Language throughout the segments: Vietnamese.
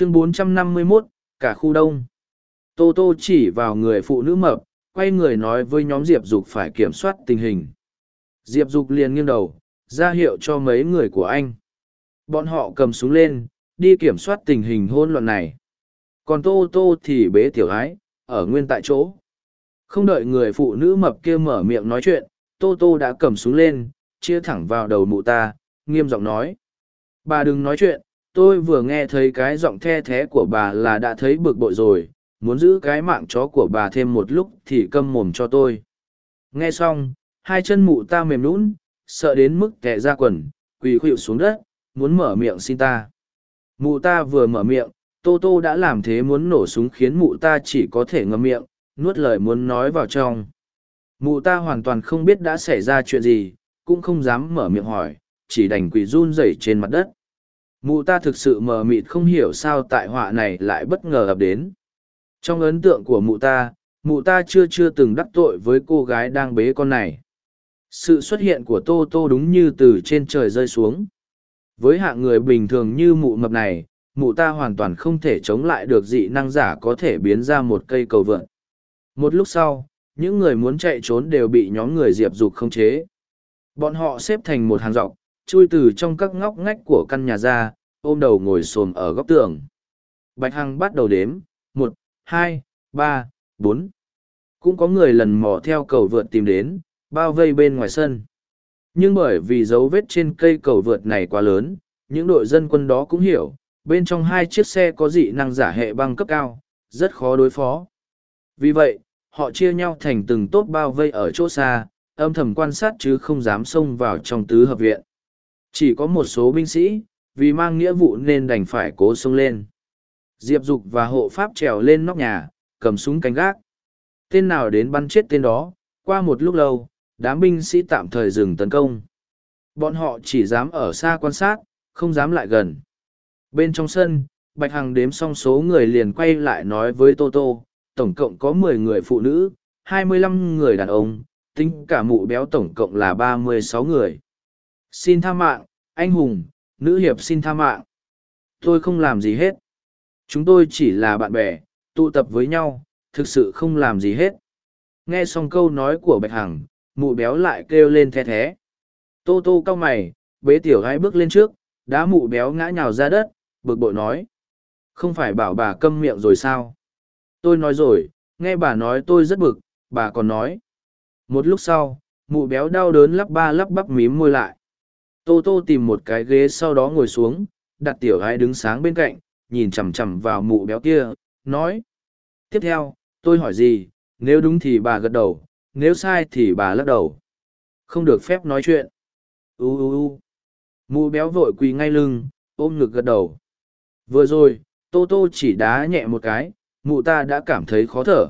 chương 451, cả khu đông. Tô tô chỉ vào người phụ nữ mập quay người nói với nhóm diệp dục phải kiểm soát tình hình. Diệp dục liền nghiêng đầu ra hiệu cho mấy người của anh. Bọn họ cầm súng lên đi kiểm soát tình hình hôn loạn này. Còn tô tô thì bế tiểu ái ở nguyên tại chỗ. Không đợi người phụ nữ mập kia mở miệng nói chuyện tô tô đã cầm súng lên chia thẳng vào đầu mụ ta nghiêm giọng nói. Bà đừng nói chuyện tôi vừa nghe thấy cái giọng the thé của bà là đã thấy bực bội rồi, muốn giữ cái mạng chó của bà thêm một lúc thì câm mồm cho tôi. Nghe xong, hai chân mụ ta mềm lún sợ đến mức tệ ra quần, quỳ khuỵu xuống đất, muốn mở miệng xin ta. Mụ ta vừa mở miệng, tô tô đã làm thế muốn nổ súng khiến mụ ta chỉ có thể ngậm miệng, nuốt lời muốn nói vào trong. Mụ ta hoàn toàn không biết đã xảy ra chuyện gì, cũng không dám mở miệng hỏi, chỉ đành quỳ run rẩy trên mặt đất mụ ta thực sự mờ mịt không hiểu sao tại họa này lại bất ngờ ập đến. Trong ấn tượng của mụ ta mụ ta chưa chưa từng đắc tội với cô gái đang bế con này. Sự xuất hiện của tô tô đúng như từ trên trời rơi xuống. Với hạng người bình thường như mụ mập này, mụ ta hoàn toàn không thể chống lại được dị năng giả có thể biến ra một cây cầu vượn. Một lúc sau, những người muốn chạy trốn đều bị nhóm người diệp dục khống chế. Bọn họ xếp thành một hàng dọc chui từ trong các ngóc ngách của căn nhà ra, ôm đầu ngồi xồm ở góc tường. Bạch hằng bắt đầu đếm, một, hai, ba, bốn. Cũng có người lần mò theo cầu vượt tìm đến, bao vây bên ngoài sân. Nhưng bởi vì dấu vết trên cây cầu vượt này quá lớn, những đội dân quân đó cũng hiểu, bên trong hai chiếc xe có dị năng giả hệ băng cấp cao, rất khó đối phó. Vì vậy, họ chia nhau thành từng tốp bao vây ở chỗ xa, âm thầm quan sát chứ không dám xông vào trong tứ hợp viện chỉ có một số binh sĩ, vì mang nghĩa vụ nên đành phải cố xông lên. Diệp dục và hộ pháp trèo lên nóc nhà, cầm súng canh gác. Tên nào đến bắn chết tên đó, qua một lúc lâu, đám binh sĩ tạm thời dừng tấn công. Bọn họ chỉ dám ở xa quan sát, không dám lại gần. Bên trong sân, bạch hằng đếm xong số người liền quay lại nói với tô tô, tổng cộng có mười người phụ nữ, hai mươi lăm người đàn ông, tính cả mụ béo tổng cộng là ba mươi sáu người xin tha mạng, anh hùng, nữ hiệp xin tha mạng. Tôi không làm gì hết. Chúng tôi chỉ là bạn bè, tụ tập với nhau, thực sự không làm gì hết. Nghe xong câu nói của bạch hằng, mụ béo lại kêu lên the thé. Tô tô cao mày, bế tiểu gái bước lên trước, đá mụ béo ngã nhào ra đất, bực bội nói. Không phải bảo bà câm miệng rồi sao? Tôi nói rồi, nghe bà nói tôi rất bực, bà còn nói. Một lúc sau, mụ béo đau đớn lắp ba lắp bắp mím môi lại tô tô tìm một cái ghế sau đó ngồi xuống, đặt tiểu gái đứng sáng bên cạnh, nhìn chằm chằm vào mụ béo kia, nói, tiếp theo, tôi hỏi gì, nếu đúng thì bà gật đầu, nếu sai thì bà lắc đầu. Không được phép nói chuyện. U u u. Mụ béo vội quỳ ngay lưng, ôm ngực gật đầu. Vừa rồi, tô tô chỉ đá nhẹ một cái, mụ ta đã cảm thấy khó thở.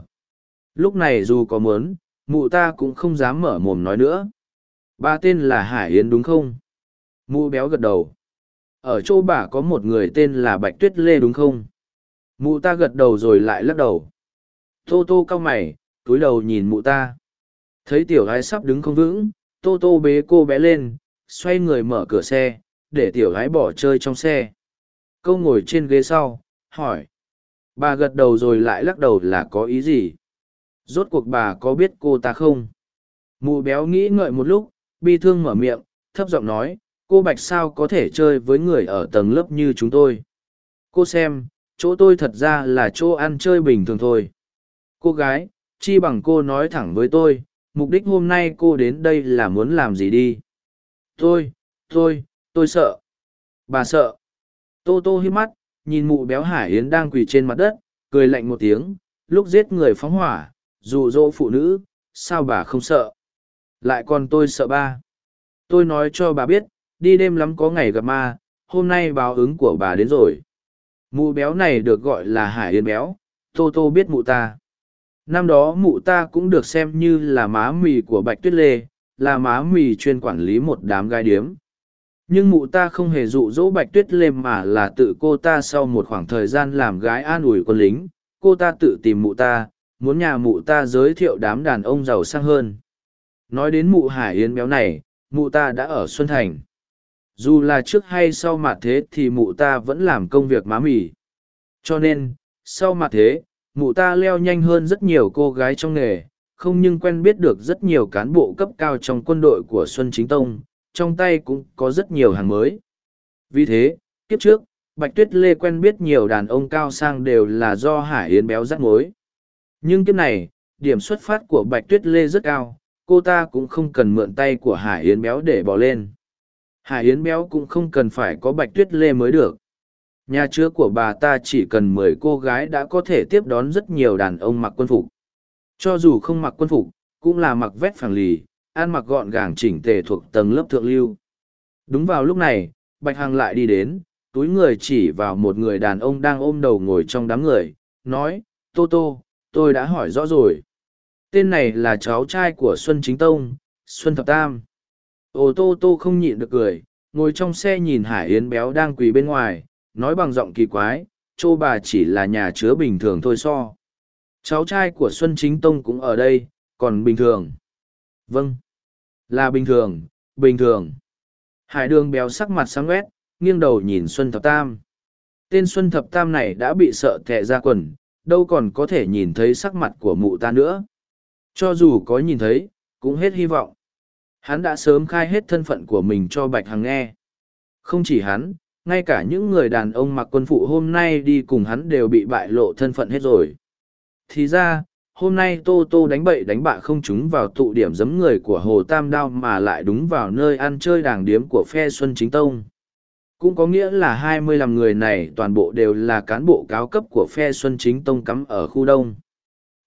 Lúc này dù có muốn, mụ ta cũng không dám mở mồm nói nữa. Ba tên là hải yến đúng không? Mụ béo gật đầu. Ở chỗ bà có một người tên là bạch tuyết lê đúng không? Mụ ta gật đầu rồi lại lắc đầu. Tô tô cao mày, túi đầu nhìn mụ ta. Thấy tiểu gái sắp đứng không vững, tô tô bế cô bé lên, xoay người mở cửa xe, để tiểu gái bỏ chơi trong xe. Câu ngồi trên ghế sau, hỏi. Bà gật đầu rồi lại lắc đầu là có ý gì? Rốt cuộc bà có biết cô ta không? Mụ béo nghĩ ngợi một lúc, bi thương mở miệng, thấp giọng nói cô bạch sao có thể chơi với người ở tầng lớp như chúng tôi? Cô xem, chỗ tôi thật ra là chỗ ăn chơi bình thường thôi. Cô gái, chi bằng cô nói thẳng với tôi, mục đích hôm nay cô đến đây là muốn làm gì đi? Tôi tôi tôi sợ. Bà sợ. Tô tô hít mắt, nhìn mụ béo hải yến đang quỳ trên mặt đất, cười lạnh một tiếng, lúc giết người phóng hỏa, dụ dỗ phụ nữ, sao bà không sợ? Lại còn tôi sợ ba. Tôi nói cho bà biết đi đêm lắm có ngày gặp ma, hôm nay báo ứng của bà đến rồi. Mụ béo này được gọi là hải yến béo, tô tô biết mụ ta. Năm đó mụ ta cũng được xem như là má mì của bạch tuyết lê, là má mì chuyên quản lý một đám gai điếm. Nhưng mụ ta không hề dụ dỗ bạch tuyết lê mà là tự cô ta sau một khoảng thời gian làm gái an ủi quân lính, cô ta tự tìm mụ ta, muốn nhà mụ ta giới thiệu đám đàn ông giàu sang hơn. Nói đến mụ hải yến béo này, mụ ta đã ở xuân thành dù là trước hay sau mặt thế thì mụ ta vẫn làm công việc má mì Cho nên, sau mặt thế, mụ ta leo nhanh hơn rất nhiều cô gái trong nghề, không nhưng quen biết được rất nhiều cán bộ cấp cao trong quân đội của Xuân Chính Tông, trong tay cũng có rất nhiều hàng mới. Vì thế, kiếp trước, Bạch Tuyết Lê quen biết nhiều đàn ông cao sang đều là do Hải Yến béo rắt mối. Nhưng kiếp này, điểm xuất phát của Bạch Tuyết Lê rất cao, cô ta cũng không cần mượn tay của Hải Yến béo để bỏ lên. Hải Yến béo cũng không cần phải có Bạch Tuyết Lê mới được. Nhà chứa của bà ta chỉ cần mười cô gái đã có thể tiếp đón rất nhiều đàn ông mặc quân phục. Cho dù không mặc quân phục, cũng là mặc vét phẳng lì, ăn mặc gọn gàng chỉnh tề thuộc tầng lớp thượng lưu. Đúng vào lúc này, Bạch Hằng lại đi đến, túi người chỉ vào một người đàn ông đang ôm đầu ngồi trong đám người, nói, Tô Tô, tôi đã hỏi rõ rồi. Tên này là cháu trai của Xuân Chính Tông, Xuân Thập Tam. Ô Tô Tô không nhịn được cười, ngồi trong xe nhìn Hải Yến béo đang quỳ bên ngoài, nói bằng giọng kỳ quái, chô bà chỉ là nhà chứa bình thường thôi so. Cháu trai của Xuân Chính Tông cũng ở đây, còn bình thường. Vâng. Là bình thường, bình thường. Hải đường béo sắc mặt sáng quét, nghiêng đầu nhìn Xuân Thập Tam. Tên Xuân Thập Tam này đã bị sợ thẹ ra quần, đâu còn có thể nhìn thấy sắc mặt của mụ ta nữa. Cho dù có nhìn thấy, cũng hết hy vọng. Hắn đã sớm khai hết thân phận của mình cho Bạch Hằng nghe. Không chỉ hắn, ngay cả những người đàn ông mặc quân phụ hôm nay đi cùng hắn đều bị bại lộ thân phận hết rồi. Thì ra, hôm nay Tô Tô đánh bậy đánh bạ không trúng vào tụ điểm giấm người của Hồ Tam Đao mà lại đúng vào nơi ăn chơi đàng điếm của phe Xuân Chính Tông. Cũng có nghĩa là hai mươi lăm người này toàn bộ đều là cán bộ cao cấp của phe Xuân Chính Tông cắm ở khu đông.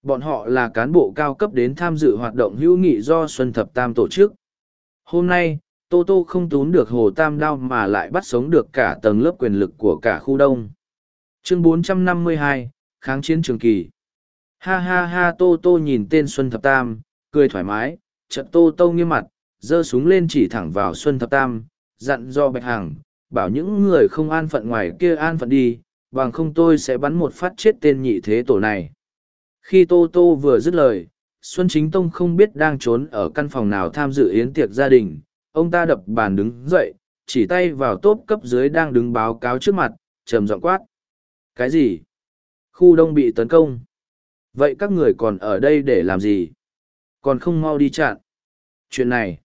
Bọn họ là cán bộ cao cấp đến tham dự hoạt động hữu nghị do Xuân Thập Tam tổ chức. Hôm nay, Tô Tô không tún được Hồ Tam Đao mà lại bắt sống được cả tầng lớp quyền lực của cả khu đông. Chương 452, Kháng chiến trường kỳ Ha ha ha Tô Tô nhìn tên Xuân Thập Tam, cười thoải mái, chợt Tô Tô nghiêm mặt, giơ súng lên chỉ thẳng vào Xuân Thập Tam, dặn do Bạch Hằng, bảo những người không an phận ngoài kia an phận đi, bằng không tôi sẽ bắn một phát chết tên nhị thế tổ này. Khi Tô Tô vừa dứt lời, Xuân Chính Tông không biết đang trốn ở căn phòng nào tham dự yến tiệc gia đình, ông ta đập bàn đứng dậy, chỉ tay vào tốp cấp dưới đang đứng báo cáo trước mặt, trầm giọng quát. Cái gì? Khu đông bị tấn công. Vậy các người còn ở đây để làm gì? Còn không mau đi chặn. Chuyện này.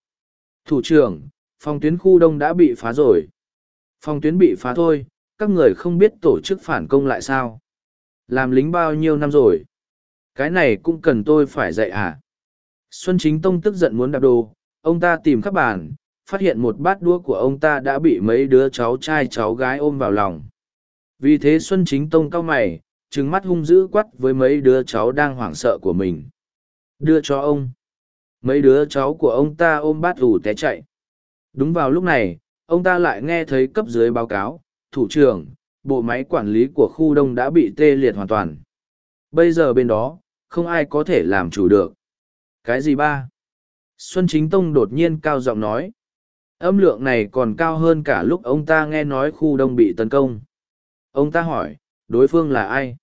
Thủ trưởng, phòng tuyến khu đông đã bị phá rồi. Phòng tuyến bị phá thôi, các người không biết tổ chức phản công lại sao? Làm lính bao nhiêu năm rồi? Cái này cũng cần tôi phải dạy à? Xuân Chính Tông tức giận muốn đạp đồ, ông ta tìm khắp bàn, phát hiện một bát đũa của ông ta đã bị mấy đứa cháu trai cháu gái ôm vào lòng. Vì thế Xuân Chính Tông cao mày, trừng mắt hung dữ quắt với mấy đứa cháu đang hoảng sợ của mình. Đưa cho ông. Mấy đứa cháu của ông ta ôm bát ủ té chạy. Đúng vào lúc này, ông ta lại nghe thấy cấp dưới báo cáo, thủ trưởng, bộ máy quản lý của khu đông đã bị tê liệt hoàn toàn. Bây giờ bên đó, không ai có thể làm chủ được. Cái gì ba? Xuân Chính Tông đột nhiên cao giọng nói. Âm lượng này còn cao hơn cả lúc ông ta nghe nói khu đông bị tấn công. Ông ta hỏi, đối phương là ai?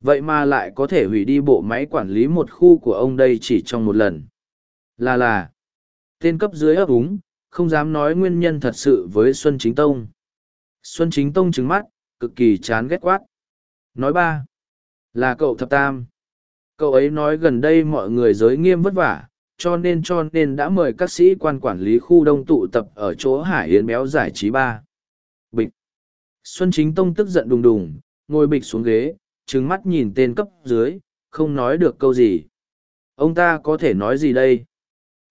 Vậy mà lại có thể hủy đi bộ máy quản lý một khu của ông đây chỉ trong một lần. Là là, tên cấp dưới ấp úng, không dám nói nguyên nhân thật sự với Xuân Chính Tông. Xuân Chính Tông trứng mắt, cực kỳ chán ghét quát. Nói ba, là cậu thập tam. Cậu ấy nói gần đây mọi người giới nghiêm vất vả, cho nên cho nên đã mời các sĩ quan quản lý khu đông tụ tập ở chỗ Hải Yến Béo giải trí ba. Bịch. Xuân Chính Tông tức giận đùng đùng, ngồi bịch xuống ghế, trừng mắt nhìn tên cấp dưới, không nói được câu gì. Ông ta có thể nói gì đây?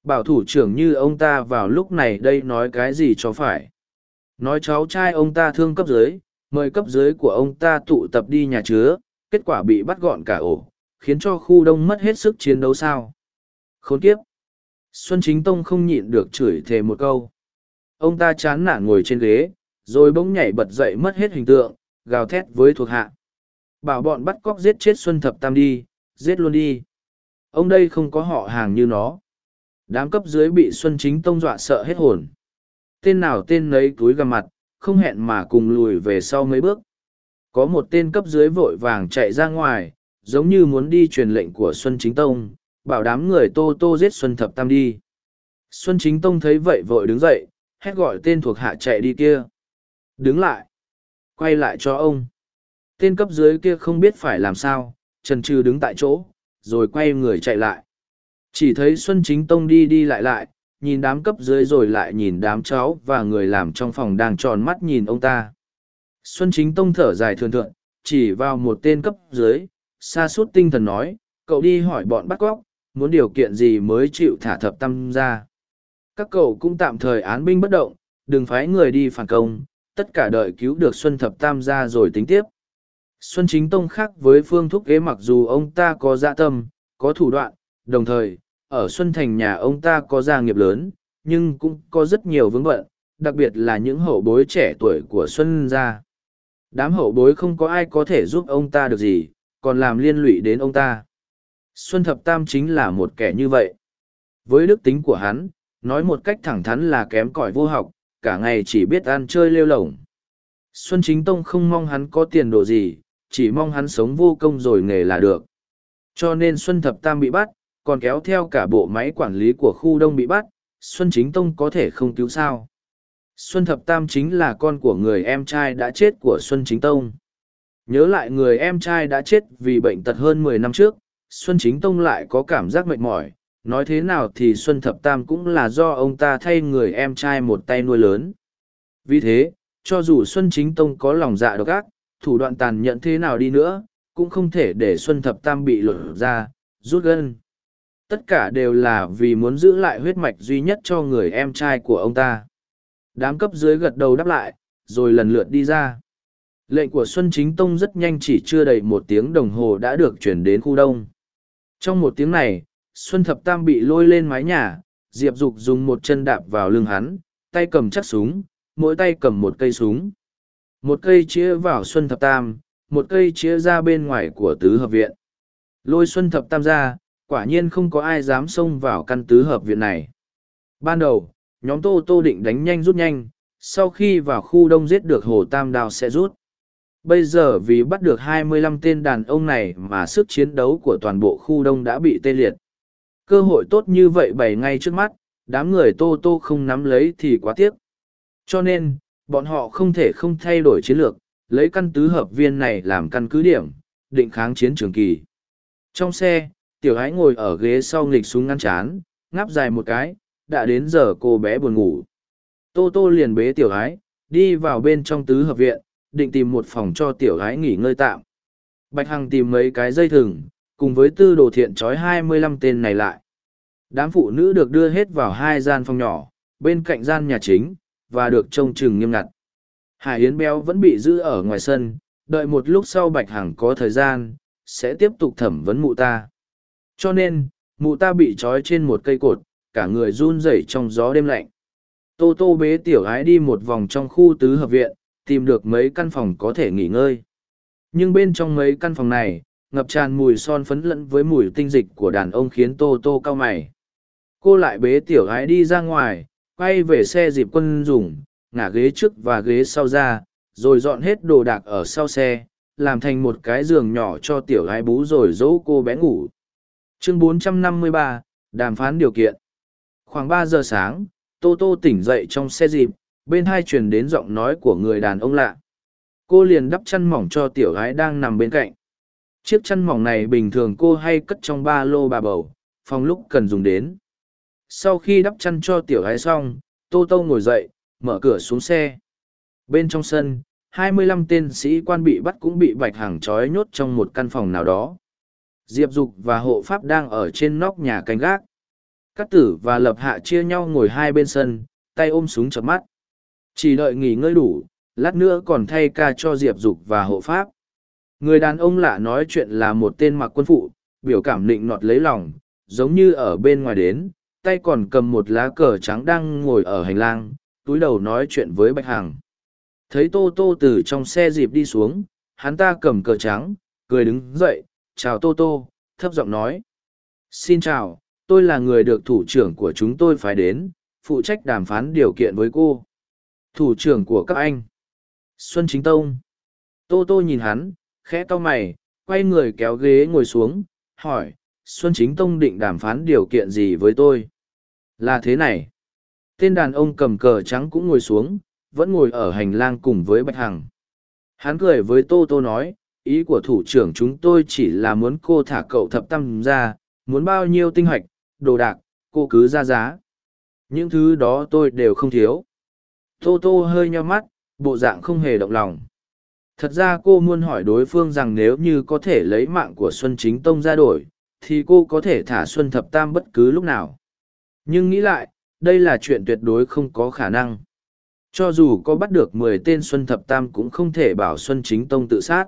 Bảo thủ trưởng như ông ta vào lúc này đây nói cái gì cho phải. Nói cháu trai ông ta thương cấp dưới, mời cấp dưới của ông ta tụ tập đi nhà chứa, kết quả bị bắt gọn cả ổ, khiến cho khu đông mất hết sức chiến đấu sao. Khốn kiếp! Xuân Chính Tông không nhịn được chửi thề một câu. Ông ta chán nản ngồi trên ghế, rồi bỗng nhảy bật dậy mất hết hình tượng, gào thét với thuộc hạ. Bảo bọn bắt cóc giết chết Xuân Thập Tam đi, giết luôn đi. Ông đây không có họ hàng như nó. Đám cấp dưới bị Xuân Chính Tông dọa sợ hết hồn. Tên nào tên nấy túi gầm mặt, không hẹn mà cùng lùi về sau mấy bước. Có một tên cấp dưới vội vàng chạy ra ngoài, giống như muốn đi truyền lệnh của Xuân Chính Tông, bảo đám người tô tô giết Xuân Thập Tam đi. Xuân Chính Tông thấy vậy vội đứng dậy, hét gọi tên thuộc hạ chạy đi kia. Đứng lại. Quay lại cho ông. Tên cấp dưới kia không biết phải làm sao, trần trừ đứng tại chỗ, rồi quay người chạy lại. Chỉ thấy Xuân Chính Tông đi đi lại lại, nhìn đám cấp dưới rồi lại nhìn đám cháu và người làm trong phòng đang tròn mắt nhìn ông ta. Xuân Chính Tông thở dài thường thượng, chỉ vào một tên cấp dưới, xa suốt tinh thần nói, cậu đi hỏi bọn bắt cóc, muốn điều kiện gì mới chịu thả thập tâm ra. Các cậu cũng tạm thời án binh bất động, đừng phái người đi phản công, tất cả đợi cứu được Xuân Thập Tam ra rồi tính tiếp. Xuân Chính Tông khác với Phương Thúc Ghế mặc dù ông ta có dạ tâm, có thủ đoạn, đồng thời, ở Xuân Thành nhà ông ta có gia nghiệp lớn, nhưng cũng có rất nhiều vướng bận, đặc biệt là những hậu bối trẻ tuổi của Xuân gia. Đám hậu bối không có ai có thể giúp ông ta được gì, còn làm liên lụy đến ông ta. Xuân Thập Tam chính là một kẻ như vậy. Với đức tính của hắn, nói một cách thẳng thắn là kém cỏi vô học, cả ngày chỉ biết ăn chơi lêu lổng. Xuân Chính Tông không mong hắn có tiền đồ gì, chỉ mong hắn sống vô công rồi nghề là được. Cho nên Xuân Thập Tam bị bắt, còn kéo theo cả bộ máy quản lý của khu đông bị bắt, Xuân Chính Tông có thể không cứu sao. Xuân Thập Tam chính là con của người em trai đã chết của Xuân Chính Tông. Nhớ lại người em trai đã chết vì bệnh tật hơn mười năm trước, Xuân Chính Tông lại có cảm giác mệt mỏi, nói thế nào thì Xuân Thập Tam cũng là do ông ta thay người em trai một tay nuôi lớn. Vì thế, cho dù Xuân Chính Tông có lòng dạ độc ác, thủ đoạn tàn nhẫn thế nào đi nữa, cũng không thể để Xuân Thập Tam bị lột ra, rút gân. Tất cả đều là vì muốn giữ lại huyết mạch duy nhất cho người em trai của ông ta. Đám cấp dưới gật đầu đáp lại, rồi lần lượt đi ra. Lệnh của Xuân Chính Tông rất nhanh chỉ chưa đầy một tiếng đồng hồ đã được chuyển đến khu đông. Trong một tiếng này, Xuân Thập Tam bị lôi lên mái nhà, Diệp Dục dùng một chân đạp vào lưng hắn, tay cầm chắc súng, mỗi tay cầm một cây súng. Một cây chĩa vào Xuân Thập Tam, một cây chĩa ra bên ngoài của tứ hợp viện. Lôi Xuân Thập Tam ra, quả nhiên không có ai dám xông vào căn tứ hợp viện này. Ban đầu, nhóm Tô Tô định đánh nhanh rút nhanh, sau khi vào khu đông giết được Hồ Tam Đào sẽ rút. Bây giờ vì bắt được 25 tên đàn ông này mà sức chiến đấu của toàn bộ khu đông đã bị tê liệt. Cơ hội tốt như vậy bày ngay trước mắt, đám người Tô Tô không nắm lấy thì quá tiếc. Cho nên, bọn họ không thể không thay đổi chiến lược, lấy căn tứ hợp viên này làm căn cứ điểm, định kháng chiến trường kỳ. Trong xe, tiểu ái ngồi ở ghế sau nghịch xuống ngăn chán, ngáp dài một cái, đã đến giờ cô bé buồn ngủ. Tô Tô liền bế tiểu ái, đi vào bên trong tứ hợp viện, định tìm một phòng cho tiểu gái nghỉ ngơi tạm. Bạch Hằng tìm mấy cái dây thừng, cùng với tư đồ thiện trói hai mươi lăm tên này lại. Đám phụ nữ được đưa hết vào hai gian phòng nhỏ, bên cạnh gian nhà chính, và được trông chừng nghiêm ngặt. Hải Yến Béo vẫn bị giữ ở ngoài sân, đợi một lúc sau Bạch Hằng có thời gian, sẽ tiếp tục thẩm vấn mụ ta. Cho nên, mụ ta bị trói trên một cây cột, cả người run rẩy trong gió đêm lạnh. Tô Tô bế tiểu gái đi một vòng trong khu tứ hợp viện, tìm được mấy căn phòng có thể nghỉ ngơi. Nhưng bên trong mấy căn phòng này, ngập tràn mùi son phấn lẫn với mùi tinh dịch của đàn ông khiến Tô Tô cao mày. Cô lại bế tiểu gái đi ra ngoài, quay về xe dịp quân dùng, ngả ghế trước và ghế sau ra, rồi dọn hết đồ đạc ở sau xe, làm thành một cái giường nhỏ cho tiểu gái bú rồi dỗ cô bé ngủ. Chương 453, đàm phán điều kiện. Khoảng ba giờ sáng, Tô Tô tỉnh dậy trong xe dịp, bên hai truyền đến giọng nói của người đàn ông lạ. Cô liền đắp chăn mỏng cho tiểu gái đang nằm bên cạnh. Chiếc chăn mỏng này bình thường cô hay cất trong ba lô bà bầu, phòng lúc cần dùng đến. Sau khi đắp chăn cho tiểu gái xong, Tô Tô ngồi dậy, mở cửa xuống xe. Bên trong sân, 25 tên sĩ quan bị bắt cũng bị Bạch hàng trói nhốt trong một căn phòng nào đó. Diệp Dục và hộ pháp đang ở trên nóc nhà canh gác. Cát tử và lập hạ chia nhau ngồi hai bên sân, tay ôm súng chập mắt. Chỉ đợi nghỉ ngơi đủ, lát nữa còn thay ca cho Diệp Dục và hộ pháp. Người đàn ông lạ nói chuyện là một tên mặc quân phụ, biểu cảm định nọt lấy lòng, giống như ở bên ngoài đến, tay còn cầm một lá cờ trắng đang ngồi ở hành lang, túi đầu nói chuyện với Bạch Hằng. Thấy Tô Tô từ trong xe dịp đi xuống, hắn ta cầm cờ trắng, cười đứng dậy, chào Tô Tô, thấp giọng nói. Xin chào, tôi là người được thủ trưởng của chúng tôi phải đến, phụ trách đàm phán điều kiện với cô. Thủ trưởng của các anh. Xuân Chính Tông. Tô Tô nhìn hắn, khẽ cau mày, quay người kéo ghế ngồi xuống, hỏi, Xuân Chính Tông định đàm phán điều kiện gì với tôi? Là thế này. Tên đàn ông cầm cờ trắng cũng ngồi xuống, vẫn ngồi ở hành lang cùng với Bạch Hằng. Hắn cười với Tô Tô nói, ý của thủ trưởng chúng tôi chỉ là muốn cô thả cậu thập tam ra muốn bao nhiêu tinh hoạch đồ đạc cô cứ ra giá những thứ đó tôi đều không thiếu tô tô hơi nheo mắt, bộ dạng không hề động lòng. Thật ra cô muốn hỏi đối phương rằng nếu như có thể lấy mạng của xuân chính tông ra đổi, thì cô có thể thả xuân thập tam bất cứ lúc nào. Nhưng nghĩ lại, đây là chuyện tuyệt đối không có khả năng. Cho dù có bắt được mười tên xuân thập tam cũng không thể bảo xuân chính tông tự sát.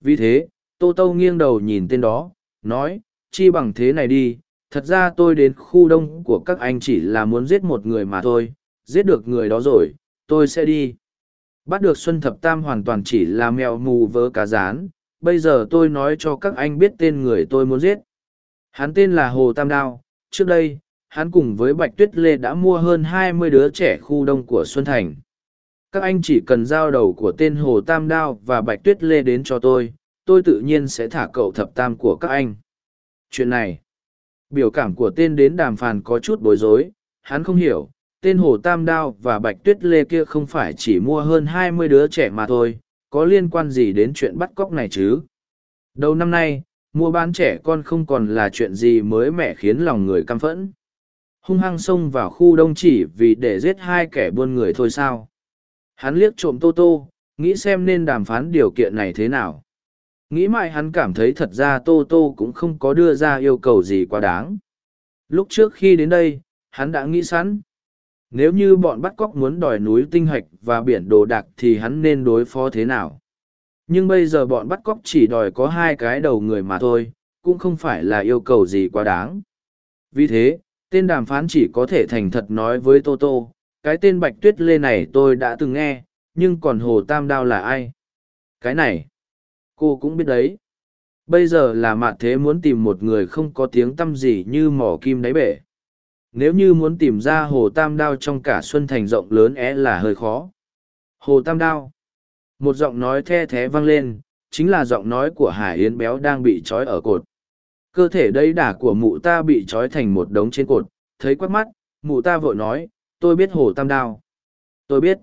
Vì thế, tô tô nghiêng đầu nhìn tên đó, nói, chi bằng thế này đi, thật ra tôi đến khu đông của các anh chỉ là muốn giết một người mà thôi giết được người đó rồi, tôi sẽ đi. Bắt được xuân thập tam hoàn toàn chỉ là mèo mù vớ cá rán, bây giờ tôi nói cho các anh biết tên người tôi muốn giết. Hắn tên là hồ tam đao, trước đây, hắn cùng với bạch tuyết lê đã mua hơn hai mươi đứa trẻ khu đông của xuân thành. Các anh chỉ cần giao đầu của tên hồ tam đao và bạch tuyết lê đến cho tôi tôi tự nhiên sẽ thả cậu thập tam của các anh. Chuyện này, biểu cảm của tên đến đàm phàn có chút bối rối, hắn không hiểu tên hồ tam đao và bạch tuyết lê kia không phải chỉ mua hơn hai mươi đứa trẻ mà thôi, có liên quan gì đến chuyện bắt cóc này chứ? Đầu năm nay, mua bán trẻ con không còn là chuyện gì mới mẻ khiến lòng người căm phẫn. Hung hăng xông vào khu đông chỉ vì để giết hai kẻ buôn người thôi sao? Hắn liếc trộm tô tô, nghĩ xem nên đàm phán điều kiện này thế nào. Nghĩ mãi hắn cảm thấy thật ra tô tô cũng không có đưa ra yêu cầu gì quá đáng. Lúc trước khi đến đây, hắn đã nghĩ sẵn nếu như bọn bắt cóc muốn đòi núi tinh hạch và biển đồ đạc thì hắn nên đối phó thế nào? Nhưng bây giờ bọn bắt cóc chỉ đòi có hai cái đầu người mà thôi, cũng không phải là yêu cầu gì quá đáng. Vì thế, tên đàm phán chỉ có thể thành thật nói với tô tô, cái tên bạch tuyết lê này tôi đã từng nghe, nhưng còn hồ tam đao là ai? Cái này, cô cũng biết đấy. Bây giờ là mạn thế muốn tìm một người không có tiếng t â m gì như mỏ kim đáy bể nếu như muốn tìm ra hồ tam đao trong cả xuân thành rộng lớn é là hơi khó. Hồ tam đao. Một giọng nói the thé vang lên chính là giọng nói của hải yến béo đang bị trói ở cột. Cơ thể đấy đả của mụ ta bị trói thành một đống trên cột thấy quắc mắt mụ ta vội nói tôi biết hồ tam đao. Tôi biết.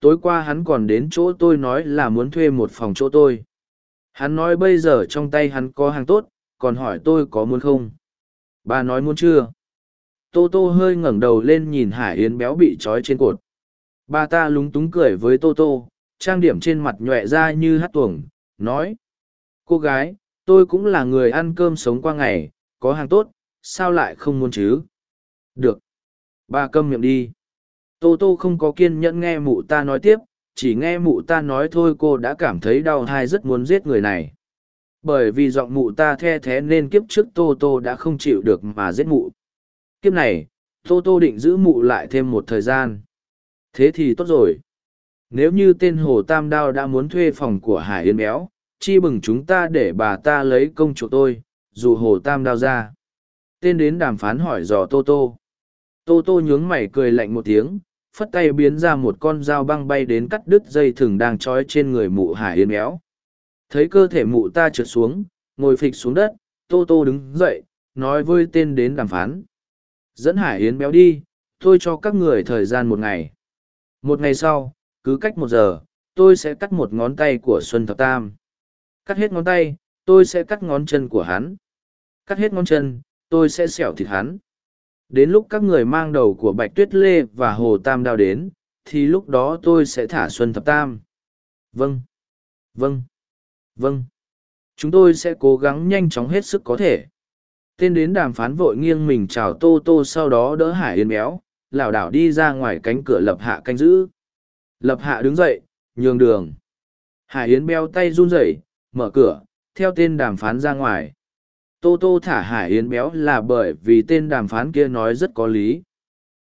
Tối qua hắn còn đến chỗ tôi nói là muốn thuê một phòng chỗ tôi. Hắn nói bây giờ trong tay hắn có hàng tốt, còn hỏi tôi có muốn không? Bà nói muốn chưa? Tô Tô hơi ngẩng đầu lên nhìn Hải Yến béo bị trói trên cột. Bà ta lúng túng cười với Tô Tô, trang điểm trên mặt nhuệ ra như hát tuồng, nói. Cô gái, tôi cũng là người ăn cơm sống qua ngày, có hàng tốt, sao lại không muốn chứ? Được. Bà câm miệng đi. Tô Tô không có kiên nhẫn nghe mụ ta nói tiếp, chỉ nghe mụ ta nói thôi cô đã cảm thấy đau thai rất muốn giết người này bởi vì giọng mụ ta the thé nên kiếp trước tô tô đã không chịu được mà giết mụ kiếp này, tô tô định giữ mụ lại thêm một thời gian. Thế thì tốt rồi. Nếu như tên hồ tam đao đã muốn thuê phòng của hải yên béo, chi bừng chúng ta để bà ta lấy công chỗ tôi, dù hồ tam đao ra. Tên đến đàm phán hỏi dò tô tô. Tô tô nhướng mày cười lạnh một tiếng, phất tay biến ra một con dao băng bay đến cắt đứt dây thừng đang trói trên người mụ hải yến béo. Thấy cơ thể mụ ta trượt xuống, ngồi phịch xuống đất, tô tô đứng dậy, nói với tên đến đàm phán dẫn hải yến béo đi, tôi cho các người thời gian một ngày. Một ngày sau, cứ cách một giờ, tôi sẽ cắt một ngón tay của xuân thập tam. Cắt hết ngón tay, tôi sẽ cắt ngón chân của hắn. Cắt hết ngón chân, tôi sẽ xẻo thịt hắn. Đến lúc các người mang đầu của bạch tuyết lê và hồ tam đao đến, thì lúc đó tôi sẽ thả xuân thập tam. Vâng. Vâng. Vâng. Chúng tôi sẽ cố gắng nhanh chóng hết sức có thể tên đến đàm phán vội nghiêng mình chào tô tô sau đó đỡ hải yên béo lảo đảo đi ra ngoài cánh cửa lập hạ canh giữ lập hạ đứng dậy nhường đường hải yến béo tay run rẩy mở cửa theo tên đàm phán ra ngoài Tô Tô thả Hải Yến béo là bởi vì tên đàm phán kia nói rất có lý.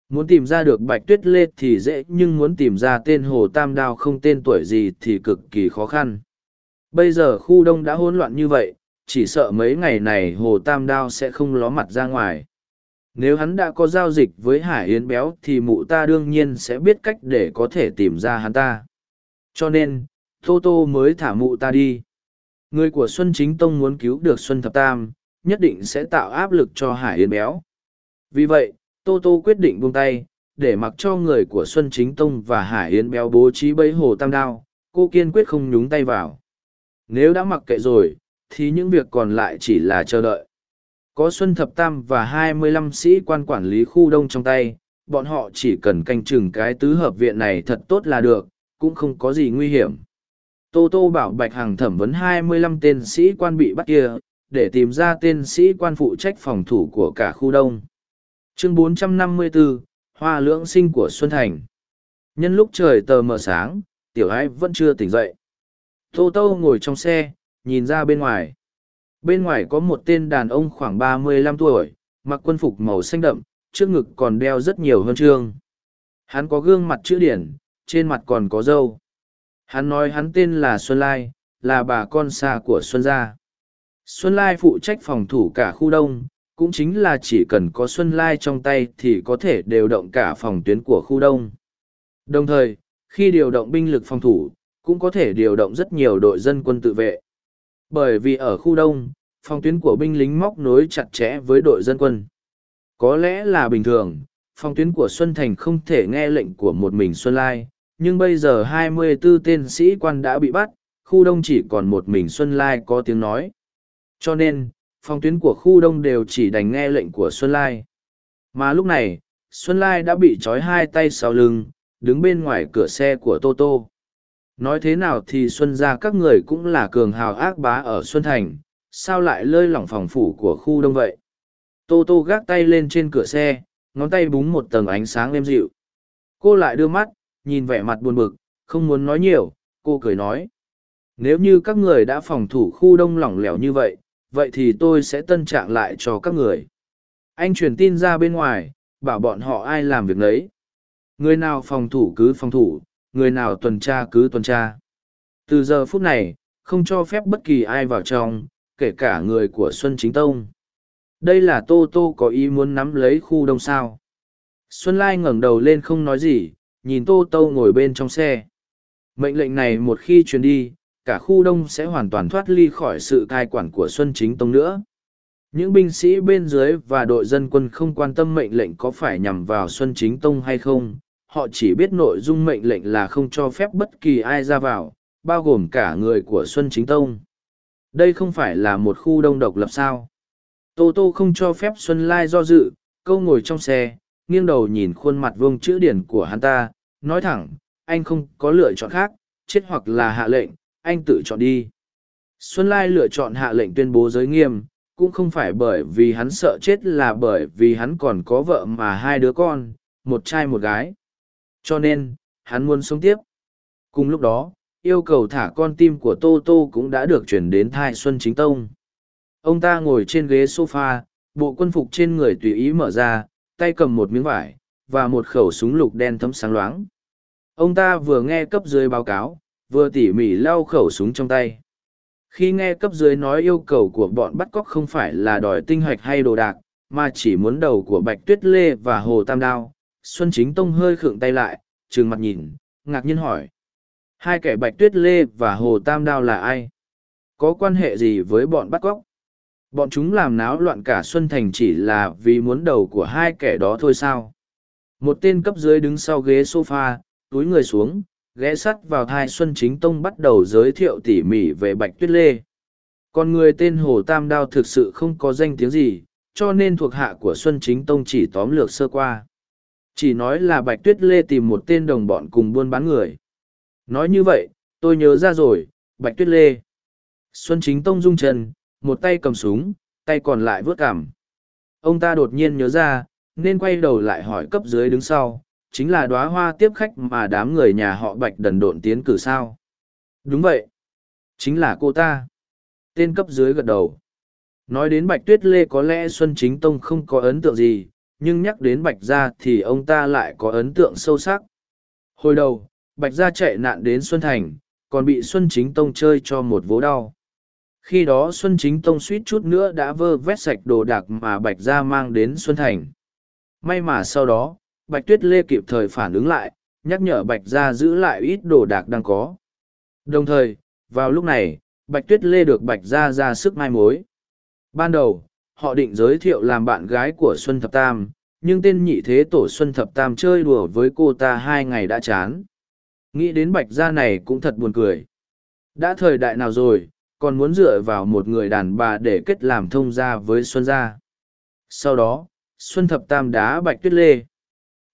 Muốn tìm ra được Bạch Tuyết Lê thì dễ nhưng muốn tìm ra tên Hồ Tam Đao không tên tuổi gì thì cực kỳ khó khăn. Bây giờ khu đông đã hỗn loạn như vậy, chỉ sợ mấy ngày này Hồ Tam Đao sẽ không ló mặt ra ngoài. Nếu hắn đã có giao dịch với Hải Yến béo thì mụ ta đương nhiên sẽ biết cách để có thể tìm ra hắn ta. Cho nên, Tô Tô mới thả mụ ta đi. Người của Xuân Chính Tông muốn cứu được Xuân Thập Tam, nhất định sẽ tạo áp lực cho Hải Yến béo. Vì vậy, Tô Tô quyết định buông tay, để mặc cho người của Xuân Chính Tông và Hải Yến béo bố trí bẫy hồ tam đao, cô kiên quyết không nhúng tay vào. nếu đã mặc kệ rồi, thì những việc còn lại chỉ là chờ đợi. Có Xuân Thập Tam và hai mươi lăm sĩ quan quản lý khu đông trong tay, bọn họ chỉ cần canh chừng cái tứ hợp viện này thật tốt là được, cũng không có gì nguy hiểm. Tô Tô bảo Bạch Hằng thẩm vấn hai mươi lăm tên sĩ quan bị bắt kia, để tìm ra tên sĩ quan phụ trách phòng thủ của cả khu đông. Chương 454, Hoa lưỡng sinh của Xuân Thành Nhân lúc trời tờ mờ sáng, tiểu ái vẫn chưa tỉnh dậy. Tô Tô ngồi trong xe, nhìn ra bên ngoài. Bên ngoài có một tên đàn ông khoảng ba mươi lăm tuổi, mặc quân phục màu xanh đậm, trước ngực còn đeo rất nhiều hơn chương. Hắn có gương mặt chữ điển, trên mặt còn có râu. Hắn nói hắn tên là Xuân Lai, là bà con xa của Xuân Gia. Xuân Lai phụ trách phòng thủ cả khu đông, cũng chính là chỉ cần có Xuân Lai trong tay thì có thể điều động cả phòng tuyến của khu đông. Đồng thời, khi điều động binh lực phòng thủ, cũng có thể điều động rất nhiều đội dân quân tự vệ. Bởi vì ở khu đông, phòng tuyến của binh lính móc nối chặt chẽ với đội dân quân. Có lẽ là bình thường, phòng tuyến của Xuân Thành không thể nghe lệnh của một mình Xuân Lai, nhưng bây giờ 24 tên sĩ quan đã bị bắt, khu đông chỉ còn một mình Xuân Lai có tiếng nói. Cho nên, phòng tuyến của khu đông đều chỉ đành nghe lệnh của Xuân Lai. Mà lúc này, Xuân Lai đã bị trói hai tay sau lưng, đứng bên ngoài cửa xe của Tô Tô. Nói thế nào thì Xuân ra các người cũng là cường hào ác bá ở Xuân Thành, sao lại lơi lỏng phòng phủ của khu đông vậy? Tô Tô gác tay lên trên cửa xe, ngón tay búng một tầng ánh sáng êm dịu. Cô lại đưa mắt, nhìn vẻ mặt buồn bực, không muốn nói nhiều, cô cười nói. Nếu như các người đã phòng thủ khu đông lỏng lẻo như vậy, vậy thì tôi sẽ tân trạng lại cho các người. Anh truyền tin ra bên ngoài, bảo bọn họ ai làm việc nấy. Người nào phòng thủ cứ phòng thủ, người nào tuần tra cứ tuần tra. Từ giờ phút này, không cho phép bất kỳ ai vào trong, kể cả người của Xuân Chính Tông. Đây là Tô Tô có ý muốn nắm lấy khu đông sao. Xuân Lai ngẩng đầu lên không nói gì, nhìn Tô Tô ngồi bên trong xe. Mệnh lệnh này một khi truyền đi, cả khu đông sẽ hoàn toàn thoát ly khỏi sự cai quản của Xuân Chính Tông nữa. Những binh sĩ bên dưới và đội dân quân không quan tâm mệnh lệnh có phải nhằm vào Xuân Chính Tông hay không, họ chỉ biết nội dung mệnh lệnh là không cho phép bất kỳ ai ra vào, bao gồm cả người của Xuân Chính Tông. Đây không phải là một khu đông độc lập sao. Tô Tô không cho phép Xuân Lai do dự, câu ngồi trong xe, nghiêng đầu nhìn khuôn mặt vương chữ điển của hắn ta, nói thẳng, anh không có lựa chọn khác, chết hoặc là hạ lệnh, anh tự chọn đi. Xuân Lai lựa chọn hạ lệnh tuyên bố giới nghiêm, cũng không phải bởi vì hắn sợ chết là bởi vì hắn còn có vợ mà hai đứa con, một trai một gái. Cho nên, hắn muốn sống tiếp. Cùng lúc đó, yêu cầu thả con tim của Tô Tô cũng đã được chuyển đến thai Xuân Chính Tông. Ông ta ngồi trên ghế sofa, bộ quân phục trên người tùy ý mở ra, tay cầm một miếng vải, và một khẩu súng lục đen thấm sáng loáng. Ông ta vừa nghe cấp dưới báo cáo, vừa tỉ mỉ lau khẩu súng trong tay. Khi nghe cấp dưới nói yêu cầu của bọn bắt cóc không phải là đòi tinh hoạch hay đồ đạc, mà chỉ muốn đầu của Bạch Tuyết Lê và Hồ Tam Đao, Xuân Chính Tông hơi khựng tay lại, trừng mặt nhìn, ngạc nhiên hỏi. Hai kẻ Bạch Tuyết Lê và Hồ Tam Đao là ai? Có quan hệ gì với bọn bắt cóc? Bọn chúng làm náo loạn cả Xuân Thành chỉ là vì muốn đầu của hai kẻ đó thôi sao? Một tên cấp dưới đứng sau ghế sofa, túi người xuống, ghé sắt vào thai Xuân Chính Tông bắt đầu giới thiệu tỉ mỉ về Bạch Tuyết Lê. Còn người tên Hồ Tam Đao thực sự không có danh tiếng gì, cho nên thuộc hạ của Xuân Chính Tông chỉ tóm lược sơ qua. Chỉ nói là Bạch Tuyết Lê tìm một tên đồng bọn cùng buôn bán người. Nói như vậy, tôi nhớ ra rồi, Bạch Tuyết Lê. Xuân Chính Tông rung chân, một tay cầm súng, tay còn lại vớt cảm. Ông ta đột nhiên nhớ ra, nên quay đầu lại hỏi cấp dưới đứng sau, chính là đóa hoa tiếp khách mà đám người nhà họ Bạch đần độn tiến cử sao. Đúng vậy. Chính là cô ta. Tên cấp dưới gật đầu. Nói đến Bạch Tuyết Lê có lẽ Xuân Chính Tông không có ấn tượng gì, nhưng nhắc đến Bạch Gia thì ông ta lại có ấn tượng sâu sắc. Hồi đầu, Bạch Gia chạy nạn đến Xuân Thành, còn bị Xuân Chính Tông chơi cho một vố đau. Khi đó Xuân Chính Tông suýt chút nữa đã vơ vét sạch đồ đạc mà Bạch Gia mang đến Xuân Thành. May mà sau đó, Bạch Tuyết Lê kịp thời phản ứng lại, nhắc nhở Bạch Gia giữ lại ít đồ đạc đang có. Đồng thời, vào lúc này, Bạch Tuyết Lê được Bạch Gia ra sức mai mối. Ban đầu, họ định giới thiệu làm bạn gái của Xuân Thập Tam, nhưng tên nhị thế tổ Xuân Thập Tam chơi đùa với cô ta hai ngày đã chán. Nghĩ đến Bạch Gia này cũng thật buồn cười. Đã thời đại nào rồi, còn muốn dựa vào một người đàn bà để kết làm thông gia với Xuân Gia. Sau đó, Xuân Thập Tam đá Bạch Tuyết Lê.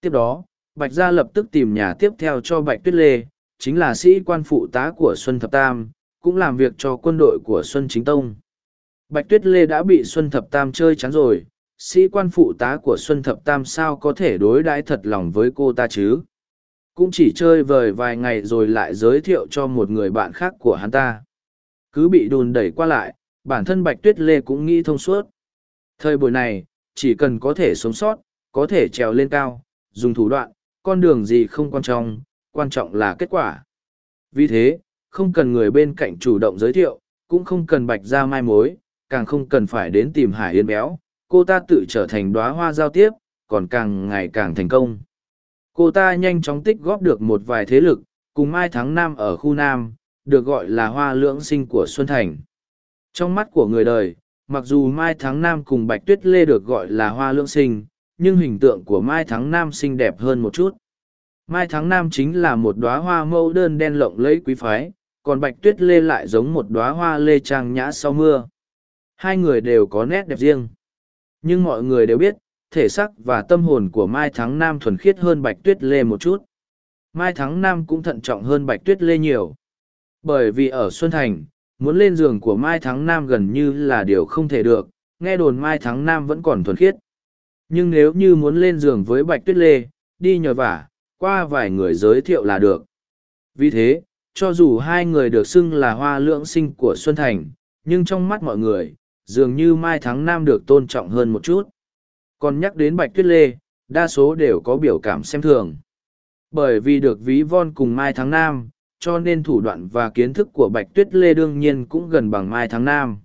Tiếp đó, Bạch Gia lập tức tìm nhà tiếp theo cho Bạch Tuyết Lê, chính là sĩ quan phụ tá của Xuân Thập Tam, cũng làm việc cho quân đội của Xuân Chính Tông. Bạch Tuyết Lê đã bị Xuân Thập Tam chơi chán rồi, sĩ quan phụ tá của Xuân Thập Tam sao có thể đối đãi thật lòng với cô ta chứ? Cũng chỉ chơi vời vài ngày rồi lại giới thiệu cho một người bạn khác của hắn ta. Cứ bị đùn đẩy qua lại, bản thân Bạch Tuyết Lê cũng nghĩ thông suốt. Thời buổi này, chỉ cần có thể sống sót, có thể trèo lên cao, dùng thủ đoạn, con đường gì không quan trọng, quan trọng là kết quả. Vì thế, không cần người bên cạnh chủ động giới thiệu, cũng không cần bạch ra mai mối, càng không cần phải đến tìm Hải Yên béo, cô ta tự trở thành đóa hoa giao tiếp, còn càng ngày càng thành công. Cô ta nhanh chóng tích góp được một vài thế lực, cùng Mai Thắng Nam ở khu Nam, được gọi là hoa lưỡng sinh của Xuân Thành. Trong mắt của người đời, mặc dù Mai Thắng Nam cùng Bạch Tuyết Lê được gọi là hoa lưỡng sinh, nhưng hình tượng của Mai Thắng Nam xinh đẹp hơn một chút. Mai Thắng Nam chính là một đóa hoa mẫu đơn đen lộng lẫy quý phái, còn Bạch Tuyết Lê lại giống một đóa hoa lê trang nhã sau mưa. Hai người đều có nét đẹp riêng. Nhưng mọi người đều biết, thể sắc và tâm hồn của Mai Thắng Nam thuần khiết hơn Bạch Tuyết Lê một chút. Mai Thắng Nam cũng thận trọng hơn Bạch Tuyết Lê nhiều. Bởi vì ở Xuân Thành, muốn lên giường của Mai Thắng Nam gần như là điều không thể được, nghe đồn Mai Thắng Nam vẫn còn thuần khiết. Nhưng nếu như muốn lên giường với Bạch Tuyết Lê, đi nhờ vả, qua vài người giới thiệu là được. Vì thế, cho dù hai người được xưng là hoa lượng sinh của Xuân Thành, nhưng trong mắt mọi người, dường như Mai Thắng Nam được tôn trọng hơn một chút. Còn nhắc đến Bạch Tuyết Lê, đa số đều có biểu cảm xem thường. Bởi vì được ví von cùng Mai Thắng Nam, cho nên thủ đoạn và kiến thức của Bạch Tuyết Lê đương nhiên cũng gần bằng Mai Thắng Nam.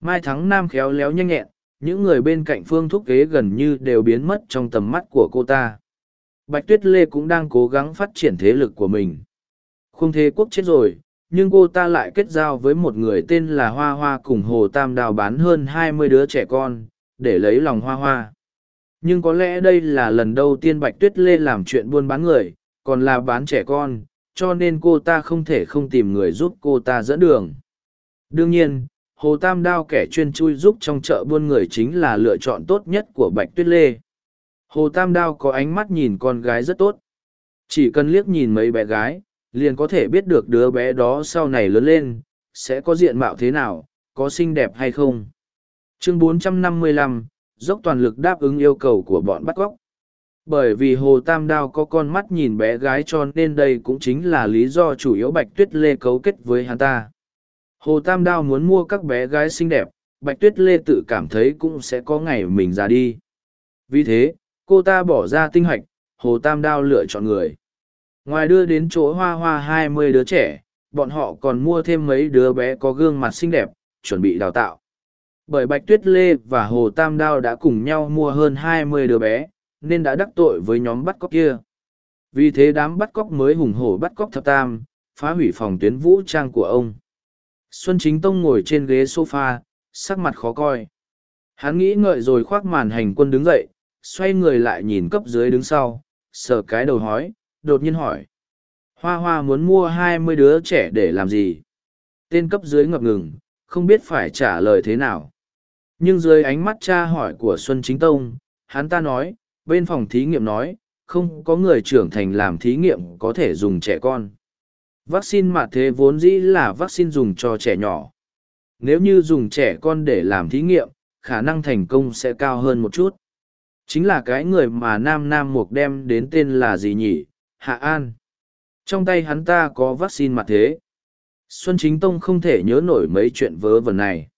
Mai Thắng Nam khéo léo nhanh nhẹn, những người bên cạnh phương thúc kế gần như đều biến mất trong tầm mắt của cô ta. Bạch Tuyết Lê cũng đang cố gắng phát triển thế lực của mình. Không thế quốc chết rồi, nhưng cô ta lại kết giao với một người tên là Hoa Hoa cùng Hồ Tam Đào bán hơn hai mươi đứa trẻ con, để lấy lòng Hoa Hoa. Nhưng có lẽ đây là lần đầu tiên Bạch Tuyết Lê làm chuyện buôn bán người, còn là bán trẻ con, cho nên cô ta không thể không tìm người giúp cô ta dẫn đường. Đương nhiên, Hồ Tam Đao kẻ chuyên chui giúp trong chợ buôn người chính là lựa chọn tốt nhất của Bạch Tuyết Lê. Hồ Tam Đao có ánh mắt nhìn con gái rất tốt. Chỉ cần liếc nhìn mấy bé gái, liền có thể biết được đứa bé đó sau này lớn lên, sẽ có diện mạo thế nào, có xinh đẹp hay không. Chương 455, dốc toàn lực đáp ứng yêu cầu của bọn bắt cóc. Bởi vì Hồ Tam Đao có con mắt nhìn bé gái cho nên đây cũng chính là lý do chủ yếu Bạch Tuyết Lê cấu kết với hắn ta. Hồ Tam Đao muốn mua các bé gái xinh đẹp, Bạch Tuyết Lê tự cảm thấy cũng sẽ có ngày mình ra đi. Vì thế, cô ta bỏ ra tinh hoạch, Hồ Tam Đao lựa chọn người. Ngoài đưa đến chỗ hoa hoa hai mươi đứa trẻ, bọn họ còn mua thêm mấy đứa bé có gương mặt xinh đẹp, chuẩn bị đào tạo. Bởi Bạch Tuyết Lê và Hồ Tam Đao đã cùng nhau mua hơn hai mươi đứa bé, nên đã đắc tội với nhóm bắt cóc kia. Vì thế đám bắt cóc mới hùng hổ bắt cóc thập tam, phá hủy phòng tuyến vũ trang của ông. Xuân Chính Tông ngồi trên ghế sofa, sắc mặt khó coi. Hắn nghĩ ngợi rồi khoác màn hành quân đứng dậy, xoay người lại nhìn cấp dưới đứng sau, sờ cái đầu hói, đột nhiên hỏi. Hoa hoa muốn mua hai mươi đứa trẻ để làm gì? Tên cấp dưới ngập ngừng, không biết phải trả lời thế nào. Nhưng dưới ánh mắt cha hỏi của Xuân Chính Tông, hắn ta nói, bên phòng thí nghiệm nói, không có người trưởng thành làm thí nghiệm có thể dùng trẻ con. Vaccine mà thế vốn dĩ là vaccine dùng cho trẻ nhỏ. Nếu như dùng trẻ con để làm thí nghiệm, khả năng thành công sẽ cao hơn một chút. Chính là cái người mà Nam Nam Mục đem đến tên là gì nhỉ? Hạ An. Trong tay hắn ta có vaccine mặt thế. Xuân Chính Tông không thể nhớ nổi mấy chuyện vớ vẩn này.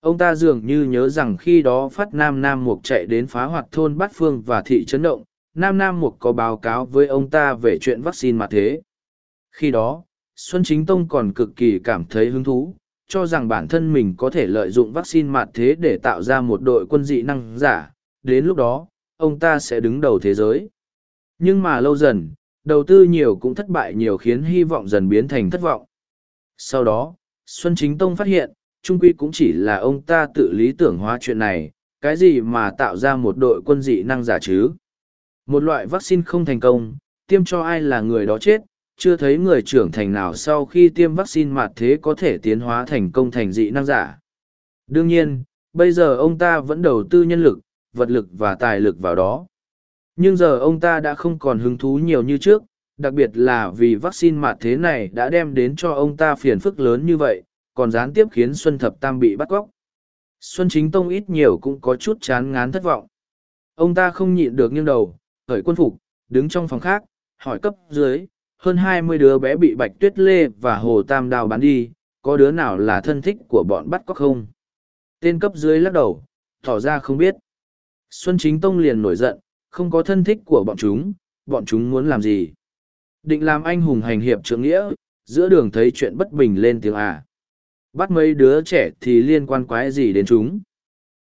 Ông ta dường như nhớ rằng khi đó phát Nam Nam Mục chạy đến phá hoạt thôn Bát Phương và thị trấn động, Nam Nam Mục có báo cáo với ông ta về chuyện vaccine mặt thế. Khi đó, Xuân Chính Tông còn cực kỳ cảm thấy hứng thú, cho rằng bản thân mình có thể lợi dụng vaccine mặt thế để tạo ra một đội quân dị năng giả, đến lúc đó, ông ta sẽ đứng đầu thế giới. Nhưng mà lâu dần, đầu tư nhiều cũng thất bại nhiều khiến hy vọng dần biến thành thất vọng. Sau đó, Xuân Chính Tông phát hiện, trung quy cũng chỉ là ông ta tự lý tưởng hóa chuyện này, cái gì mà tạo ra một đội quân dị năng giả chứ. Một loại vaccine không thành công, tiêm cho ai là người đó chết, chưa thấy người trưởng thành nào sau khi tiêm vaccine mà thế có thể tiến hóa thành công thành dị năng giả. Đương nhiên, bây giờ ông ta vẫn đầu tư nhân lực, vật lực và tài lực vào đó. Nhưng giờ ông ta đã không còn hứng thú nhiều như trước, đặc biệt là vì vaccine mặt thế này đã đem đến cho ông ta phiền phức lớn như vậy, còn gián tiếp khiến Xuân Thập Tam bị bắt cóc. Xuân Chính Tông ít nhiều cũng có chút chán ngán thất vọng. Ông ta không nhịn được nghiêng đầu, khởi quân phục, đứng trong phòng khác, hỏi cấp dưới, hơn hai mươi đứa bé bị Bạch Tuyết Lê và Hồ Tam Đào bán đi, có đứa nào là thân thích của bọn bắt cóc không? Tên cấp dưới lắc đầu, tỏ ra không biết. Xuân Chính Tông liền nổi giận, không có thân thích của bọn chúng, bọn chúng muốn làm gì? Định làm anh hùng hành hiệp trưởng nghĩa, giữa đường thấy chuyện bất bình lên tiếng à. Bắt mấy đứa trẻ thì liên quan quái gì đến chúng?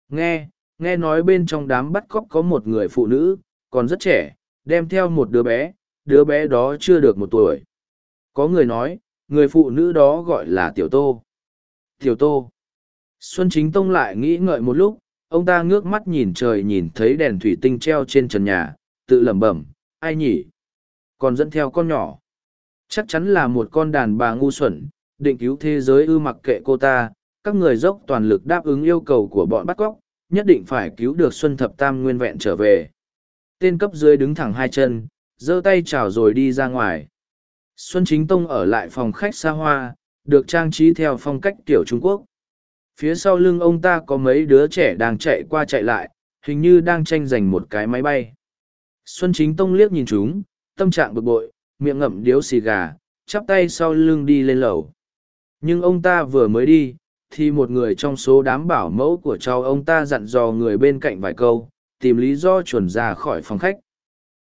Nghe, nghe nói bên trong đám bắt cóc có một người phụ nữ, còn rất trẻ, đem theo một đứa bé, đứa bé đó chưa được một tuổi. Có người nói, người phụ nữ đó gọi là Tiểu Tô. Tiểu Tô. Xuân Chính Tông lại nghĩ ngợi một lúc, ông ta ngước mắt nhìn trời nhìn thấy đèn thủy tinh treo trên trần nhà, tự lẩm bẩm, ai nhỉ? Còn dẫn theo con nhỏ. Chắc chắn là một con đàn bà ngu xuẩn, định cứu thế giới ư mặc kệ cô ta, các người dốc toàn lực đáp ứng yêu cầu của bọn bắt cóc, nhất định phải cứu được Xuân Thập Tam nguyên vẹn trở về. Tên cấp dưới đứng thẳng hai chân, giơ tay chào rồi đi ra ngoài. Xuân Chính Tông ở lại phòng khách xa hoa, được trang trí theo phong cách tiểu Trung Quốc. Phía sau lưng ông ta có mấy đứa trẻ đang chạy qua chạy lại, hình như đang tranh giành một cái máy bay. Xuân Chính Tông liếc nhìn chúng, tâm trạng bực bội, miệng ngậm điếu xì gà, chắp tay sau lưng đi lên lầu. Nhưng ông ta vừa mới đi, thì một người trong số đám bảo mẫu của cháu ông ta dặn dò người bên cạnh vài câu, tìm lý do chuẩn ra khỏi phòng khách.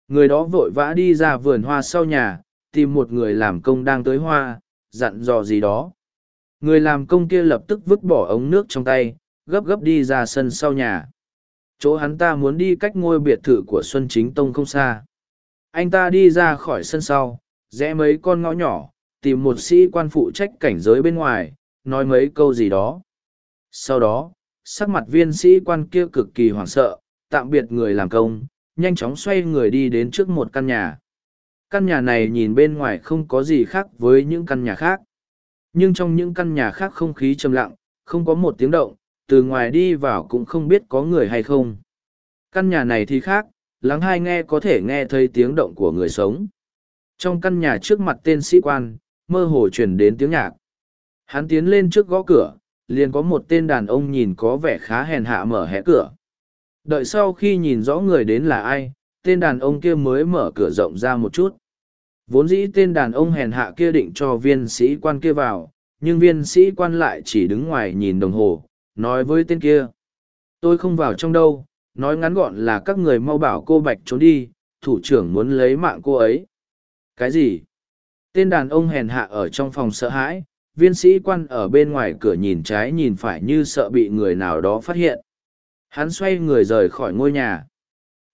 Người đó vội vã đi ra vườn hoa sau nhà, tìm một người làm công đang tới hoa, dặn dò gì đó. Người làm công kia lập tức vứt bỏ ống nước trong tay, gấp gấp đi ra sân sau nhà. Chỗ hắn ta muốn đi cách ngôi biệt thự của Xuân Chính Tông không xa. Anh ta đi ra khỏi sân sau, rẽ mấy con ngõ nhỏ, tìm một sĩ quan phụ trách cảnh giới bên ngoài, nói mấy câu gì đó. Sau đó, sắc mặt viên sĩ quan kia cực kỳ hoảng sợ, tạm biệt người làm công, nhanh chóng xoay người đi đến trước một căn nhà. Căn nhà này nhìn bên ngoài không có gì khác với những căn nhà khác. Nhưng trong những căn nhà khác không khí trầm lặng, không có một tiếng động, từ ngoài đi vào cũng không biết có người hay không. Căn nhà này thì khác, lắng hai nghe có thể nghe thấy tiếng động của người sống. Trong căn nhà trước mặt tên sĩ quan, mơ hồ truyền đến tiếng nhạc. Hắn tiến lên trước gõ cửa, liền có một tên đàn ông nhìn có vẻ khá hèn hạ mở hé cửa. Đợi sau khi nhìn rõ người đến là ai, tên đàn ông kia mới mở cửa rộng ra một chút. Vốn dĩ tên đàn ông hèn hạ kia định cho viên sĩ quan kia vào, nhưng viên sĩ quan lại chỉ đứng ngoài nhìn đồng hồ, nói với tên kia. Tôi không vào trong đâu, nói ngắn gọn là các người mau bảo cô Bạch trốn đi, thủ trưởng muốn lấy mạng cô ấy. Cái gì? Tên đàn ông hèn hạ ở trong phòng sợ hãi, viên sĩ quan ở bên ngoài cửa nhìn trái nhìn phải như sợ bị người nào đó phát hiện. Hắn xoay người rời khỏi ngôi nhà.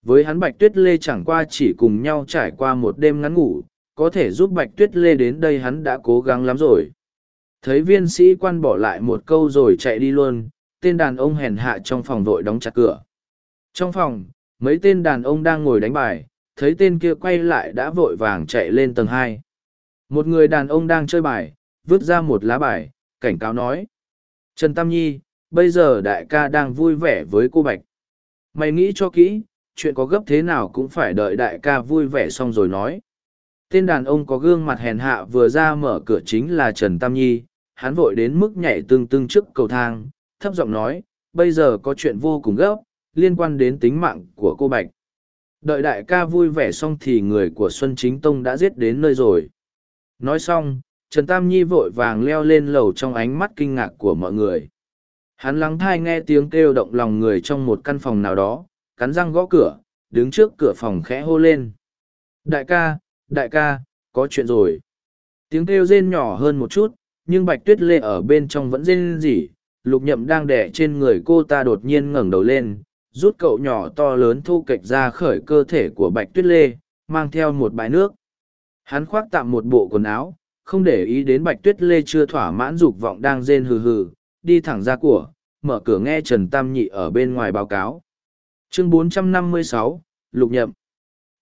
Với hắn Bạch Tuyết Lê chẳng qua chỉ cùng nhau trải qua một đêm ngắn ngủ, có thể giúp Bạch Tuyết Lê đến đây hắn đã cố gắng lắm rồi. Thấy viên sĩ quan bỏ lại một câu rồi chạy đi luôn, tên đàn ông hèn hạ trong phòng vội đóng chặt cửa. Trong phòng, mấy tên đàn ông đang ngồi đánh bài, thấy tên kia quay lại đã vội vàng chạy lên tầng hai. Một người đàn ông đang chơi bài, vứt ra một lá bài, cảnh cáo nói. Trần Tam Nhi, bây giờ đại ca đang vui vẻ với cô Bạch. Mày nghĩ cho kỹ, chuyện có gấp thế nào cũng phải đợi đại ca vui vẻ xong rồi nói. Tên đàn ông có gương mặt hèn hạ vừa ra mở cửa chính là Trần Tam Nhi, hắn vội đến mức nhảy tương tương trước cầu thang, thấp giọng nói, bây giờ có chuyện vô cùng gấp, liên quan đến tính mạng của cô Bạch. Đợi đại ca vui vẻ xong thì người của Xuân Chính Tông đã giết đến nơi rồi. Nói xong, Trần Tam Nhi vội vàng leo lên lầu trong ánh mắt kinh ngạc của mọi người. Hắn lắng thai nghe tiếng kêu động lòng người trong một căn phòng nào đó, cắn răng gõ cửa, đứng trước cửa phòng khẽ hô lên. Đại ca, đại ca, có chuyện rồi. Tiếng kêu rên nhỏ hơn một chút, nhưng bạch tuyết lê ở bên trong vẫn rên rỉ. Lục nhậm đang đẻ trên người cô ta đột nhiên ngẩng đầu lên, rút cậu nhỏ to lớn thu kệch ra khởi cơ thể của bạch tuyết lê, mang theo một bãi nước. Hắn khoác tạm một bộ quần áo, không để ý đến bạch tuyết lê chưa thỏa mãn dục vọng đang rên hừ hừ, đi thẳng ra của, mở cửa nghe Trần Tam Nhị ở bên ngoài báo cáo. Chương 456, Lục Nhậm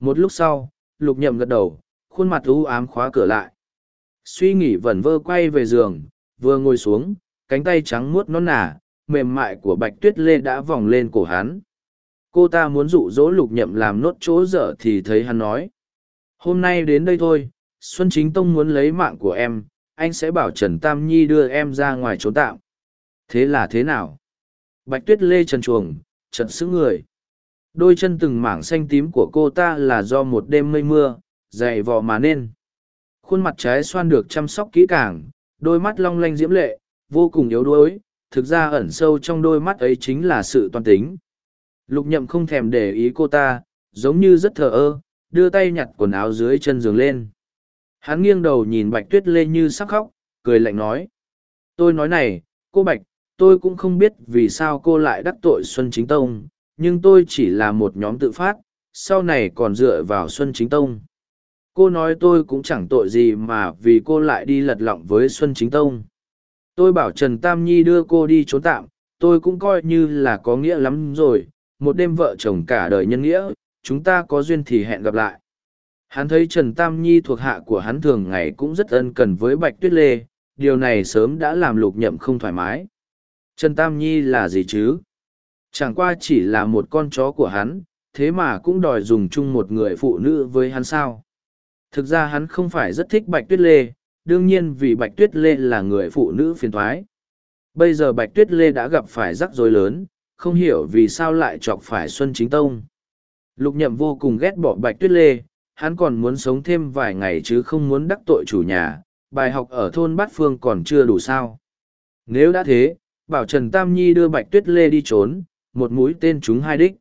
Một lúc sau, Lục Nhậm gật đầu, khuôn mặt u ám khóa cửa lại. Suy nghĩ vẩn vơ quay về giường, vừa ngồi xuống, cánh tay trắng muốt non nả, mềm mại của bạch tuyết lê đã vòng lên cổ hắn. Cô ta muốn dụ dỗ lục nhậm làm nốt chỗ dở thì thấy hắn nói. Hôm nay đến đây thôi, Xuân Chính Tông muốn lấy mạng của em, anh sẽ bảo Trần Tam Nhi đưa em ra ngoài trốn tạm. Thế là thế nào? Bạch tuyết lê trần chuồng, trần sững người. Đôi chân từng mảng xanh tím của cô ta là do một đêm mây mưa, dày vò mà nên. Khuôn mặt trái xoan được chăm sóc kỹ càng, đôi mắt long lanh diễm lệ, vô cùng yếu đuối, thực ra ẩn sâu trong đôi mắt ấy chính là sự toàn tính. Lục nhậm không thèm để ý cô ta, giống như rất thờ ơ, đưa tay nhặt quần áo dưới chân giường lên. Hắn nghiêng đầu nhìn bạch tuyết lê như sắc khóc, cười lạnh nói. Tôi nói này, cô bạch, tôi cũng không biết vì sao cô lại đắc tội Xuân Chính Tông, nhưng tôi chỉ là một nhóm tự phát, sau này còn dựa vào Xuân Chính Tông. Cô nói tôi cũng chẳng tội gì mà vì cô lại đi lật lọng với Xuân Chính Tông. Tôi bảo Trần Tam Nhi đưa cô đi trốn tạm, tôi cũng coi như là có nghĩa lắm rồi, một đêm vợ chồng cả đời nhân nghĩa, chúng ta có duyên thì hẹn gặp lại. Hắn thấy Trần Tam Nhi thuộc hạ của hắn thường ngày cũng rất ân cần với Bạch Tuyết Lê, điều này sớm đã làm lục nhậm không thoải mái. Trần Tam Nhi là gì chứ? Chẳng qua chỉ là một con chó của hắn, thế mà cũng đòi dùng chung một người phụ nữ với hắn sao? Thực ra hắn không phải rất thích Bạch Tuyết Lê, đương nhiên vì Bạch Tuyết Lê là người phụ nữ phiền thoái. Bây giờ Bạch Tuyết Lê đã gặp phải rắc rối lớn, không hiểu vì sao lại chọc phải Xuân Chính Tông. Lục nhậm vô cùng ghét bỏ Bạch Tuyết Lê, hắn còn muốn sống thêm vài ngày chứ không muốn đắc tội chủ nhà, bài học ở thôn Bát Phương còn chưa đủ sao. Nếu đã thế, bảo Trần Tam Nhi đưa Bạch Tuyết Lê đi trốn, một mũi tên chúng hai đích.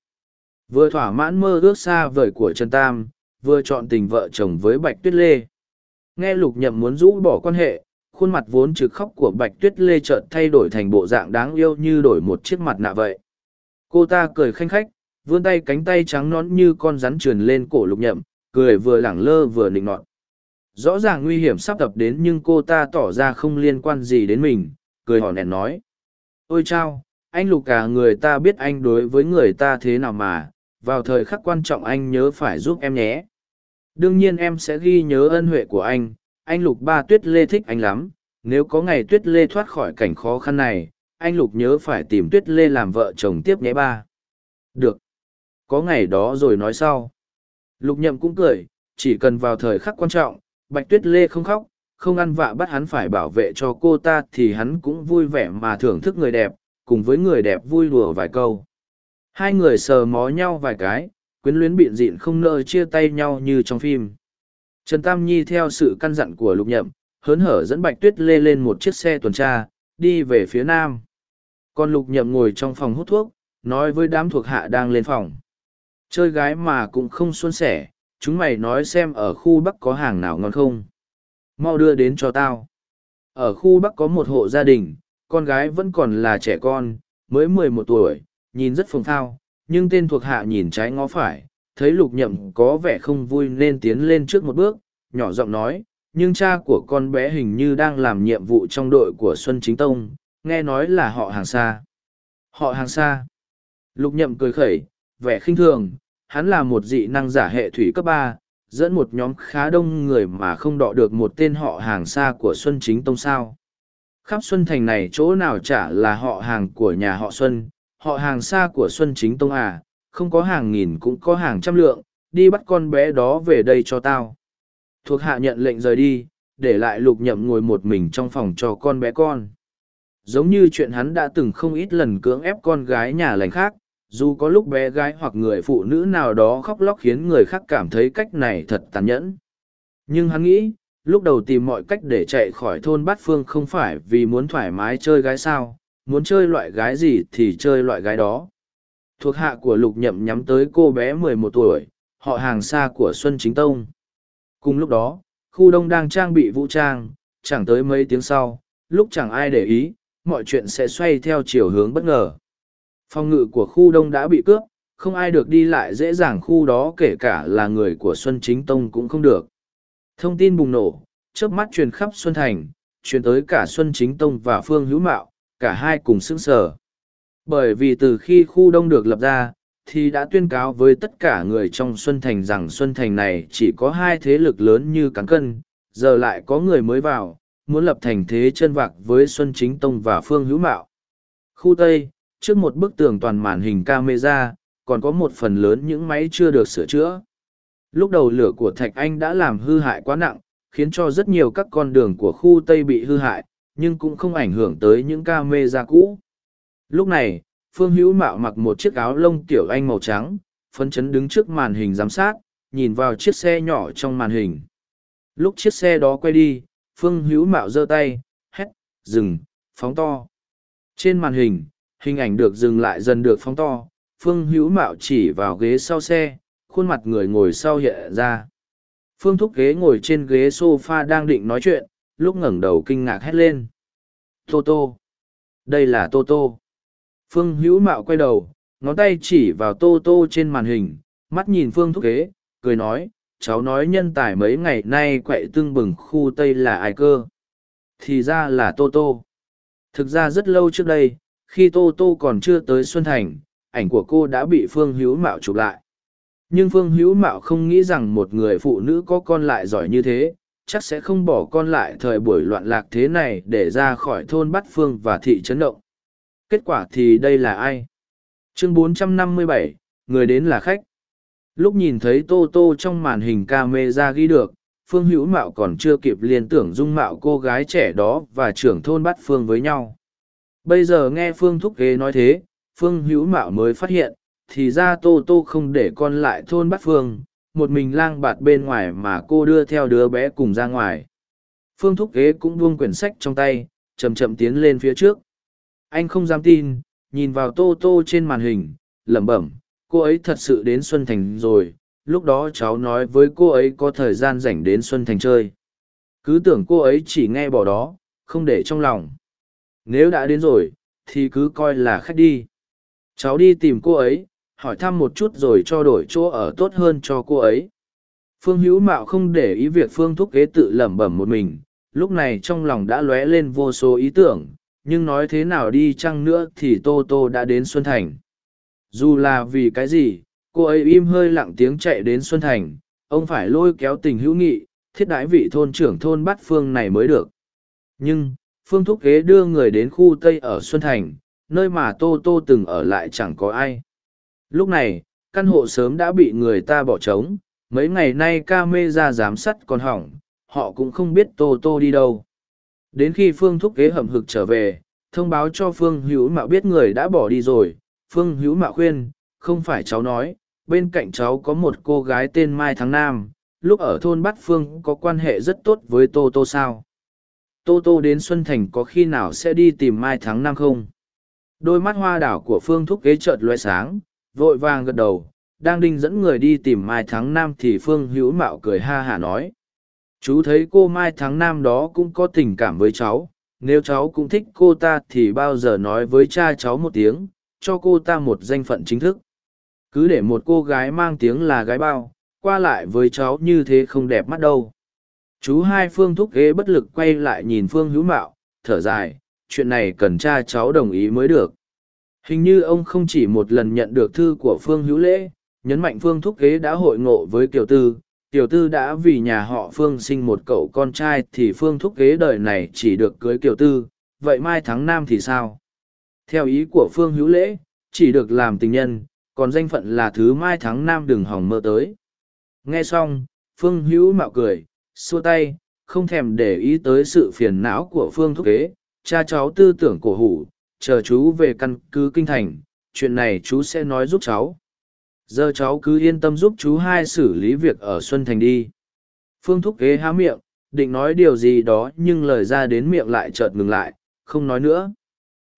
Vừa thỏa mãn mơ ước xa vời của Trần Tam, vừa chọn tình vợ chồng với Bạch Tuyết Lê. Nghe Lục Nhậm muốn rũ bỏ quan hệ, khuôn mặt vốn trực khóc của Bạch Tuyết Lê chợt thay đổi thành bộ dạng đáng yêu như đổi một chiếc mặt nạ vậy. Cô ta cười khanh khách, vươn tay cánh tay trắng nón như con rắn trườn lên cổ Lục Nhậm, cười vừa lẳng lơ vừa nịnh nọt. Rõ ràng nguy hiểm sắp tập đến nhưng cô ta tỏ ra không liên quan gì đến mình, cười hòn nẹn nói. Ôi chao, anh Lục cả người ta biết anh đối với người ta thế nào mà, vào thời khắc quan trọng anh nhớ phải giúp em nhé. Đương nhiên em sẽ ghi nhớ ân huệ của anh anh lục ba tuyết lê thích anh lắm nếu có ngày tuyết lê thoát khỏi cảnh khó khăn này anh lục nhớ phải tìm tuyết lê làm vợ chồng tiếp nhé ba. Được. Có ngày đó rồi nói sau. Lục nhậm cũng cười chỉ cần vào thời khắc quan trọng bạch tuyết lê không khóc không ăn vạ bắt hắn phải bảo vệ cho cô ta thì hắn cũng vui vẻ mà thưởng thức người đẹp cùng với người đẹp vui đùa vài câu hai người sờ mó nhau vài cái quyến luyến biện dịn không nỡ chia tay nhau như trong phim. Trần Tam Nhi theo sự căn dặn của lục nhậm, hớn hở dẫn Bạch Tuyết Lê lên một chiếc xe tuần tra, đi về phía nam. Còn lục nhậm ngồi trong phòng hút thuốc, nói với đám thuộc hạ đang lên phòng. Chơi gái mà cũng không xuân sẻ, chúng mày nói xem ở khu Bắc có hàng nào ngon không. Mau đưa đến cho tao. Ở khu Bắc có một hộ gia đình, con gái vẫn còn là trẻ con, mới mười một tuổi, nhìn rất phồng thao, nhưng tên thuộc hạ nhìn trái ngó phải, thấy lục nhậm có vẻ không vui nên tiến lên trước một bước, nhỏ giọng nói, nhưng cha của con bé hình như đang làm nhiệm vụ trong đội của Xuân Chính Tông, nghe nói là họ hàng xa. Họ hàng xa. Lục nhậm cười khẩy, vẻ khinh thường, hắn là một dị năng giả hệ thủy cấp ba, dẫn một nhóm khá đông người mà không đọ được một tên họ hàng xa của Xuân Chính Tông sao. Khắp Xuân Thành này chỗ nào chả là họ hàng của nhà họ Xuân, họ hàng xa của Xuân Chính Tông à, không có hàng nghìn cũng có hàng trăm lượng, đi bắt con bé đó về đây cho tao. Thuộc hạ nhận lệnh rời đi, để lại lục nhậm ngồi một mình trong phòng cho con bé con. Giống như chuyện hắn đã từng không ít lần cưỡng ép con gái nhà lành khác, dù có lúc bé gái hoặc người phụ nữ nào đó khóc lóc khiến người khác cảm thấy cách này thật tàn nhẫn. Nhưng hắn nghĩ, lúc đầu tìm mọi cách để chạy khỏi thôn bát phương không phải vì muốn thoải mái chơi gái sao, muốn chơi loại gái gì thì chơi loại gái đó. Thuộc hạ của lục nhậm nhắm tới cô bé mười một tuổi, họ hàng xa của Xuân Chính Tông. Cùng lúc đó, khu đông đang trang bị vũ trang, chẳng tới mấy tiếng sau, lúc chẳng ai để ý, mọi chuyện sẽ xoay theo chiều hướng bất ngờ. Phòng ngự của khu đông đã bị cướp, không ai được đi lại dễ dàng khu đó kể cả là người của Xuân Chính Tông cũng không được. Thông tin bùng nổ, chớp mắt truyền khắp Xuân Thành, truyền tới cả Xuân Chính Tông và Phương Hữu Mạo, cả hai cùng sững sờ. Bởi vì từ khi khu đông được lập ra, thì đã tuyên cáo với tất cả người trong Xuân Thành rằng Xuân Thành này chỉ có hai thế lực lớn như cán cân, giờ lại có người mới vào, muốn lập thành thế chân vạc với Xuân Chính Tông và Phương Hữu Mạo. Khu Tây, trước một bức tường toàn màn hình camera, còn có một phần lớn những máy chưa được sửa chữa. Lúc đầu lửa của Thạch Anh đã làm hư hại quá nặng, khiến cho rất nhiều các con đường của khu Tây bị hư hại, nhưng cũng không ảnh hưởng tới những camera cũ. Lúc này, Phương Hữu Mạo mặc một chiếc áo lông tiểu anh màu trắng, phấn chấn đứng trước màn hình giám sát, nhìn vào chiếc xe nhỏ trong màn hình. Lúc chiếc xe đó quay đi, Phương Hữu Mạo giơ tay, hét, dừng, phóng to. Trên màn hình, hình ảnh được dừng lại dần được phóng to, Phương Hữu Mạo chỉ vào ghế sau xe, khuôn mặt người ngồi sau hiện ra. Phương Thúc ghế ngồi trên ghế sofa đang định nói chuyện, lúc ngẩng đầu kinh ngạc hét lên. Tô Tô. Đây là Tô Tô. Phương Hữu Mạo quay đầu, ngón tay chỉ vào Tô Tô trên màn hình, mắt nhìn Phương Thúc ghế, cười nói, cháu nói nhân tài mấy ngày nay quậy tưng bừng khu Tây là ai cơ. Thì ra là Tô Tô. Thực ra rất lâu trước đây, khi Tô Tô còn chưa tới Xuân Thành, ảnh của cô đã bị Phương Hữu Mạo chụp lại. Nhưng Phương Hữu Mạo không nghĩ rằng một người phụ nữ có con lại giỏi như thế, chắc sẽ không bỏ con lại thời buổi loạn lạc thế này để ra khỏi thôn Bát Phương và thị trấn động. Kết quả thì đây là ai? Chương 457, người đến là khách. Lúc nhìn thấy Tô Tô trong màn hình camera ghi được, Phương Hữu Mạo còn chưa kịp liên tưởng dung mạo cô gái trẻ đó và trưởng thôn Bát Phương với nhau. Bây giờ nghe Phương Thúc Ghế nói thế, Phương Hữu Mạo mới phát hiện, thì ra Tô Tô không để con lại thôn Bát Phương, một mình lang bạt bên ngoài mà cô đưa theo đứa bé cùng ra ngoài. Phương Thúc Ghế cũng buông quyển sách trong tay, chậm chậm tiến lên phía trước. Anh không dám tin, nhìn vào Tô Tô trên màn hình, lẩm bẩm, cô ấy thật sự đến Xuân Thành rồi. Lúc đó cháu nói với cô ấy có thời gian rảnh đến Xuân Thành chơi. Cứ tưởng cô ấy chỉ nghe bỏ đó, không để trong lòng. Nếu đã đến rồi, thì cứ coi là khách đi. Cháu đi tìm cô ấy, hỏi thăm một chút rồi cho đổi chỗ ở tốt hơn cho cô ấy. Phương Hữu Mạo không để ý việc Phương Thúc Kế tự lẩm bẩm một mình, lúc này trong lòng đã lóe lên vô số ý tưởng, nhưng nói thế nào đi chăng nữa thì Tô Tô đã đến Xuân Thành. Dù là vì cái gì, cô ấy im hơi lặng tiếng chạy đến Xuân Thành, ông phải lôi kéo tình hữu nghị, thiết đãi vị thôn trưởng thôn Bát Phương này mới được. Nhưng, Phương Thúc Kế đưa người đến khu Tây ở Xuân Thành, nơi mà Tô Tô từng ở lại chẳng có ai. Lúc này, căn hộ sớm đã bị người ta bỏ trống, mấy ngày nay ca mê ra giám sát còn hỏng, họ cũng không biết Tô Tô đi đâu. Đến khi Phương Thúc Kế hầm hực trở về, thông báo cho Phương Hữu Mạo biết người đã bỏ đi rồi, Phương Hữu Mạo khuyên, không phải cháu nói, bên cạnh cháu có một cô gái tên Mai Thắng Nam, lúc ở thôn Bát Phương có quan hệ rất tốt với Tô Tô sao. Tô Tô đến Xuân Thành có khi nào sẽ đi tìm Mai Thắng Nam không? Đôi mắt hoa đảo của Phương Thúc Kế chợt loe sáng, vội vàng gật đầu, đang đinh dẫn người đi tìm Mai Thắng Nam thì Phương Hữu Mạo cười ha hả nói. Chú thấy cô Mai Thắng Nam đó cũng có tình cảm với cháu, nếu cháu cũng thích cô ta thì bao giờ nói với cha cháu một tiếng, cho cô ta một danh phận chính thức. Cứ để một cô gái mang tiếng là gái bao, qua lại với cháu như thế không đẹp mắt đâu. Chú hai Phương thúc ghế bất lực quay lại nhìn Phương Hữu Mạo, thở dài, chuyện này cần cha cháu đồng ý mới được. Hình như ông không chỉ một lần nhận được thư của Phương Hữu Lễ, nhấn mạnh Phương Thúc Kế đã hội ngộ với Kiều Tư. Kiều Tư đã vì nhà họ Phương sinh một cậu con trai thì Phương Thúc Kế đời này chỉ được cưới Kiều Tư, vậy Mai Tháng Nam thì sao? Theo ý của Phương Hữu Lễ, chỉ được làm tình nhân, còn danh phận là thứ Mai Tháng Nam đừng hỏng mơ tới. Nghe xong, Phương Hữu mạo cười, xua tay, không thèm để ý tới sự phiền não của Phương Thúc Kế, cha cháu tư tưởng cổ hủ, chờ chú về căn cứ kinh thành, chuyện này chú sẽ nói giúp cháu. Giờ cháu cứ yên tâm giúp chú hai xử lý việc ở Xuân Thành đi. Phương Thúc Kế há miệng, định nói điều gì đó nhưng lời ra đến miệng lại chợt ngừng lại, không nói nữa.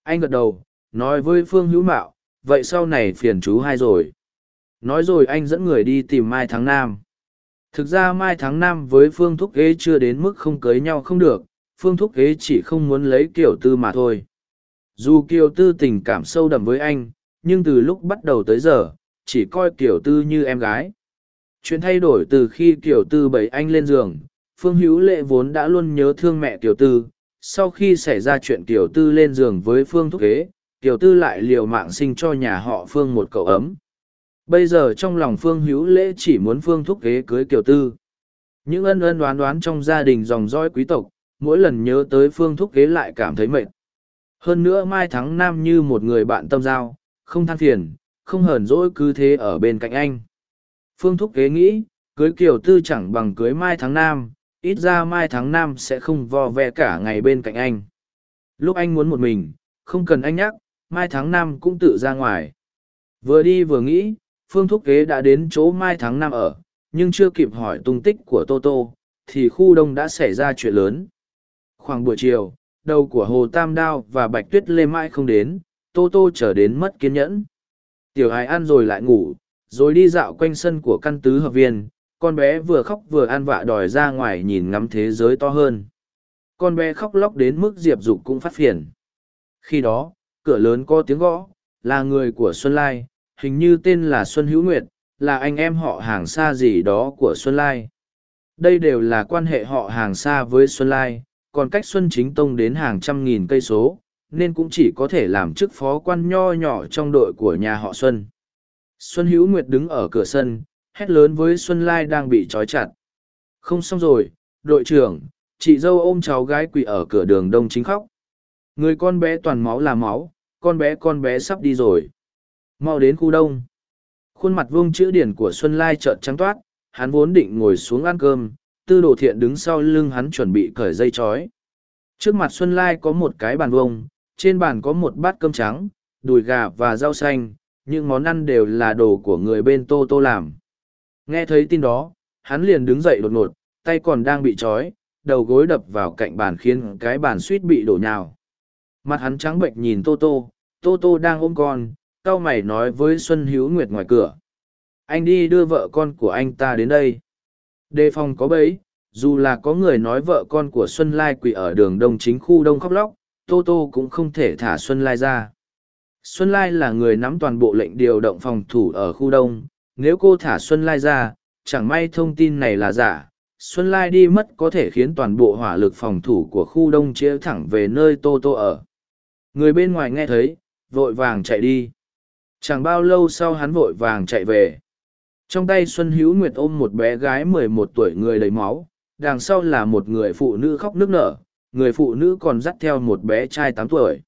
Anh gật đầu, nói với Phương Hữu Mạo, vậy sau này phiền chú hai rồi. Nói rồi anh dẫn người đi tìm Mai Tháng Nam. Thực ra Mai Tháng Nam với Phương Thúc Ghế chưa đến mức không cưới nhau không được, Phương Thúc Ghế chỉ không muốn lấy kiểu tư mà thôi. Dù Kiều Tư tình cảm sâu đậm với anh, nhưng từ lúc bắt đầu tới giờ, chỉ coi Kiều Tư như em gái. Chuyện thay đổi từ khi Kiều Tư bẩy anh lên giường, Phương Hữu Lệ vốn đã luôn nhớ thương mẹ Kiều Tư. Sau khi xảy ra chuyện Kiều Tư lên giường với Phương Thúc Kế, Kiều Tư lại liều mạng sinh cho nhà họ Phương một cậu ấm. Bây giờ trong lòng Phương Hữu Lễ chỉ muốn Phương Thúc Kế cưới Kiều Tư. Những ân ân đoán đoán trong gia đình dòng dõi quý tộc, mỗi lần nhớ tới phương thúc kế lại cảm thấy mệt. Hơn nữa Mai Thắng Nam như một người bạn tâm giao, không than phiền, không hờn dỗi cứ thế ở bên cạnh anh. Phương thúc kế nghĩ, cưới kiểu tư chẳng bằng cưới Mai Thắng Nam, ít ra Mai Thắng Nam sẽ không vò vẹ cả ngày bên cạnh anh. Lúc anh muốn một mình, không cần anh nhắc, Mai Thắng Nam cũng tự ra ngoài. Vừa đi vừa nghĩ, Phương Thúc Kế đã đến chỗ Mai Thắng Nam ở, nhưng chưa kịp hỏi tung tích của Tô Tô, thì khu đông đã xảy ra chuyện lớn. Khoảng buổi chiều, đầu của Hồ Tam Đao và Bạch Tuyết Lê mãi không đến, Tô Tô trở đến mất kiên nhẫn. Tiểu hài ăn rồi lại ngủ, rồi đi dạo quanh sân của căn tứ hợp viên, con bé vừa khóc vừa ăn vạ đòi ra ngoài nhìn ngắm thế giới to hơn. Con bé khóc lóc đến mức Diệp Dục cũng phát phiền. Khi đó, cửa lớn có tiếng gõ, là người của Xuân Lai, hình như tên là Xuân Hữu Nguyệt, là anh em họ hàng xa gì đó của Xuân Lai. Đây đều là quan hệ họ hàng xa với Xuân Lai, còn cách Xuân Chính Tông đến hàng trăm nghìn cây số, nên cũng chỉ có thể làm chức phó quan nho nhỏ trong đội của nhà họ Xuân. Xuân Hữu Nguyệt đứng ở cửa sân, hét lớn với Xuân Lai đang bị trói chặt. Không xong rồi, đội trưởng, chị dâu ôm cháu gái quỳ ở cửa đường đông chính khóc. Người con bé toàn máu là máu, con bé con bé sắp đi rồi. Mau đến khu đông. Khuôn mặt vuông chữ điển của Xuân Lai trợn trắng toát, hắn vốn định ngồi xuống ăn cơm, tư đồ thiện đứng sau lưng hắn chuẩn bị cởi dây chói. Trước mặt Xuân Lai có một cái bàn vông, trên bàn có một bát cơm trắng, đùi gà và rau xanh, những món ăn đều là đồ của người bên Tô Tô làm. Nghe thấy tin đó, hắn liền đứng dậy đột ngột, tay còn đang bị trói, đầu gối đập vào cạnh bàn khiến cái bàn suýt bị đổ nhào. Mặt hắn trắng bệnh nhìn Tô Tô, Tô Tô đang ôm con, cao mày nói với Xuân Hữu Nguyệt ngoài cửa. Anh đi đưa vợ con của anh ta đến đây. Đề phòng có bấy, dù là có người nói vợ con của Xuân Lai quỳ ở đường đông chính khu đông khóc lóc, Tô Tô cũng không thể thả Xuân Lai ra. Xuân Lai là người nắm toàn bộ lệnh điều động phòng thủ ở khu đông, nếu cô thả Xuân Lai ra, chẳng may thông tin này là giả. Xuân Lai đi mất có thể khiến toàn bộ hỏa lực phòng thủ của khu đông chia thẳng về nơi Tô Tô ở. Người bên ngoài nghe thấy, vội vàng chạy đi. Chẳng bao lâu sau hắn vội vàng chạy về. Trong tay Xuân Hữu Nguyệt ôm một bé gái mười một tuổi người đầy máu, đằng sau là một người phụ nữ khóc nức nở, người phụ nữ còn dắt theo một bé trai tám tuổi.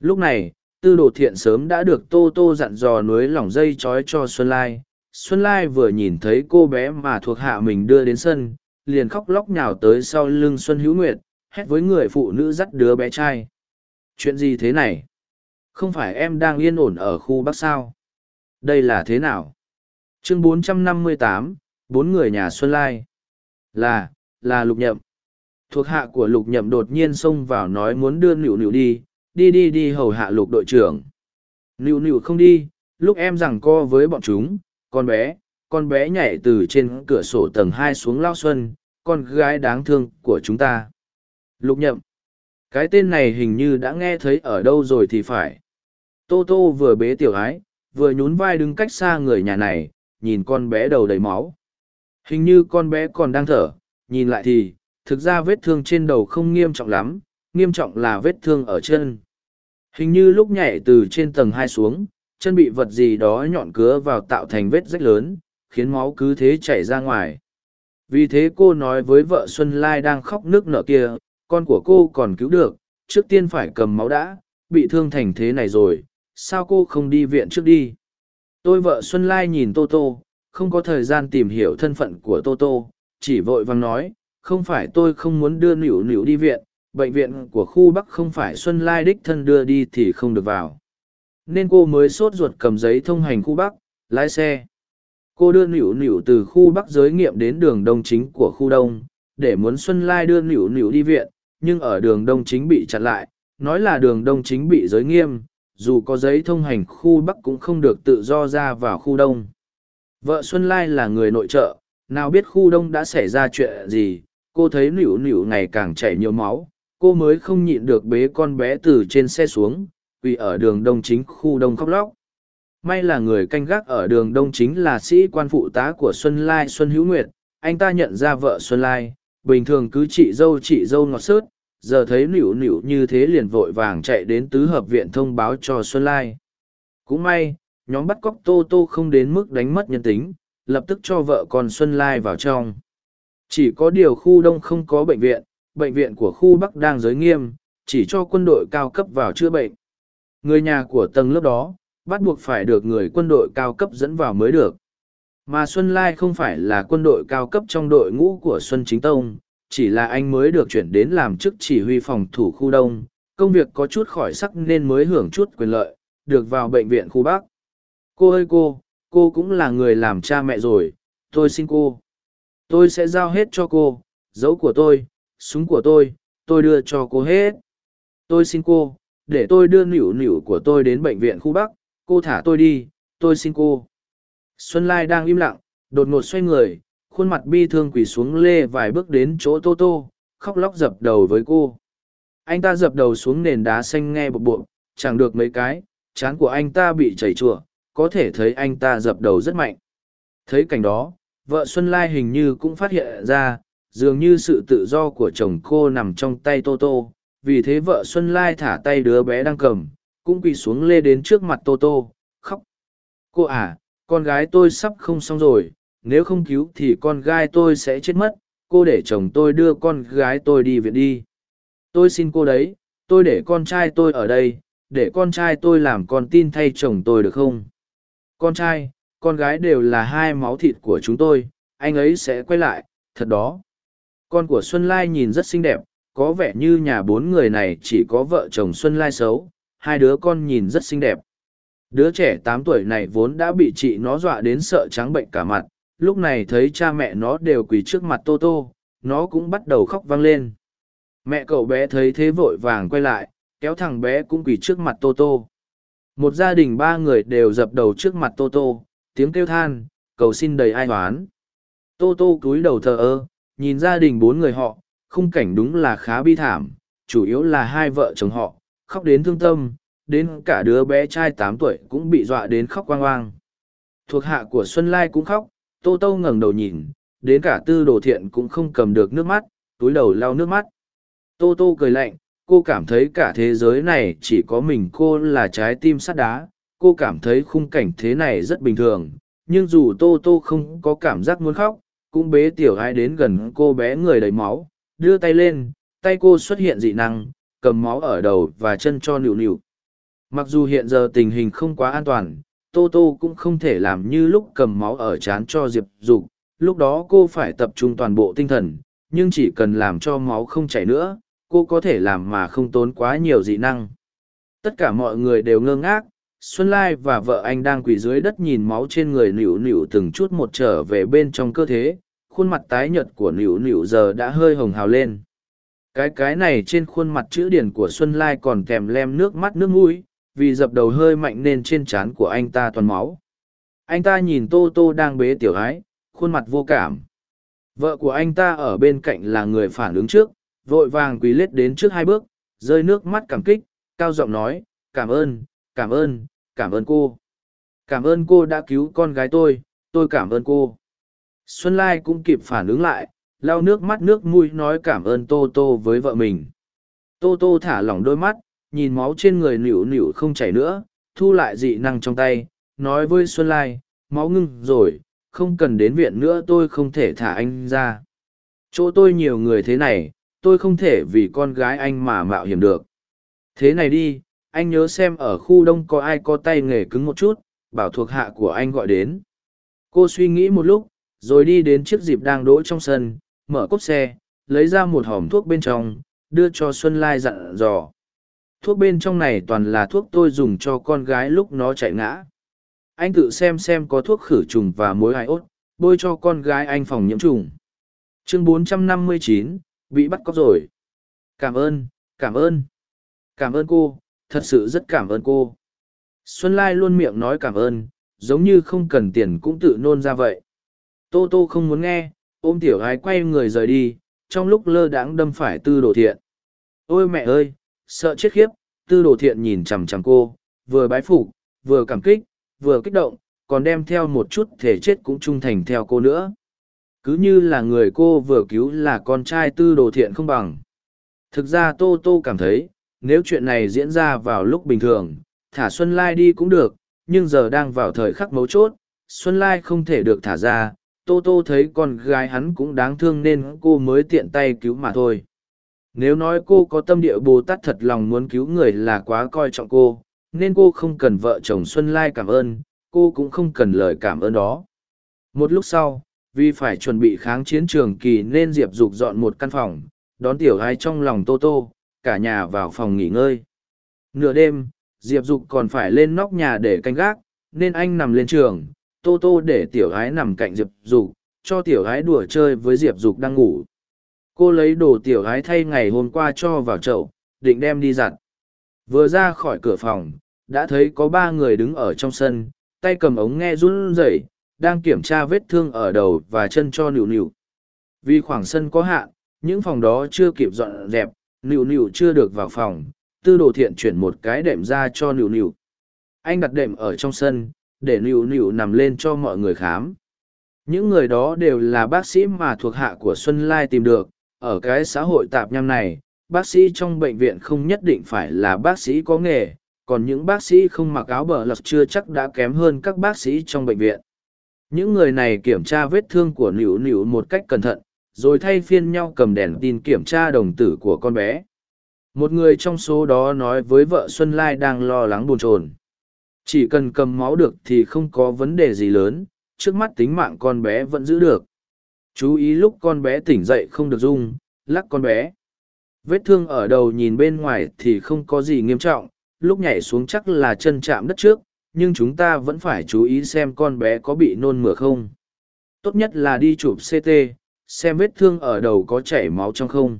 Lúc này, tư đồ thiện sớm đã được Tô Tô dặn dò nối lỏng dây trói cho Xuân Lai. Xuân Lai vừa nhìn thấy cô bé mà thuộc hạ mình đưa đến sân, liền khóc lóc nhào tới sau lưng Xuân Hữu Nguyệt, hét với người phụ nữ dắt đứa bé trai. Chuyện gì thế này? Không phải em đang yên ổn ở khu Bắc sao? Đây là thế nào? Chương 458, bốn người nhà Xuân Lai. Là, là lục nhậm. Thuộc hạ của lục nhậm đột nhiên xông vào nói muốn đưa nịu nịu đi, đi đi đi hầu hạ lục đội trưởng. Nịu nịu không đi, lúc em rằng co với bọn chúng, con bé, con bé nhảy từ trên cửa sổ tầng hai xuống lao xuân, con gái đáng thương của chúng ta. Lục nhậm. Cái tên này hình như đã nghe thấy ở đâu rồi thì phải. Tô Tô vừa bế tiểu ái, vừa nhún vai đứng cách xa người nhà này, nhìn con bé đầu đầy máu. Hình như con bé còn đang thở, nhìn lại thì, thực ra vết thương trên đầu không nghiêm trọng lắm, nghiêm trọng là vết thương ở chân. Hình như lúc nhảy từ trên tầng hai xuống, chân bị vật gì đó nhọn cứa vào tạo thành vết rách lớn, khiến máu cứ thế chảy ra ngoài. Vì thế cô nói với vợ Xuân Lai đang khóc nước nở kia, con của cô còn cứu được, trước tiên phải cầm máu đã, bị thương thành thế này rồi, sao cô không đi viện trước đi? Tôi vợ Xuân Lai nhìn Tô Tô, không có thời gian tìm hiểu thân phận của Tô Tô, chỉ vội vàng nói, không phải tôi không muốn đưa nỉu nỉu đi viện, bệnh viện của khu Bắc không phải Xuân Lai đích thân đưa đi thì không được vào. Nên cô mới sốt ruột cầm giấy thông hành khu Bắc, lái xe. Cô đưa nỉu nỉu từ khu Bắc giới nghiệm đến đường đông chính của khu Đông, để muốn Xuân Lai đưa nỉu nỉu đi viện, nhưng ở đường đông chính bị chặn lại, nói là đường đông chính bị giới nghiêm, dù có giấy thông hành khu Bắc cũng không được tự do ra vào khu Đông. Vợ Xuân Lai là người nội trợ, nào biết khu Đông đã xảy ra chuyện gì, cô thấy nỉu nỉu ngày càng chảy nhiều máu, cô mới không nhịn được bế con bé từ trên xe xuống, vì ở đường Đông chính khu Đông khóc lóc. May là người canh gác ở đường Đông chính là sĩ quan phụ tá của Xuân Lai Xuân Hữu Nguyệt, anh ta nhận ra vợ Xuân Lai, bình thường cứ chị dâu chị dâu ngọt sớt, giờ thấy nịu nịu như thế liền vội vàng chạy đến tứ hợp viện thông báo cho Xuân Lai. Cũng may, nhóm bắt cóc Tô Tô không đến mức đánh mất nhân tính, lập tức cho vợ con Xuân Lai vào trong. Chỉ có điều khu đông không có bệnh viện, bệnh viện của khu Bắc đang giới nghiêm, chỉ cho quân đội cao cấp vào chữa bệnh. Người nhà của tầng lớp đó, bắt buộc phải được người quân đội cao cấp dẫn vào mới được. Mà Xuân Lai không phải là quân đội cao cấp trong đội ngũ của Xuân Chính Tông, chỉ là anh mới được chuyển đến làm chức chỉ huy phòng thủ khu đông, công việc có chút khỏi sắc nên mới hưởng chút quyền lợi, được vào bệnh viện khu Bắc. Cô ơi cô, cô cũng là người làm cha mẹ rồi, tôi xin cô. Tôi sẽ giao hết cho cô, dấu của tôi, súng của tôi, tôi đưa cho cô hết. Tôi xin cô, để tôi đưa nỉu nỉu của tôi đến bệnh viện khu Bắc, cô thả tôi đi, tôi xin cô. Xuân Lai đang im lặng, đột ngột xoay người, khuôn mặt bi thương quỳ xuống lê vài bước đến chỗ Tô Tô, khóc lóc dập đầu với cô. Anh ta dập đầu xuống nền đá xanh nghe bộp bộp chẳng được mấy cái, chán của anh ta bị chảy chùa, có thể thấy anh ta dập đầu rất mạnh. Thấy cảnh đó, vợ Xuân Lai hình như cũng phát hiện ra, dường như sự tự do của chồng cô nằm trong tay Tô Tô, vì thế vợ Xuân Lai thả tay đứa bé đang cầm, cũng quỳ xuống lê đến trước mặt Tô Tô, khóc. Cô à, con gái tôi sắp không xong rồi, nếu không cứu thì con gái tôi sẽ chết mất, cô để chồng tôi đưa con gái tôi đi viện đi. Tôi xin cô đấy, tôi để con trai tôi ở đây, để con trai tôi làm con tin thay chồng tôi được không? Con trai, con gái đều là hai máu thịt của chúng tôi, anh ấy sẽ quay lại, thật đó. Con của Xuân Lai nhìn rất xinh đẹp, có vẻ như nhà bốn người này chỉ có vợ chồng Xuân Lai xấu, hai đứa con nhìn rất xinh đẹp. Đứa trẻ tám tuổi này vốn đã bị chị nó dọa đến sợ trắng bệnh cả mặt, lúc này thấy cha mẹ nó đều quỳ trước mặt Tô Tô, nó cũng bắt đầu khóc vang lên. Mẹ cậu bé thấy thế vội vàng quay lại, kéo thằng bé cũng quỳ trước mặt Tô Tô. Một gia đình ba người đều dập đầu trước mặt Tô Tô, tiếng kêu than, cầu xin đầy ai toán Tô Tô cúi đầu thờ ơ, nhìn gia đình bốn người họ, khung cảnh đúng là khá bi thảm, chủ yếu là hai vợ chồng họ, khóc đến thương tâm, đến cả đứa bé trai tám tuổi cũng bị dọa đến khóc quang quang. Thuộc hạ của Xuân Lai cũng khóc, Tô Tô ngẩng đầu nhìn, đến cả tư đồ thiện cũng không cầm được nước mắt, túi đầu lau nước mắt. Tô Tô cười lạnh, cô cảm thấy cả thế giới này chỉ có mình cô là trái tim sắt đá, cô cảm thấy khung cảnh thế này rất bình thường, nhưng dù Tô Tô không có cảm giác muốn khóc, cũng bế tiểu ai đến gần cô bé người đầy máu, đưa tay lên, tay cô xuất hiện dị năng, cầm máu ở đầu và chân cho nịu nịu. Mặc dù hiện giờ tình hình không quá an toàn, Tô Tô cũng không thể làm như lúc cầm máu ở chán cho Diệp Dục, lúc đó cô phải tập trung toàn bộ tinh thần, nhưng chỉ cần làm cho máu không chảy nữa, cô có thể làm mà không tốn quá nhiều dị năng. Tất cả mọi người đều ngơ ngác, Xuân Lai và vợ anh đang quỳ dưới đất nhìn máu trên người nỉu nỉu từng chút một trở về bên trong cơ thể, khuôn mặt tái nhợt của nỉu nỉu giờ đã hơi hồng hào lên. Cái cái này trên khuôn mặt chữ điển của Xuân Lai còn kèm lem nước mắt nước mũi, vì dập đầu hơi mạnh nên trên trán của anh ta toàn máu. Anh ta nhìn Tô Tô đang bế tiểu ái, khuôn mặt vô cảm. Vợ của anh ta ở bên cạnh là người phản ứng trước, vội vàng quỳ lết đến trước hai bước, rơi nước mắt cảm kích, cao giọng nói, cảm ơn, cảm ơn, cảm ơn cô. Cảm ơn cô đã cứu con gái tôi, tôi cảm ơn cô. Xuân Lai cũng kịp phản ứng lại, lau nước mắt nước mũi nói cảm ơn Tô Tô với vợ mình. Tô Tô thả lỏng đôi mắt, nhìn máu trên người nịu nịu không chảy nữa, thu lại dị năng trong tay, nói với Xuân Lai, máu ngưng rồi, không cần đến viện nữa tôi không thể thả anh ra. Chỗ tôi nhiều người thế này, tôi không thể vì con gái anh mà mạo hiểm được. Thế này đi, anh nhớ xem ở khu đông có ai có tay nghề cứng một chút, bảo thuộc hạ của anh gọi đến. Cô suy nghĩ một lúc, rồi đi đến chiếc dịp đang đỗ trong sân, mở cốp xe, lấy ra một hòm thuốc bên trong, đưa cho Xuân Lai dặn dò. Thuốc bên trong này toàn là thuốc tôi dùng cho con gái lúc nó chạy ngã. Anh tự xem xem có thuốc khử trùng và mối ai ốt, bôi cho con gái anh phòng nhiễm trùng. Chương 459, bị bắt cóc rồi. Cảm ơn, cảm ơn. Cảm ơn cô, thật sự rất cảm ơn cô. Xuân Lai luôn miệng nói cảm ơn, giống như không cần tiền cũng tự nôn ra vậy. Tô Tô không muốn nghe, ôm tiểu gái quay người rời đi, trong lúc lơ đãng đâm phải tư đồ thiện. Ôi mẹ ơi, sợ chết khiếp, tư đồ thiện nhìn chằm chằm cô, vừa bái phục, vừa cảm kích, vừa kích động, còn đem theo một chút thể chết cũng trung thành theo cô nữa. Cứ như là người cô vừa cứu là con trai tư đồ thiện không bằng. Thực ra Tô Tô cảm thấy, nếu chuyện này diễn ra vào lúc bình thường, thả Xuân Lai đi cũng được, nhưng giờ đang vào thời khắc mấu chốt, Xuân Lai không thể được thả ra, tô tô thấy con gái hắn cũng đáng thương nên cô mới tiện tay cứu mà thôi nếu nói cô có tâm địa bồ tát thật lòng muốn cứu người là quá coi trọng cô, nên cô không cần vợ chồng xuân lai cảm ơn, cô cũng không cần lời cảm ơn đó. Một lúc sau, vì phải chuẩn bị kháng chiến trường kỳ nên diệp dục dọn một căn phòng, đón tiểu gái trong lòng tô tô, cả nhà vào phòng nghỉ ngơi. Nửa đêm, diệp dục còn phải lên nóc nhà để canh gác, nên anh nằm lên trường, tô tô để tiểu gái nằm cạnh diệp dục, cho tiểu gái đùa chơi với diệp dục đang ngủ cô lấy đồ tiểu gái thay ngày hôm qua cho vào chậu, định đem đi giặt. Vừa ra khỏi cửa phòng, đã thấy có ba người đứng ở trong sân, tay cầm ống nghe run rẩy, đang kiểm tra vết thương ở đầu và chân cho nịu nịu. Vì khoảng sân có hạn, những phòng đó chưa kịp dọn dẹp, nịu nịu chưa được vào phòng, tư đồ thiện chuyển một cái đệm ra cho nịu nịu. Anh đặt đệm ở trong sân, để nịu nịu nằm lên cho mọi người khám. Những người đó đều là bác sĩ mà thuộc hạ của xuân lai tìm được ở cái xã hội tạp nham này, bác sĩ trong bệnh viện không nhất định phải là bác sĩ có nghề, còn những bác sĩ không mặc áo bờ lật chưa chắc đã kém hơn các bác sĩ trong bệnh viện. Những người này kiểm tra vết thương của nịu nịu một cách cẩn thận, rồi thay phiên nhau cầm đèn tin kiểm tra đồng tử của con bé. Một người trong số đó nói với vợ xuân lai đang lo lắng bồn chồn. Chỉ cần cầm máu được thì không có vấn đề gì lớn, trước mắt tính mạng con bé vẫn giữ được chú ý lúc con bé tỉnh dậy không được rung, lắc con bé. Vết thương ở đầu nhìn bên ngoài thì không có gì nghiêm trọng, lúc nhảy xuống chắc là chân chạm đất trước, nhưng chúng ta vẫn phải chú ý xem con bé có bị nôn mửa không. Tốt nhất là đi chụp ct xem vết thương ở đầu có chảy máu trong không.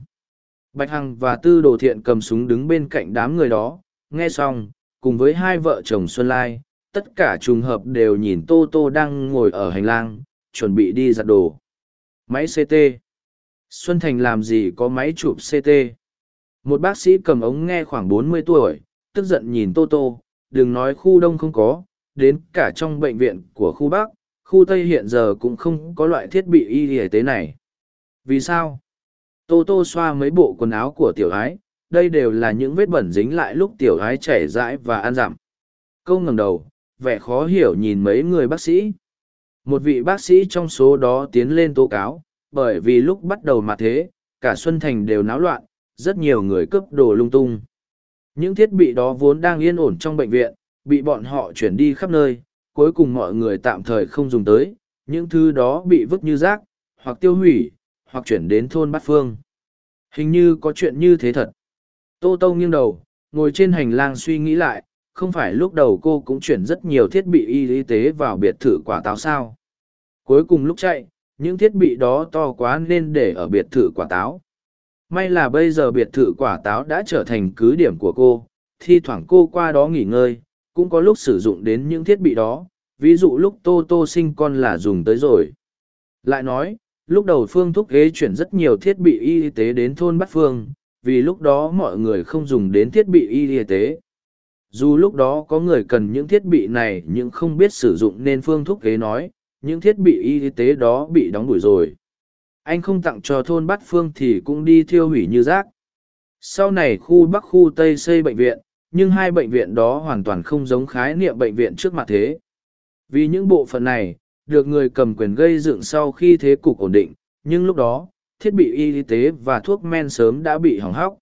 Bạch hằng và tư đồ thiện cầm súng đứng bên cạnh đám người đó, nghe xong, cùng với hai vợ chồng xuân lai, tất cả trùng hợp đều nhìn tô tô đang ngồi ở hành lang, chuẩn bị đi giặt đồ máy ct xuân thành làm gì có máy chụp ct một bác sĩ cầm ống nghe khoảng bốn mươi tuổi, tức giận nhìn tô tô, đừng nói khu đông không có, đến cả trong bệnh viện của khu bắc, khu tây hiện giờ cũng không có loại thiết bị y y tế này. Vì sao? Tô tô xoa mấy bộ quần áo của tiểu ái, đây đều là những vết bẩn dính lại lúc tiểu ái chảy rãi và ăn dặm. Câu ngẩng đầu, vẻ khó hiểu nhìn mấy người bác sĩ một vị bác sĩ trong số đó tiến lên tố cáo, bởi vì lúc bắt đầu mà thế, cả xuân thành đều náo loạn, rất nhiều người cướp đồ lung tung. Những thiết bị đó vốn đang yên ổn trong bệnh viện, bị bọn họ chuyển đi khắp nơi, cuối cùng mọi người tạm thời không dùng tới, những thứ đó bị vứt như rác, hoặc tiêu hủy, hoặc chuyển đến thôn bát phương. Hình như có chuyện như thế thật. Tô tô nghiêng đầu, ngồi trên hành lang suy nghĩ lại không phải lúc đầu cô cũng chuyển rất nhiều thiết bị y tế vào biệt thự quả táo sao? Cuối cùng lúc chạy, những thiết bị đó to quá nên để ở biệt thự quả táo. May là bây giờ biệt thự quả táo đã trở thành cứ điểm của cô, thi thoảng cô qua đó nghỉ ngơi, cũng có lúc sử dụng đến những thiết bị đó, ví dụ lúc tô tô sinh con là dùng tới rồi. Lại nói, lúc đầu phương thúc ghế chuyển rất nhiều thiết bị y tế đến thôn bát phương, vì lúc đó mọi người không dùng đến thiết bị y tế dù lúc đó có người cần những thiết bị này nhưng không biết sử dụng nên phương thúc kế nói, những thiết bị y tế đó bị đóng đuổi rồi. Anh không tặng cho thôn bát phương thì cũng đi thiêu hủy như rác. Sau này khu bắc khu tây xây bệnh viện, nhưng hai bệnh viện đó hoàn toàn không giống khái niệm bệnh viện trước mặt thế. Vì những bộ phận này, được người cầm quyền gây dựng sau khi thế cục ổn định, nhưng lúc đó, thiết bị y tế và thuốc men sớm đã bị hỏng hóc.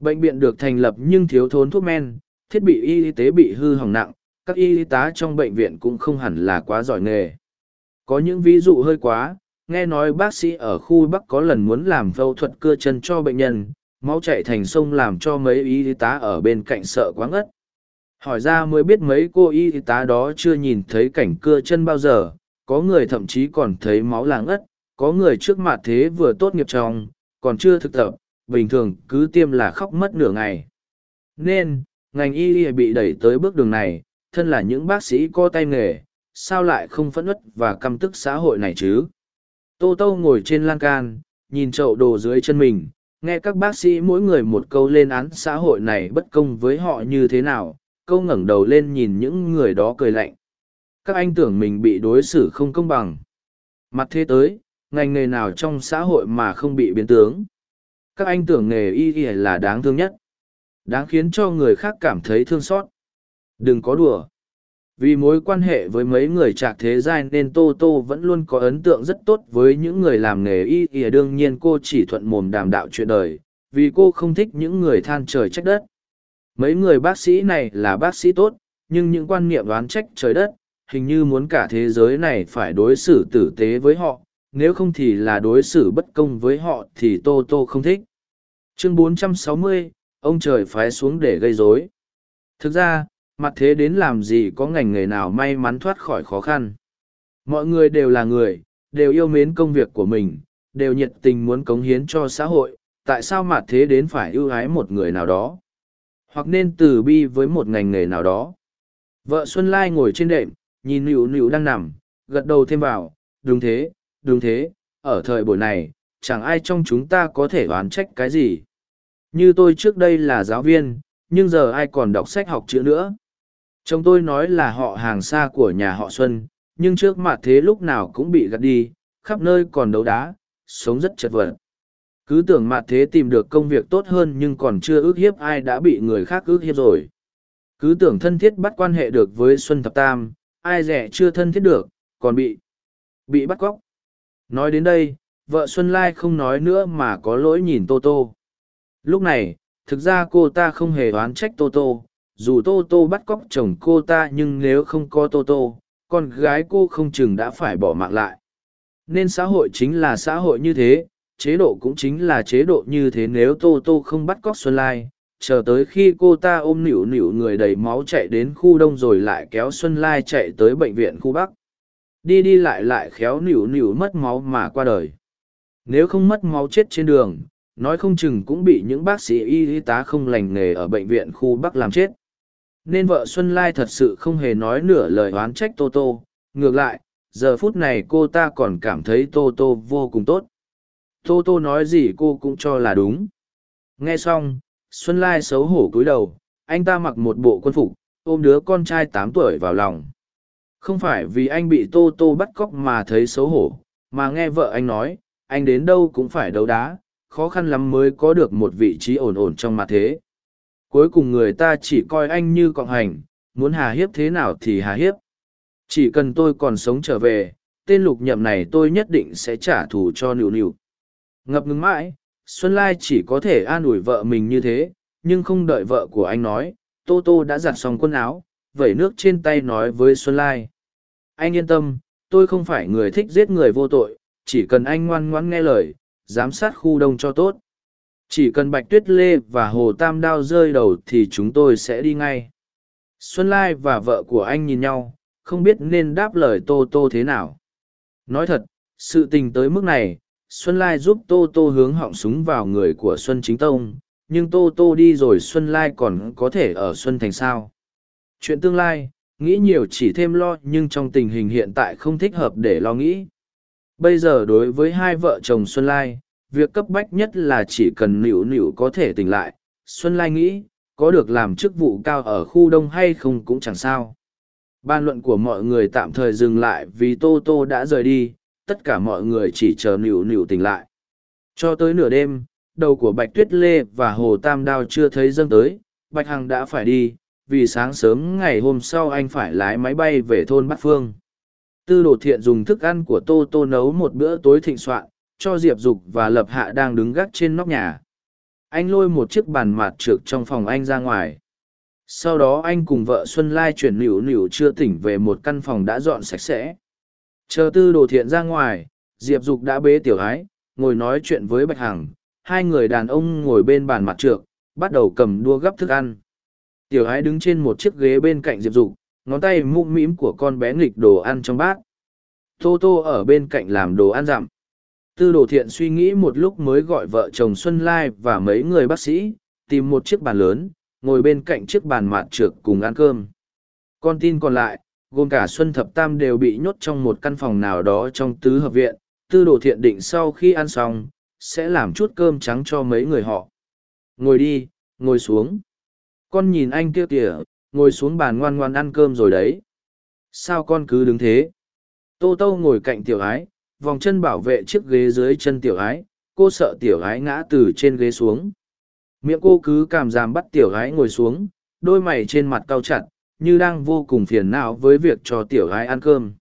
Bệnh viện được thành lập nhưng thiếu thốn thuốc men thiết bị y tế bị hư hỏng nặng, các y tá trong bệnh viện cũng không hẳn là quá giỏi nghề. Có những ví dụ hơi quá, nghe nói bác sĩ ở khu bắc có lần muốn làm phẫu thuật cưa chân cho bệnh nhân, máu chạy thành sông làm cho mấy y tá ở bên cạnh sợ quá ngất. Hỏi ra mới biết mấy cô y tá đó chưa nhìn thấy cảnh cưa chân bao giờ, có người thậm chí còn thấy máu làng ất có người trước mặt thế vừa tốt nghiệp trong, còn chưa thực tập, bình thường cứ tiêm là khóc mất nửa ngày. Nên ngành y bị đẩy tới bước đường này, thân là những bác sĩ có tay nghề, sao lại không phẫn ất và căm tức xã hội này chứ? Tô tô ngồi trên lan can, nhìn chậu đồ dưới chân mình, nghe các bác sĩ mỗi người một câu lên án xã hội này bất công với họ như thế nào, câu ngẩng đầu lên nhìn những người đó cười lạnh. Các anh tưởng mình bị đối xử không công bằng. Mặt thế tới, ngành nghề nào trong xã hội mà không bị biến tướng? Các anh tưởng nghề y y là đáng thương nhất đáng khiến cho người khác cảm thấy thương xót. Đừng có đùa. Vì mối quan hệ với mấy người trạc thế giai nên tô tô vẫn luôn có ấn tượng rất tốt với những người làm nghề y ỉa đương nhiên cô chỉ thuận mồm đàm đạo chuyện đời vì cô không thích những người than trời trách đất. Mấy người bác sĩ này là bác sĩ tốt nhưng những quan niệm đoán trách trời đất hình như muốn cả thế giới này phải đối xử tử tế với họ. Nếu không thì là đối xử bất công với họ thì tô tô không thích. Chương 460, ông trời phái xuống để gây rối. Thực ra, mặt thế đến làm gì có ngành nghề nào may mắn thoát khỏi khó khăn. Mọi người đều là người, đều yêu mến công việc của mình, đều nhiệt tình muốn cống hiến cho xã hội, tại sao mặt thế đến phải ưu ái một người nào đó? Hoặc nên từ bi với một ngành nghề nào đó? Vợ xuân lai ngồi trên đệm, nhìn nịu nịu đang nằm, gật đầu thêm vào, đúng thế đúng thế, ở thời buổi này, chẳng ai trong chúng ta có thể oán trách cái gì như tôi trước đây là giáo viên, nhưng giờ ai còn đọc sách học chữ nữa? Chồng tôi nói là họ hàng xa của nhà họ xuân, nhưng trước mặt thế lúc nào cũng bị gặt đi, khắp nơi còn đấu đá, sống rất chật vật. Cứ tưởng mặt thế tìm được công việc tốt hơn nhưng còn chưa ước hiếp ai đã bị người khác ước hiếp rồi. Cứ tưởng thân thiết bắt quan hệ được với xuân thập tam, ai rẻ chưa thân thiết được, còn bị bị bắt cóc. Nói đến đây, vợ xuân lai không nói nữa mà có lỗi nhìn tô tô lúc này, thực ra cô ta không hề oán trách tô tô, dù tô tô bắt cóc chồng cô ta nhưng nếu không có tô tô, con gái cô không chừng đã phải bỏ mạng lại. Nên xã hội chính là xã hội như thế, chế độ cũng chính là chế độ như thế nếu tô tô không bắt cóc xuân lai, chờ tới khi cô ta ôm nỉu nỉu người đầy máu chạy đến khu đông rồi lại kéo xuân lai chạy tới bệnh viện khu bắc. Đi đi lại lại khéo nỉu nỉu mất máu mà qua đời. Nếu không mất máu chết trên đường nói không chừng cũng bị những bác sĩ y tá không lành nghề ở bệnh viện khu bắc làm chết. Nên vợ xuân lai thật sự không hề nói nửa lời oán trách tô tô. Ngược lại, giờ phút này cô ta còn cảm thấy tô tô vô cùng tốt. Tô tô nói gì cô cũng cho là đúng. Nghe xong, xuân lai xấu hổ cúi đầu. Anh ta mặc một bộ quân phục, ôm đứa con trai tám tuổi vào lòng. Không phải vì anh bị tô tô bắt cóc mà thấy xấu hổ, mà nghe vợ anh nói, anh đến đâu cũng phải đấu đá khó khăn lắm mới có được một vị trí ổn ổn trong mặt thế. Cuối cùng người ta chỉ coi anh như cọng hành, muốn hà hiếp thế nào thì hà hiếp. Chỉ cần tôi còn sống trở về, tên lục nhậm này tôi nhất định sẽ trả thù cho nịu nịu ngập ngừng mãi, xuân lai chỉ có thể an ủi vợ mình như thế, nhưng không đợi vợ của anh nói, tô tô đã giặt xong quần áo, vẩy nước trên tay nói với xuân lai. Anh yên tâm, tôi không phải người thích giết người vô tội, chỉ cần anh ngoan ngoãn nghe lời giám sát khu đông cho tốt. Chỉ cần bạch tuyết lê và hồ tam đao rơi đầu thì chúng tôi sẽ đi ngay. Xuân lai và vợ của anh nhìn nhau, không biết nên đáp lời tô tô thế nào. Nói thật, sự tình tới mức này, xuân lai giúp tô tô hướng họng súng vào người của xuân chính tông, nhưng tô tô đi rồi xuân lai còn có thể ở xuân thành sao? Chuyện tương lai, nghĩ nhiều chỉ thêm lo nhưng trong tình hình hiện tại không thích hợp để lo nghĩ bây giờ đối với hai vợ chồng xuân lai, việc cấp bách nhất là chỉ cần nịu nịu có thể tỉnh lại. Xuân lai nghĩ, có được làm chức vụ cao ở khu đông hay không cũng chẳng sao. Ban luận của mọi người tạm thời dừng lại vì tô tô đã rời đi, tất cả mọi người chỉ chờ nịu nịu tỉnh lại. Cho tới nửa đêm, đầu của bạch tuyết lê và hồ tam đao chưa thấy dâng tới. Bạch hằng đã phải đi, vì sáng sớm ngày hôm sau anh phải lái máy bay về thôn bát phương tư đồ thiện dùng thức ăn của tô tô nấu một bữa tối thịnh soạn, cho diệp dục và lập hạ đang đứng gác trên nóc nhà. Anh lôi một chiếc bàn mạt trượt trong phòng anh ra ngoài. Sau đó anh cùng vợ xuân lai chuyển nỉu nỉu chưa tỉnh về một căn phòng đã dọn sạch sẽ. Chờ tư đồ thiện ra ngoài, diệp dục đã bế tiểu ái, ngồi nói chuyện với bạch hằng. Hai người đàn ông ngồi bên bàn mặt trượt, bắt đầu cầm đua gấp thức ăn. Tiểu ái đứng trên một chiếc ghế bên cạnh diệp dục ngón tay mũm mĩm của con bé nghịch đồ ăn trong bát. Tô tô ở bên cạnh làm đồ ăn dặm. Tư đồ thiện suy nghĩ một lúc mới gọi vợ chồng xuân lai và mấy người bác sĩ, tìm một chiếc bàn lớn, ngồi bên cạnh chiếc bàn mạt trượt cùng ăn cơm. Con tin còn lại, gồm cả xuân thập tam đều bị nhốt trong một căn phòng nào đó trong tứ hợp viện. Tư đồ thiện định sau khi ăn xong, sẽ làm chút cơm trắng cho mấy người họ. Ngồi đi, ngồi xuống. Con nhìn anh kia kìa ngồi xuống bàn ngoan ngoan ăn cơm rồi đấy sao con cứ đứng thế tô tô ngồi cạnh tiểu ái vòng chân bảo vệ chiếc ghế dưới chân tiểu ái cô sợ tiểu ái ngã từ trên ghế xuống miệng cô cứ cảm giảm bắt tiểu ái ngồi xuống đôi mày trên mặt cau chặt như đang vô cùng phiền não với việc cho tiểu Ái ăn cơm.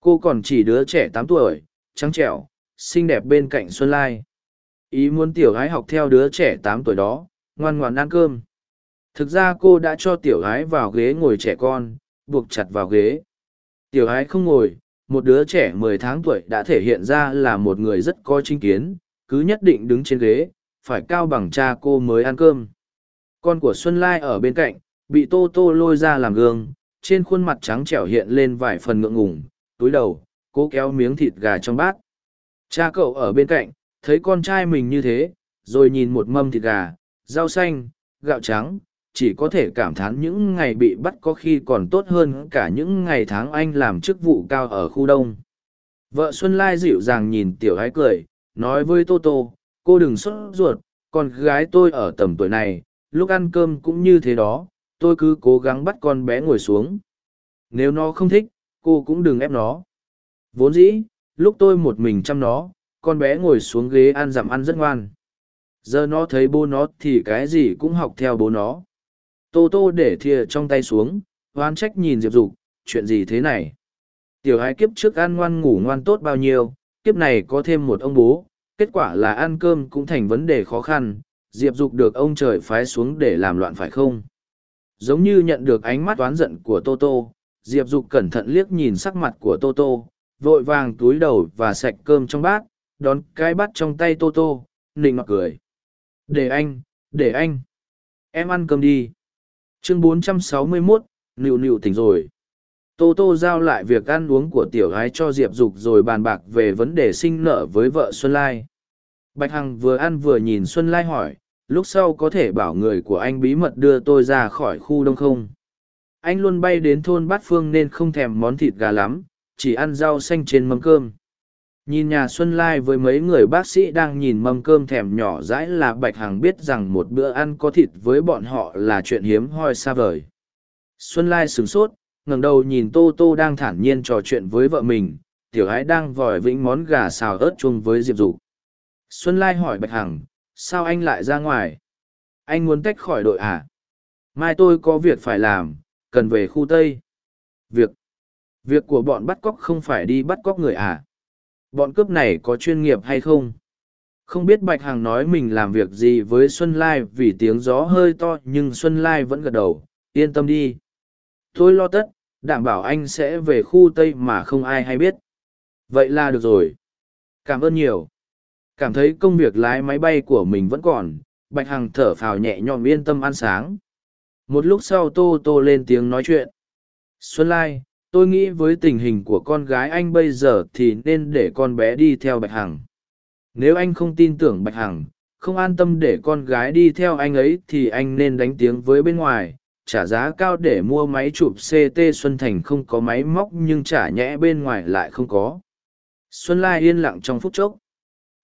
Cô còn chỉ đứa trẻ tám tuổi, trắng trẻo, xinh đẹp bên cạnh Xuân Lai. Ý muốn tiểu gái học theo đứa trẻ tám tuổi đó, ngoan ngoan ăn cơm. Thực ra cô đã cho tiểu gái vào ghế ngồi trẻ con, buộc chặt vào ghế. Tiểu gái không ngồi, một đứa trẻ mười tháng tuổi đã thể hiện ra là một người rất có chính kiến, cứ nhất định đứng trên ghế, phải cao bằng cha cô mới ăn cơm. Con của Xuân Lai ở bên cạnh, bị Tô Tô lôi ra làm gương, trên khuôn mặt trắng trẻo hiện lên vài phần ngượng ngùng, túi đầu, cố kéo miếng thịt gà trong bát. Cha cậu ở bên cạnh, thấy con trai mình như thế, rồi nhìn một mâm thịt gà, rau xanh, gạo trắng, chỉ có thể cảm thán những ngày bị bắt có khi còn tốt hơn cả những ngày tháng anh làm chức vụ cao ở khu đông. Vợ Xuân Lai dịu dàng nhìn tiểu gái cười, nói với Tô Tô, cô đừng sốt ruột, con gái tôi ở tầm tuổi này, lúc ăn cơm cũng như thế đó, tôi cứ cố gắng bắt con bé ngồi xuống. Nếu nó không thích, cô cũng đừng ép nó. Vốn dĩ, lúc tôi một mình chăm nó, con bé ngồi xuống ghế ăn dặm ăn rất ngoan. Giờ nó thấy bố nó thì cái gì cũng học theo bố nó. Tô tô để thìa trong tay xuống, hoan trách nhìn Diệp Dục, chuyện gì thế này? Tiểu hai kiếp trước ăn ngoan ngủ ngoan tốt bao nhiêu, kiếp này có thêm một ông bố, kết quả là ăn cơm cũng thành vấn đề khó khăn, Diệp Dục được ông trời phái xuống để làm loạn phải không? Giống như nhận được ánh mắt oán giận của Tô Tô, Diệp Dục cẩn thận liếc nhìn sắc mặt của Tô Tô, vội vàng túi đầu và sạch cơm trong bát, đón cái bát trong tay Tô Tô, nịnh mặc cười. Để anh, để anh. Em ăn cơm đi. Chương 461, nịu nịu tỉnh rồi. Tô Tô giao lại việc ăn uống của tiểu gái cho Diệp Dục rồi bàn bạc về vấn đề sinh nở với vợ Xuân Lai. Bạch Hằng vừa ăn vừa nhìn Xuân Lai hỏi, lúc sau có thể bảo người của anh bí mật đưa tôi ra khỏi khu đông không? Anh luôn bay đến thôn Bát Phương nên không thèm món thịt gà lắm, chỉ ăn rau xanh trên mâm cơm. Nhìn nhà Xuân Lai với mấy người bác sĩ đang nhìn mâm cơm thèm nhỏ dãi là Bạch Hằng biết rằng một bữa ăn có thịt với bọn họ là chuyện hiếm hoi xa vời. Xuân Lai sửng sốt, ngẩng đầu nhìn Tô Tô đang thản nhiên trò chuyện với vợ mình, tiểu ái đang vòi vĩnh món gà xào ớt chung với Diệp Dục. Xuân Lai hỏi Bạch Hằng, sao anh lại ra ngoài? Anh muốn tách khỏi đội à? Mai tôi có việc phải làm, cần về khu Tây. Việc? Việc của bọn bắt cóc không phải đi bắt cóc người à? Bọn cướp này có chuyên nghiệp hay không? Không biết Bạch Hằng nói mình làm việc gì với Xuân Lai vì tiếng gió hơi to nhưng Xuân Lai vẫn gật đầu, yên tâm đi. Tôi lo tất, đảm bảo anh sẽ về khu Tây mà không ai hay biết. Vậy là được rồi. Cảm ơn nhiều. Cảm thấy công việc lái máy bay của mình vẫn còn, Bạch Hằng thở phào nhẹ nhõm yên tâm ăn sáng. Một lúc sau Tô Tô lên tiếng nói chuyện. Xuân Lai, tôi nghĩ với tình hình của con gái anh bây giờ thì nên để con bé đi theo Bạch Hằng. Nếu anh không tin tưởng Bạch Hằng, không an tâm để con gái đi theo anh ấy thì anh nên đánh tiếng với bên ngoài, trả giá cao để mua máy chụp CT Xuân Thành không có máy móc nhưng trả nhẽ bên ngoài lại không có. Xuân Lai yên lặng trong phút chốc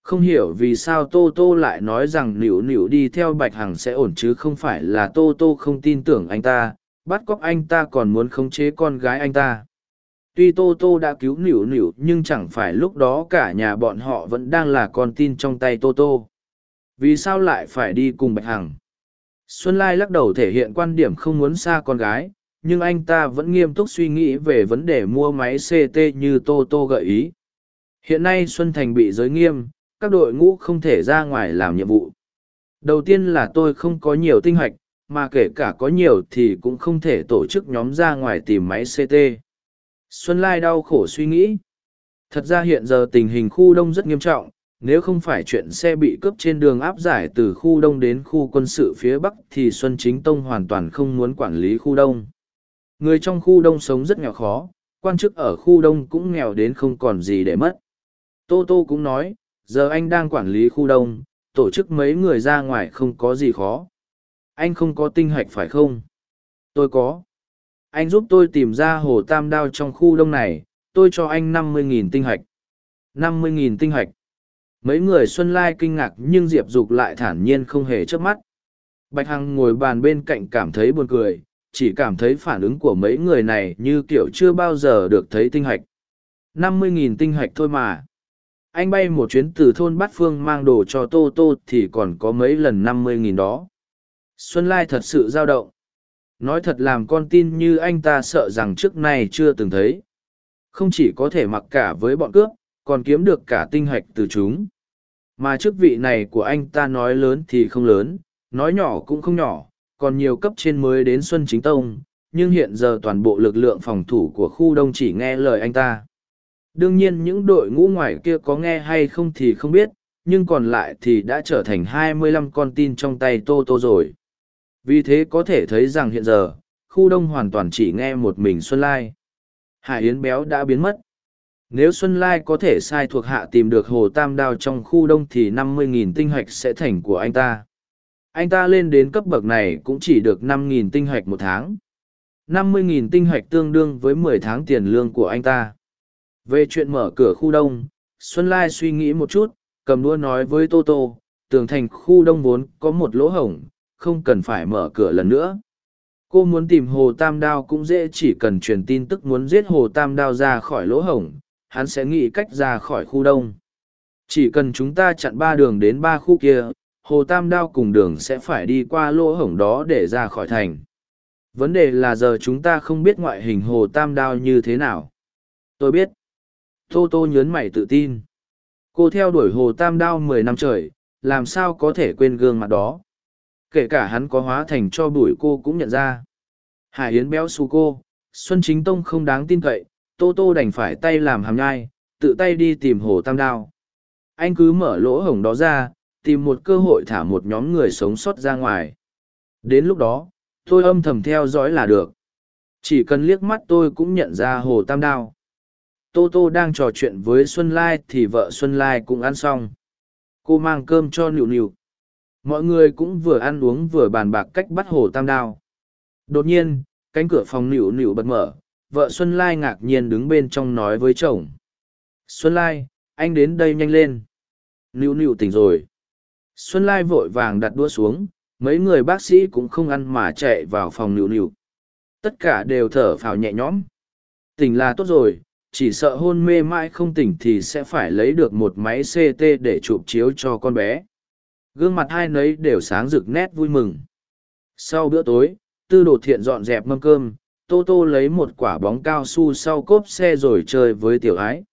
không hiểu vì sao tô tô lại nói rằng nịu nịu đi theo bạch hằng sẽ ổn chứ không phải là tô tô không tin tưởng anh ta bắt cóc anh ta còn muốn khống chế con gái anh ta. Tuy tô tô đã cứu nỉu nỉu nhưng chẳng phải lúc đó cả nhà bọn họ vẫn đang là con tin trong tay tô tô. Vì sao lại phải đi cùng bạch hằng? Xuân lai lắc đầu thể hiện quan điểm không muốn xa con gái nhưng anh ta vẫn nghiêm túc suy nghĩ về vấn đề mua máy ct như tô tô gợi ý. Hiện nay xuân thành bị giới nghiêm các đội ngũ không thể ra ngoài làm nhiệm vụ. Đầu tiên là tôi không có nhiều tinh hoạch, mà kể cả có nhiều thì cũng không thể tổ chức nhóm ra ngoài tìm máy CT. Xuân Lai đau khổ suy nghĩ. Thật ra hiện giờ tình hình khu đông rất nghiêm trọng, nếu không phải chuyện xe bị cướp trên đường áp giải từ khu đông đến khu quân sự phía bắc thì Xuân Chính Tông hoàn toàn không muốn quản lý khu đông. Người trong khu đông sống rất nghèo khó, quan chức ở khu đông cũng nghèo đến không còn gì để mất. Tô Tô cũng nói, giờ anh đang quản lý khu đông tổ chức mấy người ra ngoài không có gì khó anh không có tinh hạch phải không? Tôi có. Anh giúp tôi tìm ra hồ tam đao trong khu đông này, tôi cho anh năm mươi nghìn tinh hạch. năm mươi nghìn tinh hạch. Mấy người xuân lai kinh ngạc nhưng diệp dục lại thản nhiên không hề chớp mắt. Bạch hằng ngồi bàn bên cạnh cảm thấy buồn cười, chỉ cảm thấy phản ứng của mấy người này như kiểu chưa bao giờ được thấy tinh hạch. năm mươi nghìn tinh hạch thôi mà. Anh bay một chuyến từ thôn bát phương mang đồ cho tô tô thì còn có mấy lần năm mươi nghìn đó xuân lai thật sự dao động. Nói thật làm con tin như anh ta sợ rằng trước nay chưa từng thấy. Không chỉ có thể mặc cả với bọn cướp, còn kiếm được cả tinh hạch từ chúng. Mà chức vị này của anh ta nói lớn thì không lớn, nói nhỏ cũng không nhỏ, còn nhiều cấp trên mới đến xuân chính tông, nhưng hiện giờ toàn bộ lực lượng phòng thủ của khu đông chỉ nghe lời anh ta. Đương nhiên những đội ngũ ngoài kia có nghe hay không thì không biết, nhưng còn lại thì đã trở thành 25 con tin trong tay Tô Tô rồi. Vì thế có thể thấy rằng hiện giờ, khu đông hoàn toàn chỉ nghe một mình Xuân Lai. Hải Yến Béo đã biến mất. Nếu Xuân Lai có thể sai thuộc hạ tìm được hồ tam đao trong khu đông thì 50.000 tinh hoạch sẽ thành của anh ta. Anh ta lên đến cấp bậc này cũng chỉ được 5.000 tinh hoạch một tháng. 50.000 tinh hoạch tương đương với 10 tháng tiền lương của anh ta. Về chuyện mở cửa khu đông, Xuân Lai suy nghĩ một chút, cầm đua nói với tô tô tường thành khu đông vốn có một lỗ hổng không cần phải mở cửa lần nữa. Cô muốn tìm hồ tam đao cũng dễ, chỉ cần truyền tin tức muốn giết hồ tam đao ra khỏi lỗ hổng, hắn sẽ nghĩ cách ra khỏi khu đông. Chỉ cần chúng ta chặn ba đường đến ba khu kia, hồ tam đao cùng đường sẽ phải đi qua lỗ hổng đó để ra khỏi thành. Vấn đề là giờ chúng ta không biết ngoại hình hồ tam đao như thế nào. Tôi biết. Tô tô nhớn mày tự tin. Cô theo đuổi hồ tam đao mười năm trời, làm sao có thể quên gương mặt đó? Kể cả hắn có hóa thành cho bụi cô cũng nhận ra. Hải yến béo xù cô, xuân chính tông không đáng tin cậy, tô tô đành phải tay làm hàm nhai, tự tay đi tìm hồ tam đao. Anh cứ mở lỗ hổng đó ra, tìm một cơ hội thả một nhóm người sống sót ra ngoài. Đến lúc đó, tôi âm thầm theo dõi là được. Chỉ cần liếc mắt tôi cũng nhận ra hồ tam đao. Tô tô đang trò chuyện với xuân lai thì vợ xuân lai cũng ăn xong. Cô mang cơm cho nịu nịu mọi người cũng vừa ăn uống vừa bàn bạc cách bắt hồ tam đao. Đột nhiên, cánh cửa phòng nịu nịu bật mở, vợ xuân lai ngạc nhiên đứng bên trong nói với chồng. Xuân lai, anh đến đây nhanh lên. Nịu nịu tỉnh rồi. Xuân lai vội vàng đặt đũa xuống, mấy người bác sĩ cũng không ăn mà chạy vào phòng nịu nịu. Tất cả đều thở phào nhẹ nhõm. Tỉnh là tốt rồi, chỉ sợ hôn mê mãi không tỉnh thì sẽ phải lấy được một máy ct để chụp chiếu cho con bé gương mặt hai nấy đều sáng rực nét vui mừng. Sau bữa tối tư đồ thiện dọn dẹp mâm cơm tô tô lấy một quả bóng cao su sau cốp xe rồi chơi với tiểu ái.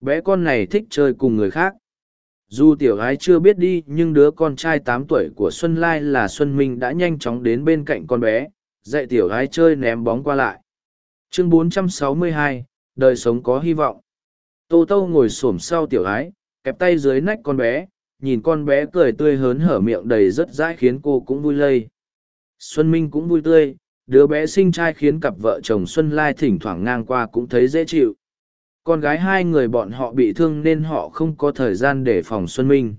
Bé con này thích chơi cùng người khác. Dù tiểu ái chưa biết đi nhưng đứa con trai tám tuổi của xuân lai là xuân minh đã nhanh chóng đến bên cạnh con bé dạy tiểu ái chơi ném bóng qua lại. Chương 462, đời sống có hy vọng. Tô tô ngồi xổm sau tiểu ái kẹp tay dưới nách con bé nhìn con bé cười tươi hớn hở miệng đầy rất dãi khiến cô cũng vui lây. Xuân minh cũng vui tươi, đứa bé sinh trai khiến cặp vợ chồng xuân lai thỉnh thoảng ngang qua cũng thấy dễ chịu. Con gái hai người bọn họ bị thương nên họ không có thời gian để phòng xuân minh.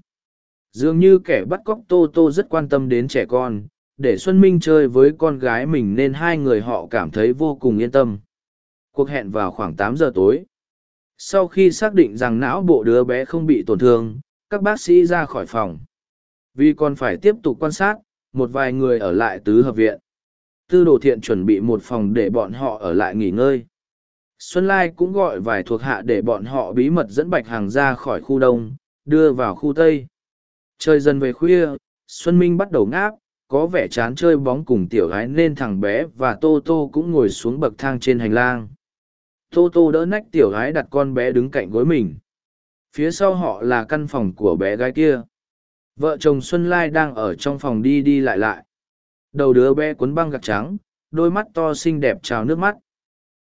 Dường như kẻ bắt cóc tô tô rất quan tâm đến trẻ con, để xuân minh chơi với con gái mình nên hai người họ cảm thấy vô cùng yên tâm. Cuộc hẹn vào khoảng tám giờ tối. Sau khi xác định rằng não bộ đứa bé không bị tổn thương các bác sĩ ra khỏi phòng. Vì còn phải tiếp tục quan sát, một vài người ở lại tứ hợp viện. Tư đồ thiện chuẩn bị một phòng để bọn họ ở lại nghỉ ngơi. Xuân lai cũng gọi vài thuộc hạ để bọn họ bí mật dẫn bạch hàng ra khỏi khu đông, đưa vào khu tây. Trời dần về khuya, xuân minh bắt đầu ngáp, có vẻ chán chơi bóng cùng tiểu gái nên thằng bé và tô tô cũng ngồi xuống bậc thang trên hành lang. Tô tô đỡ nách tiểu gái đặt con bé đứng cạnh gối mình phía sau họ là căn phòng của bé gái kia. Vợ chồng xuân lai đang ở trong phòng đi đi lại lại. Đầu đứa bé cuốn băng gạc trắng, đôi mắt to xinh đẹp trào nước mắt.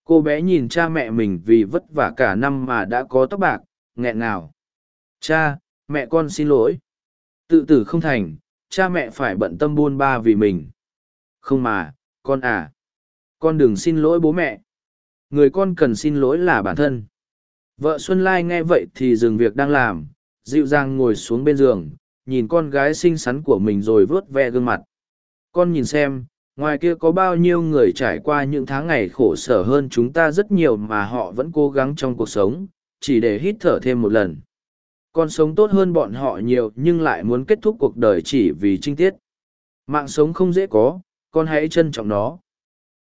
Cô bé nhìn cha mẹ mình vì vất vả cả năm mà đã có tóc bạc, nghẹn ngào. Cha, mẹ con xin lỗi. Tự tử không thành, cha mẹ phải bận tâm buôn ba vì mình. Không mà, con à. Con đừng xin lỗi bố mẹ. Người con cần xin lỗi là bản thân vợ xuân lai nghe vậy thì dừng việc đang làm, dịu dàng ngồi xuống bên giường, nhìn con gái xinh xắn của mình rồi vớt ve gương mặt. Con nhìn xem, ngoài kia có bao nhiêu người trải qua những tháng ngày khổ sở hơn chúng ta rất nhiều mà họ vẫn cố gắng trong cuộc sống, chỉ để hít thở thêm một lần. Con sống tốt hơn bọn họ nhiều nhưng lại muốn kết thúc cuộc đời chỉ vì trinh tiết. Mạng sống không dễ có, con hãy trân trọng nó.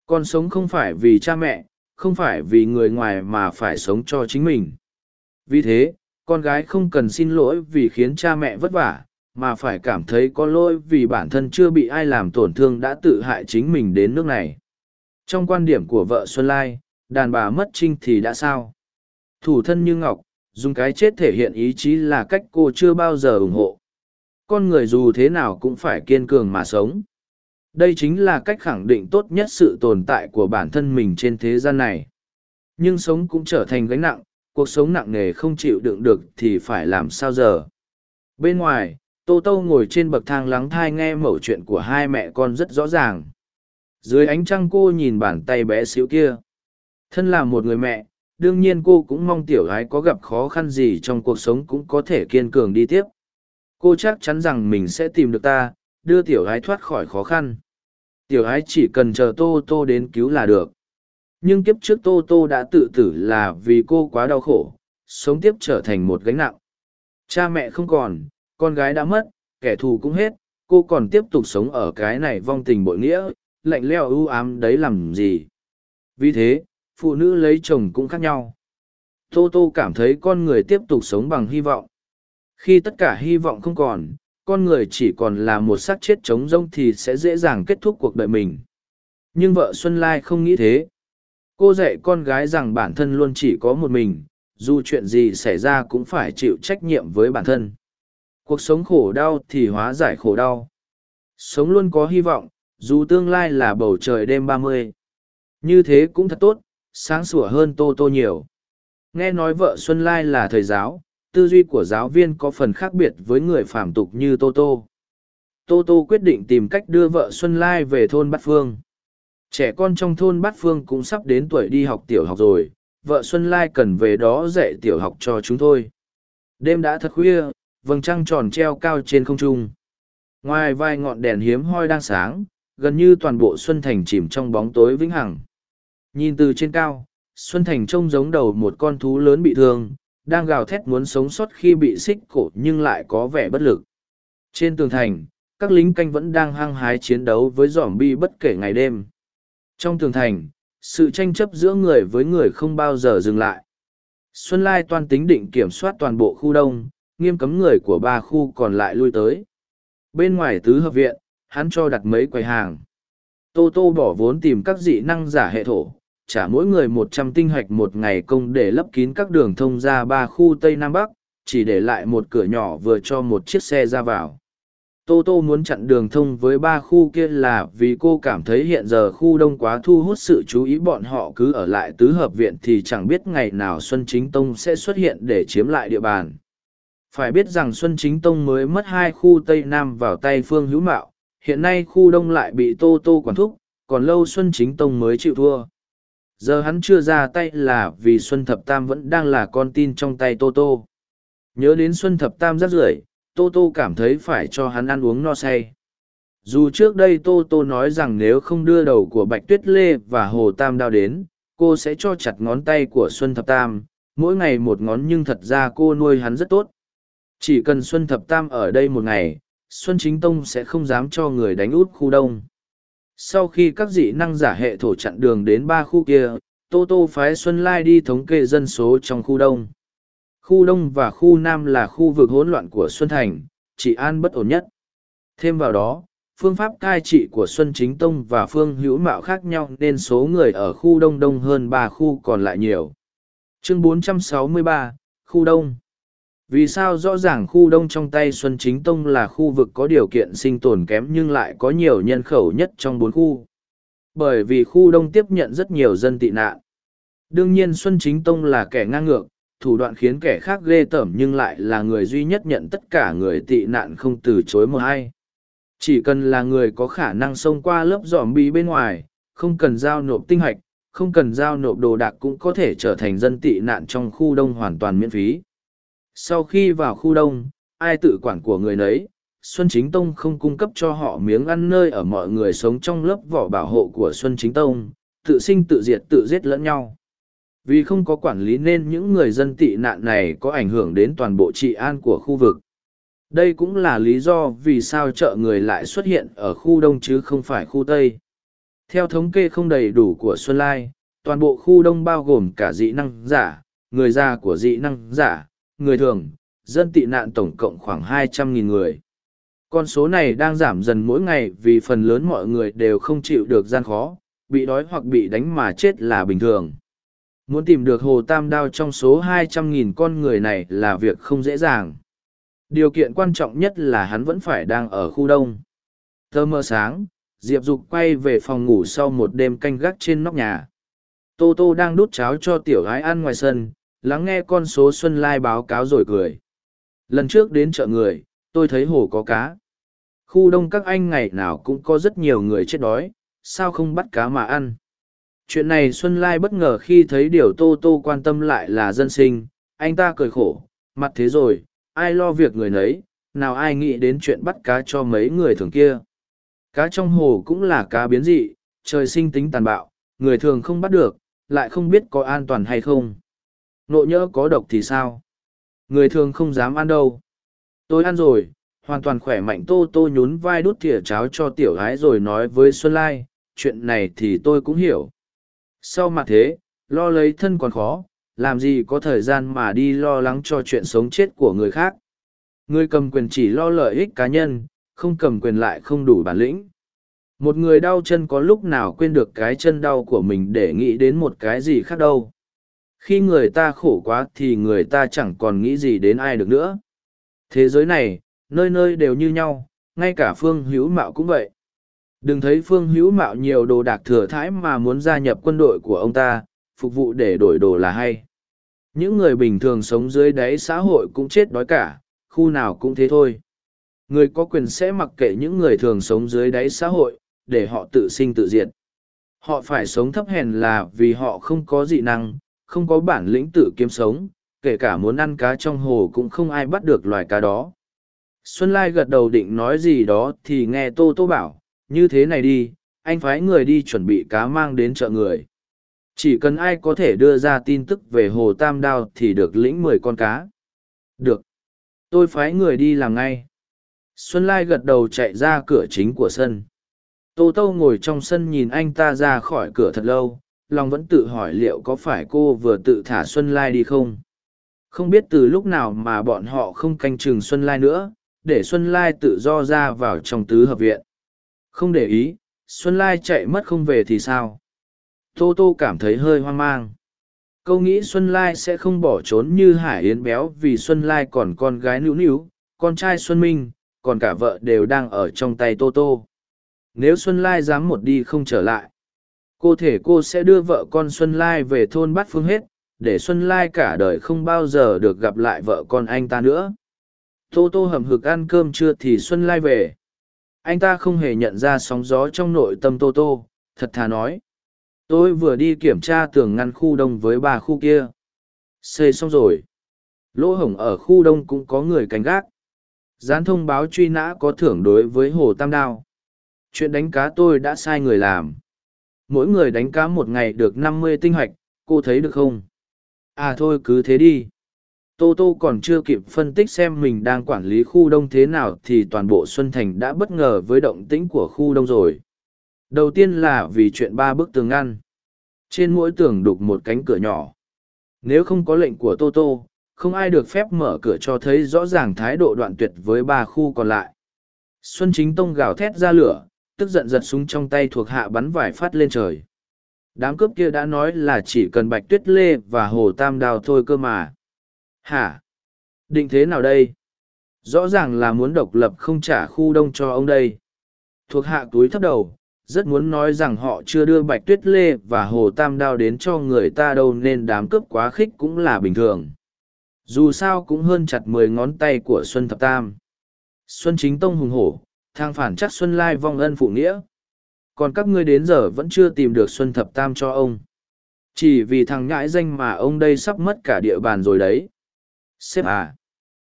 Con sống không phải vì cha mẹ không phải vì người ngoài mà phải sống cho chính mình. Vì thế, con gái không cần xin lỗi vì khiến cha mẹ vất vả, mà phải cảm thấy có lỗi vì bản thân chưa bị ai làm tổn thương đã tự hại chính mình đến nước này. Trong quan điểm của vợ Xuân Lai, đàn bà mất trinh thì đã sao? Thủ thân như ngọc, dùng cái chết thể hiện ý chí là cách cô chưa bao giờ ủng hộ. Con người dù thế nào cũng phải kiên cường mà sống. Đây chính là cách khẳng định tốt nhất sự tồn tại của bản thân mình trên thế gian này. Nhưng sống cũng trở thành gánh nặng, cuộc sống nặng nề không chịu đựng được thì phải làm sao giờ. Bên ngoài, Tô Tô ngồi trên bậc thang lắng thai nghe mẩu chuyện của hai mẹ con rất rõ ràng. Dưới ánh trăng cô nhìn bàn tay bé xíu kia. Thân là một người mẹ, đương nhiên cô cũng mong tiểu gái có gặp khó khăn gì trong cuộc sống cũng có thể kiên cường đi tiếp. Cô chắc chắn rằng mình sẽ tìm được ta, đưa tiểu gái thoát khỏi khó khăn. Tiểu Ái chỉ cần chờ Tô Tô đến cứu là được. Nhưng kiếp trước Tô Tô đã tự tử là vì cô quá đau khổ, sống tiếp trở thành một gánh nặng. Cha mẹ không còn, con gái đã mất, kẻ thù cũng hết, cô còn tiếp tục sống ở cái này vong tình bội nghĩa, lạnh leo ưu ám đấy làm gì. Vì thế, phụ nữ lấy chồng cũng khác nhau. Tô Tô cảm thấy con người tiếp tục sống bằng hy vọng. Khi tất cả hy vọng không còn, con người chỉ còn là một xác chết trống rông thì sẽ dễ dàng kết thúc cuộc đời mình. Nhưng vợ Xuân Lai không nghĩ thế. Cô dạy con gái rằng bản thân luôn chỉ có một mình, dù chuyện gì xảy ra cũng phải chịu trách nhiệm với bản thân. Cuộc sống khổ đau thì hóa giải khổ đau. Sống luôn có hy vọng, dù tương lai là bầu trời đêm ba mươi. Như thế cũng thật tốt, sáng sủa hơn Tô Tô nhiều. Nghe nói vợ Xuân Lai là thầy giáo, tư duy của giáo viên có phần khác biệt với người phàm tục như Tô Tô. Tô Tô quyết định tìm cách đưa vợ Xuân Lai về thôn Bát Phương. Trẻ con trong thôn Bát Phương cũng sắp đến tuổi đi học tiểu học rồi, vợ Xuân Lai cần về đó dạy tiểu học cho chúng thôi. Đêm đã thật khuya, vầng trăng tròn treo cao trên không trung. Ngoài vài ngọn đèn hiếm hoi đang sáng, gần như toàn bộ Xuân Thành chìm trong bóng tối vĩnh hằng. Nhìn từ trên cao, Xuân Thành trông giống đầu một con thú lớn bị thương, đang gào thét muốn sống sót khi bị xích cổ nhưng lại có vẻ bất lực. Trên tường thành, các lính canh vẫn đang hăng hái chiến đấu với giỏm bi bất kể ngày đêm. Trong tường thành, sự tranh chấp giữa người với người không bao giờ dừng lại. Xuân Lai toan tính định kiểm soát toàn bộ khu đông, nghiêm cấm người của ba khu còn lại lui tới. Bên ngoài tứ hợp viện, hắn cho đặt mấy quầy hàng. Tô Tô bỏ vốn tìm các dị năng giả hệ thổ, trả mỗi người một trăm tinh hoạch một ngày công để lấp kín các đường thông ra ba khu Tây Nam Bắc, chỉ để lại một cửa nhỏ vừa cho một chiếc xe ra vào. Tô Tô muốn chặn đường thông với ba khu kia là vì cô cảm thấy hiện giờ khu đông quá thu hút sự chú ý bọn họ cứ ở lại tứ hợp viện thì chẳng biết ngày nào Xuân Chính Tông sẽ xuất hiện để chiếm lại địa bàn. Phải biết rằng Xuân Chính Tông mới mất hai khu Tây Nam vào tay Phương Hữu Mạo, hiện nay khu đông lại bị Tô Tô quản thúc, còn lâu Xuân Chính Tông mới chịu thua. Giờ hắn chưa ra tay là vì Xuân Thập Tam vẫn đang là con tin trong tay Tô Tô. Nhớ đến Xuân Thập Tam rất rưởi Tô Tô cảm thấy phải cho hắn ăn uống no say. Dù trước đây Tô Tô nói rằng nếu không đưa đầu của Bạch Tuyết Lê và Hồ Tam Đao đến, cô sẽ cho chặt ngón tay của Xuân Thập Tam, mỗi ngày một ngón nhưng thật ra cô nuôi hắn rất tốt. Chỉ cần Xuân Thập Tam ở đây một ngày, Xuân Chính Tông sẽ không dám cho người đánh út khu đông. Sau khi các dị năng giả hệ thổ chặn đường đến ba khu kia, Tô Tô phái Xuân Lai đi thống kê dân số trong khu đông. Khu đông và khu nam là khu vực hỗn loạn của Xuân Thành, trị an bất ổn nhất. Thêm vào đó, phương pháp cai trị của Xuân Chính Tông và Phương Hữu Mạo khác nhau nên số người ở khu đông đông hơn ba khu còn lại nhiều. Chương 463, Khu Đông vì sao rõ ràng khu đông trong tay Xuân Chính Tông là khu vực có điều kiện sinh tồn kém nhưng lại có nhiều nhân khẩu nhất trong bốn khu? Bởi vì khu đông tiếp nhận rất nhiều dân tị nạn. Đương nhiên Xuân Chính Tông là kẻ ngang ngược, thủ đoạn khiến kẻ khác ghê tởm nhưng lại là người duy nhất nhận tất cả người tị nạn không từ chối một ai. Chỉ cần là người có khả năng xông qua lớp dòm bi bên ngoài, không cần giao nộp tinh hạch, không cần giao nộp đồ đạc cũng có thể trở thành dân tị nạn trong khu đông hoàn toàn miễn phí. Sau khi vào khu đông, ai tự quản của người nấy, Xuân Chính Tông không cung cấp cho họ miếng ăn nơi ở mọi người sống trong lớp vỏ bảo hộ của Xuân Chính Tông, tự sinh tự diệt tự giết lẫn nhau. Vì không có quản lý nên những người dân tị nạn này có ảnh hưởng đến toàn bộ trị an của khu vực. Đây cũng là lý do vì sao chợ người lại xuất hiện ở khu đông chứ không phải khu tây. Theo thống kê không đầy đủ của Xuân Lai, toàn bộ khu đông bao gồm cả dị năng giả, người già của dị năng giả, người thường, dân tị nạn tổng cộng khoảng 200.000 người. Con số này đang giảm dần mỗi ngày vì phần lớn mọi người đều không chịu được gian khó, bị đói hoặc bị đánh mà chết là bình thường. Muốn tìm được hồ tam đao trong số 200.000 con người này là việc không dễ dàng. Điều kiện quan trọng nhất là hắn vẫn phải đang ở khu đông. Tơ mơ sáng, Diệp Dục quay về phòng ngủ sau một đêm canh gác trên nóc nhà. Tô Tô đang đút cháo cho tiểu gái ăn ngoài sân, lắng nghe con số Xuân Lai báo cáo rồi cười. Lần trước đến chợ người, tôi thấy hồ có cá. Khu đông các anh ngày nào cũng có rất nhiều người chết đói, sao không bắt cá mà ăn? Chuyện này Xuân Lai bất ngờ khi thấy điều Tô Tô quan tâm lại là dân sinh, anh ta cười khổ, mặt thế rồi, ai lo việc người nấy, nào ai nghĩ đến chuyện bắt cá cho mấy người thường kia. Cá trong hồ cũng là cá biến dị, trời sinh tính tàn bạo, người thường không bắt được, lại không biết có an toàn hay không. Nộ nhỡ có độc thì sao? Người thường không dám ăn đâu. Tôi ăn rồi, hoàn toàn khỏe mạnh tô tô nhún vai đút thìa cháo cho tiểu gái rồi nói với Xuân Lai, chuyện này thì tôi cũng hiểu. Sau mặt thế, lo lấy thân còn khó, làm gì có thời gian mà đi lo lắng cho chuyện sống chết của người khác. Người cầm quyền chỉ lo lợi ích cá nhân, không cầm quyền lại không đủ bản lĩnh. Một người đau chân có lúc nào quên được cái chân đau của mình để nghĩ đến một cái gì khác đâu. Khi người ta khổ quá thì người ta chẳng còn nghĩ gì đến ai được nữa. Thế giới này, nơi nơi đều như nhau, ngay cả Phương Hữu Mạo cũng vậy. Đừng thấy Phương Hữu Mạo nhiều đồ đạc thừa thãi mà muốn gia nhập quân đội của ông ta, phục vụ để đổi đồ là hay. Những người bình thường sống dưới đáy xã hội cũng chết đói cả, khu nào cũng thế thôi. Người có quyền sẽ mặc kệ những người thường sống dưới đáy xã hội, để họ tự sinh tự diệt. Họ phải sống thấp hèn là vì họ không có dị năng, không có bản lĩnh tự kiếm sống, kể cả muốn ăn cá trong hồ cũng không ai bắt được loài cá đó. Xuân Lai gật đầu định nói gì đó thì nghe Tô Tô bảo, như thế này đi, anh phái người đi chuẩn bị cá mang đến chợ người. Chỉ cần ai có thể đưa ra tin tức về hồ Tam Đao thì được lĩnh mười con cá. Được. Tôi phái người đi làm ngay. Xuân Lai gật đầu chạy ra cửa chính của sân. Tô Tô ngồi trong sân nhìn anh ta ra khỏi cửa thật lâu, lòng vẫn tự hỏi liệu có phải cô vừa tự thả Xuân Lai đi không. Không biết từ lúc nào mà bọn họ không canh chừng Xuân Lai nữa, để Xuân Lai tự do ra vào trong tứ hợp viện. Không để ý, Xuân Lai chạy mất không về thì sao? Tô Tô cảm thấy hơi hoang mang. Câu nghĩ Xuân Lai sẽ không bỏ trốn như Hải Yến Béo vì Xuân Lai còn con gái nữu nữu, con trai Xuân Minh, còn cả vợ đều đang ở trong tay Tô Tô. Nếu Xuân Lai dám một đi không trở lại, cô thể cô sẽ đưa vợ con Xuân Lai về thôn Bát Phương hết, để Xuân Lai cả đời không bao giờ được gặp lại vợ con anh ta nữa. Tô Tô hầm hực ăn cơm trưa thì Xuân Lai về. Anh ta không hề nhận ra sóng gió trong nội tâm Tô Tô, thật thà nói. Tôi vừa đi kiểm tra tường ngăn khu đông với ba khu kia. Xây xong rồi. Lỗ hổng ở khu đông cũng có người canh gác. Gián thông báo truy nã có thưởng đối với Hồ Tam Đao. Chuyện đánh cá tôi đã sai người làm. Mỗi người đánh cá một ngày được năm mươi tinh hoạch, cô thấy được không? À thôi cứ thế đi. Tô Tô còn chưa kịp phân tích xem mình đang quản lý khu đông thế nào thì toàn bộ Xuân Thành đã bất ngờ với động tĩnh của khu đông rồi. Đầu tiên là vì chuyện ba bức tường ngăn. Trên mỗi tường đục một cánh cửa nhỏ. Nếu không có lệnh của Tô Tô, không ai được phép mở cửa cho thấy rõ ràng thái độ đoạn tuyệt với ba khu còn lại. Xuân Chính Tông gào thét ra lửa, tức giận giật súng trong tay thuộc hạ bắn vải phát lên trời. Đám cướp kia đã nói là chỉ cần Bạch Tuyết Lê và Hồ Tam Đào thôi cơ mà. Hả? Định thế nào đây? Rõ ràng là muốn độc lập không trả khu đông cho ông đây. Thuộc hạ túi thấp đầu, rất muốn nói rằng họ chưa đưa Bạch Tuyết Lê và Hồ Tam Đao đến cho người ta đâu nên đám cướp quá khích cũng là bình thường. Dù sao cũng hơn chặt mười ngón tay của Xuân Thập Tam. Xuân Chính Tông hùng hổ, thang phản chắc Xuân Lai vong ân phụ nghĩa. Còn các ngươi đến giờ vẫn chưa tìm được Xuân Thập Tam cho ông. Chỉ vì thằng nhãi danh mà ông đây sắp mất cả địa bàn rồi đấy. Sếp à?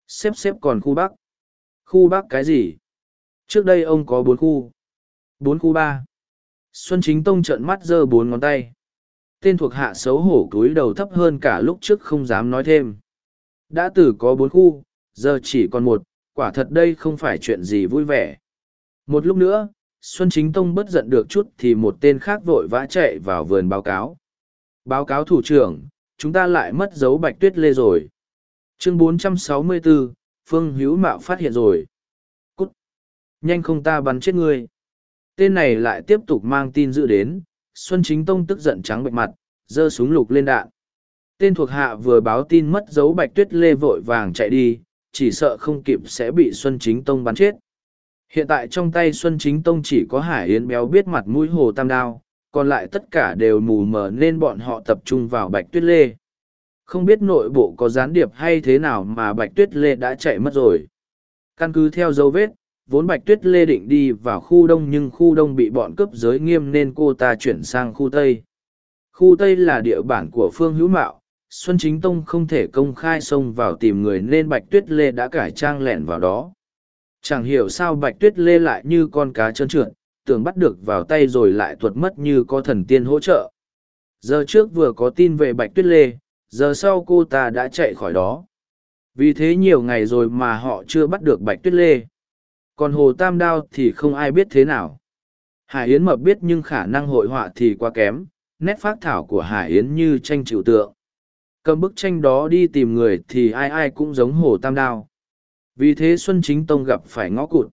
sếp sếp còn khu Bắc. Khu Bắc cái gì? Trước đây ông có bốn khu. Bốn khu ba. Xuân Chính Tông trợn mắt giơ bốn ngón tay. Tên thuộc hạ xấu hổ cúi đầu thấp hơn cả lúc trước không dám nói thêm. Đã từ có bốn khu, giờ chỉ còn một, quả thật đây không phải chuyện gì vui vẻ. Một lúc nữa, Xuân Chính Tông bất giận được chút thì một tên khác vội vã chạy vào vườn báo cáo. Báo cáo thủ trưởng, chúng ta lại mất dấu bạch tuyết lê rồi. Chương 464, Phương Hữu Mạo phát hiện rồi. Cút. nhanh không ta bắn chết ngươi tên này lại tiếp tục mang tin dự đến xuân chính tông tức giận trắng bệnh mặt giơ súng lục lên đạn tên thuộc hạ vừa báo tin mất dấu bạch tuyết lê vội vàng chạy đi chỉ sợ không kịp sẽ bị xuân chính tông bắn chết hiện tại trong tay xuân chính tông chỉ có hải yến béo biết mặt mũi hồ tam đao, còn lại tất cả đều mù mờ nên bọn họ tập trung vào bạch tuyết lê. Không biết nội bộ có gián điệp hay thế nào mà bạch tuyết lê đã chạy mất rồi. Căn cứ theo dấu vết, vốn bạch tuyết lê định đi vào khu đông nhưng khu đông bị bọn cướp giới nghiêm nên cô ta chuyển sang khu tây. Khu tây là địa bản của phương hữu mạo, xuân chính tông không thể công khai xông vào tìm người nên bạch tuyết lê đã cải trang lẻn vào đó chẳng hiểu sao bạch tuyết lê lại như con cá trơn trượt, tưởng bắt được vào tay rồi lại tuột mất như có thần tiên hỗ trợ. Giờ trước vừa có tin về bạch tuyết lê, giờ sau cô ta đã chạy khỏi đó. Vì thế nhiều ngày rồi mà họ chưa bắt được bạch tuyết lê. Còn hồ tam đao thì không ai biết thế nào. Hải yến mập biết nhưng khả năng hội họa thì quá kém, nét phát thảo của hải yến như tranh trừu tượng. Cầm bức tranh đó đi tìm người thì ai ai cũng giống hồ tam đao vì thế xuân chính tông gặp phải ngõ cụt.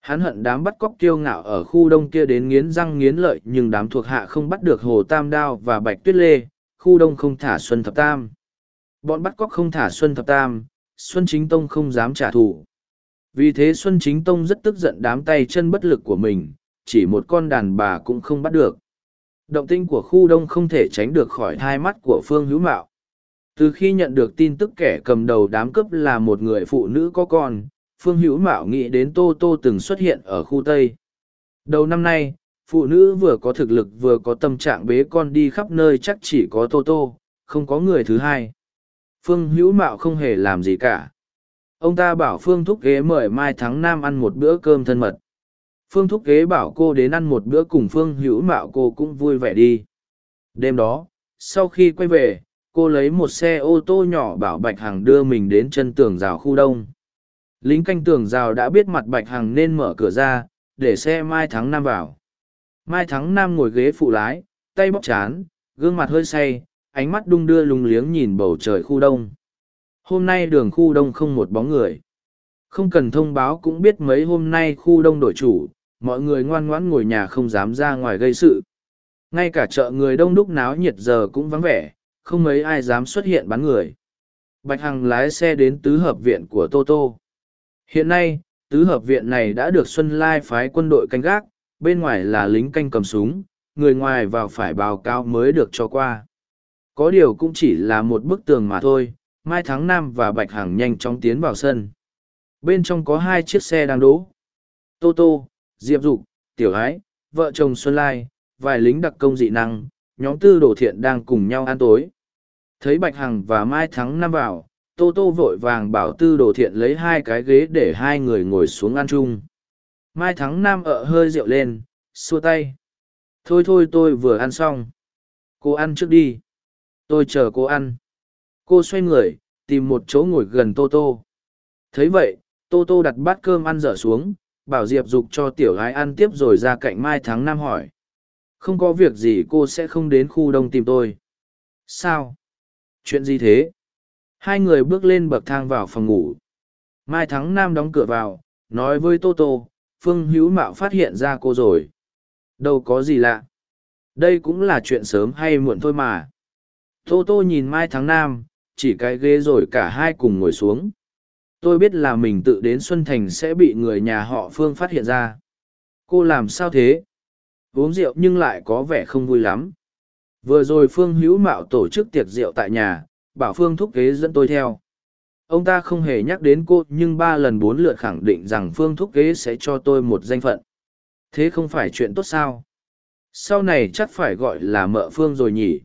Hắn hận đám bắt cóc kiêu ngạo ở khu đông kia đến nghiến răng nghiến lợi, nhưng đám thuộc hạ không bắt được hồ tam đao và bạch tuyết lê, khu đông không thả xuân thập tam. Bọn bắt cóc không thả xuân thập tam, xuân chính tông không dám trả thù. Vì thế xuân chính tông rất tức giận đám tay chân bất lực của mình, chỉ một con đàn bà cũng không bắt được. Động tinh của khu đông không thể tránh được khỏi hai mắt của phương hữu mạo từ khi nhận được tin tức kẻ cầm đầu đám cướp là một người phụ nữ có con, phương hữu mạo nghĩ đến tô tô từng xuất hiện ở khu tây. Đầu năm nay, phụ nữ vừa có thực lực vừa có tâm trạng bế con đi khắp nơi chắc chỉ có tô tô, không có người thứ hai. Phương hữu mạo không hề làm gì cả. Ông ta bảo phương thúc ghế mời mai tháng Nam ăn một bữa cơm thân mật. Phương thúc ghế bảo cô đến ăn một bữa cùng phương hữu mạo cô cũng vui vẻ đi. Đêm đó, sau khi quay về cô lấy một xe ô tô nhỏ bảo bạch hằng đưa mình đến chân tường rào khu đông. Lính canh tường rào đã biết mặt bạch hằng nên mở cửa ra, để xe mai thắng nam vào. Mai thắng nam ngồi ghế phụ lái, tay bóc chán, gương mặt hơi say, ánh mắt đung đưa lúng liếng nhìn bầu trời khu đông. Hôm nay đường khu đông không một bóng người. Không cần thông báo cũng biết mấy hôm nay khu đông đổi chủ, mọi người ngoan ngoãn ngồi nhà không dám ra ngoài gây sự. Ngay cả chợ người đông đúc náo nhiệt giờ cũng vắng vẻ không mấy ai dám xuất hiện bán người. Bạch hằng lái xe đến tứ hợp viện của tô tô. Hiện nay, tứ hợp viện này đã được xuân lai phái quân đội canh gác, bên ngoài là lính canh cầm súng, người ngoài vào phải báo cáo mới được cho qua. Có điều cũng chỉ là một bức tường mà thôi, mai tháng năm và bạch hằng nhanh chóng tiến vào sân. Bên trong có hai chiếc xe đang đỗ. Tô tô, diệp dục, tiểu ái, vợ chồng xuân lai, vài lính đặc công dị năng, nhóm tư đồ thiện đang cùng nhau ăn tối thấy bạch hằng và mai thắng năm vào, tô tô vội vàng bảo tư đồ thiện lấy hai cái ghế để hai người ngồi xuống ăn chung. Mai thắng nam ợ hơi rượu lên, xua tay. Thôi thôi tôi vừa ăn xong. Cô ăn trước đi. Tôi chờ cô ăn. Cô xoay người, tìm một chỗ ngồi gần tô tô. Thấy vậy, tô tô đặt bát cơm ăn dở xuống, bảo diệp dục cho tiểu gái ăn tiếp rồi ra cạnh mai thắng nam hỏi. Không có việc gì cô sẽ không đến khu đông tìm tôi. Sao? Chuyện gì thế? Hai người bước lên bậc thang vào phòng ngủ. Mai thắng nam đóng cửa vào, nói với tô tô, phương hữu mạo phát hiện ra cô rồi. Đâu có gì lạ. Đây cũng là chuyện sớm hay muộn thôi mà. Tô tô nhìn mai thắng nam, chỉ cái ghế rồi cả hai cùng ngồi xuống. Tôi biết là mình tự đến xuân thành sẽ bị người nhà họ phương phát hiện ra. Cô làm sao thế? Uống rượu nhưng lại có vẻ không vui lắm vừa rồi phương hữu mạo tổ chức tiệc rượu tại nhà, bảo phương thúc kế dẫn tôi theo. Ông ta không hề nhắc đến cô, nhưng ba lần bốn lượt khẳng định rằng phương thúc kế sẽ cho tôi một danh phận. Thế không phải chuyện tốt sao? Sau này chắc phải gọi là mợ phương rồi nhỉ?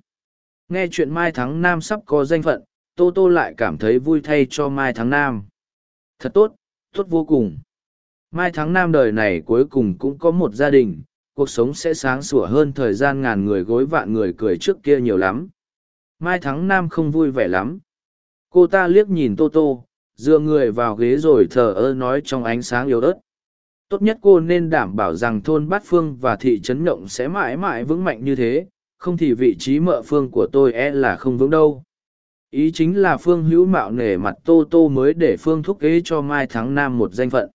Nghe chuyện mai thắng nam sắp có danh phận, tô tô lại cảm thấy vui thay cho mai thắng nam. Thật tốt tốt vô cùng. Mai thắng nam đời này cuối cùng cũng có một gia đình cuộc sống sẽ sáng sủa hơn thời gian ngàn người gối vạn người cười trước kia nhiều lắm. Mai thắng nam không vui vẻ lắm. Cô ta liếc nhìn tô tô, dựa người vào ghế rồi thờ ơ nói trong ánh sáng yếu ớt. Tốt nhất cô nên đảm bảo rằng thôn bát phương và thị trấn nhộng sẽ mãi mãi vững mạnh như thế, không thì vị trí mợ phương của tôi e là không vững đâu. Ý chính là phương hữu mạo nể mặt tô tô mới để phương thúc kế cho mai thắng nam một danh phận.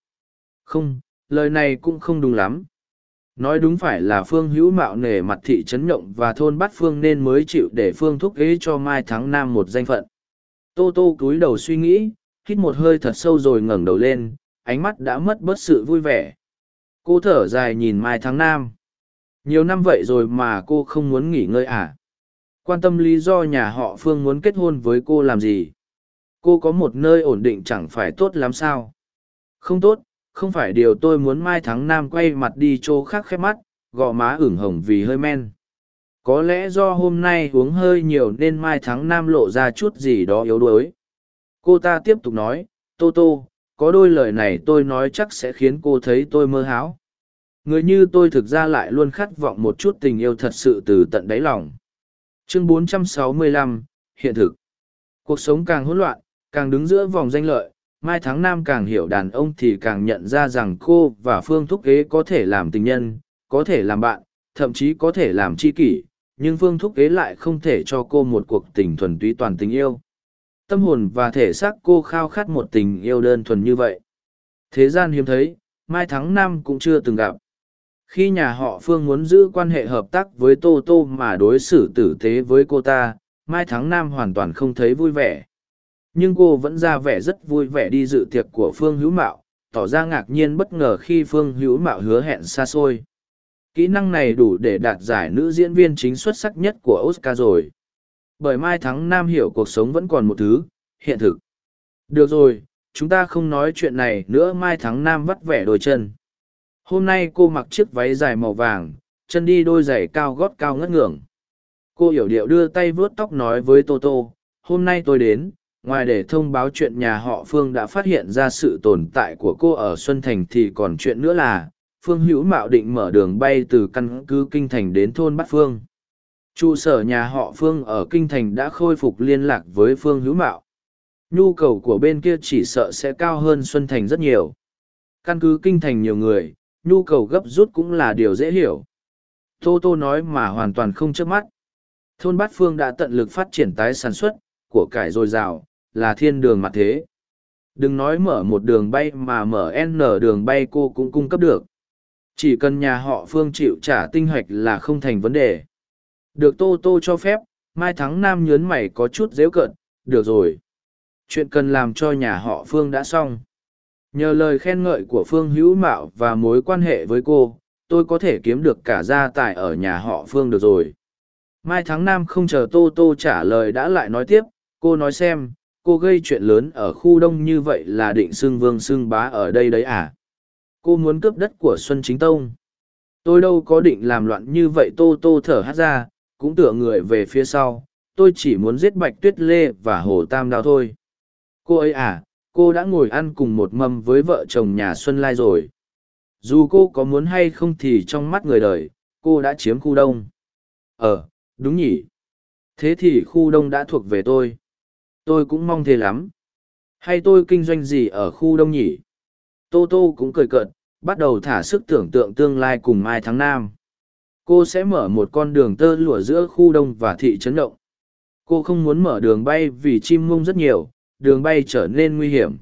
Không, lời này cũng không đúng lắm. Nói đúng phải là Phương Hữu Mạo nể mặt thị trấn Nhộng và thôn Bát Phương nên mới chịu để Phương thúc ghế cho Mai Thắng Nam một danh phận. Tô Tô cúi đầu suy nghĩ, hít một hơi thật sâu rồi ngẩng đầu lên, ánh mắt đã mất bớt sự vui vẻ. Cô thở dài nhìn Mai Thắng Nam. Nhiều năm vậy rồi mà cô không muốn nghỉ ngơi à? Quan tâm lý do nhà họ Phương muốn kết hôn với cô làm gì? Cô có một nơi ổn định chẳng phải tốt lắm sao? Không tốt, không phải điều tôi muốn Mai Thắng Nam quay mặt đi chỗ khác khép mắt, gò má ửng hồng vì hơi men. Có lẽ do hôm nay uống hơi nhiều nên Mai Thắng Nam lộ ra chút gì đó yếu đuối. Cô ta tiếp tục nói, Tô Tô, có đôi lời này tôi nói chắc sẽ khiến cô thấy tôi mơ hão. Người như tôi thực ra lại luôn khát vọng một chút tình yêu thật sự từ tận đáy lòng. Chương 465, Hiện thực Cuộc sống càng hỗn loạn, càng đứng giữa vòng danh lợi, Mai thắng Nam càng hiểu đàn ông thì càng nhận ra rằng cô và Phương Thúc Kế có thể làm tình nhân, có thể làm bạn, thậm chí có thể làm tri kỷ, nhưng Phương Thúc Kế lại không thể cho cô một cuộc tình thuần túy toàn tình yêu. Tâm hồn và thể xác cô khao khát một tình yêu đơn thuần như vậy. Thế gian hiếm thấy, Mai Thắng Nam cũng chưa từng gặp. Khi nhà họ Phương muốn giữ quan hệ hợp tác với Tô Tô mà đối xử tử tế với cô ta, Mai Thắng Nam hoàn toàn không thấy vui vẻ nhưng cô vẫn ra vẻ rất vui vẻ đi dự tiệc của phương hữu mạo, tỏ ra ngạc nhiên bất ngờ khi phương hữu mạo hứa hẹn xa xôi. Kỹ năng này đủ để đạt giải nữ diễn viên chính xuất sắc nhất của oscar rồi. Bởi mai thắng nam hiểu cuộc sống vẫn còn một thứ, hiện thực. Được rồi, chúng ta không nói chuyện này nữa, mai thắng nam vắt vẻ đôi chân. Hôm nay cô mặc chiếc váy dài màu vàng, chân đi đôi giày cao gót cao ngất ngưởng. Cô hiểu điệu đưa tay vuốt tóc nói với toto hôm nay tôi đến ngoài để thông báo chuyện nhà họ phương đã phát hiện ra sự tồn tại của cô ở xuân thành thì còn chuyện nữa là, phương hữu mạo định mở đường bay từ căn cứ kinh thành đến thôn bát phương. Trụ sở nhà họ phương ở kinh thành đã khôi phục liên lạc với phương hữu mạo. Nhu cầu của bên kia chỉ sợ sẽ cao hơn xuân thành rất nhiều. Căn cứ kinh thành nhiều người, nhu cầu gấp rút cũng là điều dễ hiểu. Tô tô nói mà hoàn toàn không chớp mắt. Thôn bát phương đã tận lực phát triển tái sản xuất của cải dồi dào là thiên đường mặt thế. Đừng nói mở một đường bay mà mở N đường bay cô cũng cung cấp được. Chỉ cần nhà họ Phương chịu trả tinh hoạch là không thành vấn đề. Được Tô Tô cho phép, Mai Thắng Nam nhớn mày có chút dễ cận, được rồi. Chuyện cần làm cho nhà họ Phương đã xong. Nhờ lời khen ngợi của Phương Hữu Mạo và mối quan hệ với cô, tôi có thể kiếm được cả gia tài ở nhà họ Phương được rồi. Mai Thắng Nam không chờ Tô Tô trả lời đã lại nói tiếp, cô nói xem, cô gây chuyện lớn ở khu đông như vậy là định xưng vương xưng bá ở đây đấy à? Cô muốn cướp đất của Xuân Chính Tông. Tôi đâu có định làm loạn như vậy tô tô thở hát ra, cũng tựa người về phía sau. Tôi chỉ muốn giết Bạch Tuyết Lê và Hồ Tam Đào thôi. Cô ấy à, cô đã ngồi ăn cùng một mâm với vợ chồng nhà Xuân Lai rồi. Dù cô có muốn hay không thì trong mắt người đời, cô đã chiếm khu đông. Ờ, đúng nhỉ. Thế thì khu đông đã thuộc về tôi tôi cũng mong thế lắm. Hay tôi kinh doanh gì ở khu đông nhỉ? Tô tô cũng cười cợt, bắt đầu thả sức tưởng tượng tương lai cùng mai tháng năm cô sẽ mở một con đường tơ lụa giữa khu đông và thị trấn động. Cô không muốn mở đường bay vì chim mông rất nhiều, đường bay trở nên nguy hiểm.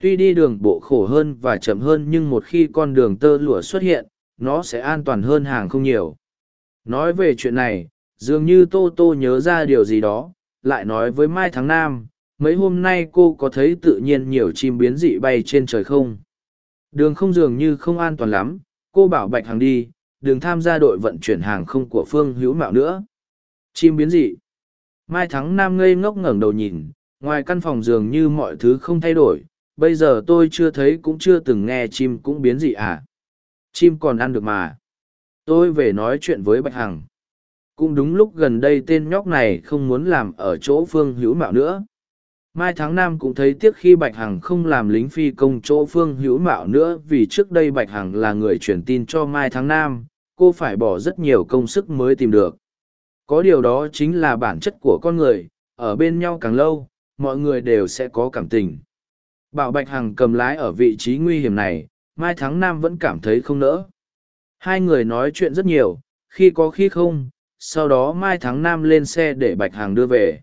Tuy đi đường bộ khổ hơn và chậm hơn nhưng một khi con đường tơ lụa xuất hiện, nó sẽ an toàn hơn hàng không nhiều. Nói về chuyện này, dường như tô tô nhớ ra điều gì đó lại nói với Mai Tháng Nam, mấy hôm nay cô có thấy tự nhiên nhiều chim biến dị bay trên trời không? Đường không dường như không an toàn lắm, cô bảo Bạch Hằng đi, đừng tham gia đội vận chuyển hàng không của Phương Hữu Mạo nữa. Chim biến dị. Mai Thắng Nam ngây ngốc ngẩng đầu nhìn, ngoài căn phòng dường như mọi thứ không thay đổi, bây giờ tôi chưa thấy cũng chưa từng nghe chim cũng biến dị à. Chim còn ăn được mà. Tôi về nói chuyện với Bạch Hằng cũng đúng lúc gần đây tên nhóc này không muốn làm ở chỗ phương hữu mạo nữa. Mai tháng năm cũng thấy tiếc khi bạch hằng không làm lính phi công chỗ phương hữu mạo nữa vì trước đây bạch hằng là người truyền tin cho mai tháng năm cô phải bỏ rất nhiều công sức mới tìm được. Có điều đó chính là bản chất của con người, ở bên nhau càng lâu, mọi người đều sẽ có cảm tình. Bảo bạch hằng cầm lái ở vị trí nguy hiểm này, mai tháng năm vẫn cảm thấy không nỡ. Hai người nói chuyện rất nhiều, khi có khi không sau đó mai tháng năm lên xe để bạch hằng đưa về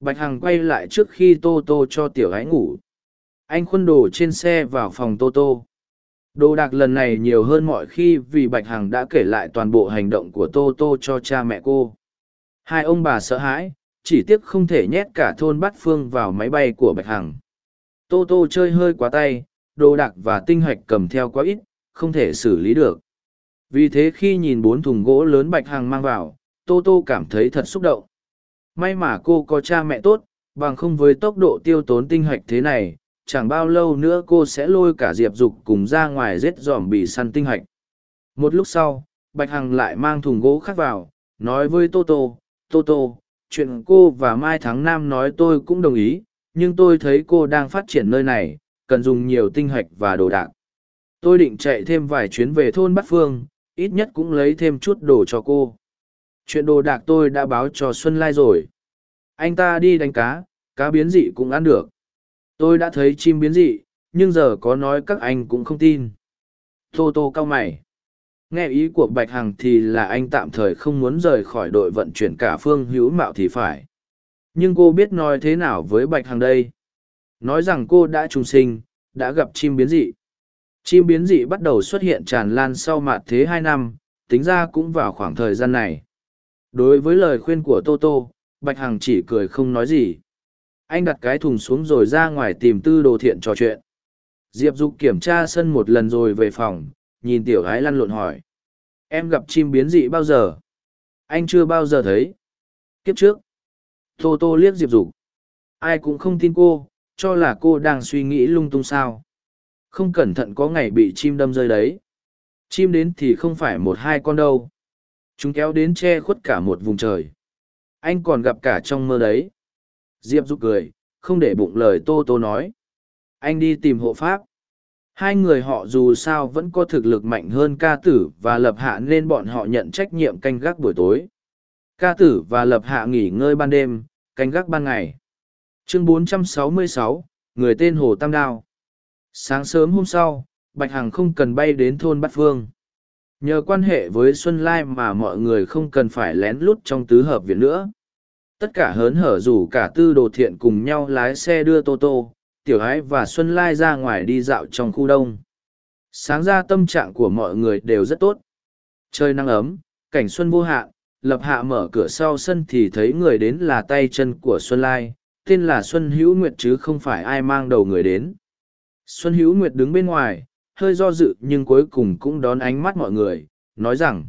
bạch hằng quay lại trước khi tô tô cho tiểu gái ngủ anh khuân đồ trên xe vào phòng tô tô Đồ đạc lần này nhiều hơn mọi khi vì Bạch Hằng đã kể lại toàn bộ hành động của Tô Tô cho cha mẹ cô. Hai ông bà sợ hãi, chỉ tiếc không thể nhét cả thôn Bát Phương vào máy bay của Bạch Hằng. Tô Tô chơi hơi quá tay, đồ đạc và tinh hạch cầm theo quá ít, không thể xử lý được. Vì thế khi nhìn bốn thùng gỗ lớn Bạch Hằng mang vào, Tô Tô cảm thấy thật xúc động. May mà cô có cha mẹ tốt, bằng không với tốc độ tiêu tốn tinh hạch thế này, chẳng bao lâu nữa cô sẽ lôi cả diệp dục cùng ra ngoài rết dòm bị săn tinh hạch một lúc sau bạch hằng lại mang thùng gỗ khác vào nói với tô tô tô tô chuyện cô và mai Thắng Nam nói tôi cũng đồng ý nhưng tôi thấy cô đang phát triển nơi này cần dùng nhiều tinh hạch và đồ đạc. Tôi định chạy thêm vài chuyến về thôn bát phương ít nhất cũng lấy thêm chút đồ cho cô chuyện đồ đạc tôi đã báo cho xuân lai rồi. Anh ta đi đánh cá cá biến dị cũng ăn được. Tôi đã thấy chim biến dị, nhưng giờ có nói các anh cũng không tin. Tô tô cao mày. Nghe ý của bạch hằng thì là anh tạm thời không muốn rời khỏi đội vận chuyển cả phương hữu mạo thì phải. Nhưng cô biết nói thế nào với bạch hằng đây? Nói rằng cô đã trùng sinh, đã gặp chim biến dị. Chim biến dị bắt đầu xuất hiện tràn lan sau mạt thế hai năm, tính ra cũng vào khoảng thời gian này đối với lời khuyên của tô tô, bạch hằng chỉ cười không nói gì. Anh đặt cái thùng xuống rồi ra ngoài tìm tư đồ thiện trò chuyện. Diệp dục kiểm tra sân một lần rồi về phòng, nhìn tiểu gái lăn lộn hỏi. Em gặp chim biến dị bao giờ? Anh chưa bao giờ thấy. Kiếp trước. Tô tô liếc diệp dục. Ai cũng không tin cô, cho là cô đang suy nghĩ lung tung sao. Không cẩn thận có ngày bị chim đâm rơi đấy. Chim đến thì không phải một hai con đâu chúng kéo đến che khuất cả một vùng trời anh còn gặp cả trong mơ đấy Diệp Dục cười, không để bụng lời Tô Tô nói. Anh đi tìm hộ pháp. Hai người họ dù sao vẫn có thực lực mạnh hơn ca tử và lập hạ nên bọn họ nhận trách nhiệm canh gác buổi tối. Ca tử và lập hạ nghỉ ngơi ban đêm, canh gác ban ngày. Chương 466, người tên Hồ Tam Đao. Sáng sớm hôm sau, Bạch Hằng không cần bay đến thôn Bát Phương. Nhờ quan hệ với Xuân Lai mà mọi người không cần phải lén lút trong tứ hợp viện nữa. Tất cả hớn hở rủ cả tư đồ thiện cùng nhau lái xe đưa tô tô, tiểu ái và xuân lai ra ngoài đi dạo trong khu đông. Sáng ra tâm trạng của mọi người đều rất tốt. Trời nắng ấm, cảnh xuân vô hạn, lập hạ mở cửa sau sân thì thấy người đến là tay chân của xuân lai, tên là xuân hữu nguyệt chứ không phải ai mang đầu người đến. Xuân hữu nguyệt đứng bên ngoài hơi do dự nhưng cuối cùng cũng đón ánh mắt mọi người nói rằng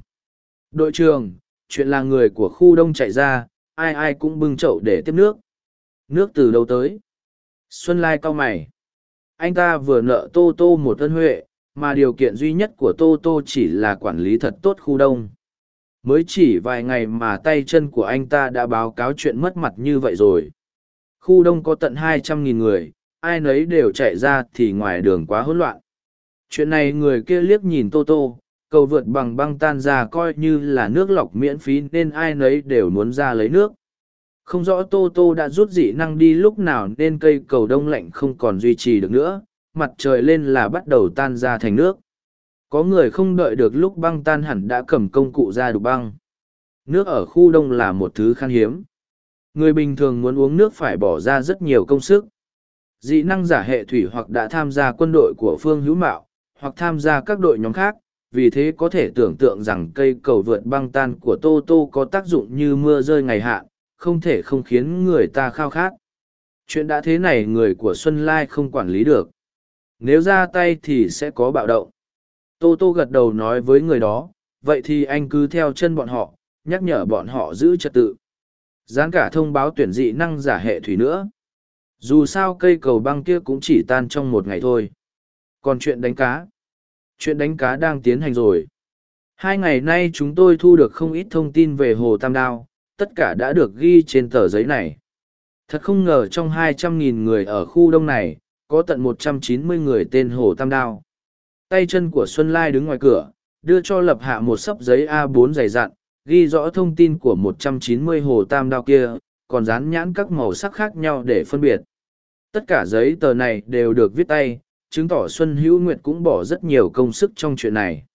đội trưởng chuyện là người của khu đông chạy ra ai ai cũng bưng chậu để tiếp nước. Nước từ đâu tới? Xuân Lai cao mày. Anh ta vừa nợ Tô Tô một ân huệ, mà điều kiện duy nhất của Tô Tô chỉ là quản lý thật tốt khu đông. Mới chỉ vài ngày mà tay chân của anh ta đã báo cáo chuyện mất mặt như vậy rồi. Khu đông có tận hai trăm nghìn người, ai nấy đều chạy ra thì ngoài đường quá hỗn loạn. Chuyện này người kia liếc nhìn Tô Tô, cầu vượt bằng băng tan ra coi như là nước lọc miễn phí nên ai nấy đều muốn ra lấy nước. Không rõ tô tô đã rút dị năng đi lúc nào nên cây cầu đông lạnh không còn duy trì được nữa mặt trời lên là bắt đầu tan ra thành nước. Có người không đợi được lúc băng tan hẳn đã cầm công cụ ra đục băng. Nước ở khu đông là một thứ khan hiếm. Người bình thường muốn uống nước phải bỏ ra rất nhiều công sức. Dị năng giả hệ thủy hoặc đã tham gia quân đội của phương hữu mạo hoặc tham gia các đội nhóm khác, vì thế có thể tưởng tượng rằng cây cầu vượt băng tan của tô tô có tác dụng như mưa rơi ngày hạn, không thể không khiến người ta khao khát. Chuyện đã thế này người của xuân lai không quản lý được. Nếu ra tay thì sẽ có bạo động. Tô tô gật đầu nói với người đó, vậy thì anh cứ theo chân bọn họ, nhắc nhở bọn họ giữ trật tự. Dán cả thông báo tuyển dị năng giả hệ thủy nữa. Dù sao cây cầu băng kia cũng chỉ tan trong một ngày thôi còn chuyện đánh cá Chuyện đánh cá đang tiến hành rồi. Hai ngày nay chúng tôi thu được không ít thông tin về Hồ Tam Đao, tất cả đã được ghi trên tờ giấy này. Thật không ngờ trong 200.000 người ở khu đông này, có tận 190 người tên Hồ Tam Đao. Tay chân của Xuân Lai đứng ngoài cửa, đưa cho lập hạ một sấp giấy A4 dày dặn, ghi rõ thông tin của 190 Hồ Tam Đao kia, còn dán nhãn các màu sắc khác nhau để phân biệt. Tất cả giấy tờ này đều được viết tay, chứng tỏ Xuân Hữu Nguyệt cũng bỏ rất nhiều công sức trong chuyện này.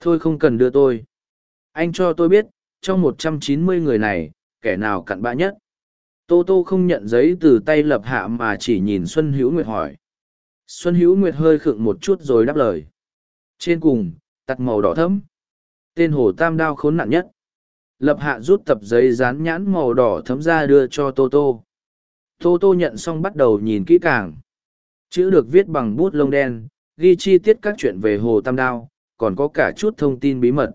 Thôi không cần đưa tôi. Anh cho tôi biết, trong một trăm chín mươi người này, kẻ nào cặn bã nhất. Tô Tô không nhận giấy từ tay lập hạ mà chỉ nhìn Xuân Hữu Nguyệt hỏi. Xuân Hữu Nguyệt hơi khựng một chút rồi đáp lời. Trên cùng, tặc màu đỏ thẫm. Tên hồ tam đao khốn nạn nhất. Lập hạ rút tập giấy dán nhãn màu đỏ thấm ra đưa cho Tô Tô. Tô Tô nhận xong bắt đầu nhìn kỹ càng. Chữ được viết bằng bút lông đen, ghi chi tiết các chuyện về hồ tam đao, còn có cả chút thông tin bí mật.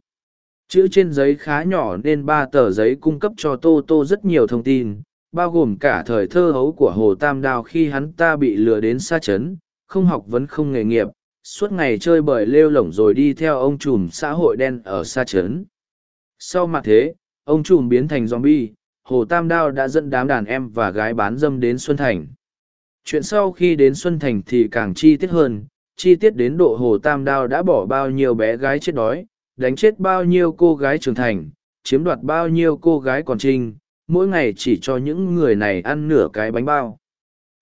Chữ trên giấy khá nhỏ nên ba tờ giấy cung cấp cho Tô Tô rất nhiều thông tin, bao gồm cả thời thơ hấu của Hồ Tam Đao khi hắn ta bị lừa đến xa chấn, không học vấn không nghề nghiệp, suốt ngày chơi bời lêu lổng rồi đi theo ông trùm xã hội đen ở xa chấn. Sau mặt thế, ông trùm biến thành zombie, Hồ Tam Đao đã dẫn đám đàn em và gái bán dâm đến Xuân Thành. Chuyện sau khi đến Xuân Thành thì càng chi tiết hơn, chi tiết đến độ Hồ Tam Đao đã bỏ bao nhiêu bé gái chết đói, đánh chết bao nhiêu cô gái trưởng thành, chiếm đoạt bao nhiêu cô gái còn trinh, mỗi ngày chỉ cho những người này ăn nửa cái bánh bao.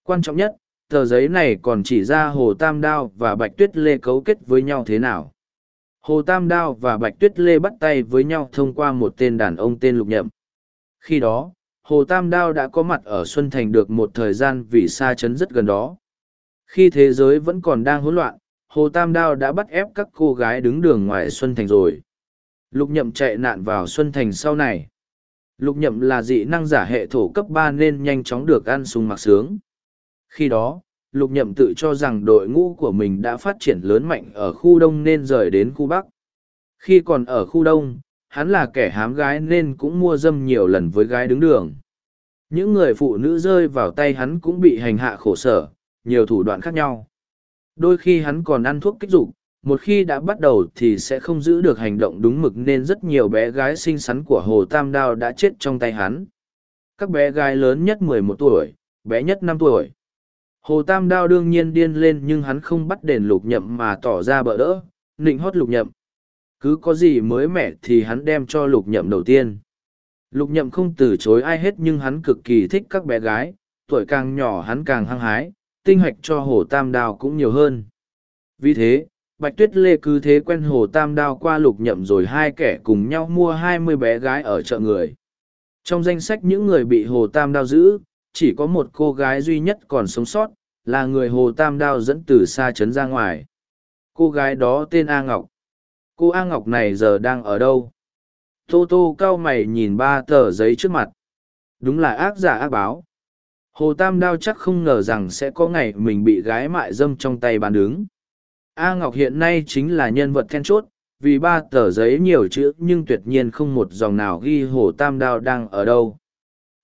Quan trọng nhất, tờ giấy này còn chỉ ra Hồ Tam Đao và Bạch Tuyết Lê cấu kết với nhau thế nào. Hồ Tam Đao và Bạch Tuyết Lê bắt tay với nhau thông qua một tên đàn ông tên Lục Nhậm. Khi đó, Hồ Tam Đao đã có mặt ở Xuân Thành được một thời gian vì xa chấn rất gần đó. Khi thế giới vẫn còn đang hỗn loạn, Hồ Tam Đao đã bắt ép các cô gái đứng đường ngoài Xuân Thành rồi. Lục Nhậm chạy nạn vào Xuân Thành sau này. Lục Nhậm là dị năng giả hệ thổ cấp ba nên nhanh chóng được ăn sung mặc sướng. Khi đó, Lục Nhậm tự cho rằng đội ngũ của mình đã phát triển lớn mạnh ở khu Đông nên rời đến khu Bắc. Khi còn ở khu Đông, hắn là kẻ hám gái nên cũng mua dâm nhiều lần với gái đứng đường. Những người phụ nữ rơi vào tay hắn cũng bị hành hạ khổ sở, nhiều thủ đoạn khác nhau. Đôi khi hắn còn ăn thuốc kích dục, một khi đã bắt đầu thì sẽ không giữ được hành động đúng mực nên rất nhiều bé gái xinh xắn của Hồ Tam Đao đã chết trong tay hắn. Các bé gái lớn nhất mười một tuổi, bé nhất 5 tuổi. Hồ Tam Đao đương nhiên điên lên nhưng hắn không bắt đền lục nhậm mà tỏ ra bỡ đỡ, nịnh hót lục nhậm. Cứ có gì mới mẻ thì hắn đem cho lục nhậm đầu tiên. Lục nhậm không từ chối ai hết nhưng hắn cực kỳ thích các bé gái, tuổi càng nhỏ hắn càng hăng hái, tinh hoạch cho hồ tam đào cũng nhiều hơn. Vì thế, Bạch Tuyết Lê cứ thế quen hồ tam đao qua lục nhậm rồi hai kẻ cùng nhau mua hai mươi bé gái ở chợ người. Trong danh sách những người bị hồ tam đao giữ, chỉ có một cô gái duy nhất còn sống sót, là người hồ tam đao dẫn từ xa trấn ra ngoài. Cô gái đó tên A Ngọc. Cô A Ngọc này giờ đang ở đâu? Tô tô cao mày nhìn ba tờ giấy trước mặt. Đúng là ác giả ác báo. Hồ Tam Đao chắc không ngờ rằng sẽ có ngày mình bị gái mại dâm trong tay bàn đứng. A Ngọc hiện nay chính là nhân vật then chốt, vì ba tờ giấy nhiều chữ nhưng tuyệt nhiên không một dòng nào ghi Hồ Tam Đao đang ở đâu.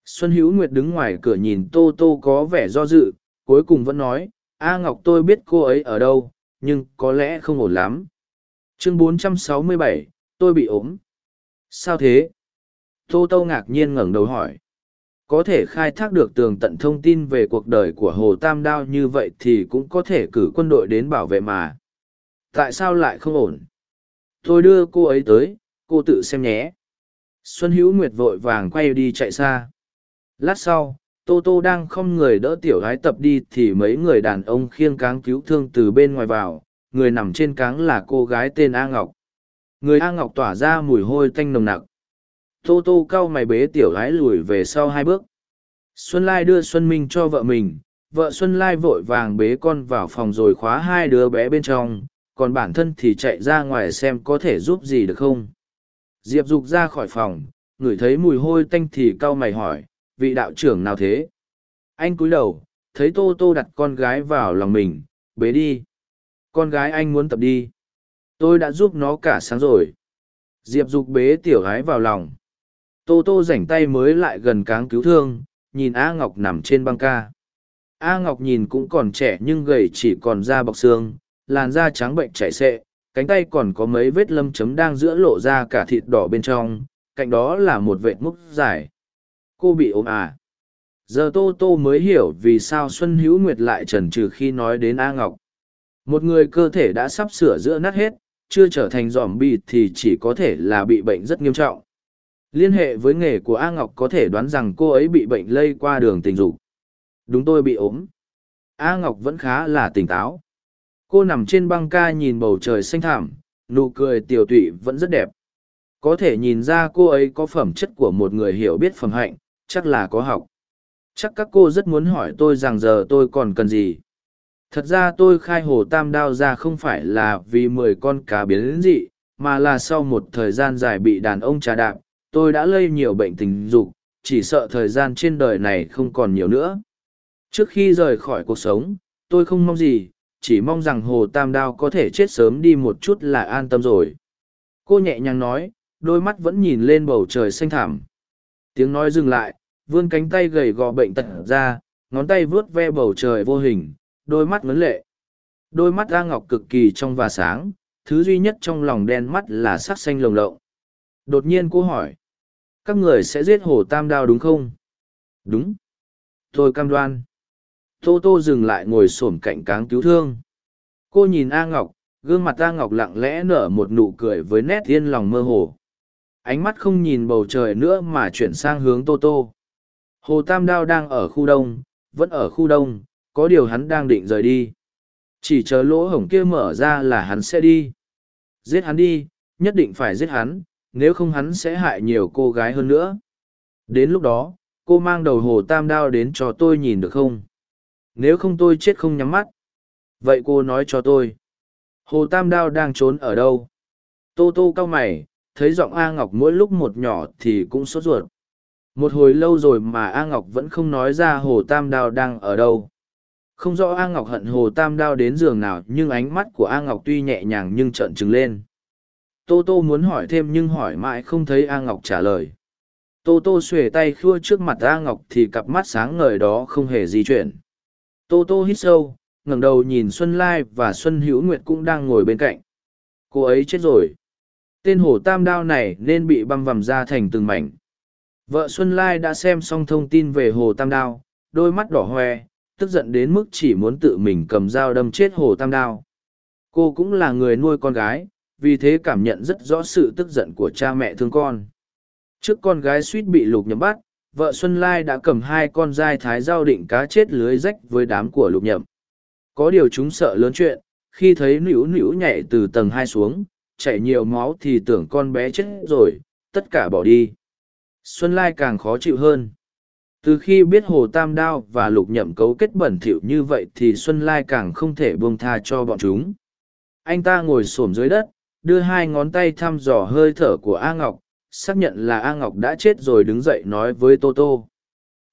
Xuân Hữu Nguyệt đứng ngoài cửa nhìn Tô Tô có vẻ do dự, cuối cùng vẫn nói, A Ngọc tôi biết cô ấy ở đâu, nhưng có lẽ không ổn lắm. Chương 467, tôi bị ốm. Sao thế? Tô Tô ngạc nhiên ngẩng đầu hỏi có thể khai thác được tường tận thông tin về cuộc đời của Hồ Tam Đao như vậy thì cũng có thể cử quân đội đến bảo vệ mà. Tại sao lại không ổn? Tôi đưa cô ấy tới, cô tự xem nhé. Xuân Hữu Nguyệt vội vàng quay đi chạy xa. Lát sau, Tô Tô đang không người đỡ tiểu gái tập đi thì mấy người đàn ông khiêng cáng cứu thương từ bên ngoài vào, người nằm trên cáng là cô gái tên A Ngọc. Người A Ngọc tỏa ra mùi hôi tanh nồng nặc. Tô tô cau mày bế tiểu gái lùi về sau hai bước. Xuân Lai đưa Xuân Minh cho vợ mình, vợ Xuân Lai vội vàng bế con vào phòng rồi khóa hai đứa bé bên trong, còn bản thân thì chạy ra ngoài xem có thể giúp gì được không. Diệp Dục ra khỏi phòng, ngửi thấy mùi hôi tanh thì cau mày hỏi, vị đạo trưởng nào thế? Anh cúi đầu, thấy Tô Tô đặt con gái vào lòng mình, bế đi. Con gái anh muốn tập đi. Tôi đã giúp nó cả sáng rồi. Diệp Dục bế tiểu gái vào lòng. Tô Tô rảnh tay mới lại gần cáng cứu thương, nhìn A Ngọc nằm trên băng ca. A Ngọc nhìn cũng còn trẻ nhưng gầy chỉ còn da bọc xương, làn da trắng bệnh chảy xệ, cánh tay còn có mấy vết lâm chấm đang giữa lộ ra cả thịt đỏ bên trong, cạnh đó là một vệt múc dài. Cô bị ốm à? Giờ Tô Tô mới hiểu vì sao Xuân Hữu Nguyệt lại trần trừ khi nói đến A Ngọc. Một người cơ thể đã sắp sửa giữa nát hết, chưa trở thành giòm bị thì chỉ có thể là bị bệnh rất nghiêm trọng. Liên hệ với nghề của A Ngọc có thể đoán rằng cô ấy bị bệnh lây qua đường tình dục. Đúng tôi bị ốm. A Ngọc vẫn khá là tỉnh táo. Cô nằm trên băng ca nhìn bầu trời xanh thảm, nụ cười tiểu tụy vẫn rất đẹp. Có thể nhìn ra cô ấy có phẩm chất của một người hiểu biết phẩm hạnh, chắc là có học. Chắc các cô rất muốn hỏi tôi rằng giờ tôi còn cần gì. Thật ra tôi khai hồ tam đao ra không phải là vì mười con cá biến dị, mà là sau một thời gian dài bị đàn ông trà đạp, tôi đã lây nhiều bệnh tình dục, chỉ sợ thời gian trên đời này không còn nhiều nữa. Trước khi rời khỏi cuộc sống, tôi không mong gì, chỉ mong rằng hồ tam đao có thể chết sớm đi một chút là an tâm rồi. Cô nhẹ nhàng nói, đôi mắt vẫn nhìn lên bầu trời xanh thẳm. Tiếng nói dừng lại, vươn cánh tay gầy gò bệnh tật ra, ngón tay vướt ve bầu trời vô hình, đôi mắt ngấn lệ. Đôi mắt A Ngọc cực kỳ trong và sáng, thứ duy nhất trong lòng đen mắt là sắc xanh lồng lộng. Đột nhiên cô hỏi, các người sẽ giết hồ tam đao đúng không? Đúng. Tôi cam đoan. Tô Tô dừng lại ngồi xổm cạnh cáng cứu thương. Cô nhìn A Ngọc, gương mặt A Ngọc lặng lẽ nở một nụ cười với nét yên lòng mơ hồ. Ánh mắt không nhìn bầu trời nữa mà chuyển sang hướng Tô Tô. Hồ Tam Đao đang ở khu đông, vẫn ở khu đông, có điều hắn đang định rời đi. Chỉ chờ lỗ hổng kia mở ra là hắn sẽ đi. Giết hắn đi, nhất định phải giết hắn, nếu không hắn sẽ hại nhiều cô gái hơn nữa. Đến lúc đó, cô mang đầu hồ tam đao đến cho tôi nhìn được không? Nếu không tôi chết không nhắm mắt. Vậy cô nói cho tôi. Hồ tam đao đang trốn ở đâu? Tô tô cau mày, thấy giọng A Ngọc mỗi lúc một nhỏ thì cũng sốt ruột. Một hồi lâu rồi mà A Ngọc vẫn không nói ra Hồ Tam Đao đang ở đâu. Không rõ A Ngọc hận Hồ Tam Đao đến giường nào nhưng ánh mắt của A Ngọc tuy nhẹ nhàng nhưng trợn trừng lên. Tô Tô muốn hỏi thêm nhưng hỏi mãi không thấy A Ngọc trả lời. Tô Tô xuề tay khua trước mặt A Ngọc thì cặp mắt sáng ngời đó không hề di chuyển. Tô Tô hít sâu, ngẩng đầu nhìn Xuân Lai và Xuân Hữu Nguyệt cũng đang ngồi bên cạnh. Cô ấy chết rồi. Tên hổ tam đao này nên bị băm vằm ra thành từng mảnh. Vợ Xuân Lai đã xem xong thông tin về hồ tam đao, đôi mắt đỏ hoe, tức giận đến mức chỉ muốn tự mình cầm dao đâm chết hồ tam đao. Cô cũng là người nuôi con gái, vì thế cảm nhận rất rõ sự tức giận của cha mẹ thương con. Trước con gái suýt bị lục nhậm bắt, vợ Xuân Lai đã cầm hai con dai thái dao định cá chết lưới rách với đám của lục nhậm. Có điều chúng sợ lớn chuyện, khi thấy nữu nữu nhảy từ tầng hai xuống, chảy nhiều máu thì tưởng con bé chết rồi, tất cả bỏ đi. Xuân Lai càng khó chịu hơn. Từ khi biết Hồ Tam Đao và Lục Nhậm cấu kết bẩn thỉu như vậy thì Xuân Lai càng không thể buông tha cho bọn chúng. Anh ta ngồi xổm dưới đất, đưa hai ngón tay thăm dò hơi thở của A Ngọc, xác nhận là A Ngọc đã chết rồi đứng dậy nói với Tô Tô.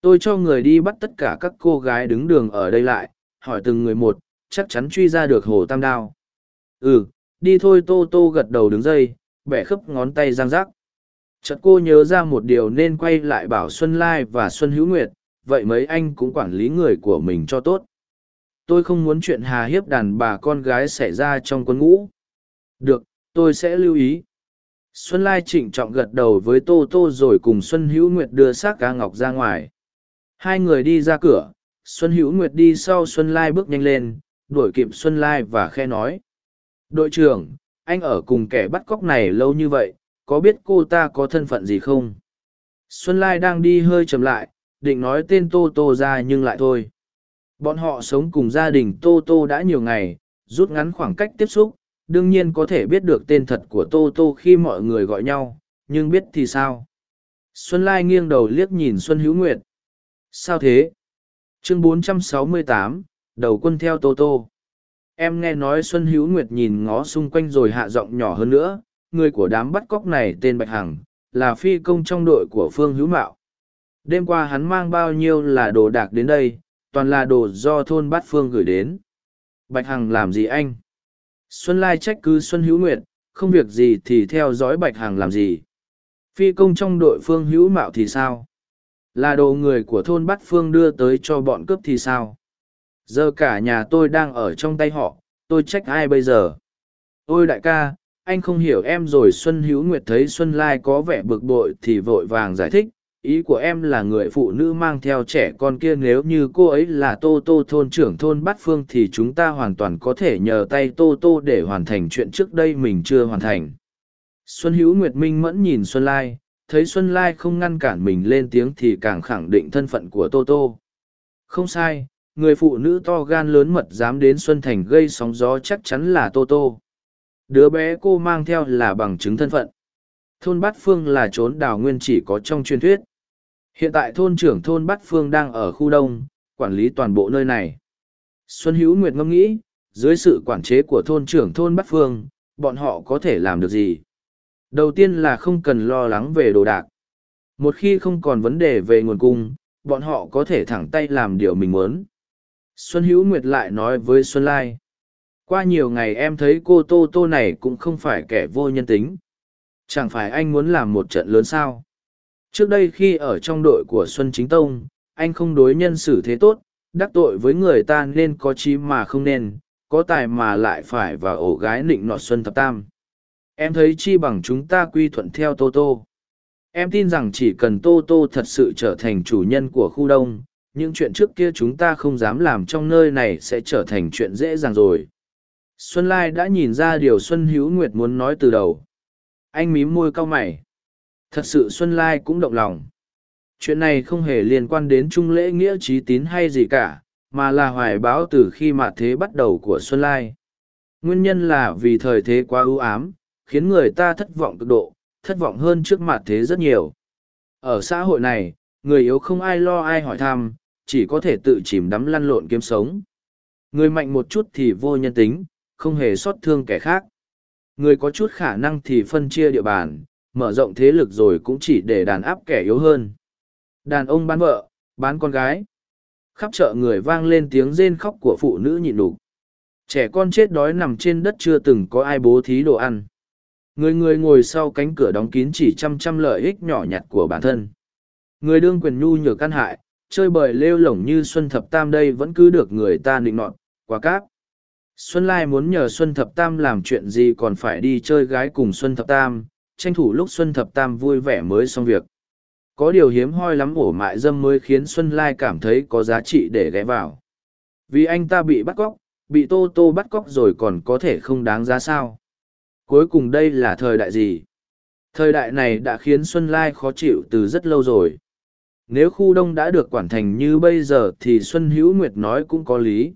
Tôi cho người đi bắt tất cả các cô gái đứng đường ở đây lại, hỏi từng người một, chắc chắn truy ra được Hồ Tam Đao. Ừ, đi thôi Tô Tô gật đầu đứng dậy, bẻ khớp ngón tay giang rác. Chợt cô nhớ ra một điều nên quay lại bảo Xuân Lai và Xuân Hữu Nguyệt, vậy mấy anh cũng quản lý người của mình cho tốt. Tôi không muốn chuyện hà hiếp đàn bà con gái xảy ra trong quân ngũ. Được, tôi sẽ lưu ý. Xuân Lai trịnh trọng gật đầu với Tô Tô rồi cùng Xuân Hữu Nguyệt đưa xác cá ngọc ra ngoài. Hai người đi ra cửa, Xuân Hữu Nguyệt đi sau Xuân Lai bước nhanh lên, đuổi kịp Xuân Lai và khe nói. Đội trưởng, anh ở cùng kẻ bắt cóc này lâu như vậy, có biết cô ta có thân phận gì không? Xuân lai đang đi hơi chậm lại định nói tên tô tô ra nhưng lại thôi. Bọn họ sống cùng gia đình tô tô đã nhiều ngày rút ngắn khoảng cách tiếp xúc đương nhiên có thể biết được tên thật của tô tô khi mọi người gọi nhau nhưng biết thì sao? Xuân lai nghiêng đầu liếc nhìn xuân hữu nguyệt. Sao thế? Chương 468, đầu quân theo tô tô. Em nghe nói xuân hữu nguyệt nhìn ngó xung quanh rồi hạ giọng nhỏ hơn nữa người của đám bắt cóc này tên Bạch Hằng, là phi công trong đội của Phương Hữu Mạo. Đêm qua hắn mang bao nhiêu là đồ đạc đến đây, toàn là đồ do thôn bát Phương gửi đến. Bạch Hằng làm gì anh? Xuân Lai trách cứ Xuân Hữu Nguyệt, không việc gì thì theo dõi Bạch Hằng làm gì? Phi công trong đội Phương Hữu Mạo thì sao? Là đồ người của thôn bát Phương đưa tới cho bọn cướp thì sao? Giờ cả nhà tôi đang ở trong tay họ, tôi trách ai bây giờ? Ôi đại ca, anh không hiểu em rồi xuân hữu nguyệt thấy xuân lai có vẻ bực bội thì vội vàng giải thích, ý của em là người phụ nữ mang theo trẻ con kia nếu như cô ấy là tô tô thôn trưởng thôn bát phương thì chúng ta hoàn toàn có thể nhờ tay tô tô để hoàn thành chuyện trước đây mình chưa hoàn thành. Xuân hữu nguyệt minh mẫn nhìn xuân lai, thấy xuân lai không ngăn cản mình lên tiếng thì càng khẳng định thân phận của tô tô. Không sai, người phụ nữ to gan lớn mật dám đến xuân thành gây sóng gió chắc chắn là tô tô. Đứa bé cô mang theo là bằng chứng thân phận. Thôn Bát Phương là trốn đào nguyên chỉ có trong truyền thuyết. Hiện tại thôn trưởng thôn Bát Phương đang ở khu đông, quản lý toàn bộ nơi này. Xuân Hữu Nguyệt ngẫm nghĩ, dưới sự quản chế của thôn trưởng thôn Bát Phương, bọn họ có thể làm được gì? Đầu tiên là không cần lo lắng về đồ đạc. Một khi không còn vấn đề về nguồn cung, bọn họ có thể thẳng tay làm điều mình muốn. Xuân Hữu Nguyệt lại nói với Xuân Lai. Qua nhiều ngày em thấy cô Tô Tô này cũng không phải kẻ vô nhân tính. Chẳng phải anh muốn làm một trận lớn sao? Trước đây khi ở trong đội của Xuân Chính Tông, anh không đối nhân xử thế tốt, đắc tội với người ta nên có chí mà không nên, có tài mà lại phải và ổ gái nịnh nọt Xuân Thập Tam. Em thấy chi bằng chúng ta quy thuận theo Tô Tô. Em tin rằng chỉ cần Tô Tô thật sự trở thành chủ nhân của khu đông, những chuyện trước kia chúng ta không dám làm trong nơi này sẽ trở thành chuyện dễ dàng rồi. Xuân Lai đã nhìn ra điều Xuân Hữu Nguyệt muốn nói từ đầu. Anh mím môi cau mày. Thật sự Xuân Lai cũng động lòng. Chuyện này không hề liên quan đến trung lễ nghĩa trí tín hay gì cả, mà là hoài báo từ khi mà thế bắt đầu của Xuân Lai. Nguyên nhân là vì thời thế quá ưu ám, khiến người ta thất vọng cực độ, thất vọng hơn trước mặt thế rất nhiều. Ở xã hội này, người yếu không ai lo ai hỏi thăm, chỉ có thể tự chìm đắm lăn lộn kiếm sống. Người mạnh một chút thì vô nhân tính, không hề xót thương kẻ khác. Người có chút khả năng thì phân chia địa bàn, mở rộng thế lực rồi cũng chỉ để đàn áp kẻ yếu hơn. Đàn ông bán vợ, bán con gái. Khắp chợ người vang lên tiếng rên khóc của phụ nữ nhịn đủ. Trẻ con chết đói nằm trên đất chưa từng có ai bố thí đồ ăn. Người người ngồi sau cánh cửa đóng kín chỉ chăm chăm lợi ích nhỏ nhặt của bản thân. Người đương quyền nhu nhược căn hại, chơi bời lêu lổng như Xuân Thập Tam đây vẫn cứ được người ta định nọt, quá cáp. Xuân Lai muốn nhờ Xuân Thập Tam làm chuyện gì còn phải đi chơi gái cùng Xuân Thập Tam, tranh thủ lúc Xuân Thập Tam vui vẻ mới xong việc. Có điều hiếm hoi lắm ổ mại dâm mới khiến Xuân Lai cảm thấy có giá trị để ghé vào. Vì anh ta bị bắt cóc, bị Tô Tô bắt cóc rồi còn có thể không đáng giá sao. Cuối cùng đây là thời đại gì? Thời đại này đã khiến Xuân Lai khó chịu từ rất lâu rồi. Nếu khu đông đã được quản thành như bây giờ thì Xuân Hữu Nguyệt nói cũng có lý.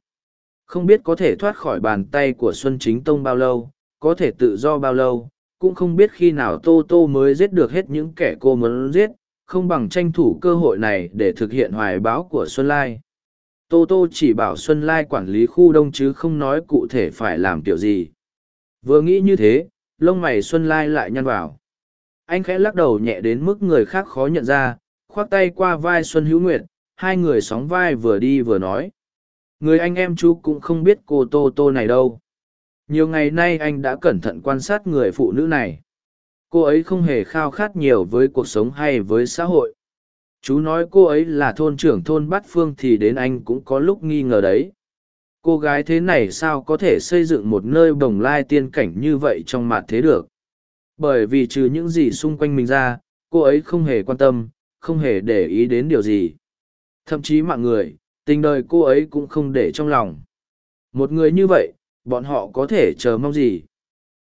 Không biết có thể thoát khỏi bàn tay của Xuân Chính Tông bao lâu, có thể tự do bao lâu, cũng không biết khi nào Tô Tô mới giết được hết những kẻ cô muốn giết, không bằng tranh thủ cơ hội này để thực hiện hoài báo của Xuân Lai. Tô Tô chỉ bảo Xuân Lai quản lý khu đông chứ không nói cụ thể phải làm kiểu gì. Vừa nghĩ như thế, lông mày Xuân Lai lại nhăn vào. Anh khẽ lắc đầu nhẹ đến mức người khác khó nhận ra, khoác tay qua vai Xuân Hữu Nguyệt, hai người sóng vai vừa đi vừa nói. Người anh em chú cũng không biết cô Tô Tô này đâu. Nhiều ngày nay anh đã cẩn thận quan sát người phụ nữ này. Cô ấy không hề khao khát nhiều với cuộc sống hay với xã hội. Chú nói cô ấy là thôn trưởng thôn Bát Phương thì đến anh cũng có lúc nghi ngờ đấy. Cô gái thế này sao có thể xây dựng một nơi bồng lai tiên cảnh như vậy trong mặt thế được? Bởi vì trừ những gì xung quanh mình ra, cô ấy không hề quan tâm, không hề để ý đến điều gì. Thậm chí mạng người, tình đời cô ấy cũng không để trong lòng. Một người như vậy, bọn họ có thể chờ mong gì?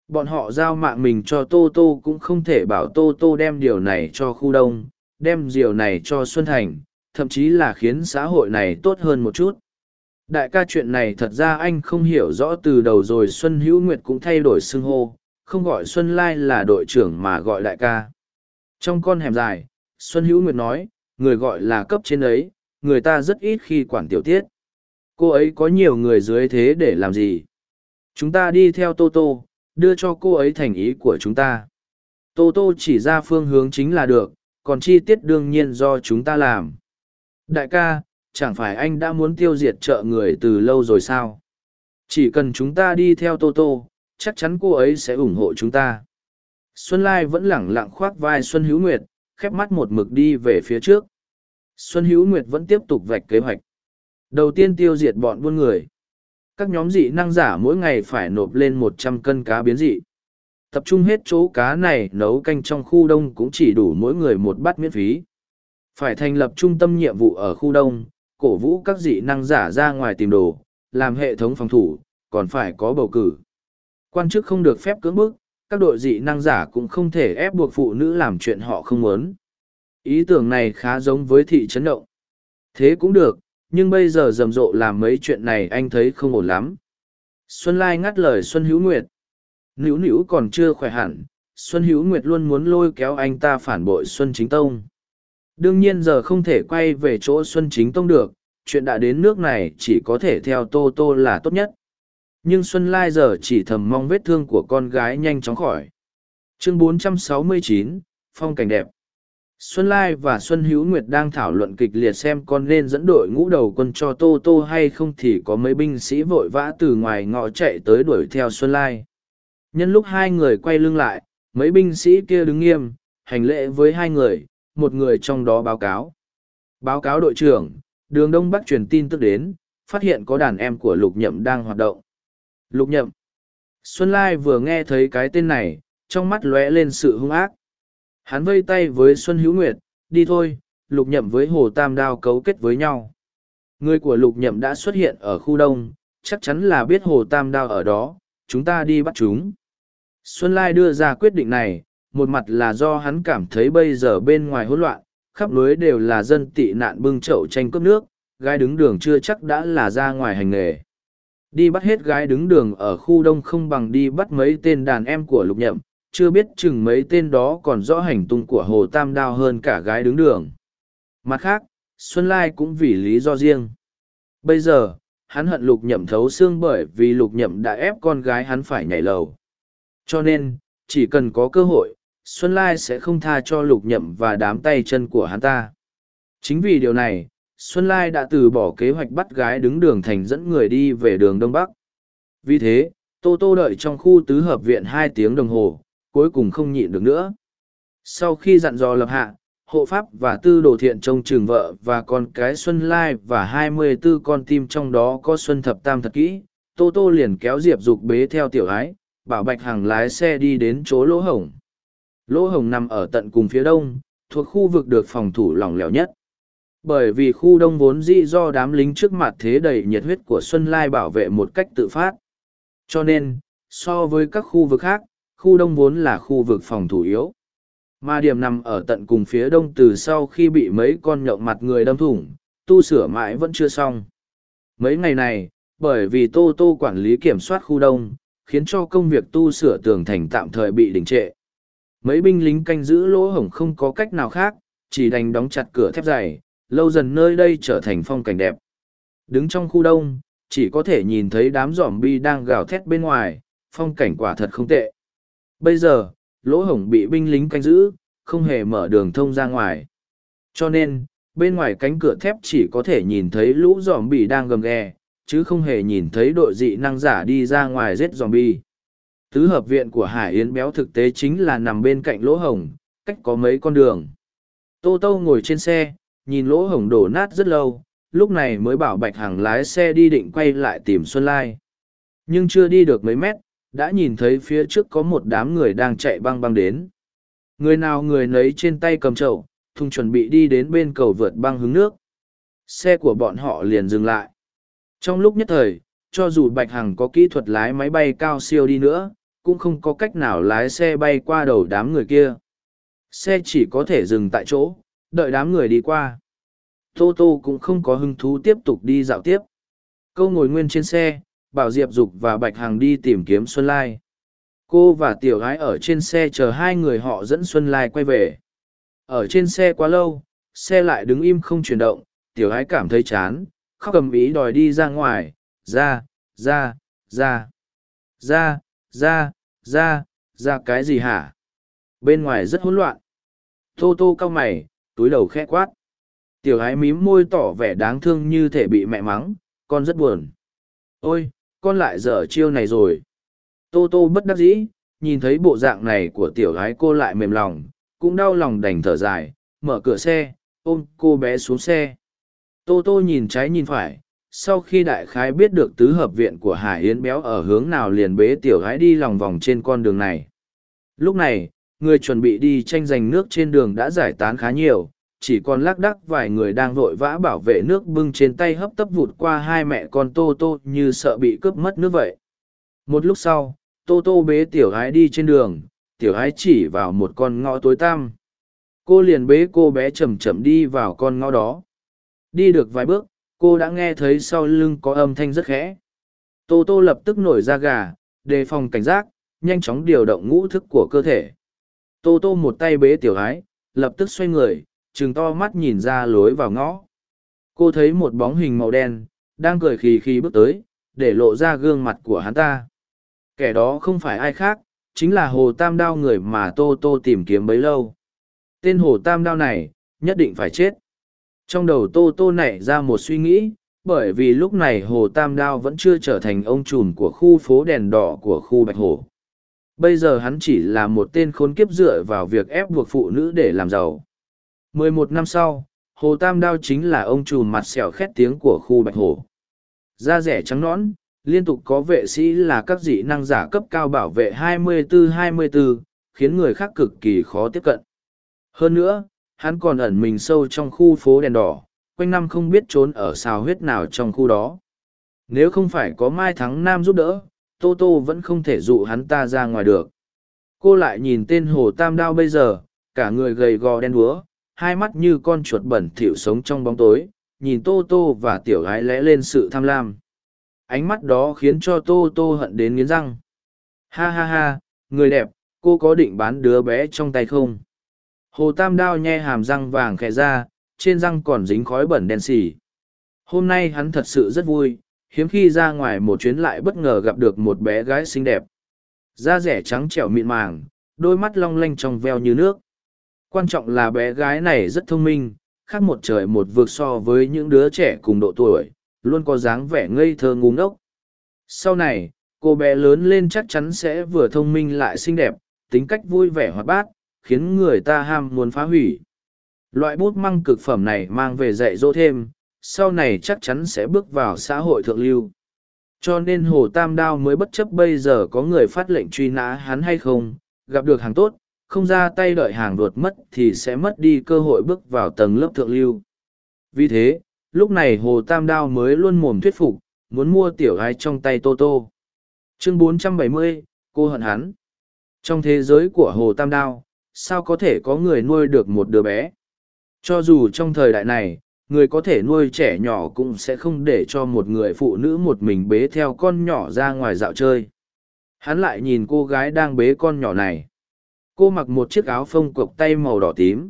Bọn họ giao mạng mình cho Tô Tô cũng không thể bảo Tô Tô đem điều này cho khu đông, đem điều này cho Xuân Thành, thậm chí là khiến xã hội này tốt hơn một chút. Đại ca chuyện này thật ra anh không hiểu rõ từ đầu rồi Xuân Hữu Nguyệt cũng thay đổi xưng hô, không gọi Xuân Lai là đội trưởng mà gọi đại ca. Trong con hẻm dài, Xuân Hữu Nguyệt nói, người gọi là cấp trên ấy, người ta rất ít khi quản tiểu tiết. Cô ấy có nhiều người dưới thế để làm gì? Chúng ta đi theo Tô Tô, đưa cho cô ấy thành ý của chúng ta. Tô Tô chỉ ra phương hướng chính là được, còn chi tiết đương nhiên do chúng ta làm. Đại ca, chẳng phải anh đã muốn tiêu diệt chợ người từ lâu rồi sao? Chỉ cần chúng ta đi theo Tô Tô, chắc chắn cô ấy sẽ ủng hộ chúng ta. Xuân Lai vẫn lẳng lặng khoác vai Xuân Hữu Nguyệt, khép mắt một mực đi về phía trước. Xuân Hữu Nguyệt vẫn tiếp tục vạch kế hoạch. Đầu tiên tiêu diệt bọn buôn người. Các nhóm dị năng giả mỗi ngày phải nộp lên một trăm cân cá biến dị. Tập trung hết chỗ cá này nấu canh trong khu đông cũng chỉ đủ mỗi người một bát miễn phí. Phải thành lập trung tâm nhiệm vụ ở khu đông, cổ vũ các dị năng giả ra ngoài tìm đồ, làm hệ thống phòng thủ, còn phải có bầu cử. Quan chức không được phép cưỡng bức, các đội dị năng giả cũng không thể ép buộc phụ nữ làm chuyện họ không muốn. Ý tưởng này khá giống với thị trấn động. Thế cũng được, nhưng bây giờ rầm rộ làm mấy chuyện này anh thấy không ổn lắm. Xuân Lai ngắt lời Xuân Hữu Nguyệt. Nữu nữu còn chưa khỏe hẳn, Xuân Hữu Nguyệt luôn muốn lôi kéo anh ta phản bội Xuân Chính Tông. Đương nhiên giờ không thể quay về chỗ Xuân Chính Tông được, chuyện đã đến nước này chỉ có thể theo tô tô là tốt nhất nhưng xuân lai giờ chỉ thầm mong vết thương của con gái nhanh chóng khỏi chương 469, phong cảnh đẹp xuân lai và xuân hữu nguyệt đang thảo luận kịch liệt xem con nên dẫn đội ngũ đầu quân cho tô tô hay không thì có mấy binh sĩ vội vã từ ngoài ngõ chạy tới đuổi theo xuân lai. Nhân lúc hai người quay lưng lại, mấy binh sĩ kia đứng nghiêm, hành lễ với hai người, một người trong đó báo cáo. Báo cáo đội trưởng, đường đông bắc truyền tin tức đến, phát hiện có đàn em của lục nhậm đang hoạt động. Lục nhậm. Xuân lai vừa nghe thấy cái tên này, trong mắt lóe lên sự hung ác hắn vây tay với xuân hữu nguyệt, đi thôi, lục nhậm với hồ tam đao cấu kết với nhau. Người của lục nhậm đã xuất hiện ở khu đông, chắc chắn là biết hồ tam đao ở đó, chúng ta đi bắt chúng. Xuân lai đưa ra quyết định này, một mặt là do hắn cảm thấy bây giờ bên ngoài hỗn loạn, khắp núi đều là dân tị nạn bưng chậu tranh cướp nước, gái đứng đường chưa chắc đã là ra ngoài hành nghề. Đi bắt hết gái đứng đường ở khu đông không bằng đi bắt mấy tên đàn em của lục nhậm chưa biết chừng mấy tên đó còn rõ hành tung của hồ tam đao hơn cả gái đứng đường. Mặt khác, xuân lai cũng vì lý do riêng. Bây giờ, hắn hận lục nhậm thấu xương bởi vì lục nhậm đã ép con gái hắn phải nhảy lầu. Cho nên, chỉ cần có cơ hội, xuân lai sẽ không tha cho lục nhậm và đám tay chân của hắn ta. Chính vì điều này, xuân lai đã từ bỏ kế hoạch bắt gái đứng đường thành dẫn người đi về đường đông bắc. Vì thế, tô tô đợi trong khu tứ hợp viện hai tiếng đồng hồ cuối cùng không nhịn được nữa. Sau khi dặn dò lập hạ, hộ pháp và tư đồ thiện trông trường vợ và con cái Xuân Lai và hai mươi 24 con tim trong đó có Xuân Thập Tam thật kỹ, Tô Tô liền kéo Diệp Dục bế theo tiểu ái, bảo Bạch Hằng lái xe đi đến chỗ lỗ hổng. Lỗ hổng nằm ở tận cùng phía đông, thuộc khu vực được phòng thủ lỏng lẻo nhất. Bởi vì khu đông vốn dĩ do đám lính trước mặt thế đầy nhiệt huyết của Xuân Lai bảo vệ một cách tự phát. Cho nên, so với các khu vực khác, khu đông vốn là khu vực phòng thủ yếu. Mà điểm nằm ở tận cùng phía đông từ sau khi bị mấy con nhậu mặt người đâm thủng, tu sửa mãi vẫn chưa xong. Mấy ngày này, bởi vì Tô Tô quản lý kiểm soát khu đông, khiến cho công việc tu sửa tường thành tạm thời bị đình trệ. Mấy binh lính canh giữ lỗ hổng không có cách nào khác, chỉ đành đóng chặt cửa thép dày, lâu dần nơi đây trở thành phong cảnh đẹp. Đứng trong khu đông, chỉ có thể nhìn thấy đám giỏm bi đang gào thét bên ngoài, phong cảnh quả thật không tệ. Bây giờ, lỗ hổng bị binh lính canh giữ, không hề mở đường thông ra ngoài. Cho nên, bên ngoài cánh cửa thép chỉ có thể nhìn thấy lũ giòm bị đang gầm ghe, chứ không hề nhìn thấy đội dị năng giả đi ra ngoài giết giòm bị. Tứ hợp viện của Hải Yến Béo thực tế chính là nằm bên cạnh lỗ hổng, cách có mấy con đường. Tô Tô ngồi trên xe, nhìn lỗ hổng đổ nát rất lâu, lúc này mới bảo Bạch Hằng lái xe đi định quay lại tìm Xuân Lai. Nhưng chưa đi được mấy mét, đã nhìn thấy phía trước có một đám người đang chạy băng băng đến. Người nào người nấy trên tay cầm chậu, thùng chuẩn bị đi đến bên cầu vượt băng hứng nước. Xe của bọn họ liền dừng lại. Trong lúc nhất thời, cho dù Bạch Hằng có kỹ thuật lái máy bay cao siêu đi nữa, cũng không có cách nào lái xe bay qua đầu đám người kia. Xe chỉ có thể dừng tại chỗ, đợi đám người đi qua. Tô Tô cũng không có hứng thú tiếp tục đi dạo tiếp. Câu ngồi nguyên trên xe, bảo diệp dục và bạch hằng đi tìm kiếm xuân lai. Cô và tiểu gái ở trên xe chờ hai người họ dẫn xuân lai quay về. Ở trên xe quá lâu, xe lại đứng im không chuyển động, tiểu gái cảm thấy chán, khóc cầm ý đòi đi ra ngoài, ra ra ra ra ra ra ra cái gì hả? Bên ngoài rất hỗn loạn. Tô tô cau mày, túi đầu khẽ quát. Tiểu gái mím môi tỏ vẻ đáng thương như thể bị mẹ mắng, con rất buồn. Ôi con lại dở chiêu này rồi. Tô tô bất đắc dĩ, nhìn thấy bộ dạng này của tiểu gái cô lại mềm lòng, cũng đau lòng đành thở dài, mở cửa xe, ôm cô bé xuống xe. Tô tô nhìn trái nhìn phải, sau khi đại khái biết được tứ hợp viện của Hải Yến béo ở hướng nào liền bế tiểu gái đi lòng vòng trên con đường này. Lúc này, người chuẩn bị đi tranh giành nước trên đường đã giải tán khá nhiều, chỉ còn lác đắc vài người đang vội vã bảo vệ nước bưng trên tay hấp tấp vụt qua hai mẹ con tô tô như sợ bị cướp mất nước vậy. Một lúc sau, tô tô bế tiểu gái đi trên đường, tiểu gái chỉ vào một con ngõ tối tăm. Cô liền bế cô bé chầm chậm đi vào con ngõ đó. Đi được vài bước, cô đã nghe thấy sau lưng có âm thanh rất khẽ. Tô tô lập tức nổi ra gà, đề phòng cảnh giác, nhanh chóng điều động ngũ thức của cơ thể. Tô tô một tay bế tiểu gái lập tức xoay người chừng to mắt nhìn ra lối vào ngõ. cô thấy một bóng hình màu đen, đang cười khì khì bước tới, để lộ ra gương mặt của hắn ta. Kẻ đó không phải ai khác, chính là hồ tam đao người mà tô tô tìm kiếm bấy lâu. Tên hồ tam đao này, nhất định phải chết. Trong đầu tô tô nảy ra một suy nghĩ, bởi vì lúc này hồ tam đao vẫn chưa trở thành ông trùm của khu phố đèn đỏ của khu bạch hồ. Bây giờ hắn chỉ là một tên khốn kiếp dựa vào việc ép buộc phụ nữ để làm giàu mười một năm sau hồ tam đao chính là ông trùm mặt sẹo khét tiếng của khu bạch hồ da rẻ trắng nõn liên tục có vệ sĩ là các dị năng giả cấp cao bảo vệ 24-24, khiến người khác cực kỳ khó tiếp cận. Hơn nữa, hắn còn ẩn mình sâu trong khu phố đèn đỏ, quanh năm không biết trốn ở xào huyết nào trong khu đó. Nếu không phải có Mai Thắng Nam giúp đỡ, Tô Tô vẫn không thể dụ hắn ta ra ngoài được. Cô lại nhìn tên Hồ Tam Đao bây giờ, cả người gầy gò đen đúa, hai mắt như con chuột bẩn thỉu sống trong bóng tối, nhìn Tô Tô và tiểu gái lẽ lên sự tham lam. Ánh mắt đó khiến cho Tô Tô hận đến nghiến răng. Ha ha ha, người đẹp, cô có định bán đứa bé trong tay không? Hồ Tam Đao nhe hàm răng vàng khẽ ra, trên răng còn dính khói bẩn đen xì. Hôm nay hắn thật sự rất vui, hiếm khi ra ngoài một chuyến lại bất ngờ gặp được một bé gái xinh đẹp. Da rẻ trắng trẻo mịn màng, đôi mắt long lanh trong veo như nước. Quan trọng là bé gái này rất thông minh, khác một trời một vực so với những đứa trẻ cùng độ tuổi, luôn có dáng vẻ ngây thơ ngu ngốc. Sau này, cô bé lớn lên chắc chắn sẽ vừa thông minh lại xinh đẹp, tính cách vui vẻ hoạt bát, khiến người ta ham muốn phá hủy. Loại bút măng cực phẩm này mang về dạy dỗ thêm, sau này chắc chắn sẽ bước vào xã hội thượng lưu. Cho nên Hồ Tam Đao mới bất chấp bây giờ có người phát lệnh truy nã hắn hay không, gặp được hàng tốt, không ra tay đợi hàng ruột mất thì sẽ mất đi cơ hội bước vào tầng lớp thượng lưu. Vì thế, lúc này Hồ Tam Đao mới luôn mồm thuyết phục, muốn mua tiểu gái trong tay Tô Tô. Chương 470, cô hận hắn. Trong thế giới của Hồ Tam Đao, sao có thể có người nuôi được một đứa bé? Cho dù trong thời đại này, người có thể nuôi trẻ nhỏ cũng sẽ không để cho một người phụ nữ một mình bế theo con nhỏ ra ngoài dạo chơi. Hắn lại nhìn cô gái đang bế con nhỏ này. Cô mặc một chiếc áo phông cộc tay màu đỏ tím.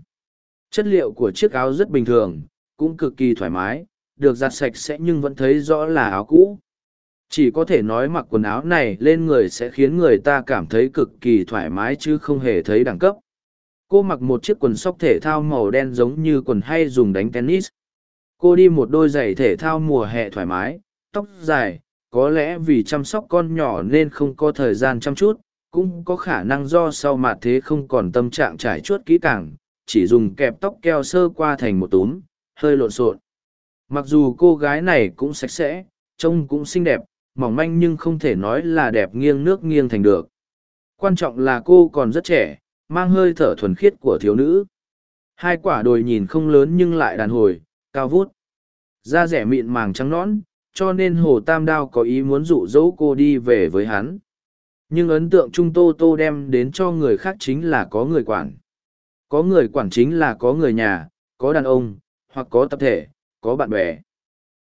Chất liệu của chiếc áo rất bình thường, cũng cực kỳ thoải mái, được giặt sạch sẽ nhưng vẫn thấy rõ là áo cũ. Chỉ có thể nói mặc quần áo này lên người sẽ khiến người ta cảm thấy cực kỳ thoải mái chứ không hề thấy đẳng cấp. Cô mặc một chiếc quần sóc thể thao màu đen giống như quần hay dùng đánh tennis. Cô đi một đôi giày thể thao mùa hè thoải mái, tóc dài, có lẽ vì chăm sóc con nhỏ nên không có thời gian chăm chút, cũng có khả năng do sau mạt thế không còn tâm trạng trải chuốt kỹ càng, chỉ dùng kẹp tóc keo sơ qua thành một túm, hơi lộn xộn. Mặc dù cô gái này cũng sạch sẽ, trông cũng xinh đẹp, mỏng manh nhưng không thể nói là đẹp nghiêng nước nghiêng thành được. Quan trọng là cô còn rất trẻ, mang hơi thở thuần khiết của thiếu nữ. Hai quả đồi nhìn không lớn nhưng lại đàn hồi, cao vút. Da rẻ mịn màng trắng nõn, cho nên Hồ Tam Đao có ý muốn dụ dỗ cô đi về với hắn. Nhưng ấn tượng Trung Tô Tô đem đến cho người khác chính là có người quản. Có người quản chính là có người nhà, có đàn ông, hoặc có tập thể, có bạn bè.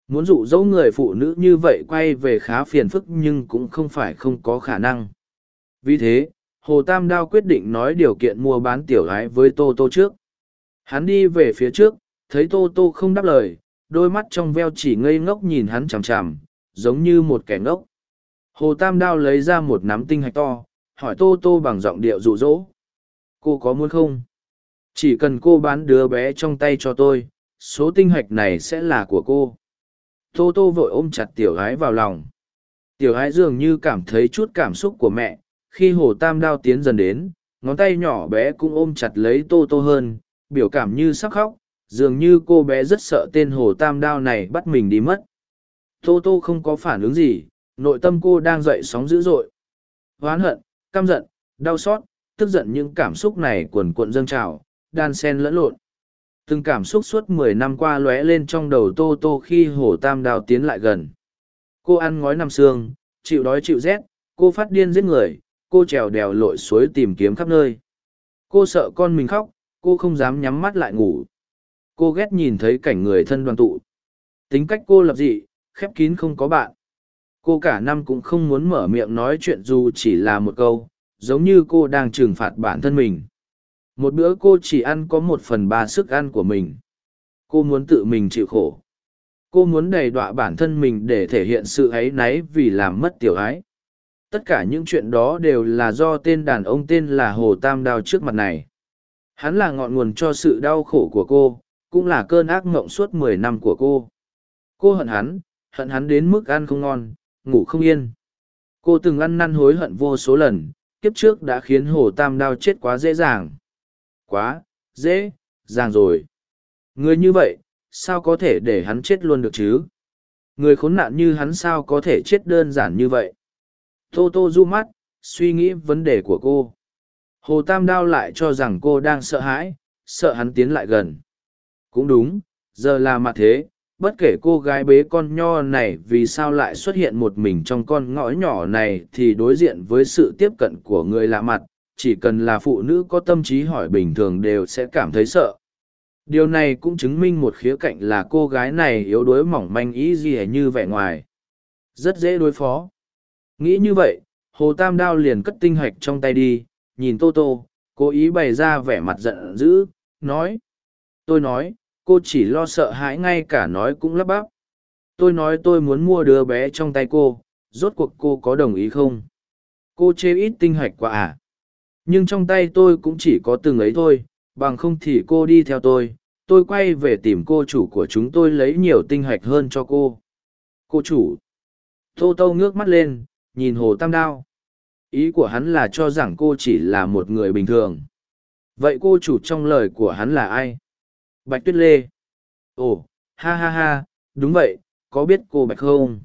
Muốn dụ dỗ người phụ nữ như vậy quay về khá phiền phức nhưng cũng không phải không có khả năng. Vì thế, Hồ Tam Đao quyết định nói điều kiện mua bán tiểu gái với Tô Tô trước. Hắn đi về phía trước, thấy Tô Tô không đáp lời, đôi mắt trong veo chỉ ngây ngốc nhìn hắn chằm chằm, giống như một kẻ ngốc. Hồ Tam Đao lấy ra một nắm tinh hạch to, hỏi Tô Tô bằng giọng điệu dụ dỗ. Cô có muốn không? Chỉ cần cô bán đứa bé trong tay cho tôi, số tinh hạch này sẽ là của cô tô tô vội ôm chặt tiểu gái vào lòng tiểu gái dường như cảm thấy chút cảm xúc của mẹ khi hồ tam đao tiến dần đến ngón tay nhỏ bé cũng ôm chặt lấy tô tô hơn biểu cảm như sắc khóc dường như cô bé rất sợ tên hồ tam đao này bắt mình đi mất tô tô không có phản ứng gì nội tâm cô đang dậy sóng dữ dội. Oán hận, căm giận, đau xót, tức giận những cảm xúc này cuồn cuộn dâng trào, đan sen lẫn lộn. Từng cảm xúc suốt mười năm qua lóe lên trong đầu tô tô khi hổ tam đào tiến lại gần. Cô ăn ngói nằm xương, chịu đói chịu rét, cô phát điên giết người, cô trèo đèo lội suối tìm kiếm khắp nơi. Cô sợ con mình khóc, cô không dám nhắm mắt lại ngủ. Cô ghét nhìn thấy cảnh người thân đoàn tụ. Tính cách cô lập dị, khép kín không có bạn cô cả năm cũng không muốn mở miệng nói chuyện dù chỉ là một câu, giống như cô đang trừng phạt bản thân mình. Một bữa cô chỉ ăn có một phần ba sức ăn của mình. Cô muốn tự mình chịu khổ. Cô muốn đầy đọa bản thân mình để thể hiện sự áy náy vì làm mất tiểu ái. Tất cả những chuyện đó đều là do tên đàn ông tên là hồ tam đao trước mặt này. Hắn là ngọn nguồn cho sự đau khổ của cô, cũng là cơn ác mộng suốt mười năm của cô. Cô hận hắn hận hắn đến mức ăn không ngon ngủ không yên. Cô từng ăn năn hối hận vô số lần, kiếp trước đã khiến hồ tam đao chết quá dễ dàng. Quá, dễ, dàng rồi. Người như vậy, sao có thể để hắn chết luôn được chứ? Người khốn nạn như hắn sao có thể chết đơn giản như vậy? Tô tô du mắt, suy nghĩ vấn đề của cô. Hồ tam đao lại cho rằng cô đang sợ hãi, sợ hắn tiến lại gần. Cũng đúng, giờ là mặt thế bất kể cô gái bế con nho này vì sao lại xuất hiện một mình trong con ngõ nhỏ này thì đối diện với sự tiếp cận của người lạ mặt, chỉ cần là phụ nữ có tâm trí hỏi bình thường đều sẽ cảm thấy sợ. Điều này cũng chứng minh một khía cạnh là cô gái này yếu đuối mỏng manh ý gì như vẻ ngoài. Rất dễ đối phó. Nghĩ như vậy, hồ tam đao liền cất tinh hạch trong tay đi, nhìn tô tô, cố ý bày ra vẻ mặt giận dữ, nói, tôi nói cô chỉ lo sợ hãi ngay cả nói cũng lắp bắp. Tôi nói tôi muốn mua đứa bé trong tay cô, rốt cuộc cô có đồng ý không? Cô chê ít tinh hạch quá à? Nhưng trong tay tôi cũng chỉ có từng ấy thôi, bằng không thì cô đi theo tôi. Tôi quay về tìm cô chủ của chúng tôi lấy nhiều tinh hạch hơn cho cô. Cô chủ. Tô tô ngước mắt lên, nhìn hồ tam đao. Ý của hắn là cho rằng cô chỉ là một người bình thường. Vậy cô chủ trong lời của hắn là ai? Bạch tuyết lê. Ồ, ha ha ha, đúng vậy, có biết cô bạch không?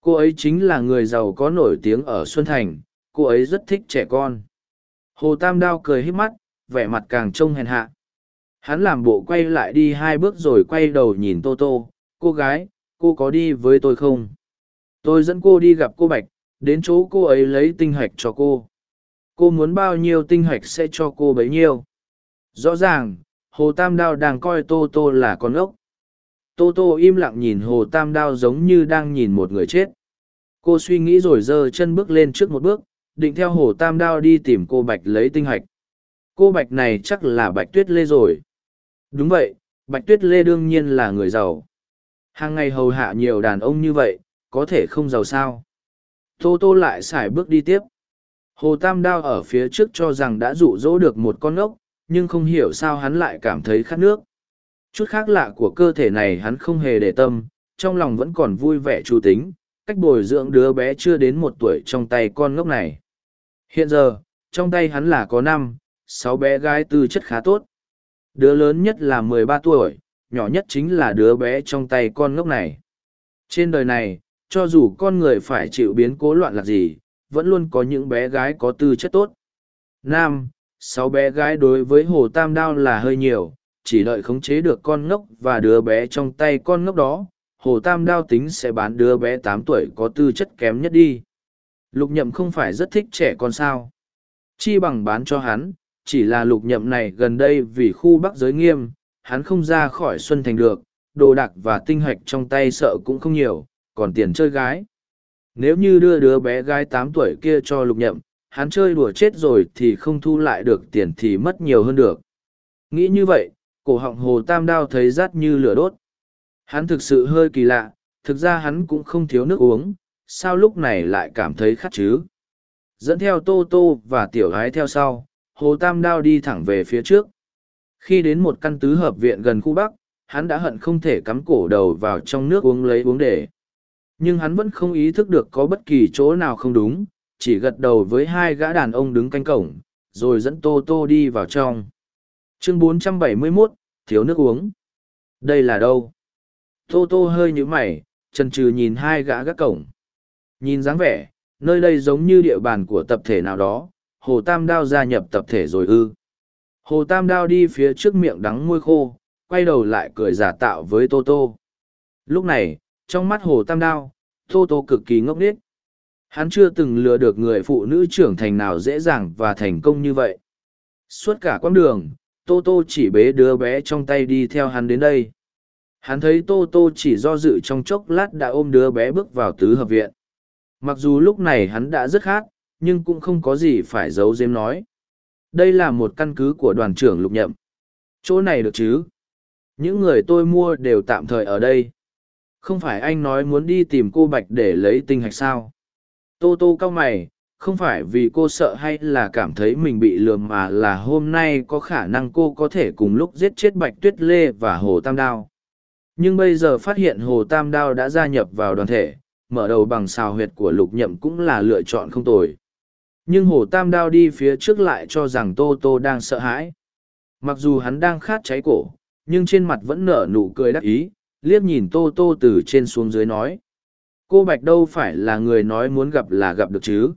Cô ấy chính là người giàu có nổi tiếng ở xuân thành, cô ấy rất thích trẻ con. Hồ tam đao cười hít mắt, vẻ mặt càng trông hèn hạ. Hắn làm bộ quay lại đi hai bước rồi quay đầu nhìn tô tô, cô gái, cô có đi với tôi không? Tôi dẫn cô đi gặp cô bạch, đến chỗ cô ấy lấy tinh hạch cho cô. Cô muốn bao nhiêu tinh hạch sẽ cho cô bấy nhiêu? Rõ ràng hồ tam đao đang coi tô tô là con ốc tô tô im lặng nhìn hồ tam đao giống như đang nhìn một người chết. Cô suy nghĩ rồi giơ chân bước lên trước một bước, định theo hồ tam đao đi tìm cô bạch lấy tinh hạch. Cô bạch này chắc là bạch tuyết lê rồi. Đúng vậy, bạch tuyết lê đương nhiên là người giàu. Hàng ngày hầu hạ nhiều đàn ông như vậy, có thể không giàu sao? Tô tô lại x ả i bước đi tiếp. Hồ tam đao ở phía trước cho rằng đã rụ rỗ được một con ốc nhưng không hiểu sao hắn lại cảm thấy khát nước. Chút khác lạ của cơ thể này hắn không hề để tâm, trong lòng vẫn còn vui vẻ chú tính, cách bồi dưỡng đứa bé chưa đến một tuổi trong tay con ngốc này. Hiện giờ, trong tay hắn là có năm, sáu bé gái tư chất khá tốt. Đứa lớn nhất là mười ba tuổi, nhỏ nhất chính là đứa bé trong tay con ngốc này. Trên đời này, cho dù con người phải chịu biến cố loạn lạc gì, vẫn luôn có những bé gái có tư chất tốt. Nam sáu bé gái đối với hồ tam đao là hơi nhiều, chỉ đợi khống chế được con ngốc và đứa bé trong tay con ngốc đó, hồ tam đao tính sẽ bán đứa bé tám tuổi có tư chất kém nhất đi. Lục nhậm không phải rất thích trẻ con sao? Chi bằng bán cho hắn, chỉ là lục nhậm này gần đây vì khu bắc giới nghiêm, hắn không ra khỏi xuân thành được, đồ đạc và tinh hạch trong tay sợ cũng không nhiều, còn tiền chơi gái. Nếu như đưa đứa bé gái tám tuổi kia cho lục nhậm hắn chơi đùa chết rồi thì không thu lại được tiền thì mất nhiều hơn được. Nghĩ như vậy, cổ họng hồ tam đao thấy rát như lửa đốt. Hắn thực sự hơi kỳ lạ, thực ra hắn cũng không thiếu nước uống, sao lúc này lại cảm thấy khát chứ? Dẫn theo tô tô và tiểu gái theo sau, hồ tam đao đi thẳng về phía trước. Khi đến một căn tứ hợp viện gần khu bắc, hắn đã hận không thể cắm cổ đầu vào trong nước uống lấy uống để. Nhưng hắn vẫn không ý thức được có bất kỳ chỗ nào không đúng chỉ gật đầu với hai gã đàn ông đứng canh cổng rồi dẫn tô tô đi vào trong. Chương 471, thiếu nước uống. Đây là đâu? Tô tô hơi nhíu mày chần chừ nhìn hai gã gác cổng. Nhìn dáng vẻ nơi đây giống như địa bàn của tập thể nào đó hồ tam đao gia nhập tập thể rồi ư. Hồ tam đao đi phía trước miệng đắng môi khô quay đầu lại cười giả tạo với tô tô. Lúc này trong mắt hồ tam đao tô tô cực kỳ ngốc nghếch hắn chưa từng lừa được người phụ nữ trưởng thành nào dễ dàng và thành công như vậy. Suốt cả quãng đường, tô tô chỉ bế đứa bé trong tay đi theo hắn đến đây. Hắn thấy tô tô chỉ do dự trong chốc lát đã ôm đứa bé bước vào tứ hợp viện. Mặc dù lúc này hắn đã rất khát nhưng cũng không có gì phải giấu giếm nói. Đây là một căn cứ của đoàn trưởng lục nhậm. Chỗ này được chứ? Những người tôi mua đều tạm thời ở đây. Không phải anh nói muốn đi tìm cô Bạch để lấy tinh hạch sao? Tô tô cao mày, không phải vì cô sợ hay là cảm thấy mình bị lừa mà là hôm nay có khả năng cô có thể cùng lúc giết chết Bạch Tuyết Lê và Hồ Tam Đao. Nhưng bây giờ phát hiện Hồ Tam Đao đã gia nhập vào đoàn thể, mở đầu bằng xào huyệt của lục nhậm cũng là lựa chọn không tồi. Nhưng Hồ Tam Đao đi phía trước lại cho rằng Tô Tô đang sợ hãi. Mặc dù hắn đang khát cháy cổ, nhưng trên mặt vẫn nở nụ cười đắc ý, liếc nhìn Tô Tô từ trên xuống dưới nói. Cô Bạch đâu phải là người nói muốn gặp là gặp được chứ.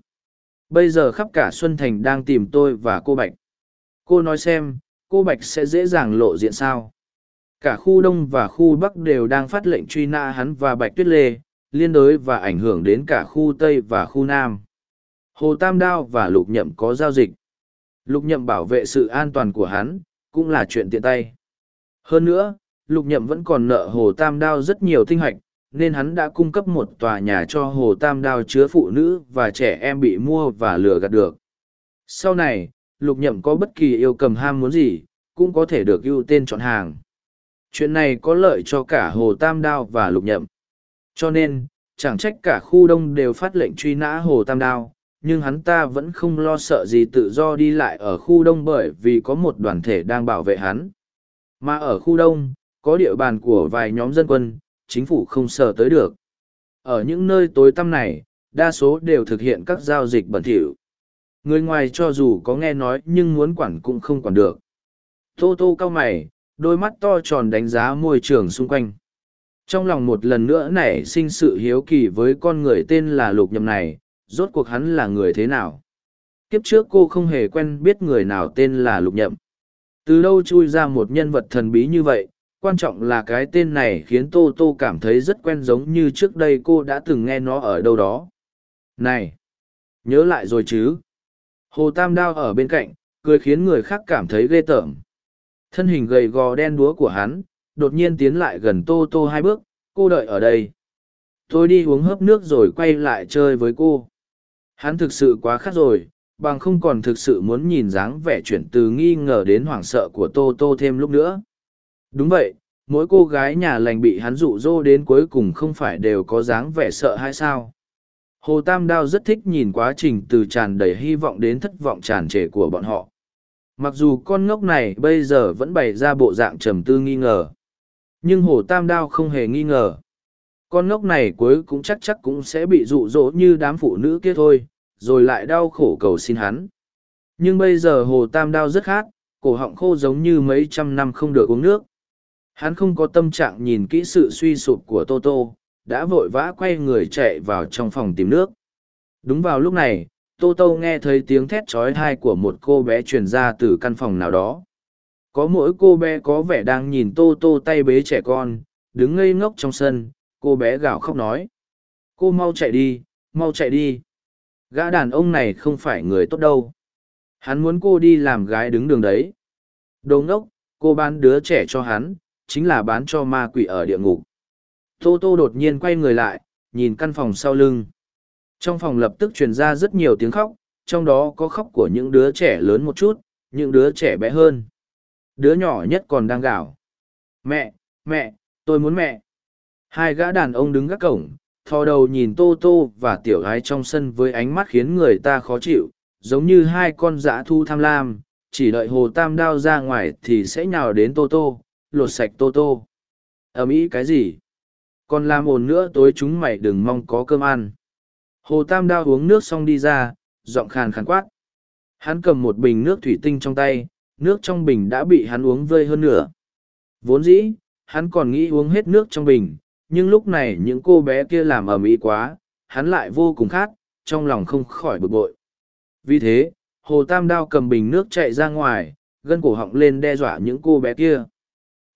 Bây giờ khắp cả Xuân Thành đang tìm tôi và cô Bạch. Cô nói xem, cô Bạch sẽ dễ dàng lộ diện sao. Cả khu Đông và khu Bắc đều đang phát lệnh truy nã hắn và Bạch Tuyết Lê, liên đối và ảnh hưởng đến cả khu Tây và khu Nam. Hồ Tam Đao và Lục Nhậm có giao dịch. Lục Nhậm bảo vệ sự an toàn của hắn, cũng là chuyện tiện tay. Hơn nữa, Lục Nhậm vẫn còn nợ Hồ Tam Đao rất nhiều tinh hoạch, nên hắn đã cung cấp một tòa nhà cho Hồ Tam Đao chứa phụ nữ và trẻ em bị mua và lừa gạt được. Sau này, Lục Nhậm có bất kỳ yêu cầm ham muốn gì, cũng có thể được ưu tên chọn hàng. Chuyện này có lợi cho cả Hồ Tam Đao và Lục Nhậm. Cho nên, chẳng trách cả khu đông đều phát lệnh truy nã Hồ Tam Đao, nhưng hắn ta vẫn không lo sợ gì tự do đi lại ở khu đông bởi vì có một đoàn thể đang bảo vệ hắn. Mà ở khu đông, có địa bàn của vài nhóm dân quân, chính phủ không sờ tới được. Ở những nơi tối tăm này, đa số đều thực hiện các giao dịch bẩn thỉu. Người ngoài cho dù có nghe nói nhưng muốn quản cũng không quản được. Tô tô cao mày, đôi mắt to tròn đánh giá môi trường xung quanh. Trong lòng một lần nữa nảy sinh sự hiếu kỳ với con người tên là lục nhầm này, rốt cuộc hắn là người thế nào. Kiếp trước cô không hề quen biết người nào tên là lục nhậm. Từ đâu chui ra một nhân vật thần bí như vậy, quan trọng là cái tên này khiến tô tô cảm thấy rất quen giống như trước đây cô đã từng nghe nó ở đâu đó. Này, nhớ lại rồi chứ? Hồ tam đao ở bên cạnh, cười khiến người khác cảm thấy ghê tởm. Thân hình gầy gò đen đúa của hắn, đột nhiên tiến lại gần tô tô hai bước, cô đợi ở đây. Tôi đi uống hớp nước rồi quay lại chơi với cô. Hắn thực sự quá khát rồi, bằng không còn thực sự muốn nhìn dáng vẻ chuyển từ nghi ngờ đến hoảng sợ của tô tô thêm lúc nữa. Đúng vậy, mỗi cô gái nhà lành bị hắn dụ dỗ đến cuối cùng không phải đều có dáng vẻ sợ hay sao. Hồ Tam Đao rất thích nhìn quá trình từ tràn đầy hy vọng đến thất vọng tràn trề của bọn họ. Mặc dù con ngốc này bây giờ vẫn bày ra bộ dạng trầm tư nghi ngờ. Nhưng Hồ Tam Đao không hề nghi ngờ. Con ngốc này cuối cũng chắc chắc cũng sẽ bị dụ dỗ như đám phụ nữ kia thôi, rồi lại đau khổ cầu xin hắn. Nhưng bây giờ Hồ Tam Đao rất khát, cổ họng khô giống như mấy trăm năm không được uống nước hắn không có tâm trạng nhìn kỹ sự suy sụp của Toto, đã vội vã quay người chạy vào trong phòng tìm nước. Đúng vào lúc này Toto nghe thấy tiếng thét trói thai của một cô bé truyền ra từ căn phòng nào đó. Có mỗi cô bé có vẻ đang nhìn Toto tay bế trẻ con đứng ngây ngốc trong sân cô bé gào khóc nói. Cô mau chạy đi mau chạy đi. Gã đàn ông này không phải người tốt đâu. Hắn muốn cô đi làm gái đứng đường đấy. Đồ ngốc cô bán đứa trẻ cho hắn chính là bán cho ma quỷ ở địa ngục. Tô Tô đột nhiên quay người lại, nhìn căn phòng sau lưng. Trong phòng lập tức truyền ra rất nhiều tiếng khóc, trong đó có khóc của những đứa trẻ lớn một chút, những đứa trẻ bé hơn. Đứa nhỏ nhất còn đang gào. Mẹ, mẹ, tôi muốn mẹ. Hai gã đàn ông đứng gác cổng, thò đầu nhìn Tô Tô và tiểu gái trong sân với ánh mắt khiến người ta khó chịu, giống như hai con dã thu tham lam, chỉ đợi hồ tam đao ra ngoài thì sẽ nhào đến Tô Tô, lột sạch tô tô. Ầm ĩ cái gì? Còn làm ồn nữa tối chúng mày đừng mong có cơm ăn. Hồ tam đao uống nước xong đi ra, giọng khàn khàn quát. Hắn cầm một bình nước thủy tinh trong tay, nước trong bình đã bị hắn uống vơi hơn nửa. Vốn dĩ, hắn còn nghĩ uống hết nước trong bình, nhưng lúc này những cô bé kia làm ầm ĩ quá, hắn lại vô cùng khát, trong lòng không khỏi bực bội. Vì thế, hồ tam đao cầm bình nước chạy ra ngoài, gân cổ họng lên đe dọa những cô bé kia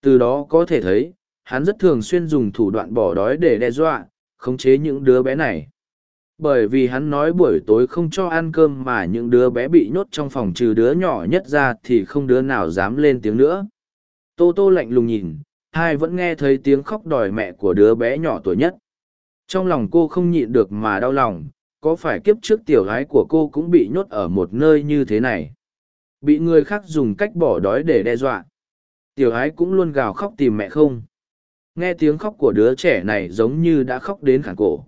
từ đó có thể thấy, hắn rất thường xuyên dùng thủ đoạn bỏ đói để đe dọa, khống chế những đứa bé này. Bởi vì hắn nói buổi tối không cho ăn cơm mà những đứa bé bị nhốt trong phòng trừ đứa nhỏ nhất ra thì không đứa nào dám lên tiếng nữa. Tô tô lạnh lùng nhìn, hai vẫn nghe thấy tiếng khóc đòi mẹ của đứa bé nhỏ tuổi nhất. Trong lòng cô không nhịn được mà đau lòng, có phải kiếp trước tiểu gái của cô cũng bị nhốt ở một nơi như thế này? Bị người khác dùng cách bỏ đói để đe dọa. Tiểu ái cũng luôn gào khóc tìm mẹ không. nghe tiếng khóc của đứa trẻ này giống như đã khóc đến khản cổ.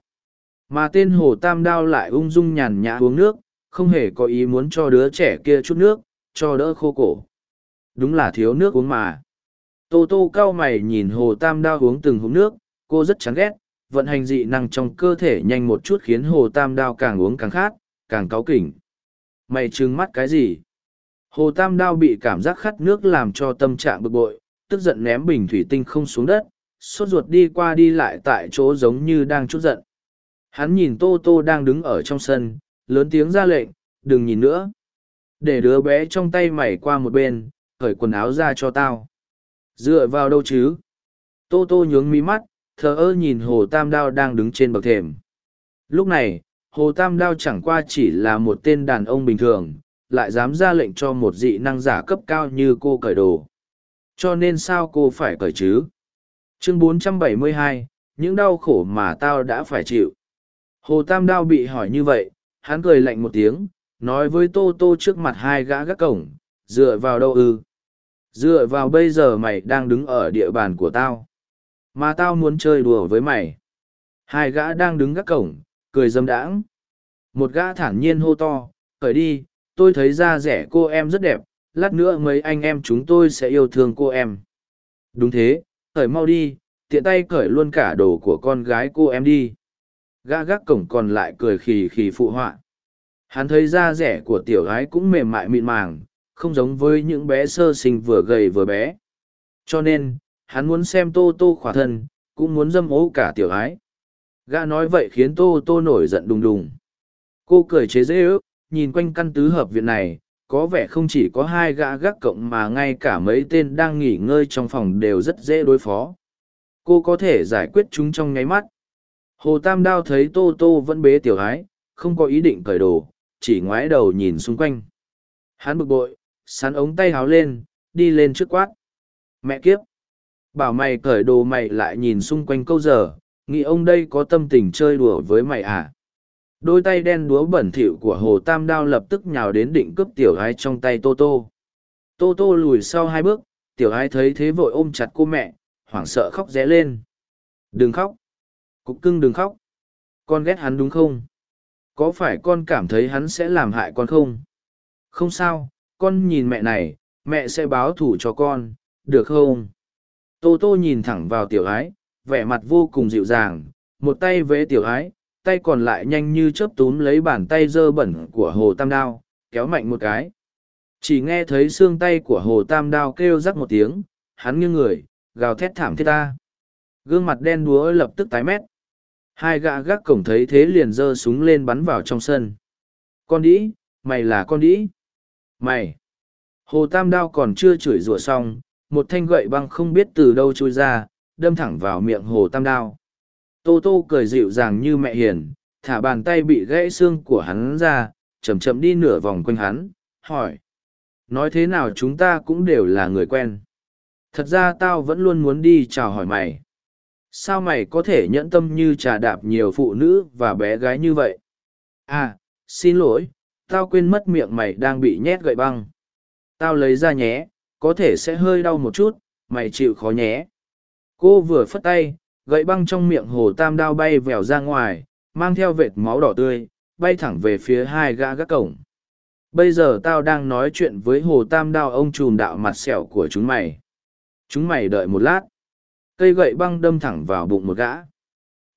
Mà tên hồ tam đao lại ung dung nhàn nhã uống nước, không hề có ý muốn cho đứa trẻ kia chút nước, cho đỡ khô cổ. Đúng là thiếu nước uống mà. Tô tô cao mày nhìn hồ tam đao uống từng hống nước, cô rất chán ghét, vận hành dị năng trong cơ thể nhanh một chút khiến hồ tam đao càng uống càng khát, càng cáu kỉnh. Mày trừng mắt cái gì? Hồ tam đao bị cảm giác khát nước làm cho tâm trạng bực bội, tức giận ném bình thủy tinh không xuống đất, sốt ruột đi qua đi lại tại chỗ giống như đang chút giận. Hắn nhìn tô tô đang đứng ở trong sân, lớn tiếng ra lệnh, đừng nhìn nữa. Để đứa bé trong tay mày qua một bên khởi quần áo ra cho tao. Dựa vào đâu chứ? Tô tô nhướng mí mắt, thờ ơ nhìn hồ tam đao đang đứng trên bậc thềm. Lúc này, hồ tam đao chẳng qua chỉ là một tên đàn ông bình thường lại dám ra lệnh cho một dị năng giả cấp cao như cô cởi đồ. Cho nên sao cô phải cởi chứ? Chương 472, những đau khổ mà tao đã phải chịu. Hồ tam đao bị hỏi như vậy hắn cười lạnh một tiếng nói với tô tô trước mặt hai gã gác cổng dựa vào đâu ư? Dựa vào bây giờ mày đang đứng ở địa bàn của tao. Mà tao muốn chơi đùa với mày. Hai gã đang đứng gác cổng cười dâm đãng. Một gã thản nhiên hô to cởi đi tôi thấy da rẻ cô em rất đẹp, lát nữa mấy anh em chúng tôi sẽ yêu thương cô em. Đúng thế khởi mau đi, tiện tay cởi luôn cả đồ của con gái cô em đi. Gã gác cổng còn lại cười khì khì phụ họa. Hắn thấy da rẻ của tiểu gái cũng mềm mại mịn màng, không giống với những bé sơ sinh vừa gầy vừa bé. Cho nên, hắn muốn xem tô tô khỏa thân, cũng muốn dâm ố cả tiểu gái. gã nói vậy khiến tô tô nổi giận đùng đùng. Cô cười chế dễ ước nhìn quanh căn tứ hợp viện này, có vẻ không chỉ có hai gã gác cộng mà ngay cả mấy tên đang nghỉ ngơi trong phòng đều rất dễ đối phó. Cô có thể giải quyết chúng trong nháy mắt. Hồ tam đao thấy tô tô vẫn bế tiểu ái không có ý định cởi đồ, chỉ ngoái đầu nhìn xung quanh. Hắn bực bội sán ống tay háo lên, đi lên trước quát. Mẹ kiếp! Bảo mày cởi đồ mày lại nhìn xung quanh câu giờ, nghĩ ông đây có tâm tình chơi đùa với mày à? Đôi tay đen đúa bẩn thỉu của hồ tam đao lập tức nhào đến định cướp tiểu Ái trong tay tô tô. Tô tô lùi sau hai bước, tiểu Ái thấy thế vội ôm chặt cô mẹ, hoảng sợ khóc ré lên. Đừng khóc. Cục cưng đừng khóc. Con ghét hắn đúng không? Có phải con cảm thấy hắn sẽ làm hại con không? Không sao, con nhìn mẹ này, mẹ sẽ báo thủ cho con, được không? Tô tô nhìn thẳng vào tiểu ái, vẻ mặt vô cùng dịu dàng, một tay vế tiểu ái tay còn lại nhanh như chớp túm lấy bàn tay dơ bẩn của hồ tam đao, kéo mạnh một cái. Chỉ nghe thấy xương tay của hồ tam đao kêu rắc một tiếng, hắn nghiêng người, gào thét thảm thiết ta. Gương mặt đen đúa lập tức tái mét. Hai gã gác cổng thấy thế liền giơ súng lên bắn vào trong sân. Con đĩ, mày là con đĩ. Mày. Hồ tam đao còn chưa chửi rủa xong, một thanh gậy băng không biết từ đâu trôi ra, đâm thẳng vào miệng hồ tam đao tô tô cười dịu dàng như mẹ hiền, thả bàn tay bị gãy xương của hắn ra chầm chậm đi nửa vòng quanh hắn, hỏi, nói thế nào chúng ta cũng đều là người quen? Thật ra tao vẫn luôn muốn đi chào hỏi mày. Sao mày có thể nhẫn tâm như trà đạp nhiều phụ nữ và bé gái như vậy? À xin lỗi, tao quên mất miệng mày đang bị nhét gậy băng. Tao lấy ra nhé, có thể sẽ hơi đau một chút, mày chịu khó nhé. Cô vừa phất tay gậy băng trong miệng hồ tam đao bay vèo ra ngoài, mang theo vệt máu đỏ tươi, bay thẳng về phía hai gã gác cổng. Bây giờ tao đang nói chuyện với hồ tam đao ông trùm đạo mặt sẹo của chúng mày. Chúng mày đợi một lát. Cây gậy băng đâm thẳng vào bụng một gã.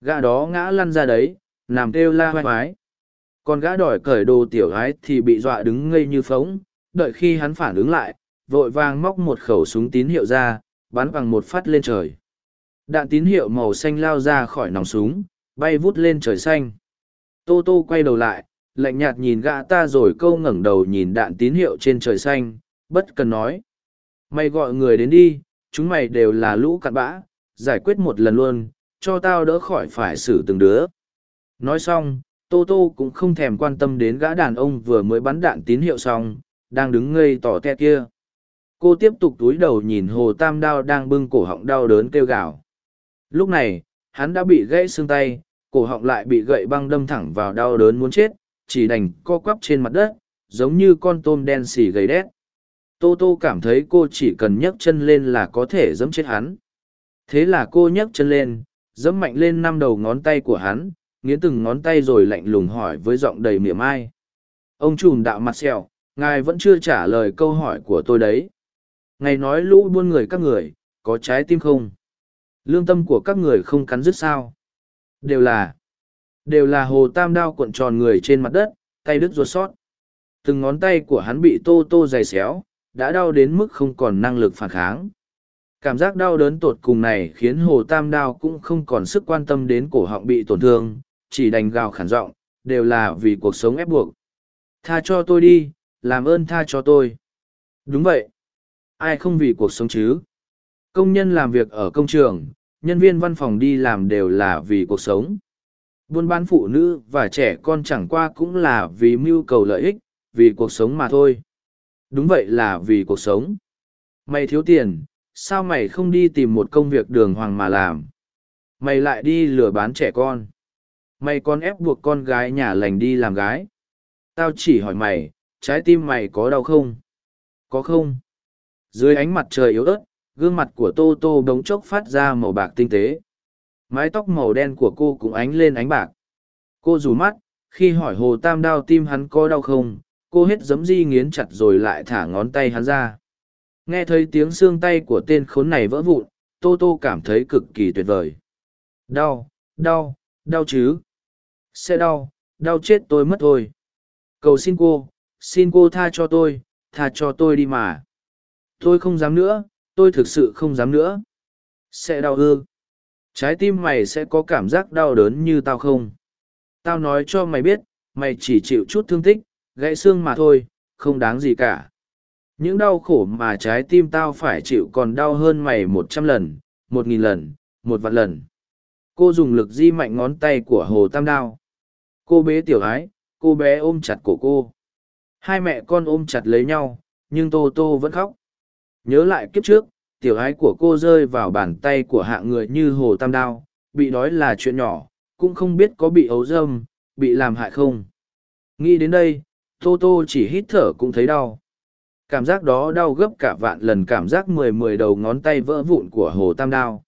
Gã đó ngã lăn ra đấy, nằm kêu la hoai hoái. Còn gã đòi cởi đồ tiểu gái thì bị dọa đứng ngây như phóng đợi khi hắn phản ứng lại, vội vàng móc một khẩu súng tín hiệu ra, bắn bằng một phát lên trời đạn tín hiệu màu xanh lao ra khỏi nòng súng, bay vút lên trời xanh. Tô tô quay đầu lại, lạnh nhạt nhìn gã ta rồi câu ngẩng đầu nhìn đạn tín hiệu trên trời xanh, bất cần nói. Mày gọi người đến đi, chúng mày đều là lũ cặn bã, giải quyết một lần luôn, cho tao đỡ khỏi phải xử từng đứa. Nói xong, tô tô cũng không thèm quan tâm đến gã đàn ông vừa mới bắn đạn tín hiệu xong, đang đứng ngây tỏ te kia. Cô tiếp tục túi đầu nhìn hồ tam đao đang bưng cổ họng đau đớn kêu gào lúc này hắn đã bị gãy xương tay cổ họng lại bị gậy băng đâm thẳng vào đau đớn muốn chết chỉ đành co quắp trên mặt đất giống như con tôm đen xì gầy đét tô tô cảm thấy cô chỉ cần nhấc chân lên là có thể giẫm chết hắn Thế là cô nhấc chân lên, giẫm mạnh lên năm đầu ngón tay của hắn, nghiến từng ngón tay rồi lạnh lùng hỏi với giọng đầy mỉa mai. Ông trùm đạo mặt sẹo, ngài vẫn chưa trả lời câu hỏi của tôi đấy. Ngài nói lũ buôn người các người, có trái tim không? Lương tâm của các người không cắn dứt sao? Đều là, đều là hồ tam đao cuộn tròn người trên mặt đất, tay đứt ruột sót. Từng ngón tay của hắn bị tô tô dày xéo, đã đau đến mức không còn năng lực phản kháng. Cảm giác đau đớn tột cùng này khiến hồ tam đao cũng không còn sức quan tâm đến cổ họng bị tổn thương, chỉ đành gào khản giọng, đều là vì cuộc sống ép buộc. Tha cho tôi đi, làm ơn tha cho tôi. Đúng vậy. Ai không vì cuộc sống chứ? Công nhân làm việc ở công trường, nhân viên văn phòng đi làm đều là vì cuộc sống. Buôn bán phụ nữ và trẻ con chẳng qua cũng là vì mưu cầu lợi ích, vì cuộc sống mà thôi. Đúng vậy là vì cuộc sống. Mày thiếu tiền, sao mày không đi tìm một công việc đường hoàng mà làm? Mày lại đi lừa bán trẻ con. Mày còn ép buộc con gái nhà lành đi làm gái. Tao chỉ hỏi mày, trái tim mày có đau không? Có không? Dưới ánh mặt trời yếu ớt, gương mặt của Tô Tô đống chốc phát ra màu bạc tinh tế. Mái tóc màu đen của cô cũng ánh lên ánh bạc. Cô rủ mắt, khi hỏi Hồ Tam đau tim hắn có đau không, cô hết giấm di nghiến chặt rồi lại thả ngón tay hắn ra. Nghe thấy tiếng xương tay của tên khốn này vỡ vụn, Tô Tô cảm thấy cực kỳ tuyệt vời. Đau, đau, đau chứ. Sẽ đau, đau chết tôi mất thôi. Cầu xin cô, xin cô tha cho tôi, tha cho tôi đi mà. Tôi không dám nữa, tôi thực sự không dám nữa. Sẽ đau ư. Trái tim mày sẽ có cảm giác đau đớn như tao không? Tao nói cho mày biết, mày chỉ chịu chút thương tích, gãy xương mà thôi, không đáng gì cả. Những đau khổ mà trái tim tao phải chịu còn đau hơn mày một trăm lần, một nghìn lần, một vạn lần. Cô dùng lực di mạnh ngón tay của Hồ Tam Đao. Cô bế tiểu ái, cô bé ôm chặt cổ cô. Hai mẹ con ôm chặt lấy nhau, nhưng Tô Tô vẫn khóc. Nhớ lại kiếp trước, tiểu ái của cô rơi vào bàn tay của hạng người như Hồ Tam Đao, bị đói là chuyện nhỏ, cũng không biết có bị ấu dâm, bị làm hại không. Nghĩ đến đây, Tô Tô chỉ hít thở cũng thấy đau. Cảm giác đó đau gấp cả vạn lần cảm giác mười mười đầu ngón tay vỡ vụn của Hồ Tam Đao.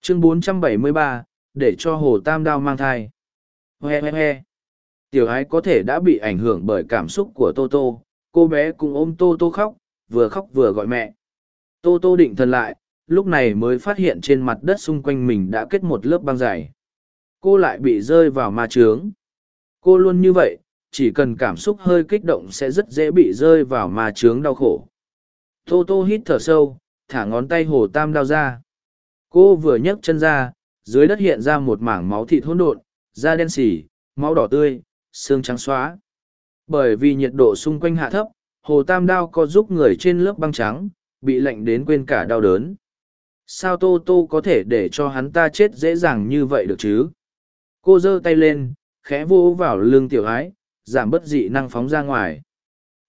Chương 473, để cho Hồ Tam Đao mang thai. He he he. Tiểu ái có thể đã bị ảnh hưởng bởi cảm xúc của Tô Tô, cô bé cũng ôm Tô Tô khóc, vừa khóc vừa gọi mẹ. Tô Tô định thần lại, lúc này mới phát hiện trên mặt đất xung quanh mình đã kết một lớp băng dày. Cô lại bị rơi vào ma trướng. Cô luôn như vậy, chỉ cần cảm xúc hơi kích động sẽ rất dễ bị rơi vào ma trướng đau khổ. Tô Tô hít thở sâu, thả ngón tay hồ tam đao ra. Cô vừa nhấc chân ra, dưới đất hiện ra một mảng máu thịt hỗn độn, da đen xỉ, máu đỏ tươi, xương trắng xóa. Bởi vì nhiệt độ xung quanh hạ thấp, hồ tam đao có giúp người trên lớp băng trắng, bị lạnh đến quên cả đau đớn. Sao Tô Tô có thể để cho hắn ta chết dễ dàng như vậy được chứ? Cô giơ tay lên, khẽ vô vào lưng tiểu ái, giảm bất dị năng phóng ra ngoài.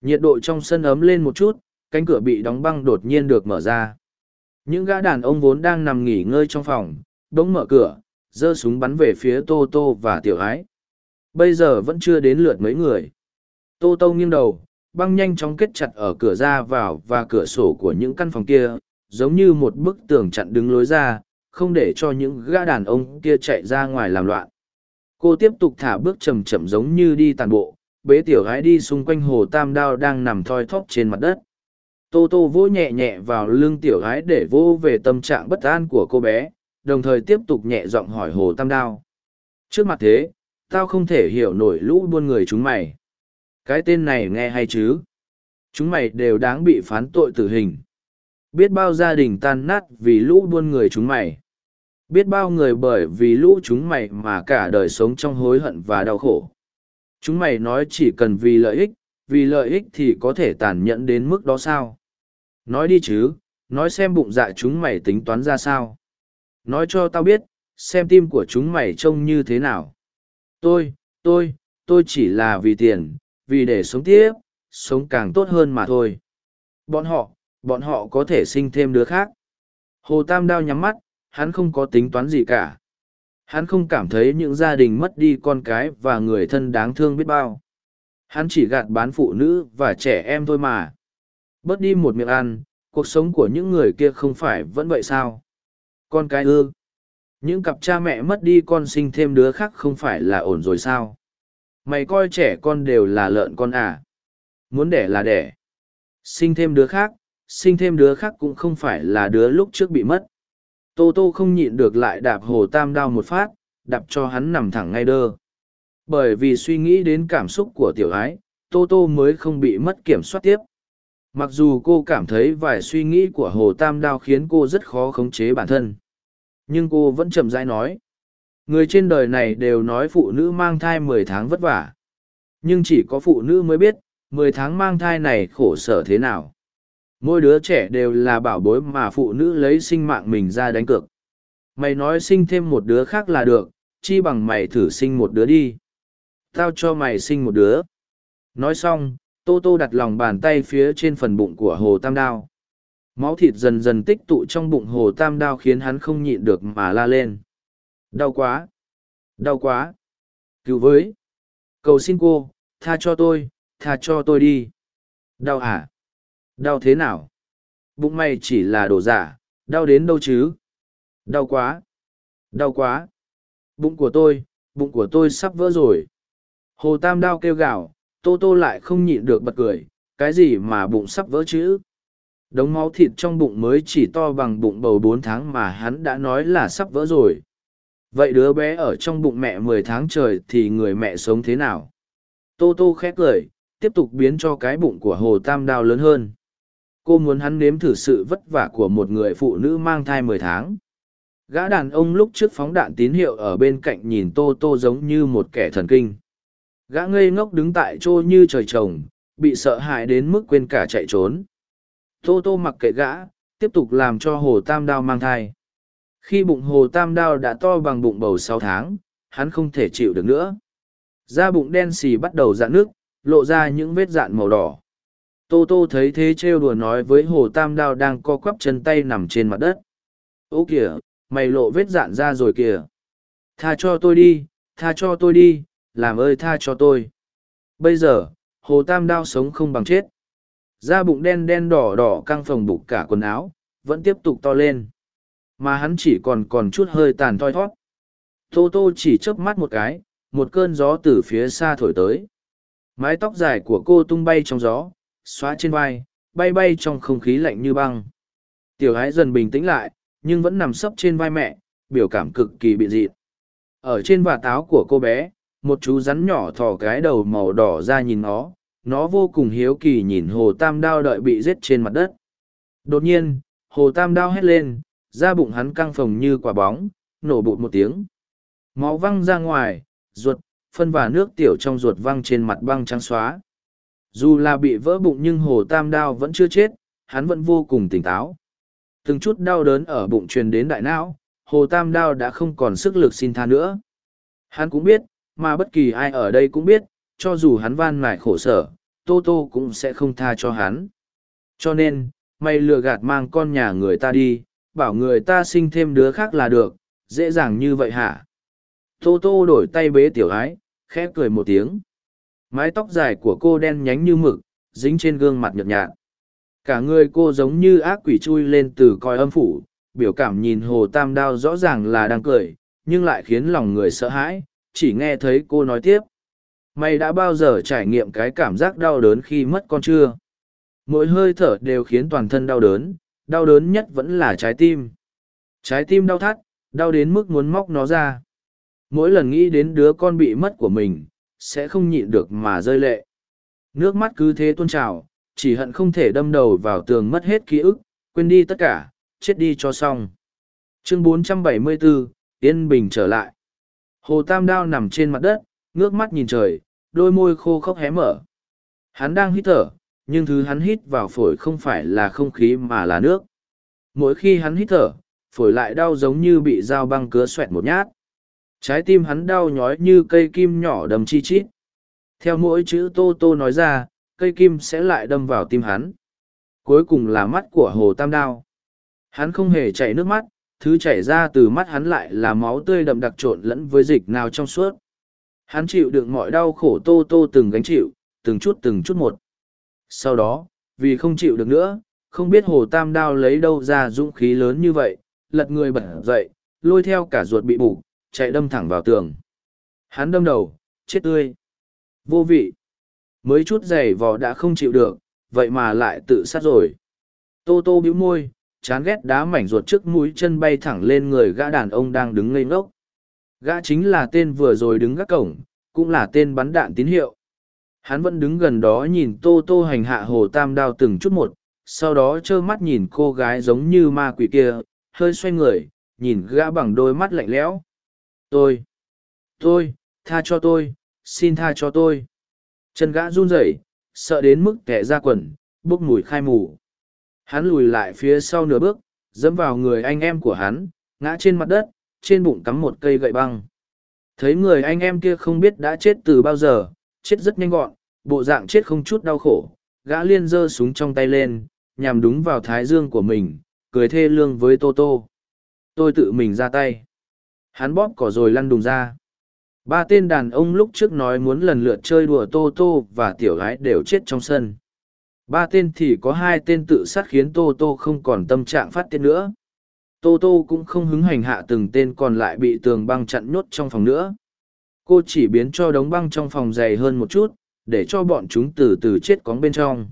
Nhiệt độ trong sân ấm lên một chút, cánh cửa bị đóng băng đột nhiên được mở ra. Những gã đàn ông vốn đang nằm nghỉ ngơi trong phòng, đống mở cửa, giơ súng bắn về phía Tô Tô và tiểu ái. Bây giờ vẫn chưa đến lượt mấy người. Tô Tô nghiêng đầu, băng nhanh chóng kết chặt ở cửa ra vào và cửa sổ của những căn phòng kia, giống như một bức tường chặn đứng lối ra, không để cho những gã đàn ông kia chạy ra ngoài làm loạn. Cô tiếp tục thả bước chậm chậm giống như đi tàn bộ, bế tiểu gái đi xung quanh hồ tam đao đang nằm thoi thóp trên mặt đất. Tô tô vỗ nhẹ nhẹ vào lưng tiểu gái để vô về tâm trạng bất an của cô bé, đồng thời tiếp tục nhẹ giọng hỏi hồ tam đao. Trước mặt thế, tao không thể hiểu nổi lũ buôn người chúng mày. Cái tên này nghe hay chứ? Chúng mày đều đáng bị phán tội tử hình. Biết bao gia đình tan nát vì lũ buôn người chúng mày. Biết bao người bởi vì lũ chúng mày mà cả đời sống trong hối hận và đau khổ. Chúng mày nói chỉ cần vì lợi ích, vì lợi ích thì có thể tàn nhẫn đến mức đó sao? Nói đi chứ, nói xem bụng dạ chúng mày tính toán ra sao. Nói cho tao biết, xem tim của chúng mày trông như thế nào. Tôi, tôi, tôi chỉ là vì tiền, vì để sống tiếp, sống càng tốt hơn mà thôi. Bọn họ, bọn họ có thể sinh thêm đứa khác. Hồ Tam Đao nhắm mắt, hắn không có tính toán gì cả. Hắn không cảm thấy những gia đình mất đi con cái và người thân đáng thương biết bao. Hắn chỉ gạt bán phụ nữ và trẻ em thôi mà. Bớt đi một miệng ăn, cuộc sống của những người kia không phải vẫn vậy sao? Con cái ư. Những cặp cha mẹ mất đi con sinh thêm đứa khác không phải là ổn rồi sao? Mày coi trẻ con đều là lợn con à? Muốn đẻ là đẻ. Sinh thêm đứa khác, sinh thêm đứa khác cũng không phải là đứa lúc trước bị mất. Tô Tô không nhịn được lại đạp hồ tam đao một phát, đạp cho hắn nằm thẳng ngay đơ. Bởi vì suy nghĩ đến cảm xúc của tiểu ái, Tô Tô mới không bị mất kiểm soát tiếp. Mặc dù cô cảm thấy vài suy nghĩ của hồ tam đao khiến cô rất khó khống chế bản thân. Nhưng cô vẫn chậm rãi nói. Người trên đời này đều nói phụ nữ mang thai mười tháng vất vả. Nhưng chỉ có phụ nữ mới biết, mười tháng mang thai này khổ sở thế nào. Mỗi đứa trẻ đều là bảo bối mà phụ nữ lấy sinh mạng mình ra đánh cược. Mày nói sinh thêm một đứa khác là được, chi bằng mày thử sinh một đứa đi. Tao cho mày sinh một đứa. Nói xong, Tô Tô đặt lòng bàn tay phía trên phần bụng của Hồ Tam Đao. Máu thịt dần dần tích tụ trong bụng Hồ Tam Đao khiến hắn không nhịn được mà la lên. Đau quá! Đau quá! Cứu với! Cầu xin cô, tha cho tôi, tha cho tôi đi. Đau hả? Đau thế nào? Bụng mày chỉ là đồ giả, đau đến đâu chứ? Đau quá! Đau quá! Bụng của tôi, bụng của tôi sắp vỡ rồi. Hồ Tam Đao kêu gào, Tô Tô lại không nhịn được bật cười, cái gì mà bụng sắp vỡ chứ? Đống máu thịt trong bụng mới chỉ to bằng bụng bầu bốn tháng mà hắn đã nói là sắp vỡ rồi. Vậy đứa bé ở trong bụng mẹ mười tháng trời thì người mẹ sống thế nào? Tô Tô khét cười, tiếp tục biến cho cái bụng của Hồ Tam Đao lớn hơn. Cô muốn hắn nếm thử sự vất vả của một người phụ nữ mang thai mười tháng. Gã đàn ông lúc trước phóng đạn tín hiệu ở bên cạnh nhìn Tô Tô giống như một kẻ thần kinh. Gã ngây ngốc đứng tại chỗ như trời trồng, bị sợ hãi đến mức quên cả chạy trốn. Tô Tô mặc kệ gã, tiếp tục làm cho Hồ Tam Đao mang thai. Khi bụng Hồ Tam Đao đã to bằng bụng bầu sáu tháng, hắn không thể chịu được nữa. Da bụng đen xì bắt đầu dạn nước, lộ ra những vết dạn màu đỏ. Tô Tô thấy thế trêu đùa nói với Hồ Tam Đao đang co quắp chân tay nằm trên mặt đất. Ô kìa, mày lộ vết dạn ra rồi kìa. Tha cho tôi đi, tha cho tôi đi, làm ơi tha cho tôi. Bây giờ, Hồ Tam Đao sống không bằng chết. Da bụng đen đen đỏ đỏ căng phồng bụng cả quần áo, vẫn tiếp tục to lên. Mà hắn chỉ còn còn chút hơi tàn thoi thoát. Tô Tô chỉ chớp mắt một cái, một cơn gió từ phía xa thổi tới. Mái tóc dài của cô tung bay trong gió, xóa trên vai, bay bay trong không khí lạnh như băng. Tiểu ái dần bình tĩnh lại, nhưng vẫn nằm sấp trên vai mẹ, biểu cảm cực kỳ bị dịt. Ở trên vạt áo của cô bé, một chú rắn nhỏ thò cái đầu màu đỏ ra nhìn nó, nó vô cùng hiếu kỳ nhìn hồ tam đao đợi bị giết trên mặt đất. Đột nhiên, hồ tam đao hét lên, da bụng hắn căng phồng như quả bóng, nổ bụt một tiếng. Máu văng ra ngoài, ruột, phân và nước tiểu trong ruột văng trên mặt băng trắng xóa. Dù là bị vỡ bụng nhưng hồ tam đao vẫn chưa chết, hắn vẫn vô cùng tỉnh táo. Từng chút đau đớn ở bụng truyền đến đại não, hồ tam đao đã không còn sức lực xin tha nữa. Hắn cũng biết, mà bất kỳ ai ở đây cũng biết, cho dù hắn van mải khổ sở, Tô Tô cũng sẽ không tha cho hắn. Cho nên, mày lừa gạt mang con nhà người ta đi, bảo người ta sinh thêm đứa khác là được, dễ dàng như vậy hả? Tô Tô đổi tay bế tiểu ái, khẽ cười một tiếng. Mái tóc dài của cô đen nhánh như mực, dính trên gương mặt nhợt nhạt. Cả người cô giống như ác quỷ chui lên từ coi âm phủ, biểu cảm nhìn hồ tam đao rõ ràng là đang cười, nhưng lại khiến lòng người sợ hãi, chỉ nghe thấy cô nói tiếp. Mày đã bao giờ trải nghiệm cái cảm giác đau đớn khi mất con chưa? Mỗi hơi thở đều khiến toàn thân đau đớn, đau đớn nhất vẫn là trái tim. Trái tim đau thắt, đau đến mức muốn móc nó ra. Mỗi lần nghĩ đến đứa con bị mất của mình, sẽ không nhịn được mà rơi lệ. Nước mắt cứ thế tuôn trào, chỉ hận không thể đâm đầu vào tường mất hết ký ức, quên đi tất cả, chết đi cho xong. Chương 474, Yên Bình trở lại. Hồ Tam Đao nằm trên mặt đất, ngước mắt nhìn trời, đôi môi khô khốc hé mở. Hắn đang hít thở, nhưng thứ hắn hít vào phổi không phải là không khí mà là nước. Mỗi khi hắn hít thở, phổi lại đau giống như bị dao băng cứa xoẹt một nhát. Trái tim hắn đau nhói như cây kim nhỏ đầm chi chít. Theo mỗi chữ tô tô nói ra, cây kim sẽ lại đâm vào tim hắn. Cuối cùng là mắt của hồ tam đao. Hắn không hề chảy nước mắt, thứ chảy ra từ mắt hắn lại là máu tươi đậm đặc trộn lẫn với dịch nào trong suốt. Hắn chịu đựng mọi đau khổ tô tô từng gánh chịu, từng chút từng chút một. Sau đó, vì không chịu được nữa, không biết hồ tam đao lấy đâu ra dũng khí lớn như vậy, lật người bật dậy, lôi theo cả ruột bị bục, chạy đâm thẳng vào tường. Hắn đâm đầu, chết tươi. Vô vị. Mới chút giày vò đã không chịu được, vậy mà lại tự sát rồi. Tô tô bĩu môi, chán ghét đá mảnh ruột trước mũi chân bay thẳng lên người gã đàn ông đang đứng ngây ngốc. Gã chính là tên vừa rồi đứng gác cổng, cũng là tên bắn đạn tín hiệu. Hắn vẫn đứng gần đó nhìn tô tô hành hạ hồ tam đao từng chút một, sau đó trơ mắt nhìn cô gái giống như ma quỷ kia, hơi xoay người, nhìn gã bằng đôi mắt lạnh lẽo. Tôi, tôi, tha cho tôi, xin tha cho tôi. Chân gã run rẩy, sợ đến mức tẻ ra quần, bốc mùi khai mù. Hắn lùi lại phía sau nửa bước, dẫm vào người anh em của hắn, ngã trên mặt đất, trên bụng cắm một cây gậy băng. Thấy người anh em kia không biết đã chết từ bao giờ, chết rất nhanh gọn, bộ dạng chết không chút đau khổ, gã liên giơ súng trong tay lên, nhằm đúng vào thái dương của mình, cười thê lương với Tô Tô. Tôi tự mình ra tay. Hắn bóp cỏ rồi lăn đùng ra. Ba tên đàn ông lúc trước nói muốn lần lượt chơi đùa Tô Tô và tiểu gái đều chết trong sân. Ba tên thì có hai tên tự sát khiến Tô Tô không còn tâm trạng phát tiết nữa. Tô Tô cũng không hứng hành hạ từng tên còn lại bị tường băng chặn nhốt trong phòng nữa. Cô chỉ biến cho đống băng trong phòng dày hơn một chút, để cho bọn chúng từ từ chết cóng bên trong.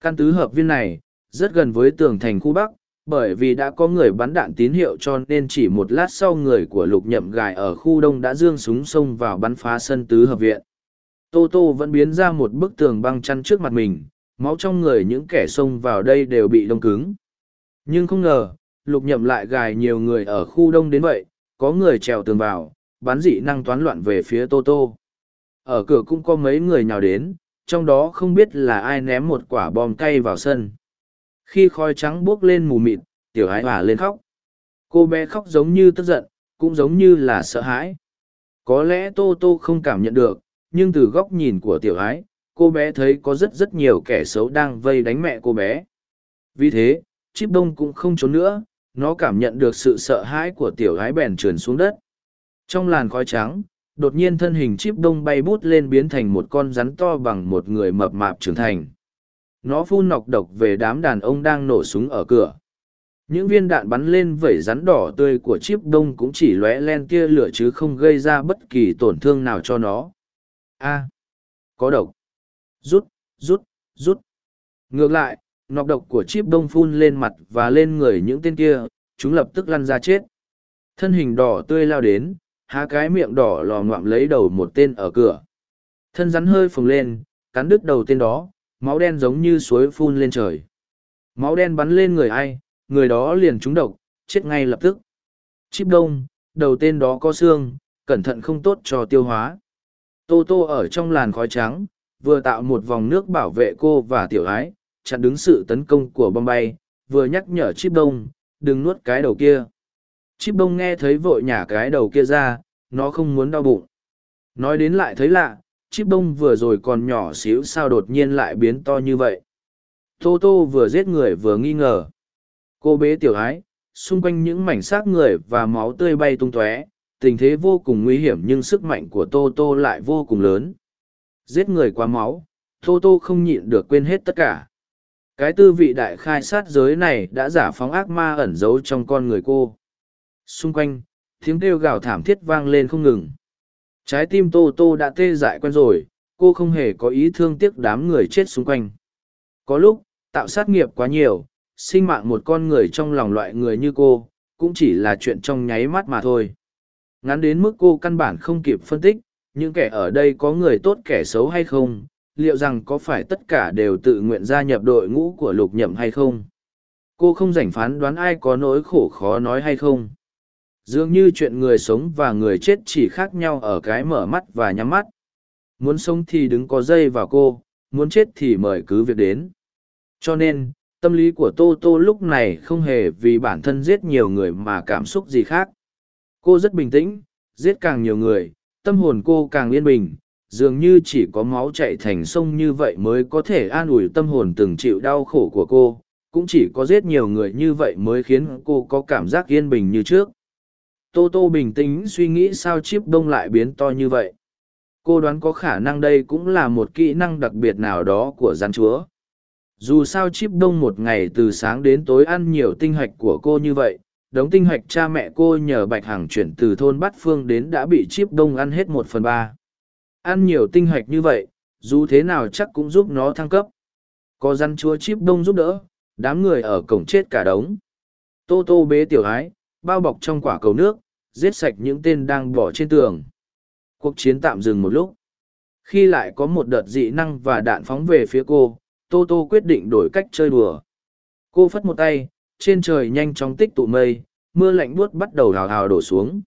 Căn tứ hợp viên này, rất gần với tường thành khu Bắc, bởi vì đã có người bắn đạn tín hiệu cho nên chỉ một lát sau người của lục nhậm gài ở khu đông đã dương súng xông vào bắn phá sân tứ hợp viện. Tô Tô vẫn biến ra một bức tường băng chăn trước mặt mình, máu trong người những kẻ xông vào đây đều bị đông cứng. Nhưng không ngờ, lục nhậm lại gài nhiều người ở khu đông đến vậy, có người trèo tường vào, bắn dị năng toán loạn về phía Tô Tô. Ở cửa cũng có mấy người nhào đến, trong đó không biết là ai ném một quả bom cay vào sân. Khi khói trắng buốc lên mù mịt, tiểu ái hỏa lên khóc. Cô bé khóc giống như tức giận, cũng giống như là sợ hãi. Có lẽ Tô Tô không cảm nhận được, nhưng từ góc nhìn của tiểu ái, cô bé thấy có rất rất nhiều kẻ xấu đang vây đánh mẹ cô bé. Vì thế, chip đông cũng không trốn nữa, nó cảm nhận được sự sợ hãi của tiểu gái bèn trườn xuống đất. Trong làn khói trắng, đột nhiên thân hình chip đông bay bút lên biến thành một con rắn to bằng một người mập mạp trưởng thành. Nó phun nọc độc về đám đàn ông đang nổ súng ở cửa. Những viên đạn bắn lên vẩy rắn đỏ tươi của chip đông cũng chỉ lóe len tia lửa chứ không gây ra bất kỳ tổn thương nào cho nó. A. có độc. Rút, rút, rút. Ngược lại, nọc độc của chip đông phun lên mặt và lên người những tên kia, chúng lập tức lăn ra chết. Thân hình đỏ tươi lao đến, há cái miệng đỏ lò ngoạm lấy đầu một tên ở cửa. Thân rắn hơi phồng lên, cắn đứt đầu tên đó, máu đen giống như suối phun lên trời. Máu đen bắn lên người ai, người đó liền trúng độc, chết ngay lập tức. Chip đông, đầu tên đó có xương, cẩn thận không tốt cho tiêu hóa. Tô tô ở trong làn khói trắng, vừa tạo một vòng nước bảo vệ cô và tiểu ái, chặn đứng sự tấn công của bom bay, vừa nhắc nhở chip đông, đừng nuốt cái đầu kia. Chip Bông nghe thấy vội nhả cái đầu kia ra, nó không muốn đau bụng. Nói đến lại thấy lạ, chip Bông vừa rồi còn nhỏ xíu sao đột nhiên lại biến to như vậy. Tô tô vừa giết người vừa nghi ngờ. Cô bế tiểu ái, xung quanh những mảnh xác người và máu tươi bay tung tóe, tình thế vô cùng nguy hiểm nhưng sức mạnh của tô tô lại vô cùng lớn. Giết người quá máu, tô tô không nhịn được quên hết tất cả. Cái tư vị đại khai sát giới này đã giả phóng ác ma ẩn giấu trong con người cô. Xung quanh, tiếng kêu gào thảm thiết vang lên không ngừng. Trái tim Tô Tô đã tê dại quen rồi, cô không hề có ý thương tiếc đám người chết xung quanh. Có lúc, tạo sát nghiệp quá nhiều, sinh mạng một con người trong lòng loại người như cô, cũng chỉ là chuyện trong nháy mắt mà thôi. Ngắn đến mức cô căn bản không kịp phân tích, những kẻ ở đây có người tốt kẻ xấu hay không, liệu rằng có phải tất cả đều tự nguyện gia nhập đội ngũ của lục nhậm hay không? Cô không rảnh phán đoán ai có nỗi khổ khó nói hay không. Dường như chuyện người sống và người chết chỉ khác nhau ở cái mở mắt và nhắm mắt. Muốn sống thì đứng có dây vào cô, muốn chết thì mời cứ việc đến. Cho nên, tâm lý của Tô Tô lúc này không hề vì bản thân giết nhiều người mà cảm xúc gì khác. Cô rất bình tĩnh, giết càng nhiều người, tâm hồn cô càng yên bình, dường như chỉ có máu chạy thành sông như vậy mới có thể an ủi tâm hồn từng chịu đau khổ của cô, cũng chỉ có giết nhiều người như vậy mới khiến cô có cảm giác yên bình như trước. Tô Tô bình tĩnh suy nghĩ sao chip đông lại biến to như vậy. Cô đoán có khả năng đây cũng là một kỹ năng đặc biệt nào đó của gian chúa. Dù sao chip đông một ngày từ sáng đến tối ăn nhiều tinh hạch của cô như vậy, đống tinh hoạch cha mẹ cô nhờ Bạch Hằng chuyển từ thôn Bát Phương đến đã bị chip đông ăn hết một phần ba. Ăn nhiều tinh hoạch như vậy, dù thế nào chắc cũng giúp nó thăng cấp. Có răn chúa chip đông giúp đỡ, đám người ở cổng chết cả đống. Tô tô bế tiểu ái, bao bọc trong quả cầu nước, giết sạch những tên đang bỏ trên tường. Cuộc chiến tạm dừng một lúc. Khi lại có một đợt dị năng và đạn phóng về phía cô, Tô Tô quyết định đổi cách chơi đùa. Cô phất một tay, trên trời nhanh chóng tích tụ mây, mưa lạnh buốt bắt đầu hào hào đổ xuống.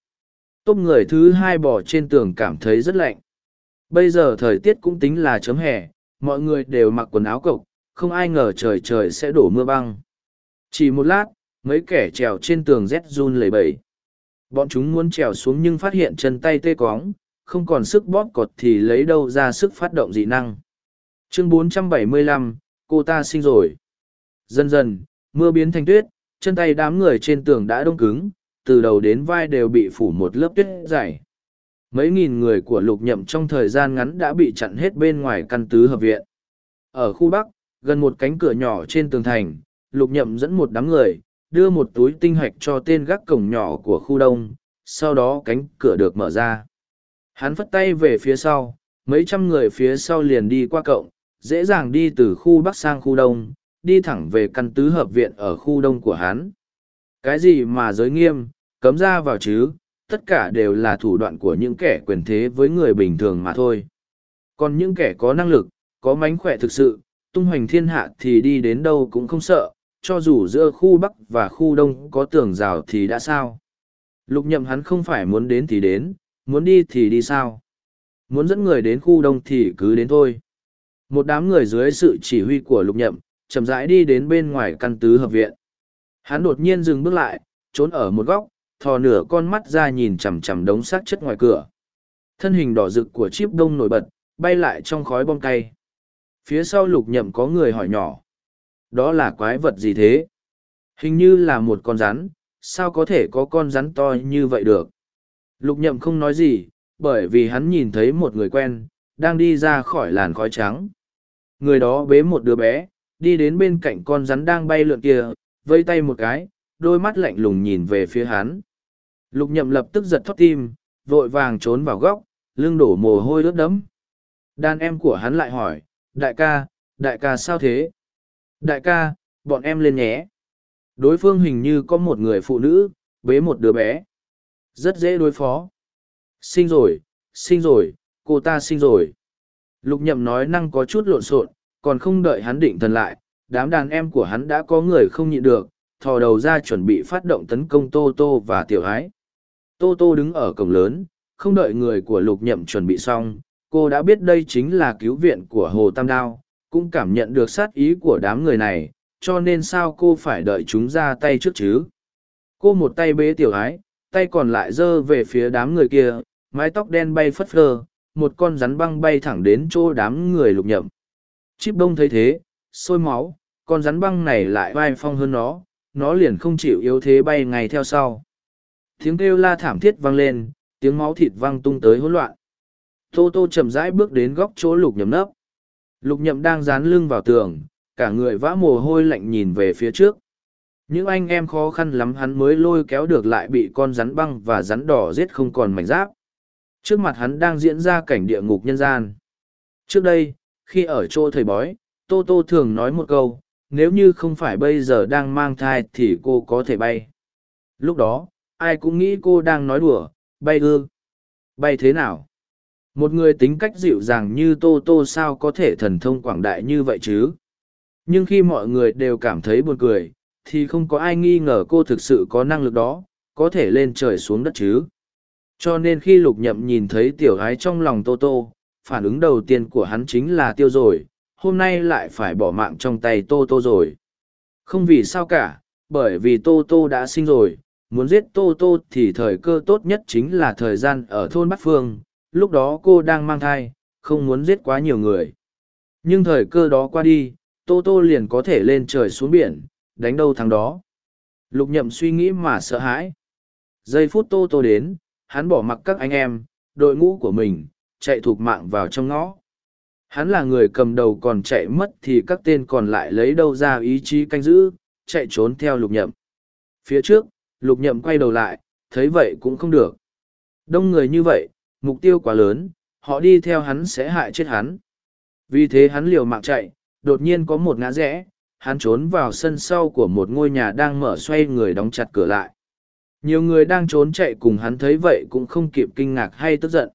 Tôm người thứ hai bỏ trên tường cảm thấy rất lạnh. Bây giờ thời tiết cũng tính là chấm hè, mọi người đều mặc quần áo cộc, không ai ngờ trời trời sẽ đổ mưa băng. Chỉ một lát, mấy kẻ trèo trên tường rét run lẩy bẩy. Bọn chúng muốn trèo xuống nhưng phát hiện chân tay tê cóng, không còn sức bóp cột thì lấy đâu ra sức phát động dị năng. Chương 475, cô ta sinh rồi. Dần dần, mưa biến thành tuyết, chân tay đám người trên tường đã đông cứng, từ đầu đến vai đều bị phủ một lớp tuyết dày. Mấy nghìn người của lục nhậm trong thời gian ngắn đã bị chặn hết bên ngoài căn tứ hợp viện. Ở khu Bắc, gần một cánh cửa nhỏ trên tường thành, lục nhậm dẫn một đám người, đưa một túi tinh hạch cho tên gác cổng nhỏ của khu đông, sau đó cánh cửa được mở ra. Hắn phất tay về phía sau, mấy trăm người phía sau liền đi qua cổng, dễ dàng đi từ khu Bắc sang khu đông, đi thẳng về căn tứ hợp viện ở khu đông của hắn. Cái gì mà giới nghiêm, cấm ra vào chứ, tất cả đều là thủ đoạn của những kẻ quyền thế với người bình thường mà thôi. Còn những kẻ có năng lực, có mánh khỏe thực sự, tung hoành thiên hạ thì đi đến đâu cũng không sợ, cho dù giữa khu Bắc và khu Đông có tường rào thì đã sao. Lục nhậm hắn không phải muốn đến thì đến, muốn đi thì đi sao. Muốn dẫn người đến khu Đông thì cứ đến thôi. Một đám người dưới sự chỉ huy của lục nhậm, chậm rãi đi đến bên ngoài căn tứ hợp viện. Hắn đột nhiên dừng bước lại, trốn ở một góc, thò nửa con mắt ra nhìn chằm chằm đống xác chất ngoài cửa. Thân hình đỏ rực của chip đông nổi bật, bay lại trong khói bom cay. Phía sau lục nhậm có người hỏi nhỏ. Đó là quái vật gì thế? Hình như là một con rắn, sao có thể có con rắn to như vậy được? Lục nhậm không nói gì, bởi vì hắn nhìn thấy một người quen, đang đi ra khỏi làn khói trắng. Người đó bế một đứa bé, đi đến bên cạnh con rắn đang bay lượn kia, vây tay một cái, đôi mắt lạnh lùng nhìn về phía hắn. Lục nhậm lập tức giật thót tim, vội vàng trốn vào góc, lưng đổ mồ hôi ướt đẫm. Đàn em của hắn lại hỏi, đại ca, đại ca sao thế? Đại ca, bọn em lên nhé. Đối phương hình như có một người phụ nữ, bế một đứa bé. Rất dễ đối phó. Sinh rồi, sinh rồi, cô ta sinh rồi. Lục nhậm nói năng có chút lộn xộn, còn không đợi hắn định thần lại, đám đàn em của hắn đã có người không nhịn được, thò đầu ra chuẩn bị phát động tấn công Tô Tô và Tiểu Ái. Tô Tô đứng ở cổng lớn, không đợi người của lục nhậm chuẩn bị xong, cô đã biết đây chính là cứu viện của Hồ Tam Đao, cũng cảm nhận được sát ý của đám người này, cho nên sao cô phải đợi chúng ra tay trước chứ? Cô một tay bế Tiểu Ái, tay còn lại giơ về phía đám người kia, mái tóc đen bay phất phơ, một con rắn băng bay thẳng đến chỗ đám người lục nhậm. Chíp đông thấy thế, sôi máu, con rắn băng này lại vai phong hơn nó, nó liền không chịu yếu thế bay ngay theo sau. Tiếng kêu la thảm thiết vang lên, tiếng máu thịt văng tung tới hỗn loạn. Tô tô chậm rãi bước đến góc chỗ lục nhậm nấp. Lục nhậm đang dán lưng vào tường, cả người vã mồ hôi lạnh nhìn về phía trước. Những anh em khó khăn lắm hắn mới lôi kéo được lại bị con rắn băng và rắn đỏ giết không còn mảnh giáp. Trước mặt hắn đang diễn ra cảnh địa ngục nhân gian. Trước đây, khi ở chỗ thầy bói, Tô Tô thường nói một câu, nếu như không phải bây giờ đang mang thai thì cô có thể bay. Lúc đó, ai cũng nghĩ cô đang nói đùa, bay ư. Bay thế nào? Một người tính cách dịu dàng như Tô Tô sao có thể thần thông quảng đại như vậy chứ? Nhưng khi mọi người đều cảm thấy buồn cười, thì không có ai nghi ngờ cô thực sự có năng lực đó, có thể lên trời xuống đất chứ. Cho nên khi lục nhậm nhìn thấy tiểu gái trong lòng Tô Tô, phản ứng đầu tiên của hắn chính là tiêu rồi, hôm nay lại phải bỏ mạng trong tay Tô Tô rồi. Không vì sao cả, bởi vì Tô Tô đã sinh rồi, muốn giết Tô Tô thì thời cơ tốt nhất chính là thời gian ở thôn Bắc Phương, lúc đó cô đang mang thai, không muốn giết quá nhiều người. Nhưng thời cơ đó qua đi, Tô Tô liền có thể lên trời xuống biển, đánh đâu thắng đó. Lục nhậm suy nghĩ mà sợ hãi. Giây phút Tô Tô đến, hắn bỏ mặc các anh em, đội ngũ của mình, chạy thục mạng vào trong ngõ. Hắn là người cầm đầu còn chạy mất thì các tên còn lại lấy đâu ra ý chí canh giữ, chạy trốn theo lục nhậm. Phía trước, Lục nhậm quay đầu lại, thấy vậy cũng không được. Đông người như vậy, mục tiêu quá lớn, họ đi theo hắn sẽ hại chết hắn. Vì thế hắn liều mạng chạy, đột nhiên có một ngã rẽ, hắn trốn vào sân sau của một ngôi nhà đang mở xoay người đóng chặt cửa lại. Nhiều người đang trốn chạy cùng hắn thấy vậy cũng không kịp kinh ngạc hay tức giận.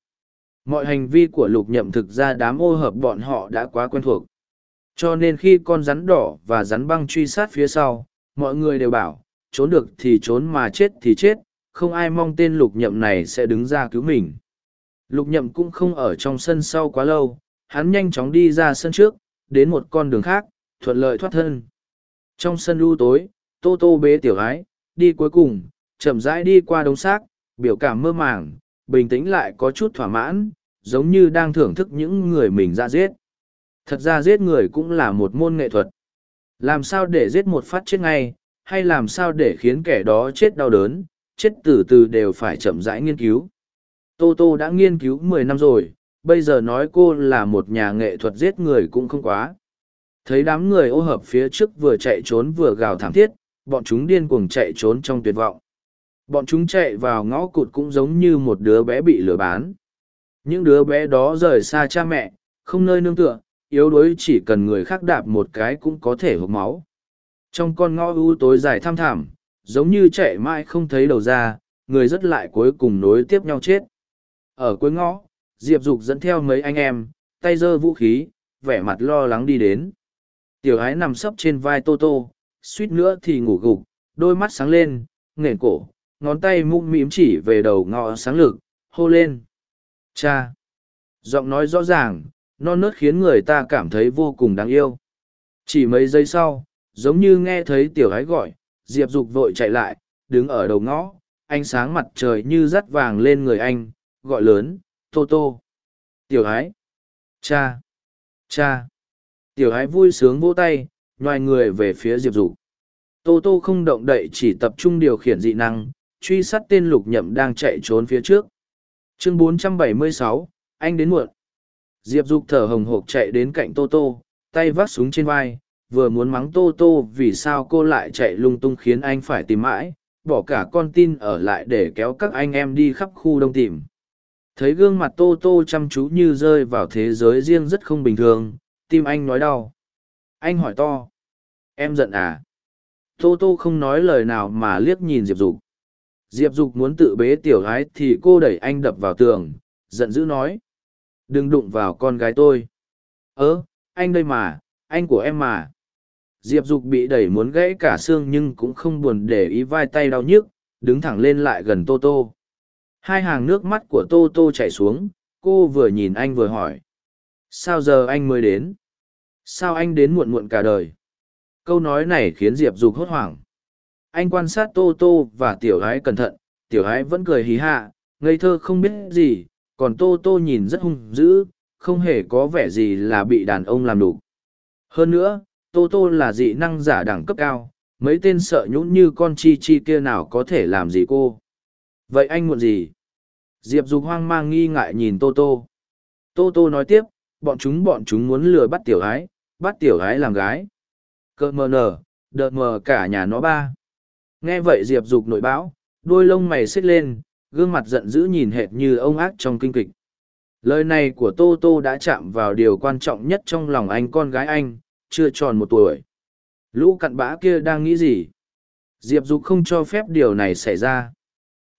Mọi hành vi của lục nhậm thực ra đám ô hợp bọn họ đã quá quen thuộc. Cho nên khi con rắn đỏ và rắn băng truy sát phía sau, mọi người đều bảo, trốn được thì trốn mà chết thì chết, không ai mong tên lục nhậm này sẽ đứng ra cứu mình. Lục nhậm cũng không ở trong sân sau quá lâu, hắn nhanh chóng đi ra sân trước, đến một con đường khác, thuận lợi thoát thân. Trong sân lưu tối, Tô Tô bế tiểu ái, đi cuối cùng, chậm rãi đi qua đống xác, biểu cảm mơ màng, bình tĩnh lại có chút thỏa mãn, giống như đang thưởng thức những người mình ra giết. Thật ra giết người cũng là một môn nghệ thuật. Làm sao để giết một phát chết ngay, hay làm sao để khiến kẻ đó chết đau đớn, chết từ từ đều phải chậm rãi nghiên cứu. Tô Tô đã nghiên cứu mười năm rồi, bây giờ nói cô là một nhà nghệ thuật giết người cũng không quá. Thấy đám người ô hợp phía trước vừa chạy trốn vừa gào thảm thiết, bọn chúng điên cuồng chạy trốn trong tuyệt vọng. Bọn chúng chạy vào ngõ cụt cũng giống như một đứa bé bị lừa bán. Những đứa bé đó rời xa cha mẹ, không nơi nương tựa, yếu đuối chỉ cần người khác đạp một cái cũng có thể hộp máu. Trong con ngõ u tối dài thăm thảm, giống như chạy mãi không thấy đầu ra, người rất lại cuối cùng nối tiếp nhau chết. Ở cuối ngõ, Diệp Dục dẫn theo mấy anh em, tay giơ vũ khí, vẻ mặt lo lắng đi đến. Tiểu ái nằm sấp trên vai Tô Tô, suýt nữa thì ngủ gục, đôi mắt sáng lên, nghển cổ, ngón tay mũm mĩm chỉ về đầu ngõ sáng lực, hô lên. Cha! Giọng nói rõ ràng, non nớt khiến người ta cảm thấy vô cùng đáng yêu. Chỉ mấy giây sau, giống như nghe thấy tiểu ái gọi, Diệp Dục vội chạy lại, đứng ở đầu ngõ, ánh sáng mặt trời như dắt vàng lên người anh, gọi lớn, Tô Tô. Tiểu ái. Cha. Cha. Tiểu ái vui sướng vỗ tay, nhoài người về phía Diệp Dục. Tô Tô không động đậy chỉ tập trung điều khiển dị năng, truy sát tên lục nhậm đang chạy trốn phía trước. Chương 476, anh đến muộn. Diệp Dục thở hồng hộc chạy đến cạnh Tô Tô, tay vác súng trên vai, vừa muốn mắng Tô Tô vì sao cô lại chạy lung tung khiến anh phải tìm mãi, bỏ cả con tin ở lại để kéo các anh em đi khắp khu đông tìm. Thấy gương mặt Tô Tô chăm chú như rơi vào thế giới riêng rất không bình thường, tim anh nói đau. Anh hỏi to. Em giận à? Tô Tô không nói lời nào mà liếc nhìn Diệp Dục. Diệp Dục muốn tự bế tiểu gái thì cô đẩy anh đập vào tường, giận dữ nói. Đừng đụng vào con gái tôi. Ơ, anh đây mà, anh của em mà. Diệp Dục bị đẩy muốn gãy cả xương nhưng cũng không buồn để ý vai tay đau nhức, đứng thẳng lên lại gần Tô Tô. Hai hàng nước mắt của Tô Tô chảy xuống, cô vừa nhìn anh vừa hỏi. Sao giờ anh mới đến? Sao anh đến muộn muộn cả đời? Câu nói này khiến Diệp Dục hốt hoảng. Anh quan sát Tô Tô và tiểu gái cẩn thận, tiểu gái vẫn cười hí hạ, ngây thơ không biết gì, còn Tô Tô nhìn rất hung dữ, không hề có vẻ gì là bị đàn ông làm đủ. Hơn nữa, Tô Tô là dị năng giả đẳng cấp cao, mấy tên sợ nhũn như con chi chi kia nào có thể làm gì cô. Vậy anh muộn gì? Diệp Dục hoang mang nghi ngại nhìn Tô Tô. Tô Tô nói tiếp, bọn chúng bọn chúng muốn lừa bắt tiểu gái, bắt tiểu gái làm gái. Cơ mờ nở, đợt mờ cả nhà nó ba. Nghe vậy Diệp Dục nội bão, đôi lông mày xích lên, gương mặt giận dữ nhìn hệt như ông ác trong kinh kịch. Lời này của Tô Tô đã chạm vào điều quan trọng nhất trong lòng anh con gái anh, chưa tròn một tuổi. Lũ cặn bã kia đang nghĩ gì? Diệp Dục không cho phép điều này xảy ra.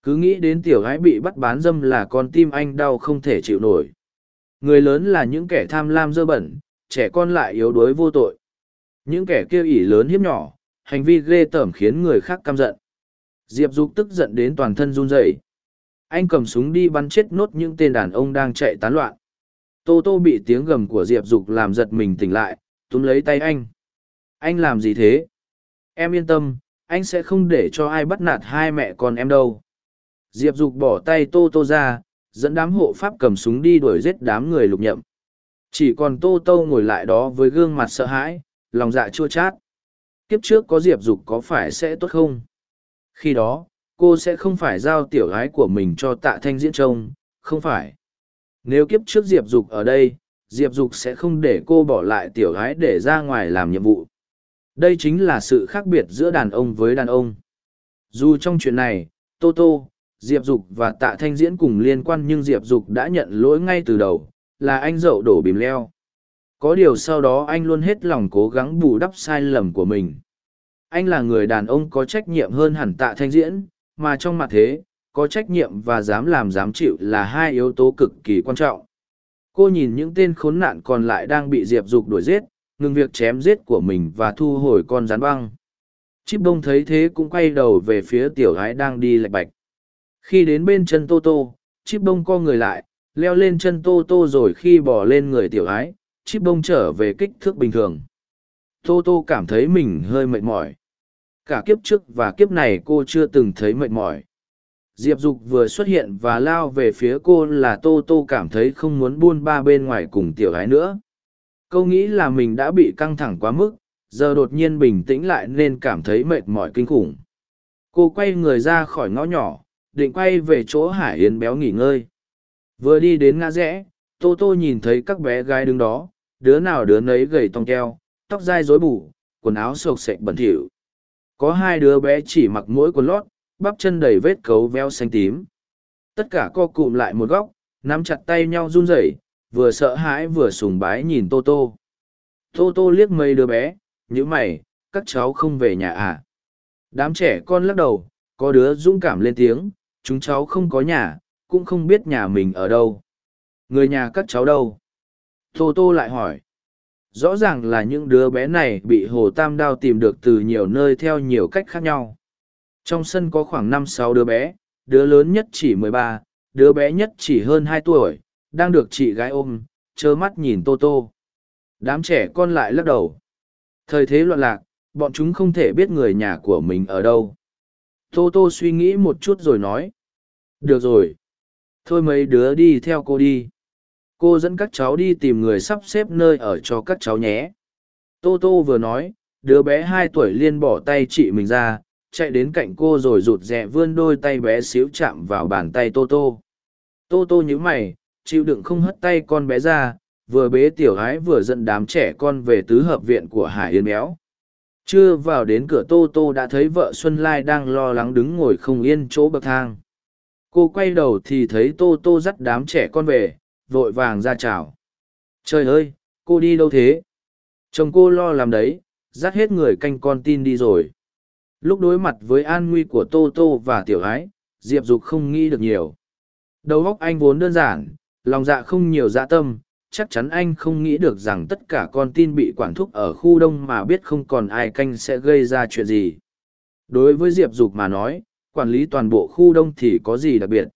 Cứ nghĩ đến tiểu gái bị bắt bán dâm là con tim anh đau không thể chịu nổi. Người lớn là những kẻ tham lam dơ bẩn, trẻ con lại yếu đuối vô tội. Những kẻ kêu ỉ lớn hiếp nhỏ, hành vi ghê tởm khiến người khác căm giận. Diệp Dục tức giận đến toàn thân run rẩy. Anh cầm súng đi bắn chết nốt những tên đàn ông đang chạy tán loạn. Tô Tô bị tiếng gầm của Diệp Dục làm giật mình tỉnh lại, túm lấy tay anh. Anh làm gì thế? Em yên tâm, anh sẽ không để cho ai bắt nạt hai mẹ con em đâu. Diệp Dục bỏ tay Tô Tô ra, dẫn đám hộ pháp cầm súng đi đuổi giết đám người lục nhậm. Chỉ còn Tô Tô ngồi lại đó với gương mặt sợ hãi, lòng dạ chua chát. Kiếp trước có Diệp Dục có phải sẽ tốt không? Khi đó, cô sẽ không phải giao tiểu gái của mình cho tạ thanh diễn trông, không phải. Nếu kiếp trước Diệp Dục ở đây, Diệp Dục sẽ không để cô bỏ lại tiểu gái để ra ngoài làm nhiệm vụ. Đây chính là sự khác biệt giữa đàn ông với đàn ông. Dù trong chuyện này, Tô Tô, Diệp Dục và Tạ Thanh Diễn cùng liên quan nhưng Diệp Dục đã nhận lỗi ngay từ đầu, là anh dậu đổ bìm leo. Có điều sau đó anh luôn hết lòng cố gắng bù đắp sai lầm của mình. Anh là người đàn ông có trách nhiệm hơn hẳn Tạ Thanh Diễn, mà trong mặt thế, có trách nhiệm và dám làm dám chịu là hai yếu tố cực kỳ quan trọng. Cô nhìn những tên khốn nạn còn lại đang bị Diệp Dục đuổi giết, ngừng việc chém giết của mình và thu hồi con rắn băng. Chip đông thấy thế cũng quay đầu về phía tiểu gái đang đi lạch bạch. Khi đến bên chân Tô Tô, chip Bông co người lại, leo lên chân Tô Tô rồi khi bỏ lên người tiểu gái, chip Bông trở về kích thước bình thường. Tô Tô cảm thấy mình hơi mệt mỏi. Cả kiếp trước và kiếp này cô chưa từng thấy mệt mỏi. Diệp Dục vừa xuất hiện và lao về phía cô là Tô Tô cảm thấy không muốn buôn ba bên ngoài cùng tiểu gái nữa. Câu nghĩ là mình đã bị căng thẳng quá mức, giờ đột nhiên bình tĩnh lại nên cảm thấy mệt mỏi kinh khủng. Cô quay người ra khỏi ngõ nhỏ, định quay về chỗ Hải Yến béo nghỉ ngơi. Vừa đi đến ngã rẽ, Tô Tô nhìn thấy các bé gái đứng đó, đứa nào đứa nấy gầy tong keo, tóc dai rối bù, quần áo sộc sệch bẩn thỉu. Có hai đứa bé chỉ mặc mỗi quần lót, bắp chân đầy vết cấu veo xanh tím. Tất cả co cụm lại một góc, nắm chặt tay nhau run rẩy, vừa sợ hãi vừa sùng bái nhìn Tô Tô. Tô Tô liếc mấy đứa bé, như mày, các cháu không về nhà à? Đám trẻ con lắc đầu, có đứa dũng cảm lên tiếng, chúng cháu không có nhà, cũng không biết nhà mình ở đâu. Người nhà các cháu đâu? Tô Tô lại hỏi. Rõ ràng là những đứa bé này bị Hồ Tam Đao tìm được từ nhiều nơi theo nhiều cách khác nhau. Trong sân có khoảng năm sáu đứa bé, đứa lớn nhất chỉ mười ba, đứa bé nhất chỉ hơn hai tuổi, đang được chị gái ôm, trơ mắt nhìn Tô Tô. Đám trẻ con lại lắc đầu. Thời thế loạn lạc, bọn chúng không thể biết người nhà của mình ở đâu. Tô Tô suy nghĩ một chút rồi nói. Được rồi. Thôi mấy đứa đi theo cô đi. Cô dẫn các cháu đi tìm người sắp xếp nơi ở cho các cháu nhé. Tô Tô vừa nói, đứa bé hai tuổi liên bỏ tay chị mình ra, chạy đến cạnh cô rồi rụt rè vươn đôi tay bé xíu chạm vào bàn tay Tô Tô. Tô Tô nhíu mày, chịu đựng không hất tay con bé ra, vừa bế tiểu gái vừa dẫn đám trẻ con về tứ hợp viện của Hải Yên Béo. Chưa vào đến cửa Tô Tô đã thấy vợ Xuân Lai đang lo lắng đứng ngồi không yên chỗ bậc thang. Cô quay đầu thì thấy Tô Tô dắt đám trẻ con về, vội vàng ra chào. Trời ơi, cô đi đâu thế? Chồng cô lo làm đấy, dắt hết người canh con tin đi rồi. Lúc đối mặt với an nguy của Tô Tô và tiểu ái, Diệp Dục không nghĩ được nhiều. Đầu óc anh vốn đơn giản, lòng dạ không nhiều dạ tâm, chắc chắn anh không nghĩ được rằng tất cả con tin bị quản thúc ở khu đông mà biết không còn ai canh sẽ gây ra chuyện gì. Đối với Diệp Dục mà nói, quản lý toàn bộ khu đông thì có gì đặc biệt.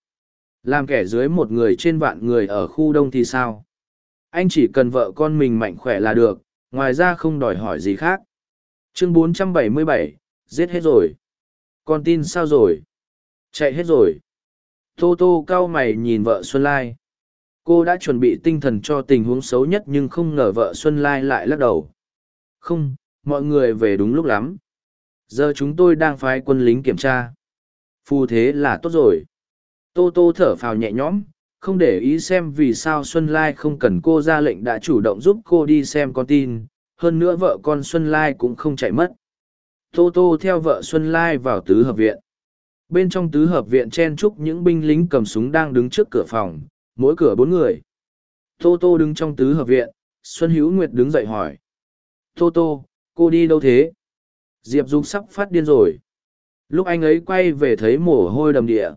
Làm kẻ dưới một người trên vạn người ở khu đông thì sao? Anh chỉ cần vợ con mình mạnh khỏe là được, ngoài ra không đòi hỏi gì khác. Chương 477, giết hết rồi. Con tin sao rồi? Chạy hết rồi. Tô tô cao mày nhìn vợ Xuân Lai. Cô đã chuẩn bị tinh thần cho tình huống xấu nhất nhưng không ngờ vợ Xuân Lai lại lắc đầu. Không, mọi người về đúng lúc lắm. Giờ chúng tôi đang phái quân lính kiểm tra. Phù thế là tốt rồi. Tô tô thở phào nhẹ nhõm, không để ý xem vì sao Xuân Lai không cần cô ra lệnh đã chủ động giúp cô đi xem con tin, hơn nữa vợ con Xuân Lai cũng không chạy mất. Tô Tô theo vợ Xuân Lai vào tứ hợp viện. Bên trong tứ hợp viện chen chúc những binh lính cầm súng đang đứng trước cửa phòng, mỗi cửa bốn người. Tô Tô đứng trong tứ hợp viện, Xuân Hữu Nguyệt đứng dậy hỏi. Tô Tô, cô đi đâu thế? Diệp Dục sắp phát điên rồi. Lúc anh ấy quay về thấy mồ hôi đầm địa.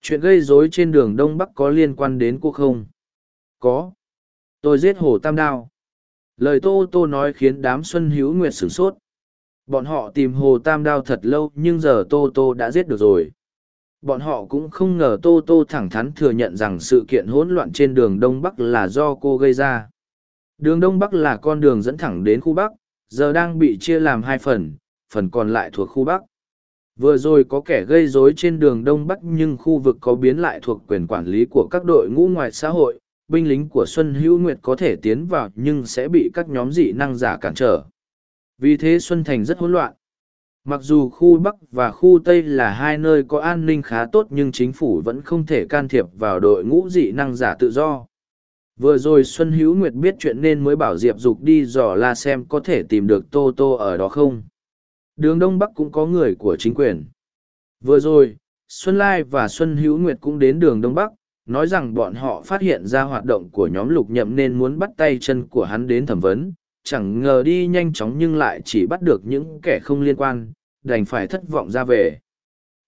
Chuyện gây rối trên đường Đông Bắc có liên quan đến cô không? Có. Tôi giết Hồ Tam Đao. Lời Tô Tô nói khiến đám Xuân Hữu Nguyệt sửng sốt. Bọn họ tìm Hồ Tam Đao thật lâu nhưng giờ Tô Tô đã giết được rồi. Bọn họ cũng không ngờ Tô Tô thẳng thắn thừa nhận rằng sự kiện hỗn loạn trên đường Đông Bắc là do cô gây ra. Đường Đông Bắc là con đường dẫn thẳng đến khu Bắc, giờ đang bị chia làm hai phần, phần còn lại thuộc khu Bắc. Vừa rồi có kẻ gây rối trên đường Đông Bắc nhưng khu vực có biến lại thuộc quyền quản lý của các đội ngũ ngoài xã hội, binh lính của Xuân Hữu Nguyệt có thể tiến vào nhưng sẽ bị các nhóm dị năng giả cản trở. Vì thế Xuân Thành rất hỗn loạn. Mặc dù khu Bắc và khu Tây là hai nơi có an ninh khá tốt nhưng chính phủ vẫn không thể can thiệp vào đội ngũ dị năng giả tự do. Vừa rồi Xuân Hữu Nguyệt biết chuyện nên mới bảo Diệp Dục đi dò la xem có thể tìm được Tô Tô ở đó không. Đường Đông Bắc cũng có người của chính quyền. Vừa rồi, Xuân Lai và Xuân Hữu Nguyệt cũng đến đường Đông Bắc, nói rằng bọn họ phát hiện ra hoạt động của nhóm lục nhậm nên muốn bắt tay chân của hắn đến thẩm vấn, chẳng ngờ đi nhanh chóng nhưng lại chỉ bắt được những kẻ không liên quan, đành phải thất vọng ra về.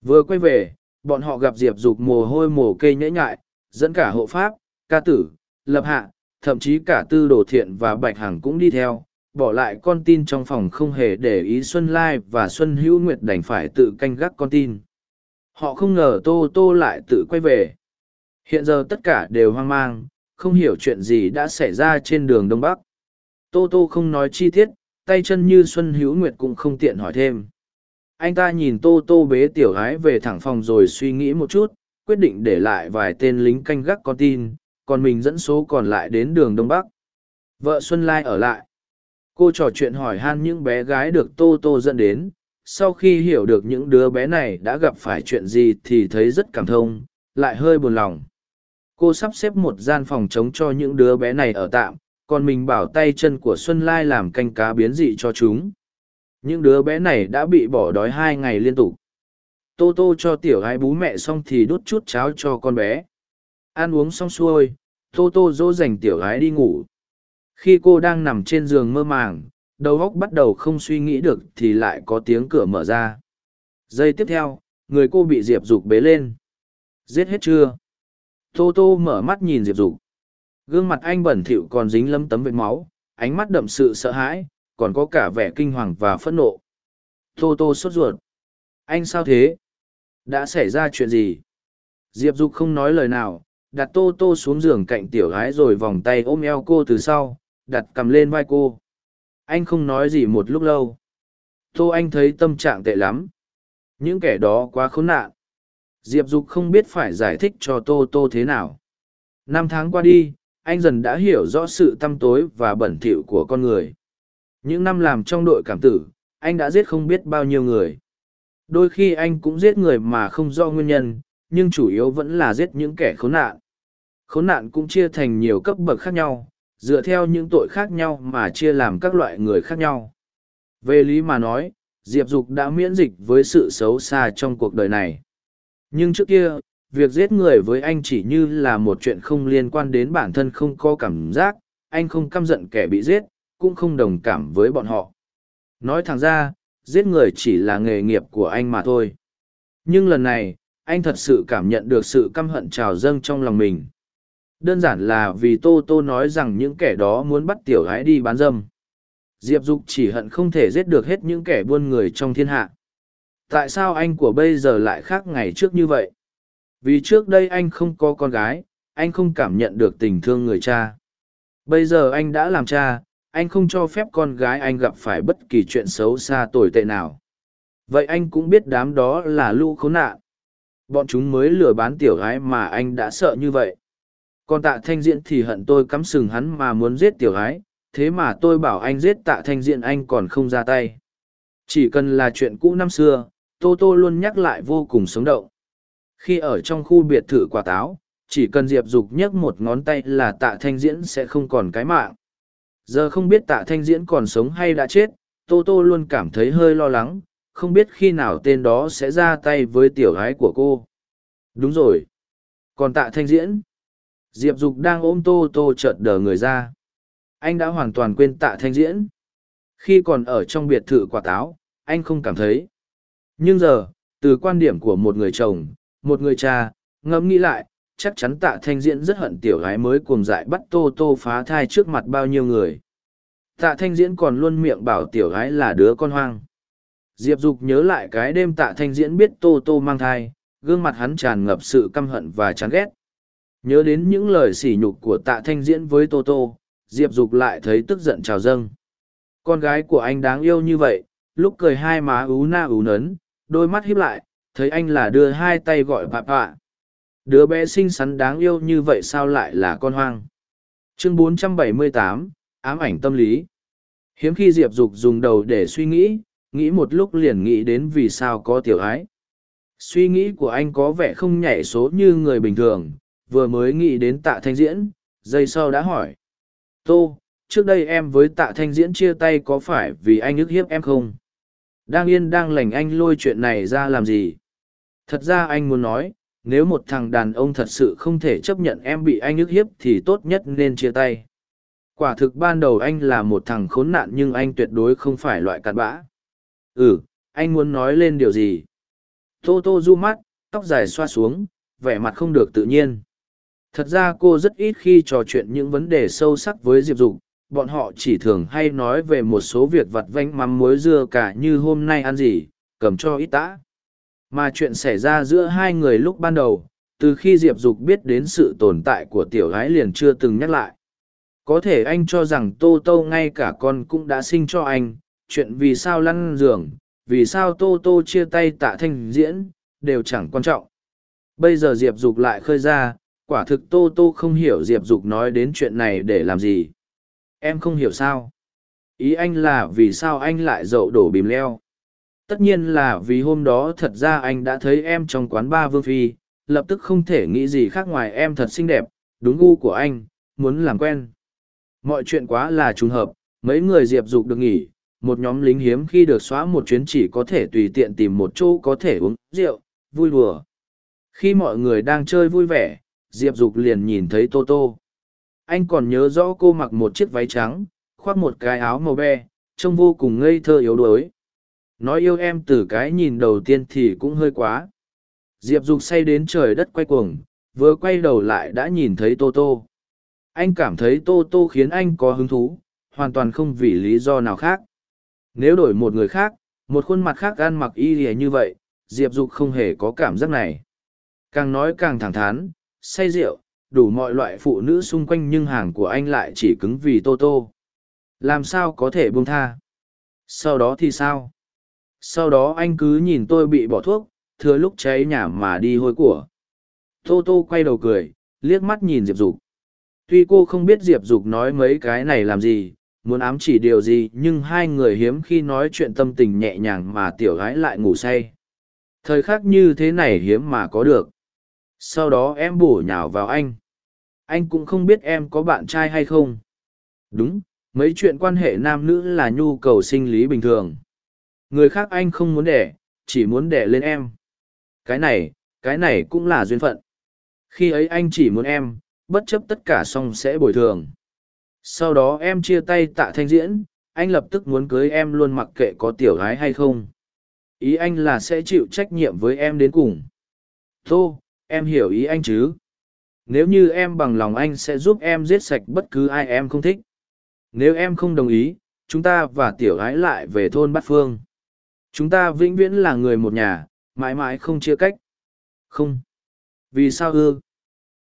Vừa quay về, bọn họ gặp Diệp Dục mồ hôi mồ kê nhễ nhại, dẫn cả hộ pháp, ca tử, lập hạ, thậm chí cả tư đồ thiện và bạch hằng cũng đi theo, bỏ lại con tin trong phòng không hề để ý Xuân Lai và Xuân Hữu Nguyệt đành phải tự canh gác con tin. Họ không ngờ Tô Tô lại tự quay về. Hiện giờ tất cả đều hoang mang, không hiểu chuyện gì đã xảy ra trên đường Đông Bắc. Tô Tô không nói chi tiết, tay chân như Xuân Hữu Nguyệt cũng không tiện hỏi thêm. Anh ta nhìn Tô Tô bế tiểu gái về thẳng phòng rồi suy nghĩ một chút, quyết định để lại vài tên lính canh gác con tin, còn mình dẫn số còn lại đến đường Đông Bắc. Vợ Xuân Lai ở lại. Cô trò chuyện hỏi han những bé gái được Tô Tô dẫn đến, sau khi hiểu được những đứa bé này đã gặp phải chuyện gì thì thấy rất cảm thông, lại hơi buồn lòng. Cô sắp xếp một gian phòng trống cho những đứa bé này ở tạm, còn mình bảo tay chân của Xuân Lai làm canh cá biến dị cho chúng. Những đứa bé này đã bị bỏ đói hai ngày liên tục. Tô Tô cho tiểu gái bú mẹ xong thì đút chút cháo cho con bé. Ăn uống xong xuôi, Tô Tô dỗ dành tiểu gái đi ngủ. Khi cô đang nằm trên giường mơ màng, đầu óc bắt đầu không suy nghĩ được thì lại có tiếng cửa mở ra. Giây tiếp theo, người cô bị Diệp Dục bế lên. Giết hết chưa? Tô Tô mở mắt nhìn Diệp Dục. Gương mặt anh bẩn thỉu còn dính lấm tấm vết máu, ánh mắt đậm sự sợ hãi, còn có cả vẻ kinh hoàng và phẫn nộ. Tô Tô sốt ruột. Anh sao thế? Đã xảy ra chuyện gì? Diệp Dục không nói lời nào, đặt Tô Tô xuống giường cạnh tiểu gái rồi vòng tay ôm eo cô từ sau, đặt cầm lên vai cô. Anh không nói gì một lúc lâu. Tô Anh thấy tâm trạng tệ lắm. Những kẻ đó quá khốn nạn. Diệp Dục không biết phải giải thích cho Tô Tô thế nào. Năm tháng qua đi, anh dần đã hiểu rõ sự tăm tối và bẩn thỉu của con người. Những năm làm trong đội cảm tử, anh đã giết không biết bao nhiêu người. Đôi khi anh cũng giết người mà không do nguyên nhân, nhưng chủ yếu vẫn là giết những kẻ khốn nạn. Khốn nạn cũng chia thành nhiều cấp bậc khác nhau, dựa theo những tội khác nhau mà chia làm các loại người khác nhau. Về lý mà nói, Diệp Dục đã miễn dịch với sự xấu xa trong cuộc đời này. Nhưng trước kia, việc giết người với anh chỉ như là một chuyện không liên quan đến bản thân không có cảm giác, anh không căm giận kẻ bị giết, cũng không đồng cảm với bọn họ. Nói thẳng ra, giết người chỉ là nghề nghiệp của anh mà thôi. Nhưng lần này, anh thật sự cảm nhận được sự căm hận trào dâng trong lòng mình. Đơn giản là vì Tô Tô nói rằng những kẻ đó muốn bắt tiểu gái đi bán dâm. Diệp Dục chỉ hận không thể giết được hết những kẻ buôn người trong thiên hạ. Tại sao anh của bây giờ lại khác ngày trước như vậy? Vì trước đây anh không có con gái, anh không cảm nhận được tình thương người cha. Bây giờ anh đã làm cha, anh không cho phép con gái anh gặp phải bất kỳ chuyện xấu xa tồi tệ nào. Vậy anh cũng biết đám đó là lũ khốn nạn. Bọn chúng mới lừa bán tiểu gái mà anh đã sợ như vậy. Còn tạ thanh diễn thì hận tôi cắm sừng hắn mà muốn giết tiểu gái, thế mà tôi bảo anh giết tạ thanh diễn anh còn không ra tay. Chỉ cần là chuyện cũ năm xưa, Tô Tô luôn nhắc lại vô cùng sống động. Khi ở trong khu biệt thự quả táo, chỉ cần Diệp Dục nhấc một ngón tay là tạ thanh diễn sẽ không còn cái mạng. Giờ không biết tạ thanh diễn còn sống hay đã chết, Tô Tô luôn cảm thấy hơi lo lắng, không biết khi nào tên đó sẽ ra tay với tiểu gái của cô. Đúng rồi. Còn tạ thanh diễn, Diệp Dục đang ôm Tô Tô chợt đờ người ra. Anh đã hoàn toàn quên tạ thanh diễn. Khi còn ở trong biệt thự quả táo, anh không cảm thấy. Nhưng giờ, từ quan điểm của một người chồng, một người cha, ngẫm nghĩ lại, chắc chắn tạ thanh diễn rất hận tiểu gái mới cuồng dại bắt Tô Tô phá thai trước mặt bao nhiêu người. Tạ thanh diễn còn luôn miệng bảo tiểu gái là đứa con hoang. Diệp Dục nhớ lại cái đêm tạ thanh diễn biết Tô Tô mang thai, gương mặt hắn tràn ngập sự căm hận và chán ghét. Nhớ đến những lời sỉ nhục của tạ thanh diễn với Tô Tô, Diệp Dục lại thấy tức giận trào dâng. Con gái của anh đáng yêu như vậy, lúc cười hai má ú na ú nấn, đôi mắt híp lại, thấy anh là đưa hai tay gọi bà bạ. Đứa bé xinh xắn đáng yêu như vậy sao lại là con hoang. Chương 478, ám ảnh tâm lý. Hiếm khi Diệp Dục dùng đầu để suy nghĩ, nghĩ một lúc liền nghĩ đến vì sao có tiểu ái. Suy nghĩ của anh có vẻ không nhảy số như người bình thường, vừa mới nghĩ đến tạ thanh diễn, giây sau đã hỏi. Tô, trước đây em với tạ thanh diễn chia tay có phải vì anh ức hiếp em không? Đang yên đang lành anh lôi chuyện này ra làm gì? Thật ra anh muốn nói, nếu một thằng đàn ông thật sự không thể chấp nhận em bị anh ức hiếp thì tốt nhất nên chia tay. Quả thực ban đầu anh là một thằng khốn nạn nhưng anh tuyệt đối không phải loại cặn bã. Ừ, anh muốn nói lên điều gì? Tô Tô du mắt, tóc dài xoa xuống, vẻ mặt không được tự nhiên. Thật ra cô rất ít khi trò chuyện những vấn đề sâu sắc với Diệp Dục, bọn họ chỉ thường hay nói về một số việc vặt vanh mắm muối dưa cả như hôm nay ăn gì, cầm cho ít tã. Mà chuyện xảy ra giữa hai người lúc ban đầu, từ khi Diệp Dục biết đến sự tồn tại của tiểu gái liền chưa từng nhắc lại. Có thể anh cho rằng Tô Tô ngay cả con cũng đã sinh cho anh, chuyện vì sao lăn giường, vì sao Tô Tô chia tay tạ thanh diễn, đều chẳng quan trọng. Bây giờ Diệp Dục lại khơi ra, quả thực Tô Tô không hiểu Diệp Dục nói đến chuyện này để làm gì. Em không hiểu sao. Ý anh là vì sao anh lại dậu đổ bìm leo. Tất nhiên là vì hôm đó thật ra anh đã thấy em trong quán ba Vương Phi, lập tức không thể nghĩ gì khác ngoài em thật xinh đẹp, đúng gu của anh, muốn làm quen. Mọi chuyện quá là trùng hợp, mấy người Diệp Dục được nghỉ, một nhóm lính hiếm khi được xóa một chuyến chỉ có thể tùy tiện tìm một chỗ có thể uống rượu, vui đùa. Khi mọi người đang chơi vui vẻ, Diệp Dục liền nhìn thấy Tô Tô. Anh còn nhớ rõ cô mặc một chiếc váy trắng, khoác một cái áo màu be, trông vô cùng ngây thơ yếu đuối. Nói yêu em từ cái nhìn đầu tiên thì cũng hơi quá. Diệp Dục say đến trời đất quay cuồng, vừa quay đầu lại đã nhìn thấy Tô Tô. Anh cảm thấy Tô Tô khiến anh có hứng thú, hoàn toàn không vì lý do nào khác. Nếu đổi một người khác, một khuôn mặt khác ăn mặc y lìa như vậy, Diệp Dục không hề có cảm giác này. Càng nói càng thẳng thắn, say rượu, đủ mọi loại phụ nữ xung quanh nhưng hàng của anh lại chỉ cứng vì Tô Tô. Làm sao có thể buông tha? Sau đó thì sao? Sau đó anh cứ nhìn tôi bị bỏ thuốc, thừa lúc cháy nhà mà đi hôi của. Tô Tô quay đầu cười, liếc mắt nhìn Diệp Dục. Tuy cô không biết Diệp Dục nói mấy cái này làm gì, muốn ám chỉ điều gì nhưng hai người hiếm khi nói chuyện tâm tình nhẹ nhàng mà tiểu gái lại ngủ say. Thời khắc như thế này hiếm mà có được. Sau đó em bổ nhào vào anh. Anh cũng không biết em có bạn trai hay không. Đúng mấy chuyện quan hệ nam nữ là nhu cầu sinh lý bình thường người khác anh không muốn đẻ, chỉ muốn đẻ lên em. Cái này cái này cũng là duyên phận. Khi ấy anh chỉ muốn em, bất chấp tất cả xong sẽ bồi thường. Sau đó em chia tay tạ thanh diễn, anh lập tức muốn cưới em luôn mặc kệ có tiểu gái hay không. Ý anh là sẽ chịu trách nhiệm với em đến cùng. Tô, em hiểu ý anh chứ? Nếu như em bằng lòng anh sẽ giúp em giết sạch bất cứ ai em không thích. Nếu em không đồng ý, chúng ta và tiểu gái lại về thôn bát phương chúng ta vĩnh viễn là người một nhà mãi mãi không chia cách. Không. Vì sao ư?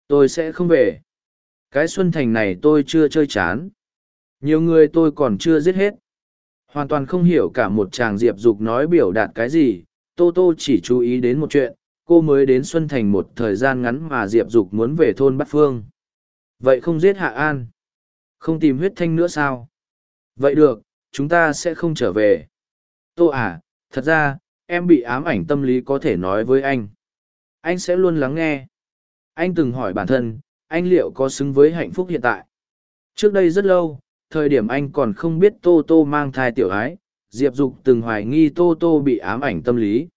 Tôi sẽ không về. Cái xuân thành này tôi chưa chơi chán. Nhiều người tôi còn chưa giết hết. Hoàn toàn không hiểu cả một chàng diệp dục nói biểu đạt cái gì. Tô tô chỉ chú ý đến một chuyện. Cô mới đến xuân thành một thời gian ngắn mà diệp dục muốn về thôn bát phương. Vậy không giết hạ an? Không tìm huyết thanh nữa sao? Vậy được chúng ta sẽ không trở về. Tô à thật ra, em bị ám ảnh tâm lý có thể nói với anh. Anh sẽ luôn lắng nghe. Anh từng hỏi bản thân, anh liệu có xứng với hạnh phúc hiện tại? Trước đây rất lâu, thời điểm anh còn không biết tô tô mang thai tiểu ái, diệp dục từng hoài nghi tô tô bị ám ảnh tâm lý.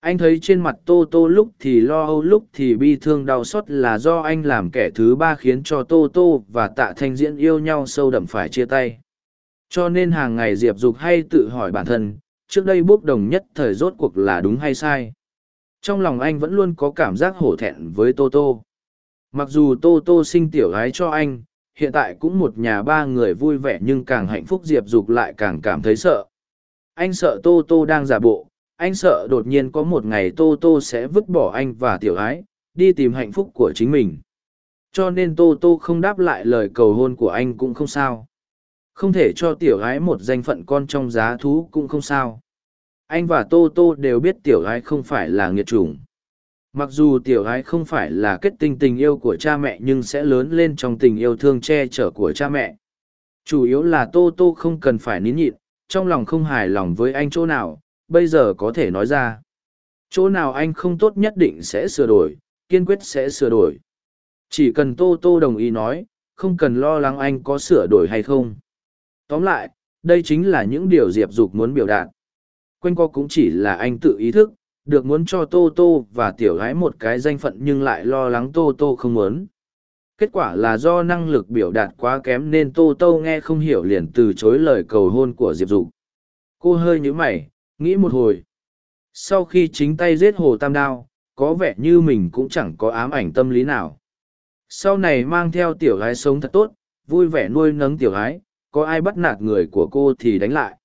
Anh thấy trên mặt tô tô lúc thì lo âu, lúc thì bi thương, đau xót là do anh làm kẻ thứ ba khiến cho tô tô và tạ thanh diễn yêu nhau sâu đậm phải chia tay. Cho nên hàng ngày diệp dục hay tự hỏi bản thân trước đây bốc đồng nhất thời rốt cuộc là đúng hay sai. Trong lòng anh vẫn luôn có cảm giác hổ thẹn với tô tô. Mặc dù tô tô sinh tiểu gái cho anh hiện tại cũng một nhà ba người vui vẻ nhưng càng hạnh phúc diệp dục lại càng cảm thấy sợ. Anh sợ tô tô đang giả bộ anh sợ đột nhiên có một ngày tô tô sẽ vứt bỏ anh và tiểu gái, đi tìm hạnh phúc của chính mình. Cho nên tô tô không đáp lại lời cầu hôn của anh cũng không sao không thể cho tiểu gái một danh phận con trong giá thú cũng không sao. Anh và tô tô đều biết tiểu gái không phải là nghiệt chủng. Mặc dù tiểu gái không phải là kết tinh tình yêu của cha mẹ nhưng sẽ lớn lên trong tình yêu thương che chở của cha mẹ. Chủ yếu là tô tô không cần phải nín nhịn, trong lòng không hài lòng với anh chỗ nào, bây giờ có thể nói ra. Chỗ nào anh không tốt nhất định sẽ sửa đổi, kiên quyết sẽ sửa đổi. Chỉ cần tô tô đồng ý nói, không cần lo lắng anh có sửa đổi hay không tóm lại, đây chính là những điều diệp dục muốn biểu đạt. Quanh co cũng chỉ là anh tự ý thức, được muốn cho tô tô và tiểu gái một cái danh phận nhưng lại lo lắng tô tô không muốn. Kết quả là do năng lực biểu đạt quá kém nên tô tô nghe không hiểu liền từ chối lời cầu hôn của diệp dục. Cô hơi nhíu mày, nghĩ một hồi. Sau khi chính tay giết hồ tam đao, có vẻ như mình cũng chẳng có ám ảnh tâm lý nào. Sau này mang theo tiểu gái sống thật tốt, vui vẻ nuôi nấng tiểu gái có ai bắt nạt người của cô thì đánh lại.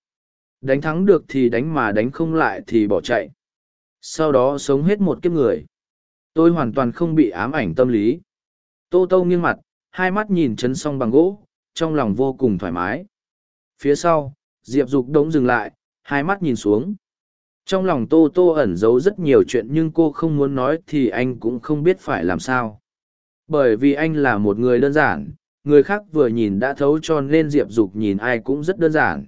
Đánh thắng được thì đánh mà đánh không lại thì bỏ chạy. Sau đó sống hết một kiếp người. Tôi hoàn toàn không bị ám ảnh tâm lý. Tô tô nghiêng mặt, hai mắt nhìn chấn s bằng gỗ, trong lòng vô cùng thoải mái. Phía sau, diệp dục đống dừng lại, hai mắt nhìn xuống. Trong lòng tô tô ẩn giấu rất nhiều chuyện nhưng cô không muốn nói thì anh cũng không biết phải làm sao. Bởi vì anh là một người đơn giản người khác vừa nhìn đã thấu cho nên diệp dục nhìn ai cũng rất đơn giản.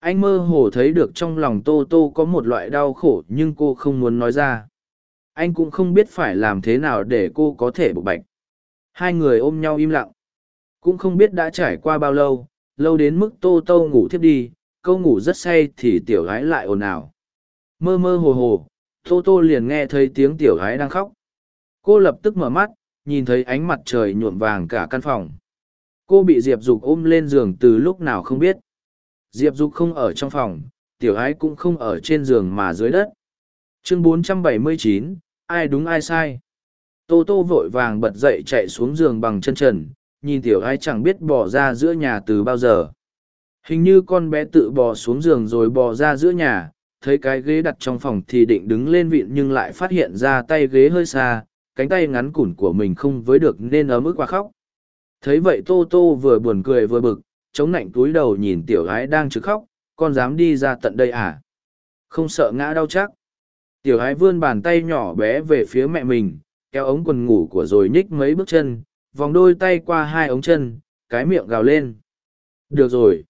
Anh mơ hồ thấy được trong lòng tô tô có một loại đau khổ nhưng cô không muốn nói ra. Anh cũng không biết phải làm thế nào để cô có thể bộc bạch. Hai người ôm nhau im lặng. Cũng không biết đã trải qua bao lâu lâu đến mức tô tô ngủ thiếp đi, câu ngủ rất say thì tiểu gái lại ồn ào. Mơ mơ hồ hồ, tô tô liền nghe thấy tiếng tiểu gái đang khóc. Cô lập tức mở mắt, nhìn thấy ánh mặt trời nhuộm vàng cả căn phòng cô bị diệp dục ôm lên giường từ lúc nào không biết. Diệp dục không ở trong phòng tiểu ái cũng không ở trên giường mà dưới đất. Chương 479, ai đúng ai sai. Tô tô vội vàng bật dậy chạy xuống giường bằng chân trần nhìn tiểu ái chẳng biết bỏ ra giữa nhà từ bao giờ. Hình như con bé tự bò xuống giường rồi bò ra giữa nhà thấy cái ghế đặt trong phòng thì định đứng lên vịn nhưng lại phát hiện ra tay ghế hơi xa cánh tay ngắn củn của mình không với được nên ấm ức qua khóc thấy vậy tô tô vừa buồn cười vừa bực, chống nạnh túi đầu nhìn tiểu gái đang trực khóc, con dám đi ra tận đây à? Không sợ ngã đau chắc? Tiểu gái vươn bàn tay nhỏ bé về phía mẹ mình, kéo ống quần ngủ của rồi nhích mấy bước chân, vòng đôi tay qua hai ống chân, cái miệng gào lên. Được rồi.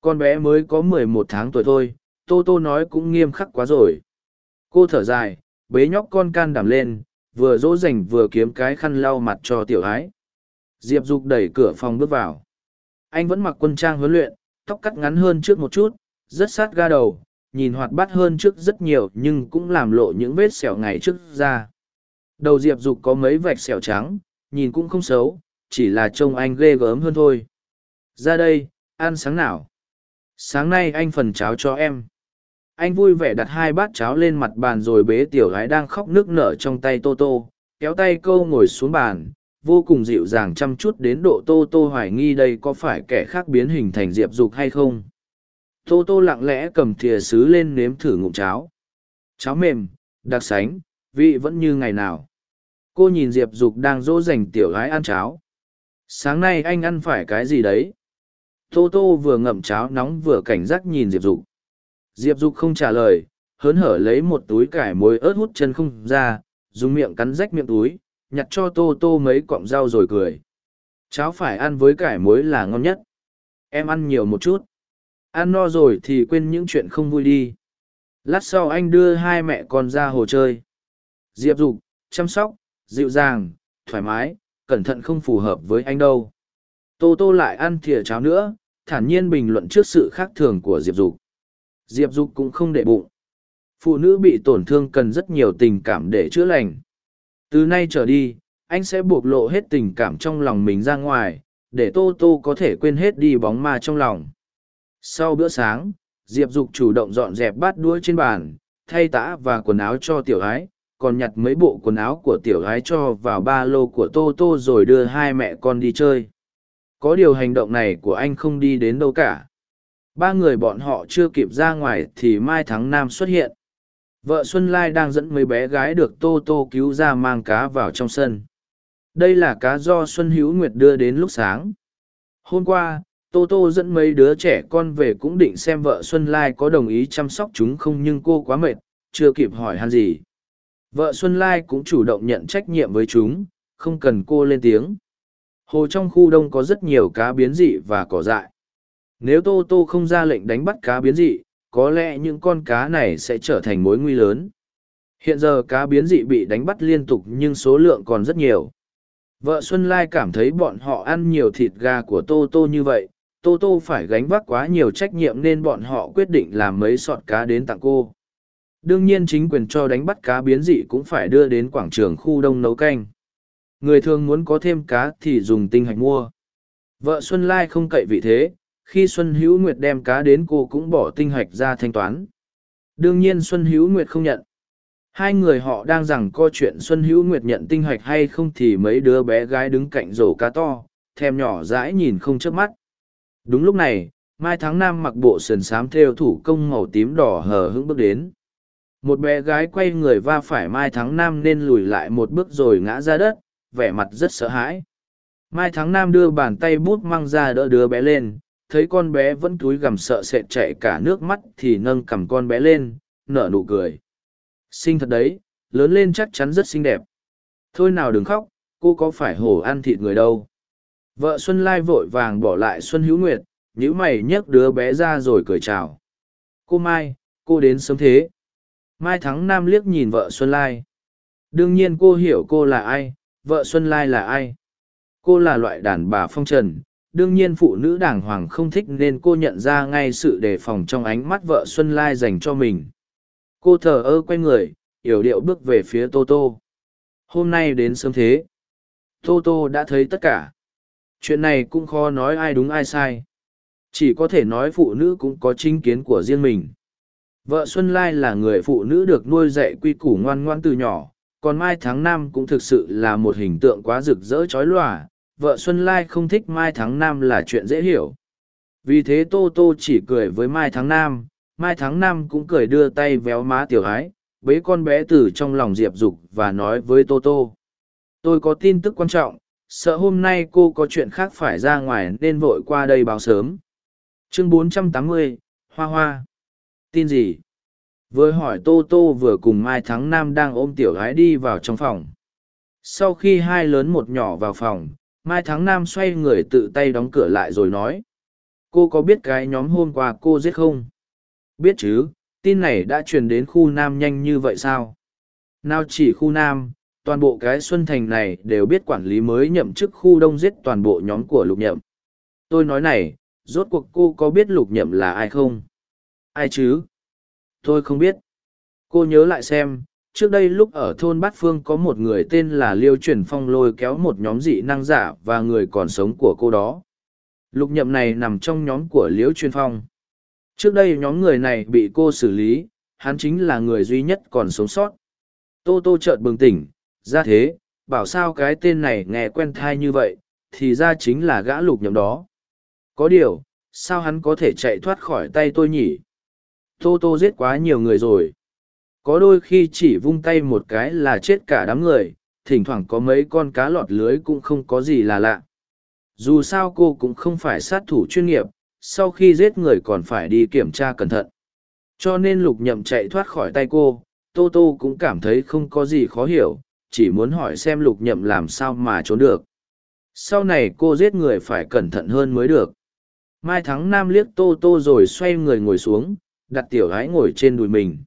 Con bé mới có mười một tháng tuổi thôi, tô tô nói cũng nghiêm khắc quá rồi. Cô thở dài, bế nhóc con can đảm lên, vừa dỗ dành vừa kiếm cái khăn lau mặt cho tiểu ái diệp dục đẩy cửa phòng bước vào. Anh vẫn mặc quân trang huấn luyện, tóc cắt ngắn hơn trước một chút, rất sát ga đầu, nhìn hoạt bát hơn trước rất nhiều nhưng cũng làm lộ những vết sẹo ngày trước ra. Đầu diệp dục có mấy vạch sẹo trắng, nhìn cũng không xấu, chỉ là trông anh ghê gớm hơn thôi. Ra đây, ăn sáng nào? Sáng nay anh phần cháo cho em. Anh vui vẻ đặt hai bát cháo lên mặt bàn rồi bế tiểu gái đang khóc nước nở trong tay tô tô, kéo tay câu ngồi xuống bàn vô cùng dịu dàng chăm chút đến độ tô tô hoài nghi đây có phải kẻ khác biến hình thành diệp dục hay không. Tô tô lặng lẽ cầm thìa sứ lên nếm thử ngụm cháo. Cháo mềm, đặc sánh, vị vẫn như ngày nào. Cô nhìn diệp dục đang dỗ dành tiểu gái ăn cháo. Sáng nay anh ăn phải cái gì đấy? Tô tô vừa ngậm cháo nóng vừa cảnh giác nhìn diệp dục. Diệp dục không trả lời, hớn hở lấy một túi cải muối ớt hút chân không ra, dùng miệng cắn rách miệng túi nhặt cho tô tô mấy cọng rau rồi cười. Cháo phải ăn với cải muối là ngon nhất. Em ăn nhiều một chút. Ăn no rồi thì quên những chuyện không vui đi. Lát sau anh đưa hai mẹ con ra hồ chơi. Diệp dục, chăm sóc, dịu dàng, thoải mái, cẩn thận không phù hợp với anh đâu. Tô tô lại ăn thìa cháo nữa, thản nhiên bình luận trước sự khác thường của diệp dục. Diệp dục cũng không để bụng. Phụ nữ bị tổn thương cần rất nhiều tình cảm để chữa lành từ nay trở đi, anh sẽ bộc lộ hết tình cảm trong lòng mình ra ngoài, để tô tô có thể quên hết đi bóng ma trong lòng. Sau bữa sáng, diệp dục chủ động dọn dẹp bát đuôi trên bàn, thay tã và quần áo cho tiểu ái, còn nhặt mấy bộ quần áo của tiểu ái cho vào ba lô của tô tô rồi đưa hai mẹ con đi chơi. Có điều hành động này của anh không đi đến đâu cả. Ba người bọn họ chưa kịp ra ngoài thì mai Thắng Nam xuất hiện vợ xuân lai đang dẫn mấy bé gái được tô tô cứu ra mang cá vào trong sân. Đây là cá do xuân hữu nguyệt đưa đến lúc sáng. Hôm qua, tô tô dẫn mấy đứa trẻ con về cũng định xem vợ xuân lai có đồng ý chăm sóc chúng không nhưng cô quá mệt, chưa kịp hỏi han gì. Vợ xuân lai cũng chủ động nhận trách nhiệm với chúng, không cần cô lên tiếng. Hồ trong khu đông có rất nhiều cá biến dị và cỏ dại. Nếu tô tô không ra lệnh đánh bắt cá biến dị có lẽ những con cá này sẽ trở thành mối nguy lớn hiện giờ cá biến dị bị đánh bắt liên tục nhưng số lượng còn rất nhiều vợ xuân lai cảm thấy bọn họ ăn nhiều thịt gà của tô tô như vậy tô tô phải gánh vác quá nhiều trách nhiệm nên bọn họ quyết định làm mấy sọt cá đến tặng cô Đương nhiên chính quyền cho đánh bắt cá biến dị cũng phải đưa đến quảng trường khu đông nấu canh. Người thường muốn có thêm cá thì dùng tinh hạch mua. Vợ Xuân Lai không cậy vị thế, khi Xuân Hữu Nguyệt đem cá đến cô cũng bỏ tinh hạch ra thanh toán. Đương nhiên Xuân Hữu Nguyệt không nhận. Hai người họ đang rằng co chuyện Xuân Hữu Nguyệt nhận tinh hạch hay không thì mấy đứa bé gái đứng cạnh rổ cá to, thèm nhỏ dãi nhìn không chớp mắt. Đúng lúc này, Mai Tháng Nam mặc bộ sườn xám theo thủ công màu tím đỏ hờ hững bước đến. Một bé gái quay người va phải Mai Tháng Nam nên lùi lại một bước rồi ngã ra đất, vẻ mặt rất sợ hãi. Mai Tháng Nam đưa bàn tay bút mang ra đỡ đứa bé lên, thấy con bé vẫn túi gằm sợ sệt chạy cả nước mắt thì nâng cầm con bé lên, nở nụ cười. Xinh thật đấy, lớn lên chắc chắn rất xinh đẹp. Thôi nào đừng khóc, cô có phải hổ ăn thịt người đâu. Vợ Xuân Lai vội vàng bỏ lại Xuân Hữu Nguyệt, nhữ mày nhấc đứa bé ra rồi cười chào. Cô Mai, cô đến sớm thế. Mai Thắng Nam liếc nhìn vợ Xuân Lai. Đương nhiên cô hiểu cô là ai, vợ Xuân Lai là ai. Cô là loại đàn bà phong trần, đương nhiên phụ nữ đàng hoàng không thích nên cô nhận ra ngay sự đề phòng trong ánh mắt vợ Xuân Lai dành cho mình. Cô thờ ơ quay người, yểu điệu bước về phía Tô Tô. Hôm nay đến sớm thế. Tô Tô đã thấy tất cả. Chuyện này cũng khó nói ai đúng ai sai. Chỉ có thể nói phụ nữ cũng có chính kiến của riêng mình. Vợ Xuân Lai là người phụ nữ được nuôi dạy quy củ ngoan ngoan từ nhỏ, còn Mai Tháng Năm cũng thực sự là một hình tượng quá rực rỡ chói lòa. Vợ Xuân Lai không thích Mai Tháng Năm là chuyện dễ hiểu. Vì thế Tô Tô chỉ cười với Mai Tháng Năm, Mai Tháng Năm cũng cười đưa tay véo má tiểu ái, bế con bé từ trong lòng Diệp Dục và nói với Tô Tô. Tôi có tin tức quan trọng, sợ hôm nay cô có chuyện khác phải ra ngoài nên vội qua đây báo sớm. Chương 480, Hoa Hoa. Tin gì? Vừa hỏi Tô Tô vừa cùng Mai Thắng Nam đang ôm tiểu gái đi vào trong phòng. Sau khi hai lớn một nhỏ vào phòng, Mai Thắng Nam xoay người tự tay đóng cửa lại rồi nói. Cô có biết cái nhóm hôm qua cô giết không? Biết chứ, tin này đã truyền đến khu Nam nhanh như vậy sao? Nào chỉ khu Nam, toàn bộ cái Xuân Thành này đều biết quản lý mới nhậm chức khu Đông giết toàn bộ nhóm của Lục Nhậm. Tôi nói này, rốt cuộc cô có biết Lục Nhậm là ai không? Ai chứ? Tôi không biết. Cô nhớ lại xem, trước đây lúc ở thôn Bát Phương có một người tên là Liêu Truyền Phong lôi kéo một nhóm dị năng giả và người còn sống của cô đó. Lục nhậm này nằm trong nhóm của Liêu Truyền Phong. Trước đây nhóm người này bị cô xử lý, hắn chính là người duy nhất còn sống sót. Tô Tô chợt bừng tỉnh, ra thế, bảo sao cái tên này nghe quen thai như vậy, thì ra chính là gã lục nhậm đó. Có điều, sao hắn có thể chạy thoát khỏi tay tôi nhỉ? Tô Tô giết quá nhiều người rồi. Có đôi khi chỉ vung tay một cái là chết cả đám người, thỉnh thoảng có mấy con cá lọt lưới cũng không có gì là lạ. Dù sao cô cũng không phải sát thủ chuyên nghiệp, sau khi giết người còn phải đi kiểm tra cẩn thận. Cho nên lục nhậm chạy thoát khỏi tay cô, Tô Tô cũng cảm thấy không có gì khó hiểu, chỉ muốn hỏi xem lục nhậm làm sao mà trốn được. Sau này cô giết người phải cẩn thận hơn mới được. Mai Thắng Nam liếc Tô Tô rồi xoay người ngồi xuống, đặt tiểu gái ngồi trên đùi mình.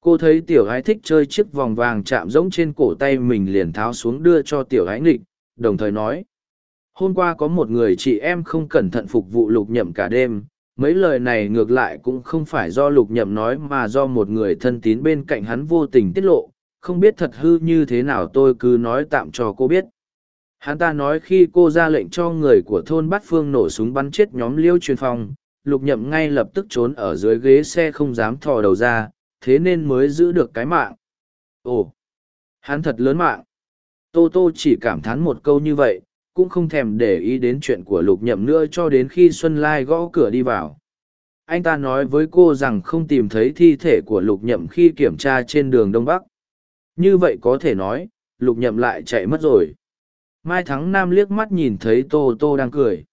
Cô thấy tiểu gái thích chơi chiếc vòng vàng chạm rỗng trên cổ tay mình liền tháo xuống đưa cho tiểu gái nghịch, đồng thời nói. Hôm qua có một người chị em không cẩn thận phục vụ lục nhậm cả đêm, mấy lời này ngược lại cũng không phải do lục nhậm nói mà do một người thân tín bên cạnh hắn vô tình tiết lộ, không biết thật hư như thế nào tôi cứ nói tạm cho cô biết. Hắn ta nói khi cô ra lệnh cho người của thôn Bát Phương nổ súng bắn chết nhóm liêu truyền phong, lục nhậm ngay lập tức trốn ở dưới ghế xe không dám thò đầu ra, thế nên mới giữ được cái mạng. Ồ, hắn thật lớn mạng. Tô Tô chỉ cảm thán một câu như vậy, cũng không thèm để ý đến chuyện của lục nhậm nữa cho đến khi Xuân Lai gõ cửa đi vào. Anh ta nói với cô rằng không tìm thấy thi thể của lục nhậm khi kiểm tra trên đường Đông Bắc. Như vậy có thể nói, lục nhậm lại chạy mất rồi. Mai Thắng Nam liếc mắt nhìn thấy Tô Tô đang cười.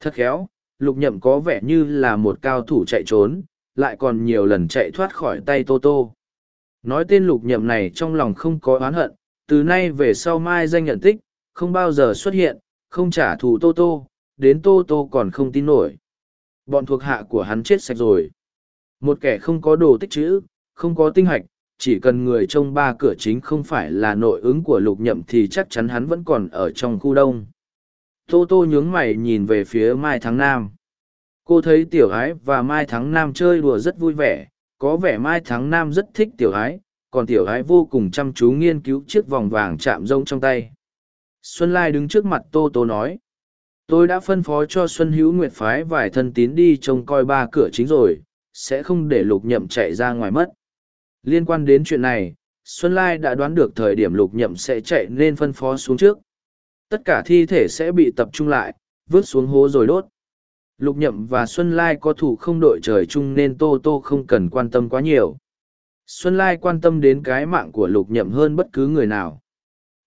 Thật khéo, lục nhậm có vẻ như là một cao thủ chạy trốn, lại còn nhiều lần chạy thoát khỏi tay Tô Tô. Nói tên lục nhậm này trong lòng không có oán hận, từ nay về sau Mai danh nhận tích, không bao giờ xuất hiện, không trả thù Tô Tô, đến Tô Tô còn không tin nổi. Bọn thuộc hạ của hắn chết sạch rồi. Một kẻ không có đồ tích chữ, không có tinh hạch, chỉ cần người trông ba cửa chính không phải là nội ứng của lục nhậm thì chắc chắn hắn vẫn còn ở trong khu đông. Tô Tô nhướng mày nhìn về phía Mai Thắng Nam. Cô thấy Tiểu Ái và Mai Thắng Nam chơi đùa rất vui vẻ, có vẻ mai Thắng nam rất thích tiểu ái còn tiểu ái vô cùng chăm chú nghiên cứu chiếc vòng vàng chạm rông trong tay. Xuân lai đứng trước mặt tô tô nói tôi đã phân phó cho xuân hữu nguyệt phái vài thân tín đi trông coi ba cửa chính rồi sẽ không để lục nhậm chạy ra ngoài mất. Liên quan đến chuyện này xuân lai đã đoán được thời điểm lục nhậm sẽ chạy nên phân phó xuống trước. Tất cả thi thể sẽ bị tập trung lại vứt xuống hố rồi đốt lục nhậm và xuân lai có thủ không đội trời chung nên tô tô không cần quan tâm quá nhiều. Xuân lai quan tâm đến cái mạng của lục nhậm hơn bất cứ người nào.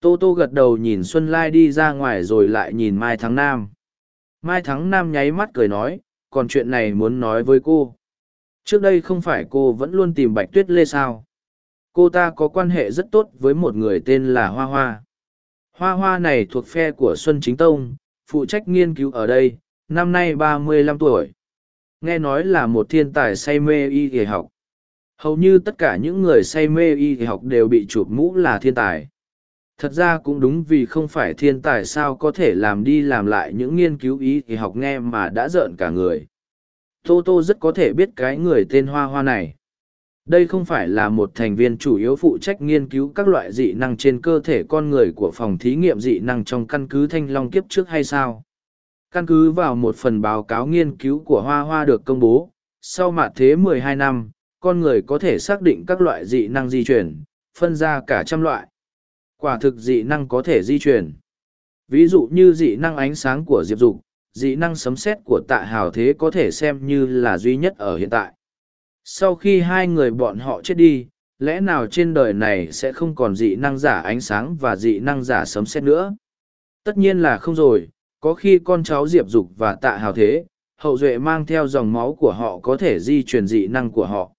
Tô tô gật đầu nhìn xuân lai đi ra ngoài rồi lại nhìn mai thắng nam. Mai thắng nam nháy mắt cười nói, còn chuyện này muốn nói với cô. Trước đây không phải cô vẫn luôn tìm bạch tuyết lê sao? Cô ta có quan hệ rất tốt với một người tên là hoa hoa. Hoa hoa này thuộc phe của xuân chính tông, phụ trách nghiên cứu ở đây năm nay ba mươi lăm tuổi. Nghe nói là một thiên tài say mê y y học. Hầu như tất cả những người say mê y y học đều bị chụp mũ là thiên tài. Thật ra cũng đúng vì không phải thiên tài sao có thể làm đi làm lại những nghiên cứu y y học nghe mà đã rợn cả người. Tô tô rất có thể biết cái người tên hoa hoa này. Đây không phải là một thành viên chủ yếu phụ trách nghiên cứu các loại dị năng trên cơ thể con người của phòng thí nghiệm dị năng trong căn cứ thanh long kiếp trước hay sao? Căn cứ vào một phần báo cáo nghiên cứu của hoa hoa được công bố, sau mạ thế 12 năm, con người có thể xác định các loại dị năng di chuyển phân ra cả trăm loại. Quả thực dị năng có thể di chuyển ví dụ như dị năng ánh sáng của diệp dục, dị năng sấm sét của tạ hào thế có thể xem như là duy nhất ở hiện tại. Sau khi hai người bọn họ chết đi, lẽ nào trên đời này sẽ không còn dị năng giả ánh sáng và dị năng giả sấm sét nữa? Tất nhiên là không rồi có khi con cháu diệp dục và tạ hào thế, hậu duệ mang theo dòng máu của họ có thể di truyền dị năng của họ.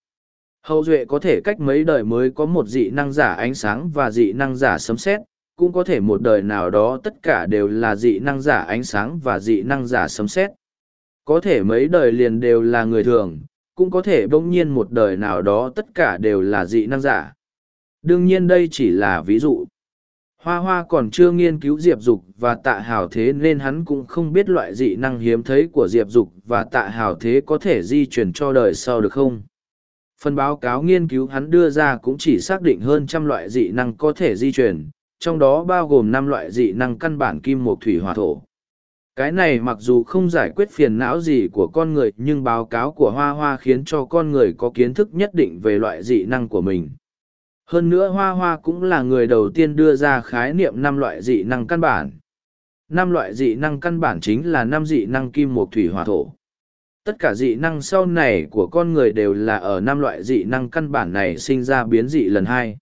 Hậu duệ có thể cách mấy đời mới có một dị năng giả ánh sáng và dị năng giả sấm sét, cũng có thể một đời nào đó tất cả đều là dị năng giả ánh sáng và dị năng giả sấm sét. Có thể mấy đời liền đều là người thường, cũng có thể bỗng nhiên một đời nào đó tất cả đều là dị năng giả. Đương nhiên đây chỉ là ví dụ hoa hoa còn chưa nghiên cứu diệp dục và tạ hào thế nên hắn cũng không biết loại dị năng hiếm thấy của diệp dục và tạ hào thế có thể di chuyển cho đời sau được không. Phần báo cáo nghiên cứu hắn đưa ra cũng chỉ xác định hơn trăm loại dị năng có thể di chuyển, trong đó bao gồm năm loại dị năng căn bản kim Mộc thủy hòa thổ. Cái này mặc dù không giải quyết phiền não gì của con người, nhưng báo cáo của hoa hoa khiến cho con người có kiến thức nhất định về loại dị năng của mình hơn nữa hoa hoa cũng là người đầu tiên đưa ra khái niệm năm loại dị năng căn bản. Năm loại dị năng căn bản chính là năm dị năng kim Mộc thủy hỏa thổ. Tất cả dị năng sau này của con người đều là ở năm loại dị năng căn bản này sinh ra biến dị lần hai.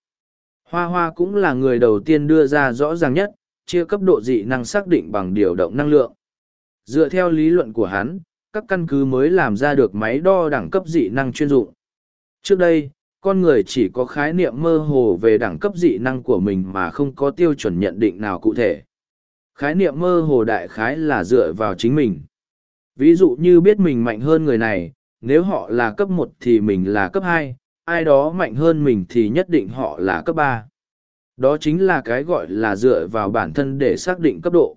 Hoa hoa cũng là người đầu tiên đưa ra rõ ràng nhất, chia cấp độ dị năng xác định bằng điều động năng lượng. Dựa theo lý luận của hắn, các căn cứ mới làm ra được máy đo đẳng cấp dị năng chuyên dụng. Trước đây con người chỉ có khái niệm mơ hồ về đẳng cấp dị năng của mình mà không có tiêu chuẩn nhận định nào cụ thể. Khái niệm mơ hồ đại khái là dựa vào chính mình. Ví dụ như biết mình mạnh hơn người này, nếu họ là cấp một thì mình là cấp hai, ai đó mạnh hơn mình thì nhất định họ là cấp ba. Đó chính là cái gọi là dựa vào bản thân để xác định cấp độ.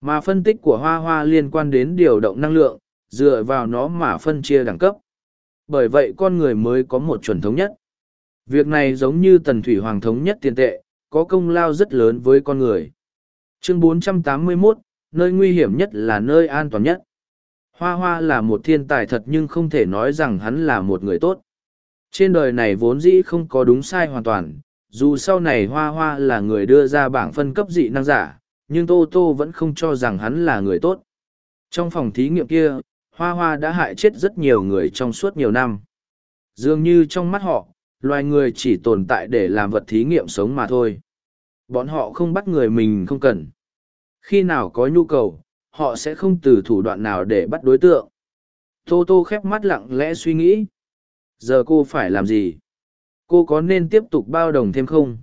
Mà phân tích của hoa hoa liên quan đến điều động năng lượng, dựa vào nó mà phân chia đẳng cấp bởi vậy con người mới có một chuẩn thống nhất. Việc này giống như tần thủy hoàng thống nhất tiền tệ có công lao rất lớn với con người. Chương 481, nơi nguy hiểm nhất là nơi an toàn nhất. Hoa hoa là một thiên tài thật nhưng không thể nói rằng hắn là một người tốt. Trên đời này vốn dĩ không có đúng sai hoàn toàn dù sau này hoa hoa là người đưa ra bảng phân cấp dị năng giả nhưng tô tô vẫn không cho rằng hắn là người tốt. Trong phòng thí nghiệm kia hoa hoa đã hại chết rất nhiều người trong suốt nhiều năm. Dường như trong mắt họ, loài người chỉ tồn tại để làm vật thí nghiệm sống mà thôi. Bọn họ không bắt người mình không cần. Khi nào có nhu cầu, họ sẽ không từ thủ đoạn nào để bắt đối tượng. Tô tô khép mắt lặng lẽ suy nghĩ. Giờ cô phải làm gì? Cô có nên tiếp tục bao đồng thêm không?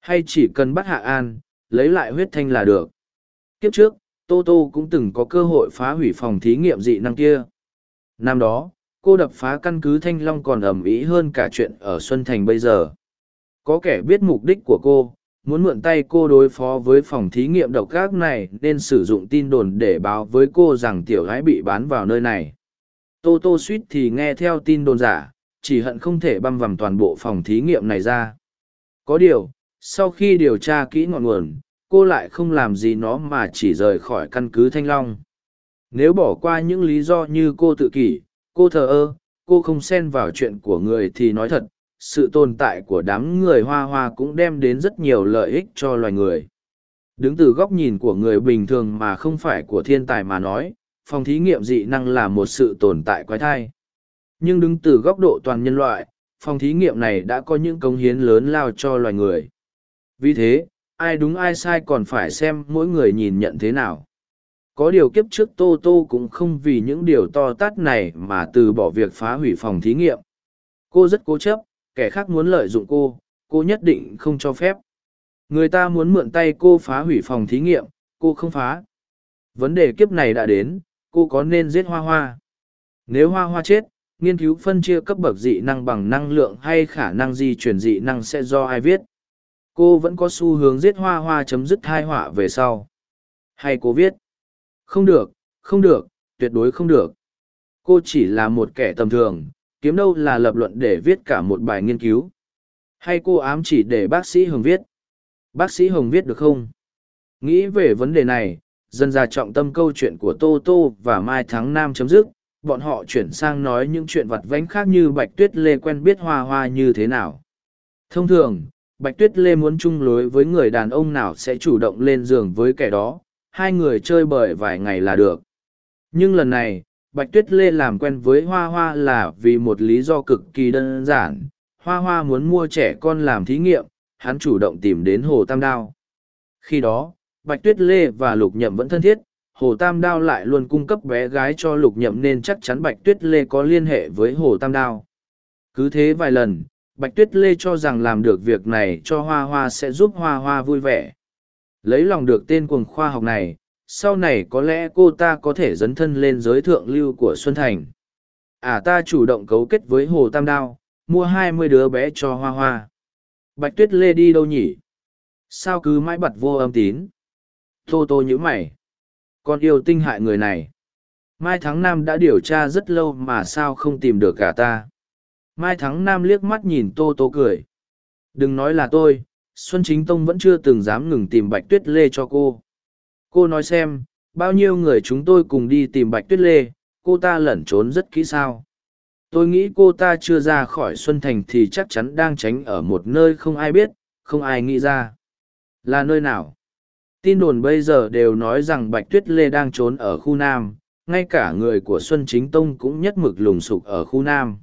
Hay chỉ cần bắt hạ an, lấy lại huyết thanh là được? Kiếp trước tô tô cũng từng có cơ hội phá hủy phòng thí nghiệm dị năng kia. Năm đó cô đập phá căn cứ thanh long còn ầm ĩ hơn cả chuyện ở xuân thành bây giờ. Có kẻ biết mục đích của cô muốn mượn tay cô đối phó với phòng thí nghiệm độc gác này nên sử dụng tin đồn để báo với cô rằng tiểu gái bị bán vào nơi này. Tô tô suýt thì nghe theo tin đồn giả chỉ hận không thể băm vằm toàn bộ phòng thí nghiệm này ra. Có điều, sau khi điều tra kỹ ngọn nguồn, cô lại không làm gì nó mà chỉ rời khỏi căn cứ Thanh Long. Nếu bỏ qua những lý do như cô tự kỷ, cô thờ ơ, cô không xen vào chuyện của người thì nói thật, sự tồn tại của đám người hoa hoa cũng đem đến rất nhiều lợi ích cho loài người. Đứng từ góc nhìn của người bình thường mà không phải của thiên tài mà nói, phòng thí nghiệm dị năng là một sự tồn tại quái thai. Nhưng đứng từ góc độ toàn nhân loại, phòng thí nghiệm này đã có những công hiến lớn lao cho loài người. Vì thế, ai đúng ai sai còn phải xem mỗi người nhìn nhận thế nào. Có điều kiếp trước Tô Tô cũng không vì những điều to tát này mà từ bỏ việc phá hủy phòng thí nghiệm. Cô rất cố chấp, kẻ khác muốn lợi dụng cô, cô nhất định không cho phép. Người ta muốn mượn tay cô phá hủy phòng thí nghiệm, cô không phá. Vấn đề kiếp này đã đến, cô có nên giết hoa hoa? Nếu hoa hoa chết, nghiên cứu phân chia cấp bậc dị năng bằng năng lượng hay khả năng di chuyển dị năng sẽ do ai viết? Cô vẫn có xu hướng giết hoa hoa chấm dứt thai họa về sau. Hay cô viết? Không được, không được, tuyệt đối không được. Cô chỉ là một kẻ tầm thường, kiếm đâu là lập luận để viết cả một bài nghiên cứu. Hay cô ám chỉ để bác sĩ Hồng viết? Bác sĩ Hồng viết được không? Nghĩ về vấn đề này, dần ra trọng tâm câu chuyện của Tô Tô và Mai Thắng Nam chấm dứt, bọn họ chuyển sang nói những chuyện vặt vánh khác như Bạch Tuyết Lê quen biết Hoa Hoa như thế nào. Thông thường, Bạch Tuyết Lê muốn chung lối với người đàn ông nào sẽ chủ động lên giường với kẻ đó, hai người chơi bời vài ngày là được. Nhưng lần này, Bạch Tuyết Lê làm quen với Hoa Hoa là vì một lý do cực kỳ đơn giản. Hoa Hoa muốn mua trẻ con làm thí nghiệm, hắn chủ động tìm đến Hồ Tam Đao. Khi đó, Bạch Tuyết Lê và Lục Nhậm vẫn thân thiết, Hồ Tam Đao lại luôn cung cấp bé gái cho Lục Nhậm nên chắc chắn Bạch Tuyết Lê có liên hệ với Hồ Tam Đao. Cứ thế vài lần, Bạch Tuyết Lê cho rằng làm được việc này cho Hoa Hoa sẽ giúp Hoa Hoa vui vẻ. Lấy lòng được tên cuồng khoa học này, sau này có lẽ cô ta có thể dấn thân lên giới thượng lưu của Xuân Thành. À ta chủ động cấu kết với Hồ Tam Đao, mua hai mươi đứa bé cho Hoa Hoa. Bạch Tuyết Lê đi đâu nhỉ? Sao cứ mãi bật vô âm tín? Tô tô như mày. Con yêu tinh hại người này. Mai Thắng Nam đã điều tra rất lâu mà sao không tìm được cả ta. Mai Thắng Nam liếc mắt nhìn Tô Tô cười. Đừng nói là tôi, Xuân Chính Tông vẫn chưa từng dám ngừng tìm Bạch Tuyết Lê cho cô. Cô nói xem, bao nhiêu người chúng tôi cùng đi tìm Bạch Tuyết Lê, cô ta lẩn trốn rất kỹ sao. Tôi nghĩ cô ta chưa ra khỏi Xuân Thành thì chắc chắn đang tránh ở một nơi không ai biết, không ai nghĩ ra. Là nơi nào? Tin đồn bây giờ đều nói rằng Bạch Tuyết Lê đang trốn ở khu Nam, ngay cả người của Xuân Chính Tông cũng nhất mực lùng sục ở khu Nam.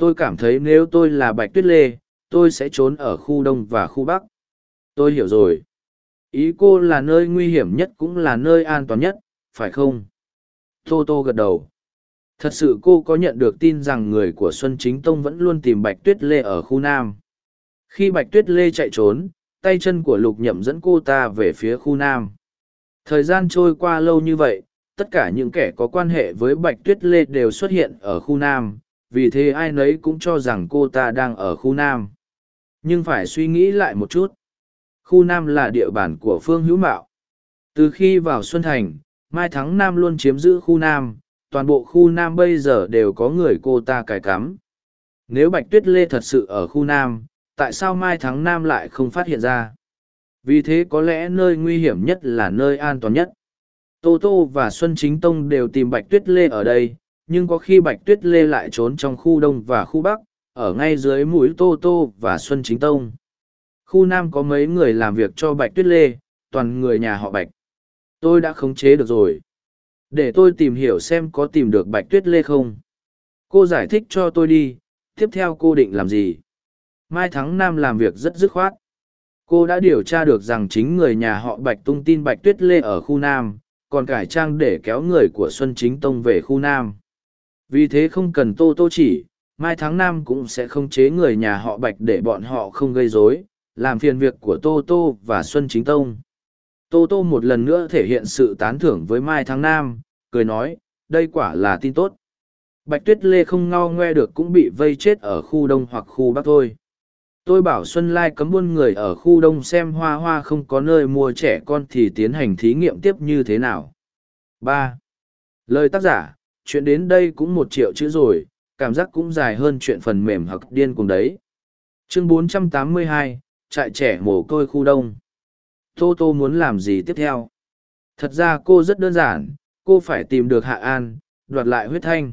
Tôi cảm thấy nếu tôi là Bạch Tuyết Lê, tôi sẽ trốn ở khu Đông và khu Bắc. Tôi hiểu rồi. Ý cô là nơi nguy hiểm nhất cũng là nơi an toàn nhất, phải không? Tô Tô gật đầu. Thật sự cô có nhận được tin rằng người của Xuân Chính Tông vẫn luôn tìm Bạch Tuyết Lê ở khu Nam. Khi Bạch Tuyết Lê chạy trốn, tay chân của Lục Nhậm dẫn cô ta về phía khu Nam. Thời gian trôi qua lâu như vậy, tất cả những kẻ có quan hệ với Bạch Tuyết Lê đều xuất hiện ở khu Nam, vì thế ai nấy cũng cho rằng cô ta đang ở khu Nam. Nhưng phải suy nghĩ lại một chút. Khu Nam là địa bàn của Phương Hữu Mạo. Từ khi vào Xuân Thành, Mai Thắng Nam luôn chiếm giữ khu Nam, toàn bộ khu Nam bây giờ đều có người cô ta cài cắm. Nếu Bạch Tuyết Lê thật sự ở khu Nam, tại sao Mai Thắng Nam lại không phát hiện ra? Vì thế có lẽ nơi nguy hiểm nhất là nơi an toàn nhất. Tô Tô và Xuân Chính Tông đều tìm Bạch Tuyết Lê ở đây, nhưng có khi Bạch Tuyết Lê lại trốn trong khu Đông và khu Bắc, ở ngay dưới mũi Tô Tô và Xuân Chính Tông. Khu Nam có mấy người làm việc cho Bạch Tuyết Lê, toàn người nhà họ Bạch. Tôi đã khống chế được rồi. Để tôi tìm hiểu xem có tìm được Bạch Tuyết Lê không. Cô giải thích cho tôi đi, tiếp theo cô định làm gì? Mai Thắng Nam làm việc rất dứt khoát. Cô đã điều tra được rằng chính người nhà họ Bạch tung tin Bạch Tuyết Lê ở khu Nam, còn cải trang để kéo người của Xuân Chính Tông về khu Nam. Vì thế không cần Tô Tô chỉ, Mai Tháng Nam cũng sẽ không chế người nhà họ Bạch để bọn họ không gây rối, làm phiền việc của Tô Tô và Xuân Chính Tông. Tô Tô một lần nữa thể hiện sự tán thưởng với Mai Tháng Nam, cười nói, đây quả là tin tốt. Bạch Tuyết Lê không ngao ngoe được cũng bị vây chết ở khu đông hoặc khu bắc thôi. Tôi bảo Xuân Lai cấm buôn người ở khu đông xem hoa hoa không có nơi mua trẻ con thì tiến hành thí nghiệm tiếp như thế nào. ba Lời tác giả, chuyện đến đây cũng một triệu chữ rồi, cảm giác cũng dài hơn chuyện phần mềm hoặc điên cùng đấy. Chương 482, trại trẻ mồ côi khu đông. Tô Tô muốn làm gì tiếp theo? Thật ra cô rất đơn giản, cô phải tìm được Hạ An, đoạt lại huyết thanh.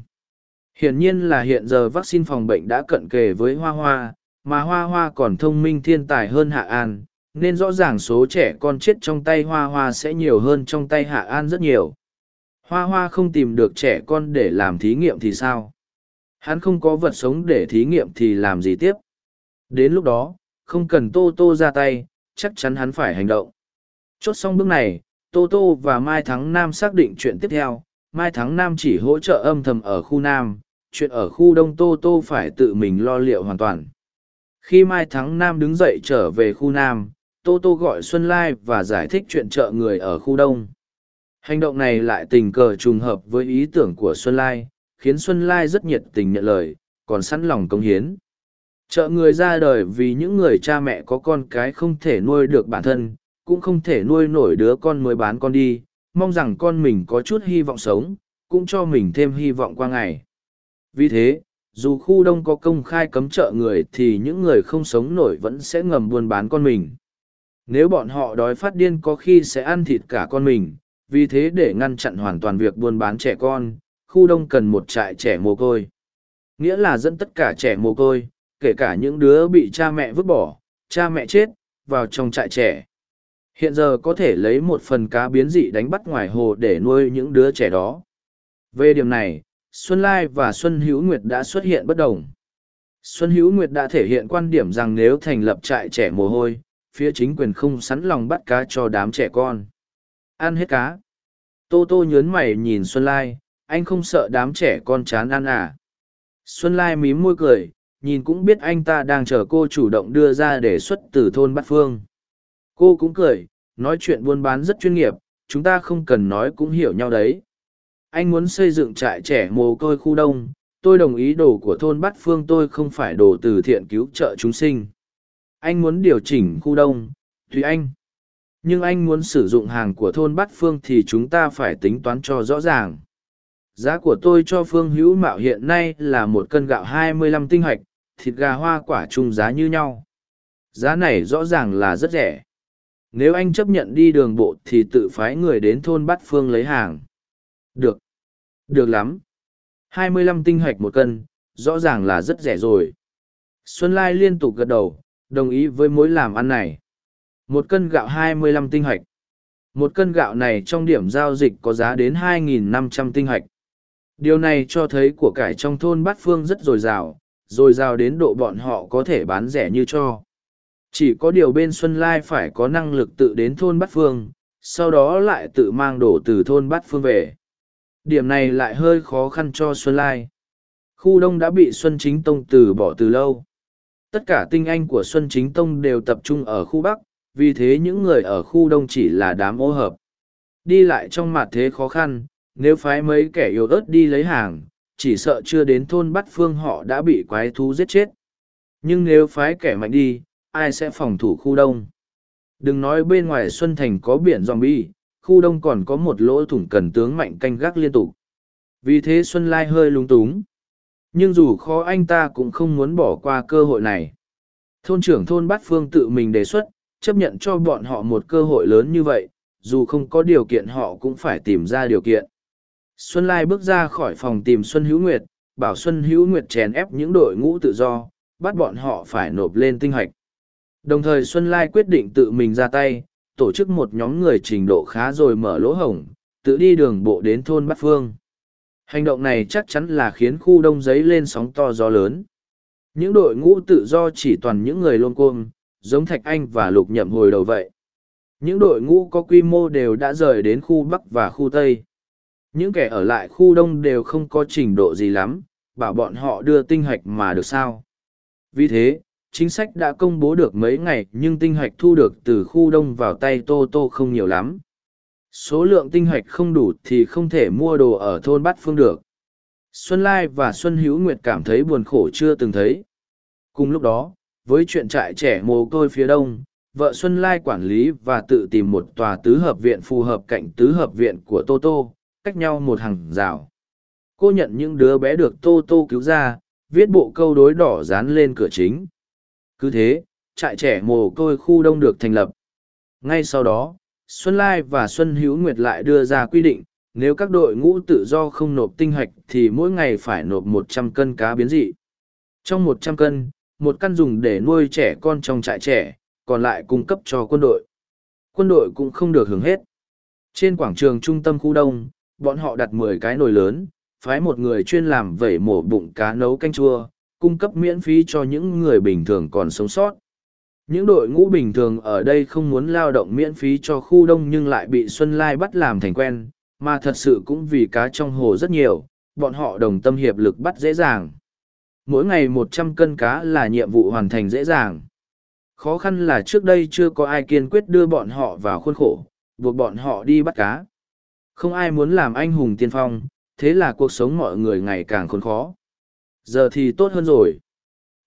Hiển nhiên là hiện giờ vaccine phòng bệnh đã cận kề với Hoa Hoa, mà Hoa Hoa còn thông minh thiên tài hơn Hạ An, nên rõ ràng số trẻ con chết trong tay Hoa Hoa sẽ nhiều hơn trong tay Hạ An rất nhiều. Hoa Hoa không tìm được trẻ con để làm thí nghiệm thì sao? Hắn không có vật sống để thí nghiệm thì làm gì tiếp? Đến lúc đó, không cần Tô Tô ra tay, chắc chắn hắn phải hành động. Chốt xong bước này, Tô Tô và Mai Thắng Nam xác định chuyện tiếp theo. Mai Thắng Nam chỉ hỗ trợ âm thầm ở khu Nam, chuyện ở khu Đông Tô Tô phải tự mình lo liệu hoàn toàn. Khi Mai Thắng Nam đứng dậy trở về khu Nam, Tô Tô gọi Xuân Lai và giải thích chuyện trợ người ở khu Đông. Hành động này lại tình cờ trùng hợp với ý tưởng của Xuân Lai, khiến Xuân Lai rất nhiệt tình nhận lời, còn sẵn lòng công hiến. Trợ người ra đời vì những người cha mẹ có con cái không thể nuôi được bản thân, cũng không thể nuôi nổi đứa con mới bán con đi, mong rằng con mình có chút hy vọng sống, cũng cho mình thêm hy vọng qua ngày. Vì thế, dù khu đông có công khai cấm trợ người thì những người không sống nổi vẫn sẽ ngầm buôn bán con mình. Nếu bọn họ đói phát điên có khi sẽ ăn thịt cả con mình, vì thế để ngăn chặn hoàn toàn việc buôn bán trẻ con, khu đông cần một trại trẻ mồ côi. Nghĩa là dẫn tất cả trẻ mồ côi, kể cả những đứa bị cha mẹ vứt bỏ, cha mẹ chết, vào trong trại trẻ. Hiện giờ có thể lấy một phần cá biến dị đánh bắt ngoài hồ để nuôi những đứa trẻ đó. Về điểm này, Xuân Lai và Xuân Hữu Nguyệt đã xuất hiện bất đồng. Xuân Hữu Nguyệt đã thể hiện quan điểm rằng nếu thành lập trại trẻ mồ hôi, phía chính quyền không sẵn lòng bắt cá cho đám trẻ con. Ăn hết cá. Tô Tô nhớn mày nhìn Xuân Lai, anh không sợ đám trẻ con chán ăn à. Xuân Lai mím môi cười, nhìn cũng biết anh ta đang chờ cô chủ động đưa ra đề xuất từ thôn Bát Phương. Cô cũng cười, nói chuyện buôn bán rất chuyên nghiệp, chúng ta không cần nói cũng hiểu nhau đấy. Anh muốn xây dựng trại trẻ mồ côi khu đông, tôi đồng ý đồ của thôn Bát Phương tôi không phải đồ từ thiện cứu trợ chúng sinh. Anh muốn điều chỉnh khu đông, thùy anh. Nhưng anh muốn sử dụng hàng của thôn Bát Phương thì chúng ta phải tính toán cho rõ ràng. Giá của tôi cho Phương Hữu Mạo hiện nay là một cân gạo 25 tinh hạch, thịt gà hoa quả chung giá như nhau. Giá này rõ ràng là rất rẻ. Nếu anh chấp nhận đi đường bộ thì tự phái người đến thôn Bát Phương lấy hàng. Được. Được lắm. 25 tinh hạch một cân, rõ ràng là rất rẻ rồi. Xuân Lai liên tục gật đầu, đồng ý với mối làm ăn này. Một cân gạo 25 tinh hạch. Một cân gạo này trong điểm giao dịch có giá đến 2.500 tinh hạch. Điều này cho thấy của cải trong thôn Bát Phương rất dồi dào, dồi dào đến độ bọn họ có thể bán rẻ như cho. Chỉ có điều bên Xuân Lai phải có năng lực tự đến thôn Bát Phương, sau đó lại tự mang đồ từ thôn Bát Phương về. Điểm này lại hơi khó khăn cho Xuân Lai. Khu đông đã bị Xuân Chính Tông từ bỏ từ lâu. Tất cả tinh anh của Xuân Chính Tông đều tập trung ở khu Bắc, vì thế những người ở khu đông chỉ là đám ô hợp. Đi lại trong mặt thế khó khăn, nếu phái mấy kẻ yếu ớt đi lấy hàng, chỉ sợ chưa đến thôn bắt phương họ đã bị quái thú giết chết. Nhưng nếu phái kẻ mạnh đi, ai sẽ phòng thủ khu đông? Đừng nói bên ngoài Xuân Thành có biển zombie, khu đông còn có một lỗ thủng cần tướng mạnh canh gác liên tục. Vì thế Xuân Lai hơi lung túng. Nhưng dù khó anh ta cũng không muốn bỏ qua cơ hội này. Thôn trưởng thôn Bát Phương tự mình đề xuất, chấp nhận cho bọn họ một cơ hội lớn như vậy, dù không có điều kiện họ cũng phải tìm ra điều kiện. Xuân Lai bước ra khỏi phòng tìm Xuân Hữu Nguyệt, bảo Xuân Hữu Nguyệt chèn ép những đội ngũ tự do, bắt bọn họ phải nộp lên tinh hoạch. Đồng thời Xuân Lai quyết định tự mình ra tay, tổ chức một nhóm người trình độ khá rồi mở lỗ hổng, tự đi đường bộ đến thôn Bát Phương. Hành động này chắc chắn là khiến khu đông giấy lên sóng to gió lớn. Những đội ngũ tự do chỉ toàn những người lôn côm, giống Thạch Anh và Lục Nhậm hồi đầu vậy. Những đội ngũ có quy mô đều đã rời đến khu Bắc và khu Tây. Những kẻ ở lại khu Đông đều không có trình độ gì lắm, bảo bọn họ đưa tinh hạch mà được sao. Vì thế, chính sách đã công bố được mấy ngày nhưng tinh hạch thu được từ khu Đông vào tay Tô Tô không nhiều lắm. Số lượng tinh hạch không đủ thì không thể mua đồ ở thôn Bát Phương được. Xuân Lai và Xuân Hữu Nguyệt cảm thấy buồn khổ chưa từng thấy. Cùng lúc đó, với chuyện trại trẻ mồ côi phía đông, vợ Xuân Lai quản lý và tự tìm một tòa tứ hợp viện phù hợp cạnh tứ hợp viện của Tô Tô, cách nhau một hàng rào. Cô nhận những đứa bé được Tô Tô cứu ra, viết bộ câu đối đỏ dán lên cửa chính. Cứ thế, trại trẻ mồ côi khu đông được thành lập. Ngay sau đó, Xuân Lai và Xuân Hữu Nguyệt lại đưa ra quy định, nếu các đội ngũ tự do không nộp tinh hạch thì mỗi ngày phải nộp một trăm cân cá biến dị. Trong một trăm cân, một căn dùng để nuôi trẻ con trong trại trẻ, còn lại cung cấp cho quân đội. Quân đội cũng không được hưởng hết. Trên quảng trường trung tâm khu đông, bọn họ đặt mười cái nồi lớn, phái một người chuyên làm vẩy mổ bụng cá nấu canh chua, cung cấp miễn phí cho những người bình thường còn sống sót. Những đội ngũ bình thường ở đây không muốn lao động miễn phí cho khu đông nhưng lại bị Xuân Lai bắt làm thành quen, mà thật sự cũng vì cá trong hồ rất nhiều, bọn họ đồng tâm hiệp lực bắt dễ dàng. Mỗi ngày một trăm cân cá là nhiệm vụ hoàn thành dễ dàng. Khó khăn là trước đây chưa có ai kiên quyết đưa bọn họ vào khuôn khổ, buộc bọn họ đi bắt cá. Không ai muốn làm anh hùng tiên phong, thế là cuộc sống mọi người ngày càng khốn khó. Giờ thì tốt hơn rồi.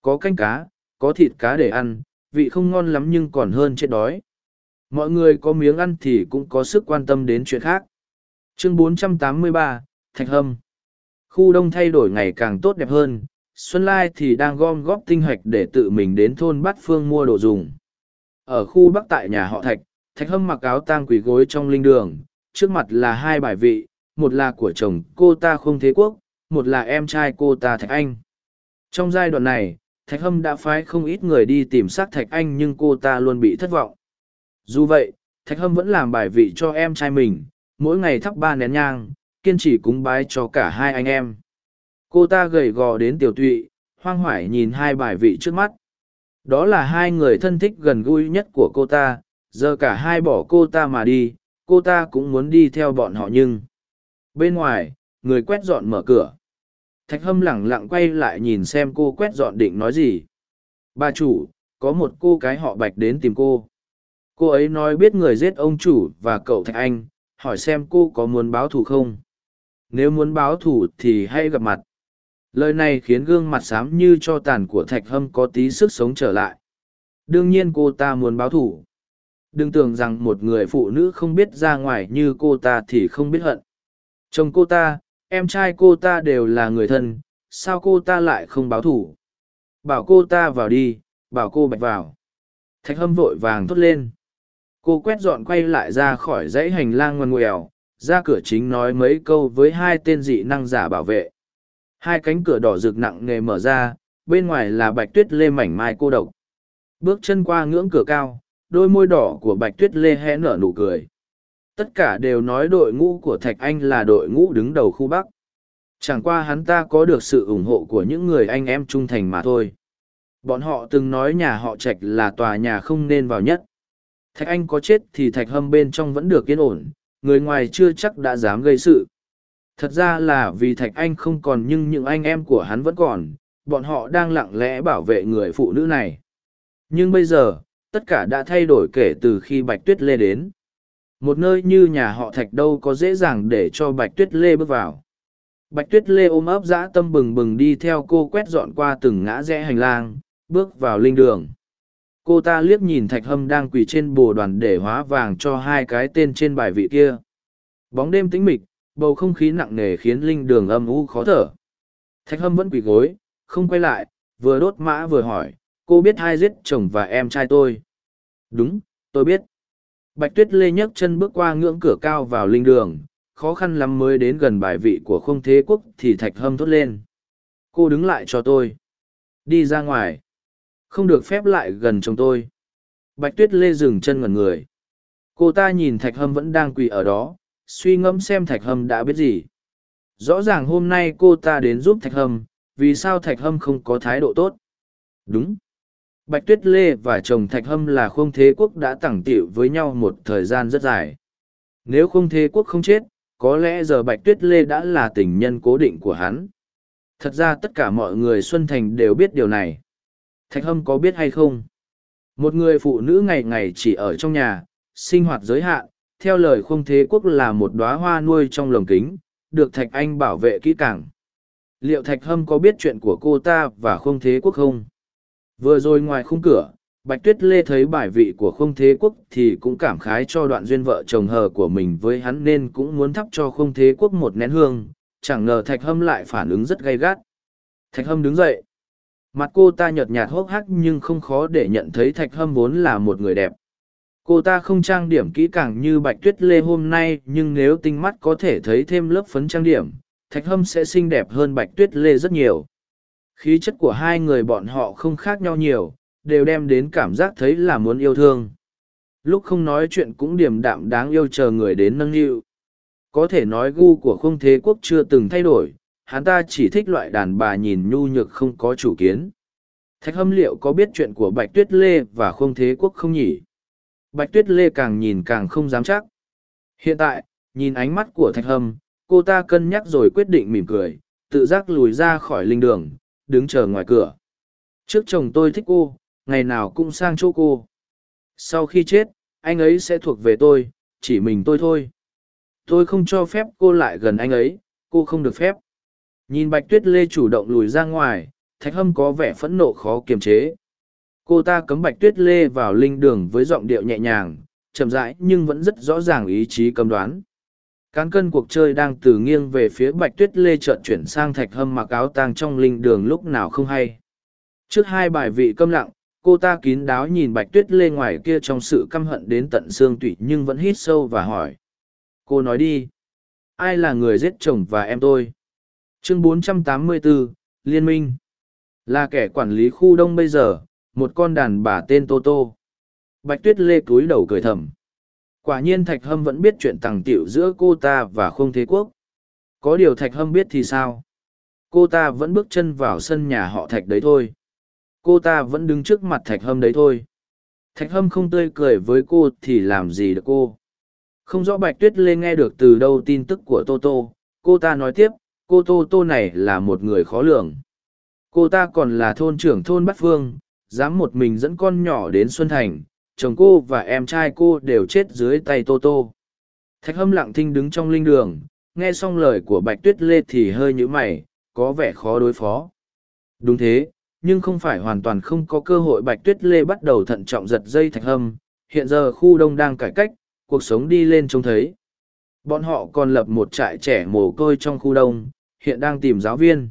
Có canh cá, có thịt cá để ăn, vị không ngon lắm nhưng còn hơn chết đói. Mọi người có miếng ăn thì cũng có sức quan tâm đến chuyện khác. Chương 483, Thạch Hâm Khu đông thay đổi ngày càng tốt đẹp hơn, Xuân Lai thì đang gom góp tinh hoạch để tự mình đến thôn Bát Phương mua đồ dùng. Ở khu Bắc tại nhà họ Thạch, Thạch Hâm mặc áo tang quỳ gối trong linh đường, trước mặt là hai bài vị, một là của chồng cô ta không thế quốc, một là em trai cô ta Thạch Anh. Trong giai đoạn này, Thạch Hâm đã phái không ít người đi tìm xác Thạch Anh nhưng cô ta luôn bị thất vọng. Dù vậy, Thạch Hâm vẫn làm bài vị cho em trai mình, mỗi ngày thắp ba nén nhang, kiên trì cúng bái cho cả hai anh em. Cô ta gầy gò đến tiểu tụy, hoang hoải nhìn hai bài vị trước mắt. Đó là hai người thân thích gần gũi nhất của cô ta, giờ cả hai bỏ cô ta mà đi, cô ta cũng muốn đi theo bọn họ nhưng... Bên ngoài, người quét dọn mở cửa. Thạch hâm lẳng lặng quay lại nhìn xem cô quét dọn định nói gì. Bà chủ, có một cô cái họ bạch đến tìm cô. Cô ấy nói biết người giết ông chủ và cậu Thạch Anh, hỏi xem cô có muốn báo thù không. Nếu muốn báo thù thì hãy gặp mặt. Lời này khiến gương mặt xám như cho tàn của Thạch Hâm có tí sức sống trở lại. Đương nhiên cô ta muốn báo thù. Đừng tưởng rằng một người phụ nữ không biết ra ngoài như cô ta thì không biết hận. Chồng cô ta, em trai cô ta đều là người thân, sao cô ta lại không báo thù? Bảo cô ta vào đi, bảo cô bạch vào. Thạch hâm vội vàng thốt lên. Cô quét dọn quay lại ra khỏi dãy hành lang ngoằn ngoèo, ra cửa chính nói mấy câu với hai tên dị năng giả bảo vệ. Hai cánh cửa đỏ rực nặng nề mở ra, bên ngoài là bạch tuyết lê mảnh mai cô độc. Bước chân qua ngưỡng cửa cao, đôi môi đỏ của bạch tuyết lê hé nở nụ cười. Tất cả đều nói đội ngũ của thạch anh là đội ngũ đứng đầu khu bắc. Chẳng qua hắn ta có được sự ủng hộ của những người anh em trung thành mà thôi. Bọn họ từng nói nhà họ trạch là tòa nhà không nên vào nhất. Thạch anh có chết thì thạch hâm bên trong vẫn được yên ổn người ngoài chưa chắc đã dám gây sự thật ra là vì thạch anh không còn nhưng những anh em của hắn vẫn còn, bọn họ đang lặng lẽ bảo vệ người phụ nữ này. Nhưng bây giờ, tất cả đã thay đổi kể từ khi bạch tuyết lê đến. Một nơi như nhà họ thạch đâu có dễ dàng để cho bạch tuyết lê bước vào. Bạch tuyết lê ôm ấp dã tâm bừng bừng đi theo cô quét dọn qua từng ngã rẽ hành lang, bước vào linh đường. Cô ta liếc nhìn thạch hâm đang quỳ trên bồ đoàn để hóa vàng cho hai cái tên trên bài vị kia. Bóng đêm tĩnh mịch bầu không khí nặng nề khiến linh đường âm u khó thở thạch hâm vẫn quỳ gối không quay lại vừa đốt mã vừa hỏi cô biết hai giết chồng và em trai tôi đúng tôi biết Bạch Tuyết Lê nhấc chân bước qua ngưỡng cửa cao vào linh đường, khó khăn lắm mới đến gần bài vị của không thế quốc thì thạch hâm thốt lên. Cô đứng lại cho tôi. Đi ra ngoài. Không được phép lại gần chồng tôi. Bạch Tuyết Lê dừng chân ngẩn người. Cô ta nhìn thạch hâm vẫn đang quỳ ở đó, suy ngẫm xem thạch hâm đã biết gì. Rõ ràng hôm nay cô ta đến giúp thạch hâm, vì sao thạch hâm không có thái độ tốt? Đúng. Bạch Tuyết Lê và chồng Thạch Hâm là không thế quốc đã tẳng tịu với nhau một thời gian rất dài. Nếu không thế quốc không chết, có lẽ giờ Bạch Tuyết Lê đã là tình nhân cố định của hắn. Thật ra tất cả mọi người Xuân Thành đều biết điều này. Thạch Hâm có biết hay không? Một người phụ nữ ngày ngày chỉ ở trong nhà, sinh hoạt giới hạn, theo lời không thế quốc là một đóa hoa nuôi trong lồng kính, được Thạch Anh bảo vệ kỹ càng. Liệu Thạch Hâm có biết chuyện của cô ta và không thế quốc không? Vừa rồi ngoài khung cửa, Bạch Tuyết Lê thấy bài vị của không thế quốc thì cũng cảm khái cho đoạn duyên vợ chồng hờ của mình với hắn nên cũng muốn thắp cho không thế quốc một nén hương, chẳng ngờ thạch hâm lại phản ứng rất gay gắt thạch hâm đứng dậy mặt cô ta nhợt nhạt hốc hác nhưng không khó để nhận thấy thạch hâm vốn là một người đẹp cô ta không trang điểm kỹ càng như bạch tuyết lê hôm nay, nhưng nếu tinh mắt có thể thấy thêm lớp phấn trang điểm, thạch hâm sẽ xinh đẹp hơn bạch tuyết lê rất nhiều. Khí chất của hai người bọn họ không khác nhau nhiều, đều đem đến cảm giác thấy là muốn yêu thương. Lúc không nói chuyện cũng điềm đạm đáng yêu chờ người đến nâng niu. Có thể nói gu của không thế quốc chưa từng thay đổi, hắn ta chỉ thích loại đàn bà nhìn nhu nhược không có chủ kiến. Thạch hâm liệu có biết chuyện của bạch tuyết lê và không thế quốc không nhỉ? Bạch tuyết lê càng nhìn càng không dám chắc. Hiện tại, nhìn ánh mắt của thạch hâm, cô ta cân nhắc rồi quyết định mỉm cười, tự giác lùi ra khỏi linh đường, đứng chờ ngoài cửa. Trước chồng tôi thích cô, ngày nào cũng sang chỗ cô. Sau khi chết, anh ấy sẽ thuộc về tôi, chỉ mình tôi thôi. Tôi không cho phép cô lại gần anh ấy, cô không được phép. Nhìn bạch tuyết lê chủ động lùi ra ngoài, thạch hâm có vẻ phẫn nộ khó kiềm chế cô ta cấm bạch tuyết lê vào linh đường với giọng điệu nhẹ nhàng chậm rãi nhưng vẫn rất rõ ràng ý chí cấm đoán. Cán cân cuộc chơi đang từ nghiêng về phía bạch tuyết lê trợn chuyển sang thạch hâm mặc áo tang trong linh đường lúc nào không hay. Trước hai bài vị câm lặng cô ta kín đáo nhìn bạch tuyết lê ngoài kia trong sự căm hận đến tận xương tủy nhưng vẫn hít sâu và hỏi. Cô nói đi ai là người giết chồng và em tôi? Chương 484, liên minh. Là kẻ quản lý khu đông bây giờ một con đàn bà tên tô tô. Bạch tuyết lê cúi đầu cười thầm. Quả nhiên thạch hâm vẫn biết chuyện tằng tiệu giữa cô ta và không thế quốc. Có điều thạch hâm biết thì sao? Cô ta vẫn bước chân vào sân nhà họ thạch đấy thôi. Cô ta vẫn đứng trước mặt thạch hâm đấy thôi. Thạch hâm không tươi cười với cô thì làm gì được cô? Không rõ bạch tuyết lê nghe được từ đâu tin tức của tô tô. Cô ta nói tiếp, cô tô tô này là một người khó lường. Cô ta còn là thôn trưởng thôn bát phương dám một mình dẫn con nhỏ đến xuân thành, chồng cô và em trai cô đều chết dưới tay tô tô. Thạch hâm lặng thinh đứng trong linh đường, nghe xong lời của bạch tuyết lê thì hơi nhữ mày, có vẻ khó đối phó. Đúng thế, nhưng không phải hoàn toàn không có cơ hội bạch tuyết lê bắt đầu thận trọng giật dây thạch hâm. Hiện giờ khu đông đang cải cách, cuộc sống đi lên trông thấy. Bọn họ còn lập một trại trẻ mồ côi trong khu đông, hiện đang tìm giáo viên.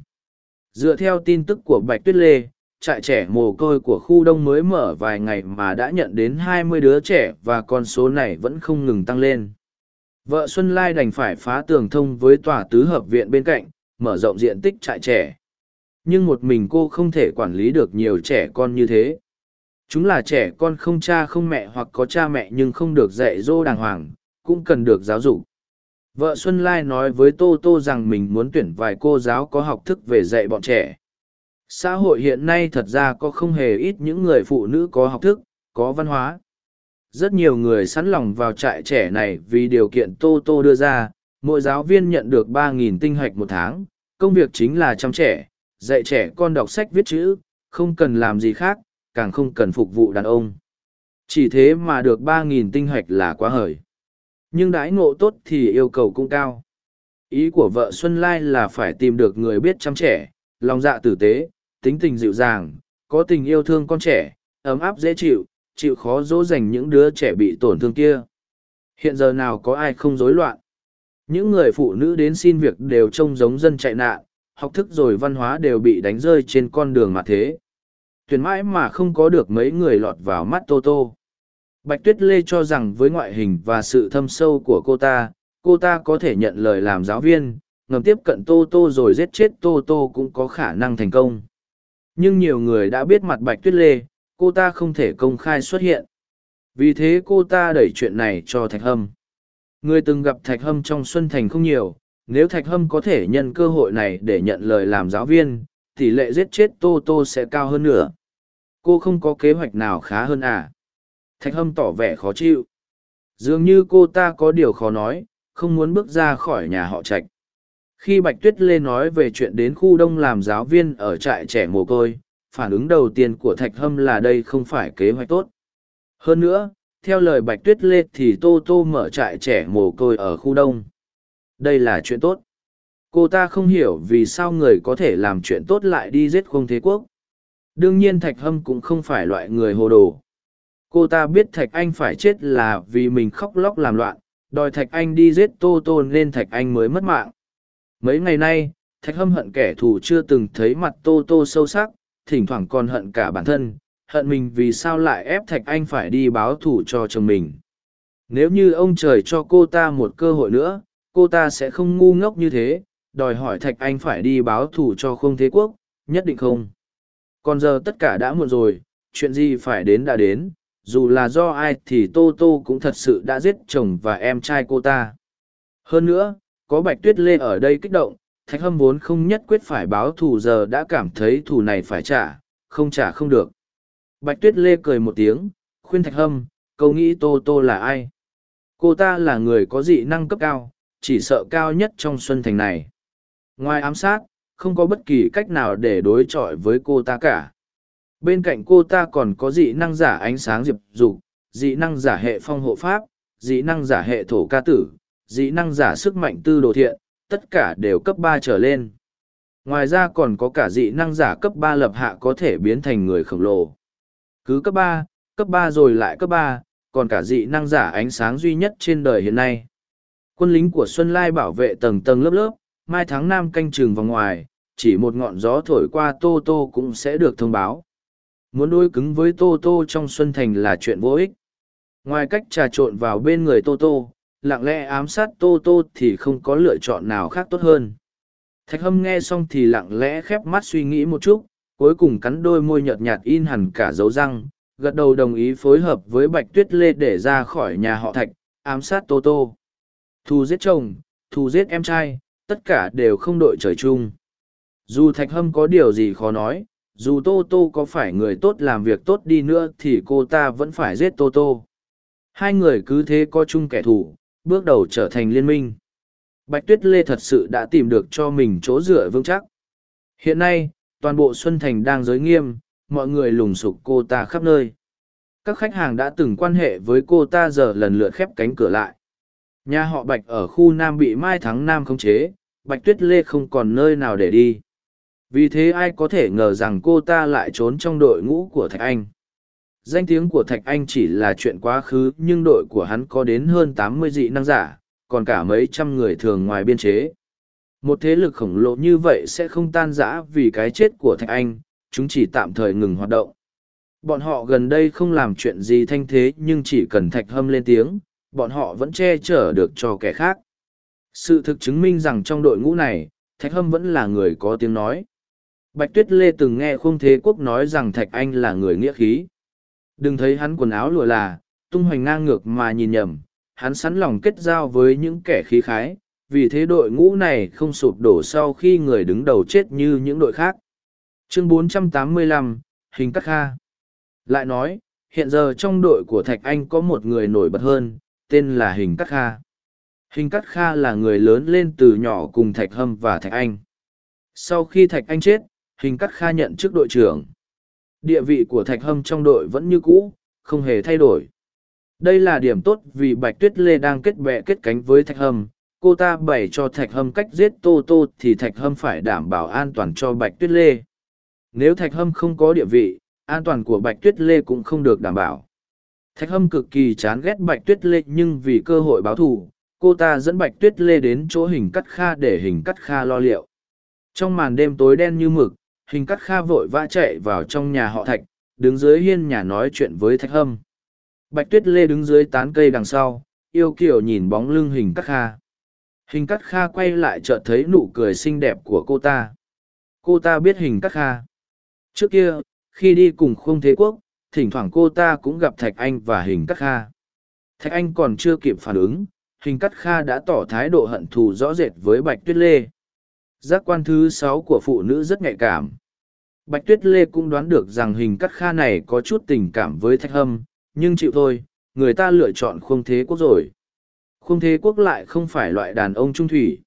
Dựa theo tin tức của bạch tuyết lê trại trẻ mồ côi của khu đông mới mở vài ngày mà đã nhận đến hai mươi đứa trẻ và con số này vẫn không ngừng tăng lên. Vợ xuân lai đành phải phá tường thông với tòa tứ hợp viện bên cạnh, mở rộng diện tích trại trẻ. Nhưng một mình cô không thể quản lý được nhiều trẻ con như thế. Chúng là trẻ con không cha không mẹ hoặc có cha mẹ nhưng không được dạy dỗ đàng hoàng, cũng cần được giáo dục. Vợ xuân lai nói với tô tô rằng mình muốn tuyển vài cô giáo có học thức về dạy bọn trẻ xã hội hiện nay thật ra có không hề ít những người phụ nữ có học thức, có văn hóa. Rất nhiều người sẵn lòng vào trại trẻ này vì điều kiện tô tô đưa ra. Mỗi giáo viên nhận được ba nghìn tinh hạch một tháng. Công việc chính là chăm trẻ, dạy trẻ con đọc sách viết chữ, không cần làm gì khác, càng không cần phục vụ đàn ông. Chỉ thế mà được ba nghìn tinh hạch là quá hời. Nhưng đãi ngộ tốt thì yêu cầu cũng cao. Ý của vợ xuân lai là phải tìm được người biết chăm trẻ, lòng dạ tử tế tính tình dịu dàng, có tình yêu thương con trẻ, ấm áp dễ chịu chịu khó dỗ dành những đứa trẻ bị tổn thương kia. Hiện giờ nào có ai không rối loạn? Những người phụ nữ đến xin việc đều trông giống dân chạy nạn, học thức rồi văn hóa đều bị đánh rơi trên con đường mà thế. Tuyển mãi mà không có được mấy người lọt vào mắt tô tô. Bạch tuyết lê cho rằng với ngoại hình và sự thâm sâu của cô ta cô ta có thể nhận lời làm giáo viên, ngầm tiếp cận tô tô rồi giết chết tô tô cũng có khả năng thành công nhưng nhiều người đã biết mặt bạch tuyết lê, cô ta không thể công khai xuất hiện. Vì thế cô ta đẩy chuyện này cho thạch hâm. Người từng gặp thạch hâm trong xuân thành không nhiều, nếu thạch hâm có thể nhân cơ hội này để nhận lời làm giáo viên, tỷ lệ giết chết tô tô sẽ cao hơn nữa. Cô không có kế hoạch nào khá hơn à? Thạch hâm tỏ vẻ khó chịu. Dường như cô ta có điều khó nói, không muốn bước ra khỏi nhà họ trạch khi bạch tuyết lê nói về chuyện đến khu đông làm giáo viên ở trại trẻ mồ côi, phản ứng đầu tiên của thạch hâm là đây không phải kế hoạch tốt. Hơn nữa, theo lời bạch tuyết lê thì tô tô mở trại trẻ mồ côi ở khu đông. Đây là chuyện tốt. Cô ta không hiểu vì sao người có thể làm chuyện tốt lại đi giết không thế quốc. Đương nhiên thạch hâm cũng không phải loại người hồ đồ. Cô ta biết thạch anh phải chết là vì mình khóc lóc làm loạn. Đòi thạch anh đi giết tô tô nên thạch anh mới mất mạng. Mấy ngày nay, Thạch Hâm hận kẻ thù chưa từng thấy mặt Tô Tô sâu sắc, thỉnh thoảng còn hận cả bản thân, hận mình vì sao lại ép Thạch Anh phải đi báo thù cho chồng mình. Nếu như ông trời cho cô ta một cơ hội nữa, cô ta sẽ không ngu ngốc như thế, đòi hỏi Thạch Anh phải đi báo thù cho không thế quốc, nhất định không. Còn giờ tất cả đã muộn rồi, chuyện gì phải đến đã đến, dù là do ai thì Tô Tô cũng thật sự đã giết chồng và em trai cô ta. Hơn nữa, có Bạch Tuyết Lê ở đây kích động, Thạch Hâm vốn không nhất quyết phải báo thù giờ đã cảm thấy thù này phải trả, không trả không được. Bạch Tuyết Lê cười một tiếng, khuyên Thạch Hâm, câu nghĩ Tô Tô là ai? Cô ta là người có dị năng cấp cao, chỉ sợ cao nhất trong Xuân Thành này. Ngoài ám sát, không có bất kỳ cách nào để đối chọi với cô ta cả. Bên cạnh cô ta còn có dị năng giả ánh sáng diệp dục, dị năng giả hệ phong hộ pháp, dị năng giả hệ thổ ca tử, dị năng giả sức mạnh tư đồ thiện, tất cả đều cấp ba trở lên. Ngoài ra còn có cả dị năng giả cấp ba lập hạ có thể biến thành người khổng lồ. Cứ cấp ba, cấp ba rồi lại cấp ba, còn cả dị năng giả ánh sáng duy nhất trên đời hiện nay. Quân lính của Xuân Lai bảo vệ tầng tầng lớp lớp, mai tháng năm canh trường vào ngoài, chỉ một ngọn gió thổi qua Tô Tô cũng sẽ được thông báo. Muốn đối cứng với Tô Tô trong Xuân Thành là chuyện vô ích. Ngoài cách trà trộn vào bên người Tô Tô, lặng lẽ ám sát Tô Tô thì không có lựa chọn nào khác tốt hơn. Thạch hâm nghe xong thì lặng lẽ khép mắt suy nghĩ một chút, cuối cùng cắn đôi môi nhợt nhạt in hẳn cả dấu răng, gật đầu đồng ý phối hợp với Bạch Tuyết Lê để ra khỏi nhà họ Thạch, ám sát Tô Tô. Thù giết chồng, thù giết em trai, tất cả đều không đội trời chung. Dù Thạch Hâm có điều gì khó nói, dù Tô Tô có phải người tốt làm việc tốt đi nữa thì cô ta vẫn phải giết Tô Tô. Hai người cứ thế có chung kẻ thù, bước đầu trở thành liên minh. Bạch Tuyết Lê thật sự đã tìm được cho mình chỗ dựa vững chắc. Hiện nay, toàn bộ Xuân Thành đang giới nghiêm, mọi người lùng sục cô ta khắp nơi. Các khách hàng đã từng quan hệ với cô ta giờ lần lượt khép cánh cửa lại. Nhà họ Bạch ở khu Nam bị Mai Thắng Nam khống chế, Bạch Tuyết Lê không còn nơi nào để đi. Vì thế ai có thể ngờ rằng cô ta lại trốn trong đội ngũ của Thạch Anh. Danh tiếng của Thạch Anh chỉ là chuyện quá khứ nhưng đội của hắn có đến hơn tám mươi dị năng giả, còn cả mấy trăm người thường ngoài biên chế. Một thế lực khổng lồ như vậy sẽ không tan rã vì cái chết của Thạch Anh, chúng chỉ tạm thời ngừng hoạt động. Bọn họ gần đây không làm chuyện gì thanh thế nhưng chỉ cần Thạch Hâm lên tiếng, bọn họ vẫn che chở được cho kẻ khác. Sự thực chứng minh rằng trong đội ngũ này, Thạch Hâm vẫn là người có tiếng nói. Bạch Tuyết Lê từng nghe Khung Thế Quốc nói rằng Thạch Anh là người nghĩa khí. Đừng thấy hắn quần áo lụa là, tung hoành ngang ngược mà nhìn nhầm, hắn sẵn lòng kết giao với những kẻ khí khái, vì thế đội ngũ này không sụp đổ sau khi người đứng đầu chết như những đội khác. Chương 485, Hình Cắt Kha Lại nói, hiện giờ trong đội của Thạch Anh có một người nổi bật hơn, tên là Hình Cắt Kha. Hình Cắt Kha là người lớn lên từ nhỏ cùng Thạch Hâm và Thạch Anh. Sau khi Thạch Anh chết, Hình Cắt Kha nhận chức đội trưởng. Địa vị của Thạch Hâm trong đội vẫn như cũ, không hề thay đổi. Đây là điểm tốt vì Bạch Tuyết Lê đang kết bè kết cánh với Thạch Hâm. Cô ta bày cho Thạch Hâm cách giết Tô Tô thì Thạch Hâm phải đảm bảo an toàn cho Bạch Tuyết Lê. Nếu Thạch Hâm không có địa vị, an toàn của Bạch Tuyết Lê cũng không được đảm bảo. Thạch Hâm cực kỳ chán ghét Bạch Tuyết Lê nhưng vì cơ hội báo thù, cô ta dẫn Bạch Tuyết Lê đến chỗ hình cắt kha để hình cắt kha lo liệu. Trong màn đêm tối đen như mực, hình cắt kha vội vã chạy vào trong nhà họ Thạch, đứng dưới hiên nhà nói chuyện với Thạch Hâm. Bạch Tuyết Lê đứng dưới tán cây đằng sau, yêu kiểu nhìn bóng lưng hình cắt kha. Hình cắt kha quay lại chợt thấy nụ cười xinh đẹp của cô ta. Cô ta biết hình cắt kha. Trước kia, khi đi cùng không thế quốc, thỉnh thoảng cô ta cũng gặp Thạch Anh và hình cắt kha. Thạch Anh còn chưa kịp phản ứng, hình cắt kha đã tỏ thái độ hận thù rõ rệt với Bạch Tuyết Lê. Giác quan thứ sáu của phụ nữ rất nhạy cảm. Bạch Tuyết Lê cũng đoán được rằng hình cắt kha này có chút tình cảm với Thạch Hâm, nhưng chịu thôi, người ta lựa chọn khung thế quốc rồi. Khung thế quốc lại không phải loại đàn ông trung thủy.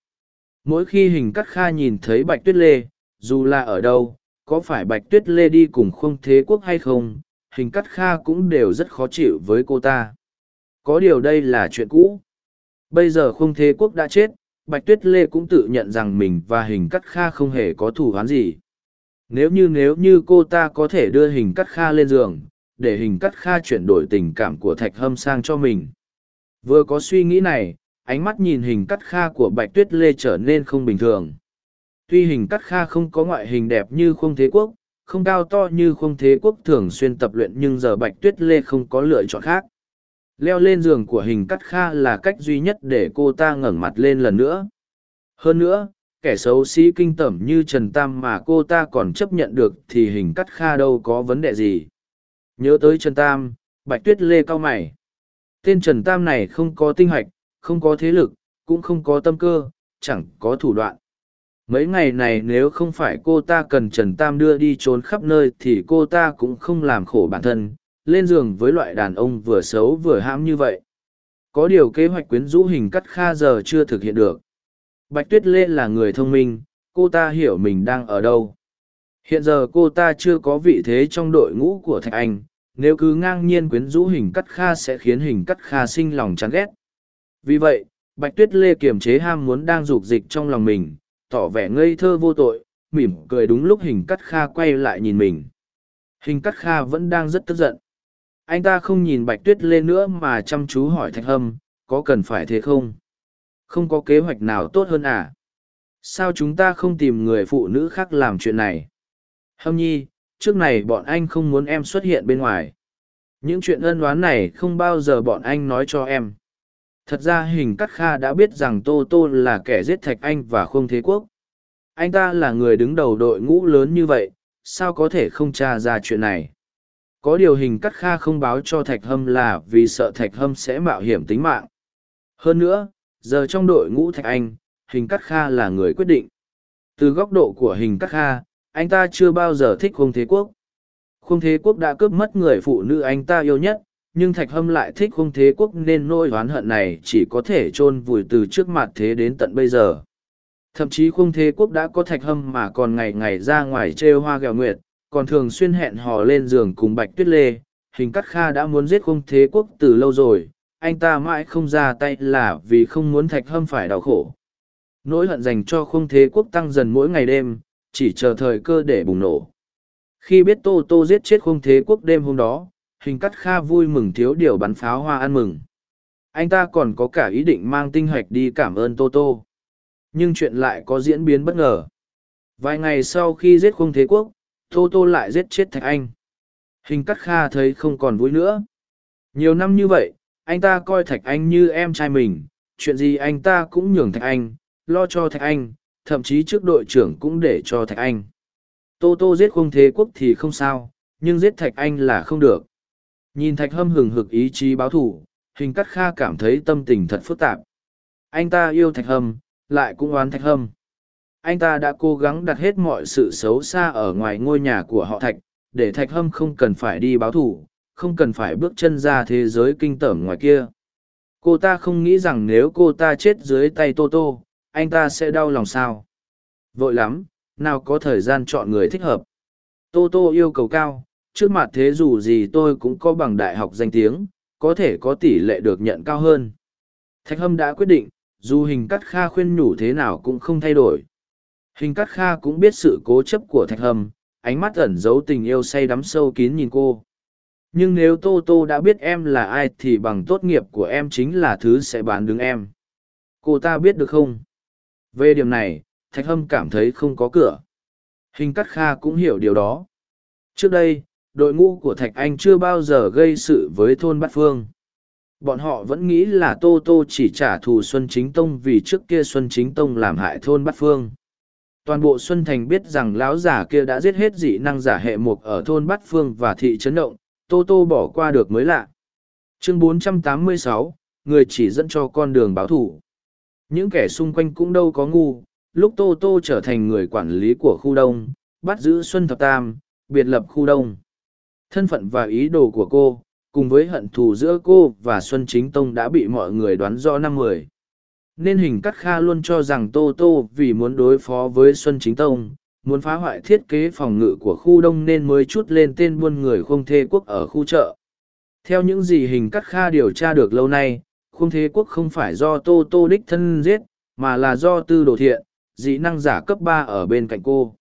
Mỗi khi hình cắt kha nhìn thấy Bạch Tuyết Lê, dù là ở đâu, có phải Bạch Tuyết Lê đi cùng khung thế quốc hay không, hình cắt kha cũng đều rất khó chịu với cô ta. Có điều đây là chuyện cũ. Bây giờ khung thế quốc đã chết, Bạch Tuyết Lê cũng tự nhận rằng mình và hình cắt kha không hề có thủ án gì. Nếu như nếu như cô ta có thể đưa hình cắt kha lên giường, để hình cắt kha chuyển đổi tình cảm của thạch hâm sang cho mình. Vừa có suy nghĩ này, ánh mắt nhìn hình cắt kha của bạch tuyết lê trở nên không bình thường tuy hình cắt kha không có ngoại hình đẹp như khung thế quốc không cao to như khung thế quốc thường xuyên tập luyện nhưng giờ bạch tuyết lê không có lựa chọn khác leo lên giường của hình cắt kha là cách duy nhất để cô ta ngẩng mặt lên lần nữa. Hơn nữa, kẻ xấu xí kinh tởm như trần tam mà cô ta còn chấp nhận được thì hình cắt kha đâu có vấn đề gì. Nhớ tới trần tam, bạch tuyết lê cao mày. Tên trần tam này không có tinh hoạch, không có thế lực, cũng không có tâm cơ, chẳng có thủ đoạn. Mấy ngày này nếu không phải cô ta cần trần tam đưa đi trốn khắp nơi thì cô ta cũng không làm khổ bản thân lên giường với loại đàn ông vừa xấu vừa hãm như vậy. Có điều kế hoạch quyến rũ hình cắt kha giờ chưa thực hiện được. Bạch tuyết lê là người thông minh, cô ta hiểu mình đang ở đâu. Hiện giờ cô ta chưa có vị thế trong đội ngũ của thạch anh, nếu cứ ngang nhiên quyến rũ hình cắt kha sẽ khiến hình cắt kha sinh lòng chán ghét. Vì vậy, bạch tuyết lê kiềm chế ham muốn đang rục dịch trong lòng mình, tỏ vẻ ngây thơ vô tội, mỉm cười đúng lúc hình cắt kha quay lại nhìn mình. Hình cắt kha vẫn đang rất tức giận anh ta không nhìn bạch tuyết lên nữa mà chăm chú hỏi thạch hâm, có cần phải thế không? Không có kế hoạch nào tốt hơn à? Sao chúng ta không tìm người phụ nữ khác làm chuyện này? Hâm nhi, trước này bọn anh không muốn em xuất hiện bên ngoài. Những chuyện ân đoán này không bao giờ bọn anh nói cho em. Thật ra hình cắt kha đã biết rằng tô tô là kẻ giết thạch anh và Khương thế quốc. Anh ta là người đứng đầu đội ngũ lớn như vậy, sao có thể không tra ra chuyện này? Có điều hình cắt kha không báo cho thạch hâm là vì sợ thạch hâm sẽ mạo hiểm tính mạng. Hơn nữa, giờ trong đội ngũ thạch anh, hình cắt kha là người quyết định. Từ góc độ của hình cắt kha, anh ta chưa bao giờ thích khung thế quốc. Khung thế quốc đã cướp mất người phụ nữ anh ta yêu nhất, nhưng thạch hâm lại thích khung thế quốc nên nỗi oán hận này chỉ có thể chôn vùi từ trước mặt thế đến tận bây giờ. Thậm chí khung thế quốc đã có thạch hâm mà còn ngày ngày ra ngoài trêu hoa ghẹo nguyệt còn thường xuyên hẹn hò lên giường cùng bạch tuyết lê, hình cắt kha đã muốn giết khung thế quốc từ lâu rồi, anh ta mãi không ra tay là vì không muốn thạch hâm phải đau khổ. Nỗi hận dành cho khung thế quốc tăng dần mỗi ngày đêm, chỉ chờ thời cơ để bùng nổ. Khi biết tô tô giết chết khung thế quốc đêm hôm đó, hình cắt kha vui mừng thiếu điều bắn pháo hoa ăn mừng. Anh ta còn có cả ý định mang tinh hạch đi cảm ơn tô tô. Nhưng chuyện lại có diễn biến bất ngờ. Vài ngày sau khi giết khung thế quốc tô tô lại giết chết thạch anh. Hình cắt kha thấy không còn vui nữa. Nhiều năm như vậy, anh ta coi thạch anh như em trai mình, chuyện gì anh ta cũng nhường thạch anh, lo cho thạch anh, thậm chí trước đội trưởng cũng để cho thạch anh. Tô tô giết khung thế quốc thì không sao, nhưng giết thạch anh là không được. Nhìn thạch hâm hừng hực ý chí báo thù, hình cắt kha cảm thấy tâm tình thật phức tạp. Anh ta yêu thạch hâm, lại cũng oán thạch hâm anh ta đã cố gắng đặt hết mọi sự xấu xa ở ngoài ngôi nhà của họ thạch, để thạch hâm không cần phải đi báo thù, không cần phải bước chân ra thế giới kinh tởm ngoài kia. Cô ta không nghĩ rằng nếu cô ta chết dưới tay tô tô, anh ta sẽ đau lòng sao? Vội lắm, nào có thời gian chọn người thích hợp. Tô tô yêu cầu cao, trước mặt thế dù gì tôi cũng có bằng đại học danh tiếng, có thể có tỷ lệ được nhận cao hơn. Thạch hâm đã quyết định, dù hình cắt kha khuyên nhủ thế nào cũng không thay đổi hình cắt kha cũng biết sự cố chấp của thạch hâm ánh mắt ẩn giấu tình yêu say đắm sâu kín nhìn cô. Nhưng nếu tô tô đã biết em là ai thì bằng tốt nghiệp của em chính là thứ sẽ bán đứng em. Cô ta biết được không? Về điểm này, thạch hâm cảm thấy không có cửa. Hình cắt kha cũng hiểu điều đó. Trước đây, đội ngũ của thạch anh chưa bao giờ gây sự với thôn bát phương. Bọn họ vẫn nghĩ là tô tô chỉ trả thù xuân chính tông vì trước kia xuân chính tông làm hại thôn bát phương toàn bộ xuân thành biết rằng lão giả kia đã giết hết dị năng giả hệ mục ở thôn bát phương và thị trấn động tô tô bỏ qua được mới lạ. Chương 486, người chỉ dẫn cho con đường báo thủ. Những kẻ xung quanh cũng đâu có ngu lúc tô tô trở thành người quản lý của khu đông bắt giữ xuân thập tam biệt lập khu đông. Thân phận và ý đồ của cô cùng với hận thù giữa cô và xuân chính tông đã bị mọi người đoán rõ năm mười nên hình cắt kha luôn cho rằng tô tô vì muốn đối phó với xuân chính tông, muốn phá hoại thiết kế phòng ngự của khu đông nên mới chút lên tên buôn người không thê quốc ở khu chợ. Theo những gì hình cắt kha điều tra được lâu nay không thế quốc không phải do tô tô đích thân giết, mà là do tư đồ thiện, dị năng giả cấp ba ở bên cạnh cô.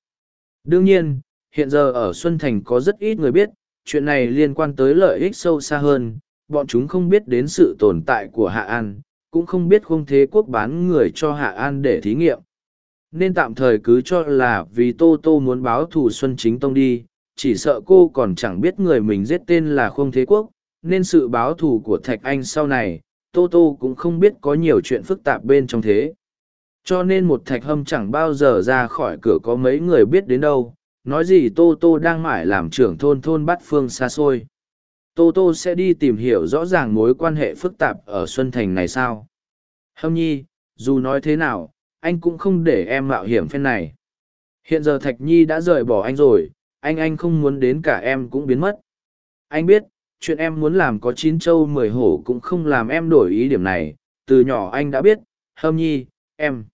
Đương nhiên, hiện giờ ở xuân thành có rất ít người biết, chuyện này liên quan tới lợi ích sâu xa hơn, bọn chúng không biết đến sự tồn tại của hạ an cũng không biết khung thế quốc bán người cho Hạ An để thí nghiệm. Nên tạm thời cứ cho là vì Tô Tô muốn báo thù Xuân Chính Tông đi, chỉ sợ cô còn chẳng biết người mình giết tên là khung thế quốc, nên sự báo thù của Thạch Anh sau này, Tô Tô cũng không biết có nhiều chuyện phức tạp bên trong thế. Cho nên một thạch hâm chẳng bao giờ ra khỏi cửa có mấy người biết đến đâu, nói gì Tô Tô đang mãi làm trưởng thôn thôn Bát phương xa xôi. Tô Tô sẽ đi tìm hiểu rõ ràng mối quan hệ phức tạp ở Xuân Thành này sao. Hâm nhi, dù nói thế nào, anh cũng không để em mạo hiểm phen này. Hiện giờ Thạch Nhi đã rời bỏ anh rồi, anh anh không muốn đến cả em cũng biến mất. Anh biết, chuyện em muốn làm có chín châu mười hổ cũng không làm em đổi ý điểm này, từ nhỏ anh đã biết, Hâm Nhi, em.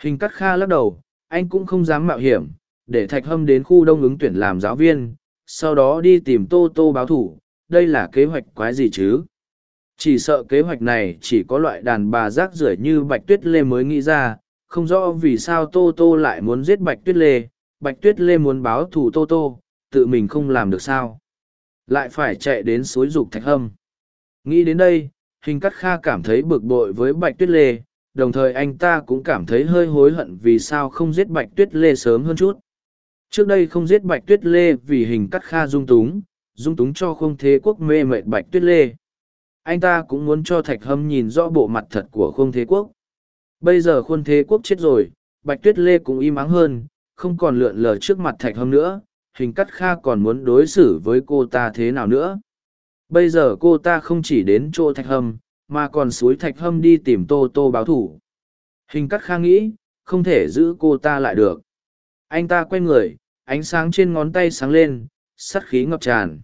Hình cắt kha lắc đầu, anh cũng không dám mạo hiểm, để Thạch Hâm đến khu đông ứng tuyển làm giáo viên, sau đó đi tìm Tô Tô báo thủ, đây là kế hoạch quái gì chứ? Chỉ sợ kế hoạch này chỉ có loại đàn bà rác rưởi như Bạch Tuyết Lê mới nghĩ ra, không rõ vì sao Tô Tô lại muốn giết Bạch Tuyết Lê, Bạch Tuyết Lê muốn báo thù Tô Tô, tự mình không làm được sao. Lại phải chạy đến suối dục thạch hâm. Nghĩ đến đây, hình cắt kha cảm thấy bực bội với Bạch Tuyết Lê, đồng thời anh ta cũng cảm thấy hơi hối hận vì sao không giết Bạch Tuyết Lê sớm hơn chút. Trước đây không giết Bạch Tuyết Lê vì hình cắt kha dung túng, dung túng cho không thế quốc mê mệt Bạch Tuyết Lê. Anh ta cũng muốn cho Thạch Hâm nhìn rõ bộ mặt thật của không thế quốc. Bây giờ khuôn thế quốc chết rồi, Bạch Tuyết Lê cũng im ắng hơn, không còn lượn lờ trước mặt Thạch Hâm nữa, hình cắt kha còn muốn đối xử với cô ta thế nào nữa. Bây giờ cô ta không chỉ đến chỗ Thạch Hâm, mà còn suối Thạch Hâm đi tìm Tô Tô báo thủ. Hình cắt kha nghĩ, không thể giữ cô ta lại được. Anh ta quay người, ánh sáng trên ngón tay sáng lên, sắt khí ngập tràn.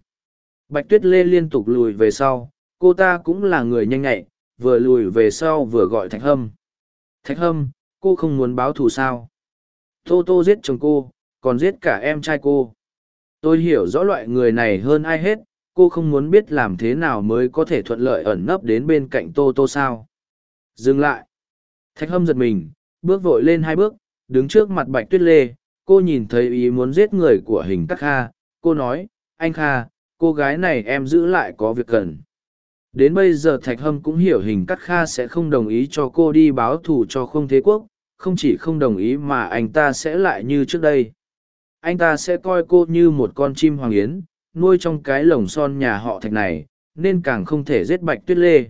Bạch Tuyết Lê liên tục lùi về sau, cô ta cũng là người nhanh nhạy, vừa lùi về sau vừa gọi Thạch Hâm. Thạch hâm, cô không muốn báo thù sao? Tô Tô giết chồng cô, còn giết cả em trai cô. Tôi hiểu rõ loại người này hơn ai hết, cô không muốn biết làm thế nào mới có thể thuận lợi ẩn nấp đến bên cạnh Tô Tô sao. Dừng lại. Thạch hâm giật mình, bước vội lên hai bước, đứng trước mặt Bạch Tuyết Lê, cô nhìn thấy ý muốn giết người của hình Tắc Kha, cô nói, anh Kha, cô gái này em giữ lại có việc cần. Đến bây giờ thạch hâm cũng hiểu hình cắt kha sẽ không đồng ý cho cô đi báo thù cho không thế quốc, không chỉ không đồng ý mà anh ta sẽ lại như trước đây. Anh ta sẽ coi cô như một con chim hoàng yến, nuôi trong cái lồng son nhà họ thạch này, nên càng không thể giết bạch tuyết lê.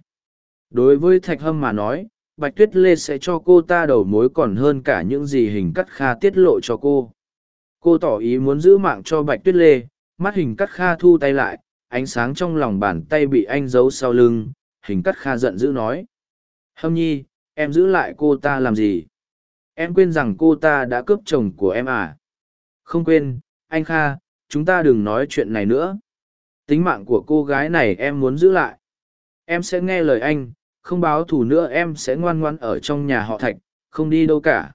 Đối với thạch hâm mà nói, bạch tuyết lê sẽ cho cô ta đầu mối còn hơn cả những gì hình cắt kha tiết lộ cho cô. Cô tỏ ý muốn giữ mạng cho bạch tuyết lê mắt hình cắt kha thu tay lại ánh sáng trong lòng bàn tay bị anh giấu sau lưng, hình cắt kha giận dữ nói. Hâm nhi, em giữ lại cô ta làm gì? Em quên rằng cô ta đã cướp chồng của em à? Không quên, anh Kha, chúng ta đừng nói chuyện này nữa. Tính mạng của cô gái này em muốn giữ lại. Em sẽ nghe lời anh, không báo thù nữa em sẽ ngoan ngoan ở trong nhà họ Thạch, không đi đâu cả.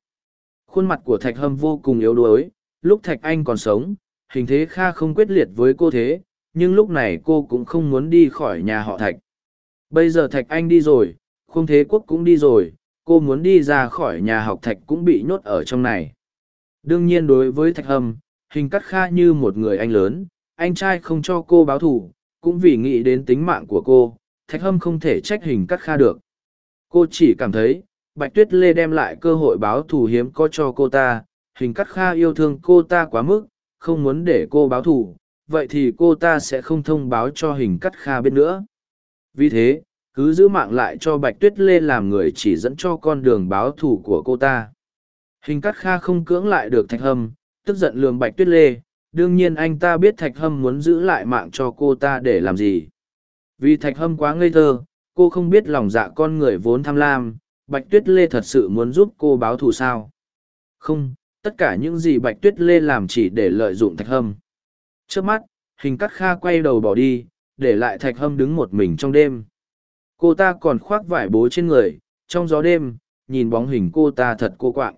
Khuôn mặt của Thạch Hâm vô cùng yếu đuối, lúc Thạch Anh còn sống, hình thế Kha không quyết liệt với cô thế, nhưng lúc này cô cũng không muốn đi khỏi nhà họ thạch. Bây giờ thạch anh đi rồi khung thế quốc cũng đi rồi cô muốn đi ra khỏi nhà học thạch cũng bị nhốt ở trong này. Đương nhiên đối với thạch hâm hình cắt kha như một người anh lớn anh trai không cho cô báo thù cũng vì nghĩ đến tính mạng của cô thạch hâm không thể trách hình cắt kha được. Cô chỉ cảm thấy bạch tuyết lê đem lại cơ hội báo thù hiếm có cho cô ta hình cắt kha yêu thương cô ta quá mức không muốn để cô báo thù, vậy thì cô ta sẽ không thông báo cho hình cắt kha biết nữa. Vì thế, cứ giữ mạng lại cho bạch tuyết lê làm người chỉ dẫn cho con đường báo thù của cô ta. Hình cắt kha không cưỡng lại được thạch hâm, tức giận lường bạch tuyết lê, đương nhiên anh ta biết thạch hâm muốn giữ lại mạng cho cô ta để làm gì. Vì thạch hâm quá ngây thơ, cô không biết lòng dạ con người vốn tham lam, bạch tuyết lê thật sự muốn giúp cô báo thù sao? Không tất cả những gì bạch tuyết lê làm chỉ để lợi dụng thạch hâm Trước mắt, hình cắt kha quay đầu bỏ đi, để lại thạch hâm đứng một mình trong đêm. Cô ta còn khoác vải bố trên người, trong gió đêm, nhìn bóng hình cô ta thật cô quạng.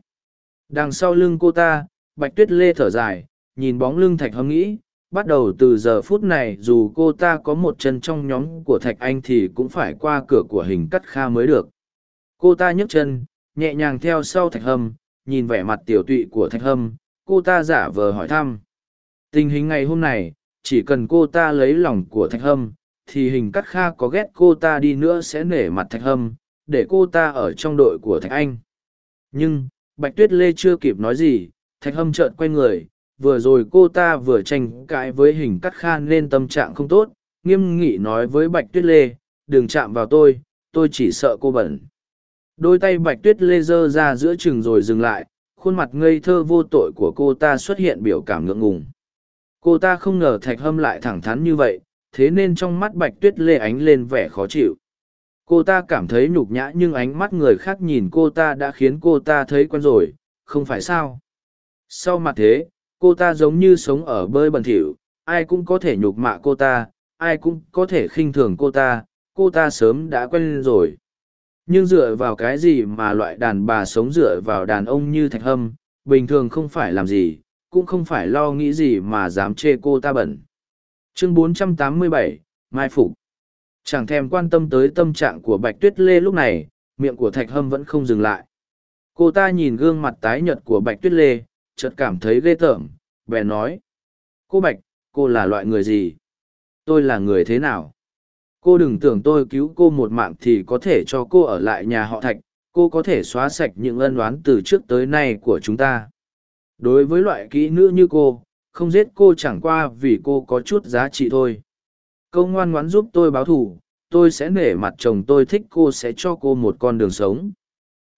Đằng sau lưng cô ta, bạch tuyết lê thở dài, nhìn bóng lưng thạch hâm nghĩ, bắt đầu từ giờ phút này dù cô ta có một chân trong nhóm của thạch anh thì cũng phải qua cửa của hình cắt kha mới được. Cô ta nhấc chân, nhẹ nhàng theo sau thạch hâm, nhìn vẻ mặt tiểu tụy của thạch hâm, cô ta giả vờ hỏi thăm. Tình hình ngày hôm này, chỉ cần cô ta lấy lòng của Thạch Hâm, thì hình cắt kha có ghét cô ta đi nữa sẽ nể mặt Thạch Hâm, để cô ta ở trong đội của thạch anh nhưng bạch tuyết lê chưa kịp nói gì thạch hâm trợn quay người vừa rồi cô ta vừa tranh cãi với hình cắt Kha nên tâm trạng không tốt nghiêm nghị nói với bạch tuyết lê đừng chạm vào tôi tôi chỉ sợ cô bẩn đôi tay bạch tuyết lê dơ ra giữa chừng rồi dừng lại, khuôn mặt ngây thơ vô tội của cô ta xuất hiện biểu cảm ngượng ngùng. Cô ta không ngờ thạch hâm lại thẳng thắn như vậy, thế nên trong mắt bạch tuyết lê ánh lên vẻ khó chịu. Cô ta cảm thấy nhục nhã nhưng ánh mắt người khác nhìn cô ta đã khiến cô ta thấy quen rồi, không phải sao? Sau mặt thế, cô ta giống như sống ở bơi bẩn thỉu, ai cũng có thể nhục mạ cô ta, ai cũng có thể khinh thường cô ta cô ta sớm đã quen rồi nhưng dựa vào cái gì mà loại đàn bà sống dựa vào đàn ông như thạch hâm bình thường không phải làm gì cũng không phải lo nghĩ gì mà dám chê cô ta bẩn. Chương 487, mai phục. Chẳng thèm quan tâm tới tâm trạng của bạch tuyết lê lúc này miệng của thạch hâm vẫn không dừng lại. Cô ta nhìn gương mặt tái nhợt của bạch tuyết lê chợt cảm thấy ghê tởm bèn nói cô bạch cô là loại người gì? Tôi là người thế nào? Cô đừng tưởng tôi cứu cô một mạng thì có thể cho cô ở lại nhà họ thạch, cô có thể xóa sạch những ân oán từ trước tới nay của chúng ta. Đối với loại kỹ nữ như cô, không giết cô chẳng qua vì cô có chút giá trị thôi. Câu ngoan ngoãn giúp tôi báo thù, tôi sẽ nể mặt chồng tôi thích cô sẽ cho cô một con đường sống.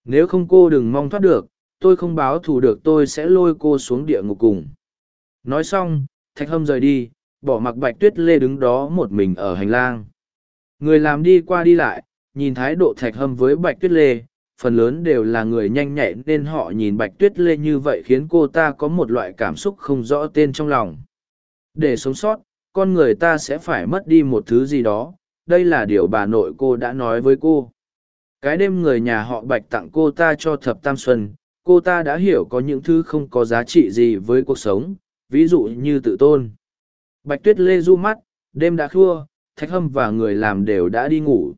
Nếu không cô đừng mong thoát được, tôi không báo thù được tôi sẽ lôi cô xuống địa ngục cùng. Nói xong, thạch hâm rời đi, bỏ mặc bạch tuyết lê đứng đó một mình ở hành lang người làm đi qua đi lại, nhìn thái độ thạch hâm với bạch tuyết lê, phần lớn đều là người nhanh nhạy nên họ nhìn bạch tuyết lê như vậy khiến cô ta có một loại cảm xúc không rõ tên trong lòng. Để sống sót, con người ta sẽ phải mất đi một thứ gì đó, đây là điều bà nội cô đã nói với cô. Cái đêm người nhà họ bạch tặng cô ta cho thập tam xuân, cô ta đã hiểu có những thứ không có giá trị gì với cuộc sống, ví dụ như tự tôn. Bạch tuyết lê du mắt, đêm đã khua thạch hâm và người làm đều đã đi ngủ.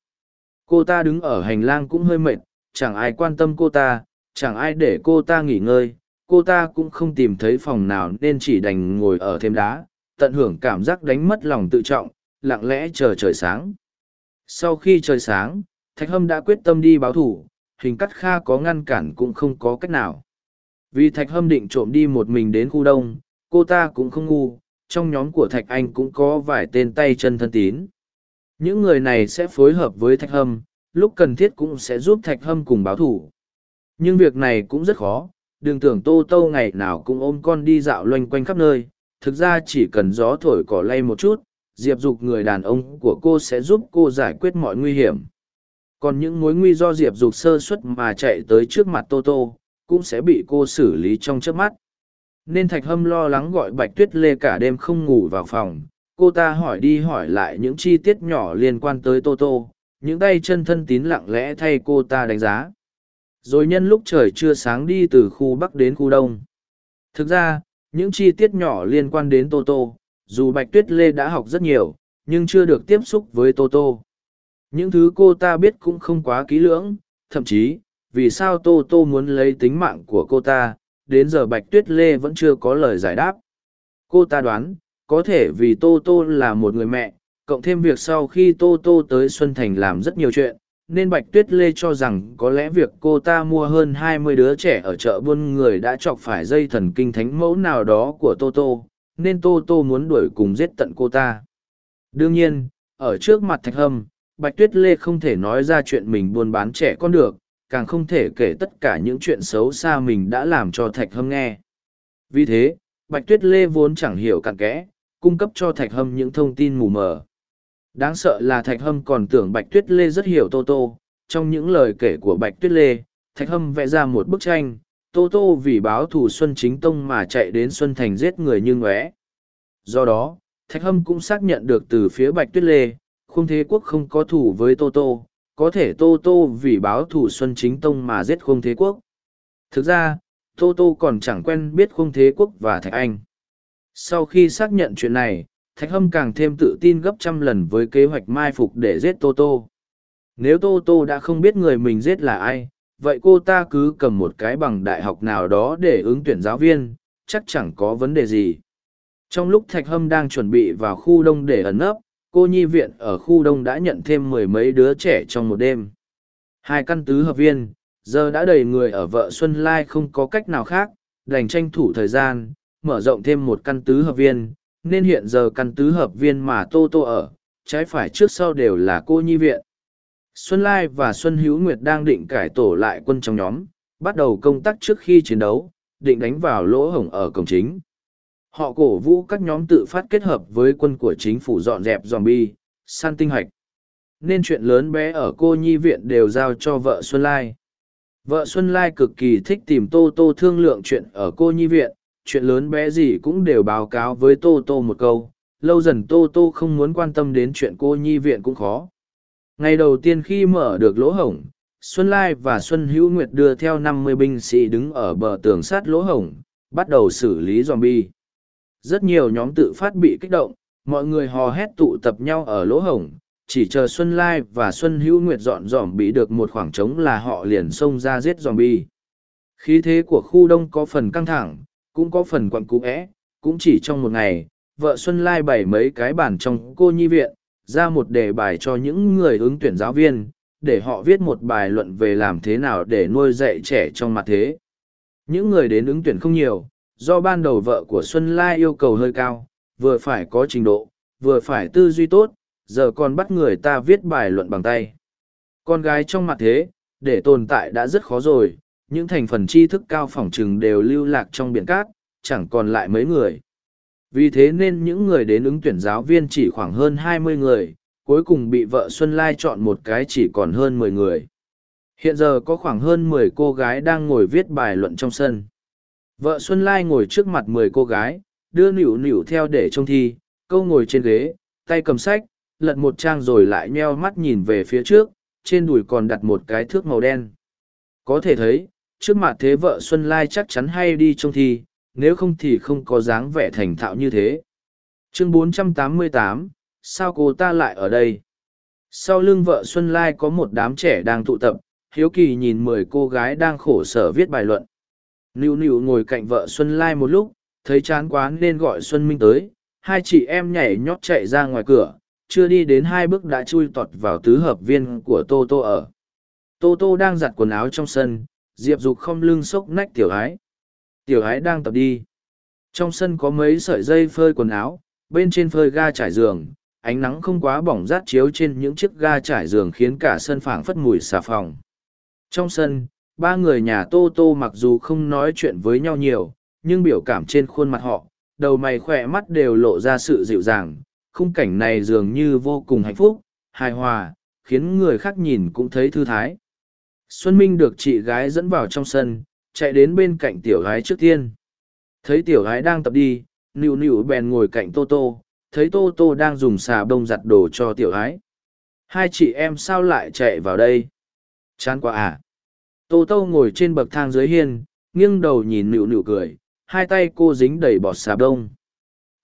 Cô ta đứng ở hành lang cũng hơi mệt, chẳng ai quan tâm cô ta, chẳng ai để cô ta nghỉ ngơi, cô ta cũng không tìm thấy phòng nào nên chỉ đành ngồi ở thêm đá, tận hưởng cảm giác đánh mất lòng tự trọng, lặng lẽ chờ trời sáng. Sau khi trời sáng, thạch hâm đã quyết tâm đi báo thủ, hình cắt kha có ngăn cản cũng không có cách nào. Vì thạch hâm định trộm đi một mình đến khu đông, cô ta cũng không ngu trong nhóm của thạch anh cũng có vài tên tay chân thân tín. Những người này sẽ phối hợp với thạch hâm, lúc cần thiết cũng sẽ giúp thạch hâm cùng báo thủ. Nhưng việc này cũng rất khó, đừng tưởng tô tô ngày nào cũng ôm con đi dạo loanh quanh khắp nơi, thực ra chỉ cần gió thổi cỏ lay một chút, diệp dục người đàn ông của cô sẽ giúp cô giải quyết mọi nguy hiểm. Còn những mối nguy do diệp dục sơ xuất mà chạy tới trước mặt tô tô cũng sẽ bị cô xử lý trong trước mắt nên thạch hâm lo lắng gọi bạch tuyết lê cả đêm không ngủ vào phòng. Cô ta hỏi đi hỏi lại những chi tiết nhỏ liên quan tới tô tô, những tay chân thân tín lặng lẽ thay cô ta đánh giá. Rồi nhân lúc trời chưa sáng đi từ khu bắc đến khu đông. Thực ra, những chi tiết nhỏ liên quan đến tô tô, dù bạch tuyết lê đã học rất nhiều, nhưng chưa được tiếp xúc với tô tô. Những thứ cô ta biết cũng không quá kỹ lưỡng, thậm chí, vì sao tô tô muốn lấy tính mạng của cô ta đến giờ bạch tuyết lê vẫn chưa có lời giải đáp. Cô ta đoán, có thể vì tô tô là một người mẹ, cộng thêm việc sau khi tô tô tới xuân thành làm rất nhiều chuyện, nên bạch tuyết lê cho rằng có lẽ việc cô ta mua hơn hai mươi đứa trẻ ở chợ buôn người đã chọc phải dây thần kinh thánh mẫu nào đó của tô tô, nên tô tô muốn đuổi cùng giết tận cô ta. Đương nhiên, ở trước mặt thạch hâm, bạch tuyết lê không thể nói ra chuyện mình buôn bán trẻ con được càng không thể kể tất cả những chuyện xấu xa mình đã làm cho thạch hâm nghe. Vì thế, bạch tuyết lê vốn chẳng hiểu cặn kẽ, cung cấp cho thạch hâm những thông tin mù mờ. Đáng sợ là thạch hâm còn tưởng bạch tuyết lê rất hiểu tô tô. Trong những lời kể của bạch tuyết lê, thạch hâm vẽ ra một bức tranh, tô tô vì báo thù xuân chính tông mà chạy đến xuân thành giết người như ngóe. Do đó, thạch hâm cũng xác nhận được từ phía bạch tuyết lê, khung thế quốc không có thù với tô tô có thể tô tô vì báo thù xuân chính tông mà giết khung thế quốc. Thực ra, tô tô còn chẳng quen biết khung thế quốc và thạch anh. Sau khi xác nhận chuyện này, thạch hâm càng thêm tự tin gấp trăm lần với kế hoạch mai phục để giết tô tô. Nếu tô tô đã không biết người mình giết là ai, vậy cô ta cứ cầm một cái bằng đại học nào đó để ứng tuyển giáo viên, chắc chẳng có vấn đề gì. Trong lúc thạch hâm đang chuẩn bị vào khu đông để ẩn nấp cô nhi viện ở khu đông đã nhận thêm mười mấy đứa trẻ trong một đêm Hai căn tứ hợp viên, giờ đã đầy người ở vợ Xuân Lai không có cách nào khác, đành tranh thủ thời gian, mở rộng thêm một căn tứ hợp viên, nên hiện giờ căn tứ hợp viên mà Tô Tô ở, trái phải trước sau đều là cô nhi viện. Xuân Lai và Xuân Hữu Nguyệt đang định cải tổ lại quân trong nhóm, bắt đầu công tác trước khi chiến đấu, định đánh vào lỗ hổng ở cổng chính. Họ cổ vũ các nhóm tự phát kết hợp với quân của chính phủ dọn dẹp zombie, săn tinh hoạch. Nên chuyện lớn bé ở cô nhi viện đều giao cho vợ Xuân Lai. Vợ Xuân Lai cực kỳ thích tìm Tô Tô thương lượng chuyện ở cô nhi viện, chuyện lớn bé gì cũng đều báo cáo với Tô Tô một câu. Lâu dần Tô Tô không muốn quan tâm đến chuyện cô nhi viện cũng khó. Ngày đầu tiên khi mở được lỗ hổng, Xuân Lai và Xuân Hữu Nguyệt đưa theo năm mươi binh sĩ đứng ở bờ tường sát lỗ hổng, bắt đầu xử lý zombie. Rất nhiều nhóm tự phát bị kích động, mọi người hò hét tụ tập nhau ở lỗ hổng, chỉ chờ Xuân Lai và Xuân Hữu Nguyệt dọn dòm bị được một khoảng trống là họ liền xông ra giết zombie. Khí thế của khu đông có phần căng thẳng, cũng có phần quặn cú é, cũng chỉ trong một ngày, vợ Xuân Lai bày mấy cái bản trong cô nhi viện, ra một đề bài cho những người ứng tuyển giáo viên, để họ viết một bài luận về làm thế nào để nuôi dạy trẻ trong mặt thế. Những người đến ứng tuyển không nhiều, do ban đầu vợ của Xuân Lai yêu cầu hơi cao, vừa phải có trình độ, vừa phải tư duy tốt, giờ còn bắt người ta viết bài luận bằng tay. Con gái trong mặt thế, để tồn tại đã rất khó rồi, những thành phần tri thức cao phỏng trừng đều lưu lạc trong biển cát, chẳng còn lại mấy người. Vì thế nên những người đến ứng tuyển giáo viên chỉ khoảng hơn hai mươi người, cuối cùng bị vợ Xuân Lai chọn một cái chỉ còn hơn mười người. Hiện giờ có khoảng hơn mười cô gái đang ngồi viết bài luận trong sân. Vợ Xuân Lai ngồi trước mặt mười cô gái, đưa nỉu nỉu theo để trông thi, câu ngồi trên ghế, tay cầm sách, lật một trang rồi lại nheo mắt nhìn về phía trước, trên đùi còn đặt một cái thước màu đen. Có thể thấy, trước mặt thế vợ Xuân Lai chắc chắn hay đi trông thi, nếu không thì không có dáng vẻ thành thạo như thế. Chương 488, sao cô ta lại ở đây? Sau lưng vợ Xuân Lai có một đám trẻ đang tụ tập, hiếu kỳ nhìn mười cô gái đang khổ sở viết bài luận. Nữu nữu ngồi cạnh vợ Xuân Lai một lúc, thấy chán quá nên gọi Xuân Minh tới, hai chị em nhảy nhót chạy ra ngoài cửa, chưa đi đến hai bước đã chui tọt vào tứ hợp viên của Tô Tô ở. Tô Tô đang giặt quần áo trong sân, Diệp Dục không lưng sốc nách tiểu ái. Tiểu ái đang tập đi. Trong sân có mấy sợi dây phơi quần áo, bên trên phơi ga trải giường, ánh nắng không quá bỏng rát chiếu trên những chiếc ga trải giường khiến cả sân phảng phất mùi xà phòng. Trong sân, ba người nhà Tô Tô mặc dù không nói chuyện với nhau nhiều, nhưng biểu cảm trên khuôn mặt họ, đầu mày khỏe mắt đều lộ ra sự dịu dàng, khung cảnh này dường như vô cùng hạnh phúc, hài hòa, khiến người khác nhìn cũng thấy thư thái. Xuân Minh được chị gái dẫn vào trong sân, chạy đến bên cạnh tiểu gái trước tiên. Thấy tiểu gái đang tập đi, nịu nịu bèn ngồi cạnh Tô Tô, thấy Tô Tô đang dùng xà bông giặt đồ cho tiểu gái. Hai chị em sao lại chạy vào đây? Chán quá à? Tô Tô ngồi trên bậc thang dưới hiên, nghiêng đầu nhìn nịu nịu cười, hai tay cô dính đầy bọt xà bông.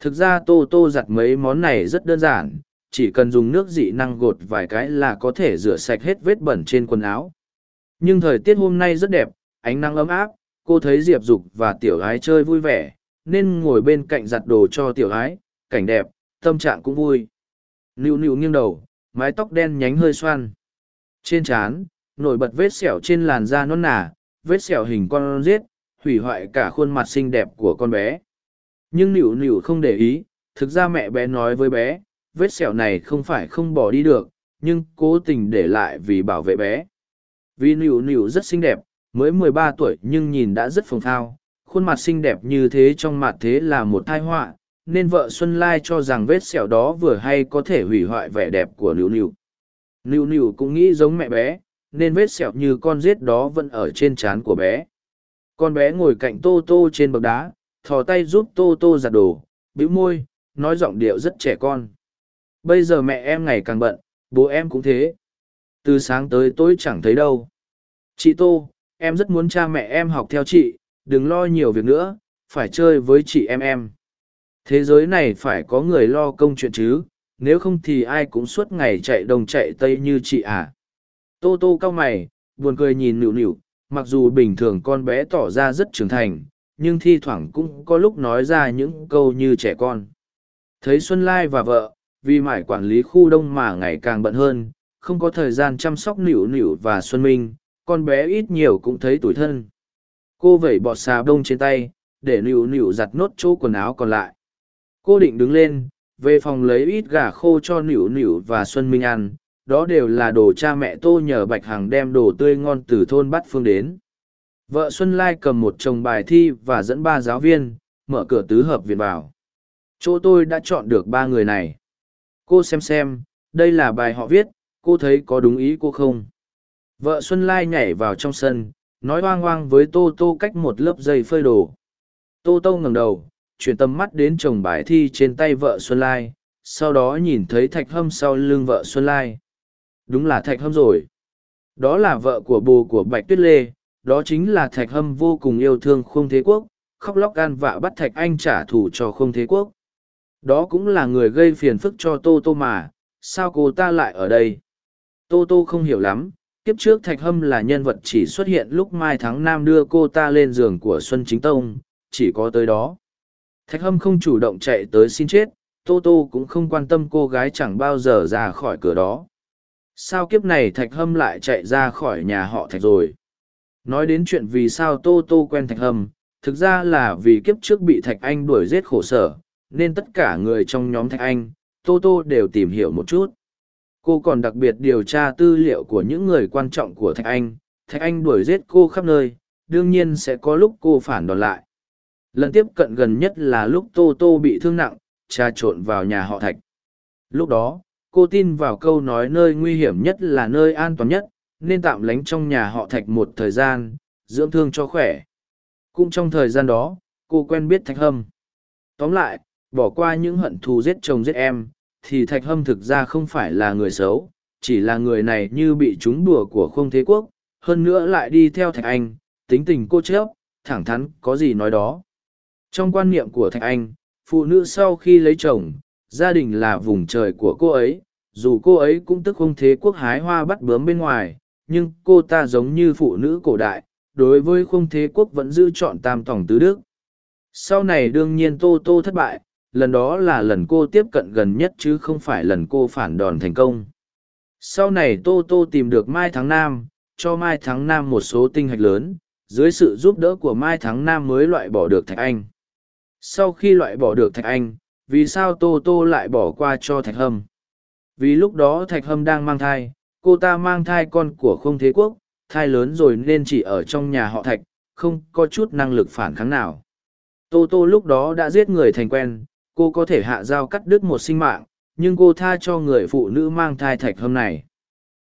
Thực ra Tô Tô giặt mấy món này rất đơn giản, chỉ cần dùng nước dị năng gột vài cái là có thể rửa sạch hết vết bẩn trên quần áo. Nhưng thời tiết hôm nay rất đẹp, ánh nắng ấm áp, cô thấy Diệp Dục và tiểu gái chơi vui vẻ, nên ngồi bên cạnh giặt đồ cho tiểu gái, cảnh đẹp, tâm trạng cũng vui. Nịu nịu nghiêng đầu, mái tóc đen nhánh hơi xoăn. Trên trán, nổi bật vết sẹo trên làn da non nả, vết sẹo hình con rết, hủy hoại cả khuôn mặt xinh đẹp của con bé. Nhưng nịu nịu không để ý, thực ra mẹ bé nói với bé, vết sẹo này không phải không bỏ đi được, nhưng cố tình để lại vì bảo vệ bé. Vì nịu nịu rất xinh đẹp, mới mười ba tuổi nhưng nhìn đã rất phồng thao, khuôn mặt xinh đẹp như thế trong mặt thế là một tai họa, nên vợ Xuân Lai cho rằng vết sẹo đó vừa hay có thể hủy hoại vẻ đẹp của nịu nịu. Nịu nịu cũng nghĩ giống mẹ bé, nên vết sẹo như con rết đó vẫn ở trên trán của bé. Con bé ngồi cạnh Tô Tô trên bậc đá, thò tay giúp Tô Tô giặt đồ, bĩu môi, nói giọng điệu rất trẻ con. Bây giờ mẹ em ngày càng bận, bố em cũng thế. Từ sáng tới tối chẳng thấy đâu. Chị Tô, em rất muốn cha mẹ em học theo chị, đừng lo nhiều việc nữa, phải chơi với chị em em. Thế giới này phải có người lo công chuyện chứ, nếu không thì ai cũng suốt ngày chạy đông chạy tây như chị à. Tô tô cao mày, buồn cười nhìn nịu nịu, mặc dù bình thường con bé tỏ ra rất trưởng thành, nhưng thi thoảng cũng có lúc nói ra những câu như trẻ con. Thấy Xuân Lai và vợ, vì mải quản lý khu đông mà ngày càng bận hơn, không có thời gian chăm sóc nịu nịu và xuân minh con bé ít nhiều cũng thấy tủi thân cô vẩy bọt xà bông trên tay để nịu nịu giặt nốt chỗ quần áo còn lại cô định đứng lên về phòng lấy ít gà khô cho nịu nịu và xuân minh ăn đó đều là đồ cha mẹ tô nhờ bạch hằng đem đồ tươi ngon từ thôn bát phương đến. Vợ xuân lai cầm một chồng bài thi và dẫn ba giáo viên, mở cửa tứ hợp viện vào. Chỗ tôi đã chọn được ba người này. Cô xem xem, đây là bài họ viết, cô thấy có đúng ý cô không? Vợ xuân lai nhảy vào trong sân, nói oang oang với tô tô cách một lớp dây phơi đồ. Tô tô ngẩng đầu, chuyển tầm mắt đến chồng bài thi trên tay vợ xuân lai, sau đó nhìn thấy thạch hâm sau lưng vợ xuân lai đúng là thạch hâm rồi. Đó là vợ của bồ của bạch tuyết lê, đó chính là thạch hâm vô cùng yêu thương khương thế quốc, khóc lóc gan vạ bắt thạch anh trả thù cho khương thế quốc. Đó cũng là người gây phiền phức cho tô tô mà, sao cô ta lại ở đây? Tô tô không hiểu lắm, kiếp trước thạch hâm là nhân vật chỉ xuất hiện lúc mai tháng nam đưa cô ta lên giường của xuân chính tông, chỉ có tới đó. Thạch hâm không chủ động chạy tới xin chết, tô tô cũng không quan tâm cô gái chẳng bao giờ ra khỏi cửa đó sao kiếp này thạch hâm lại chạy ra khỏi nhà họ thạch rồi? Nói đến chuyện vì sao tô tô quen thạch hâm, thực ra là vì kiếp trước bị thạch anh đuổi giết khổ sở, nên tất cả người trong nhóm thạch anh, tô tô đều tìm hiểu một chút. Cô còn đặc biệt điều tra tư liệu của những người quan trọng của thạch anh thạch anh đuổi giết cô khắp nơi, đương nhiên sẽ có lúc cô phản đòn lại. Lần tiếp cận gần nhất là lúc tô tô bị thương nặng, trà trộn vào nhà họ thạch. Lúc đó cô tin vào câu nói nơi nguy hiểm nhất là nơi an toàn nhất, nên tạm lánh trong nhà họ thạch một thời gian, dưỡng thương cho khỏe. Cũng trong thời gian đó, cô quen biết thạch hâm. Tóm lại, bỏ qua những hận thù giết chồng giết em, thì thạch hâm thực ra không phải là người xấu, chỉ là người này như bị trúng đùa của không thế quốc, hơn nữa lại đi theo thạch anh, tính tình cô chớp, thẳng thắn, có gì nói đó. Trong quan niệm của thạch anh, phụ nữ sau khi lấy chồng gia đình là vùng trời của cô ấy, dù cô ấy cũng tức không thế quốc hái hoa bắt bướm bên ngoài, nhưng cô ta giống như phụ nữ cổ đại, đối với không thế quốc vẫn giữ chọn tam tòng tứ đức. Sau này đương nhiên tô tô thất bại, lần đó là lần cô tiếp cận gần nhất chứ không phải lần cô phản đòn thành công. Sau này tô tô tìm được mai tháng nam, cho mai tháng nam một số tinh hạch lớn, dưới sự giúp đỡ của mai tháng nam mới loại bỏ được thạch anh. Sau khi loại bỏ được thạch anh vì sao tô tô lại bỏ qua cho thạch hâm? Vì lúc đó thạch hâm đang mang thai, cô ta mang thai con của không thế quốc, thai lớn rồi nên chỉ ở trong nhà họ thạch, không có chút năng lực phản kháng nào. Tô tô lúc đó đã giết người thành quen, cô có thể hạ dao cắt đứt một sinh mạng, nhưng cô tha cho người phụ nữ mang thai thạch hâm này.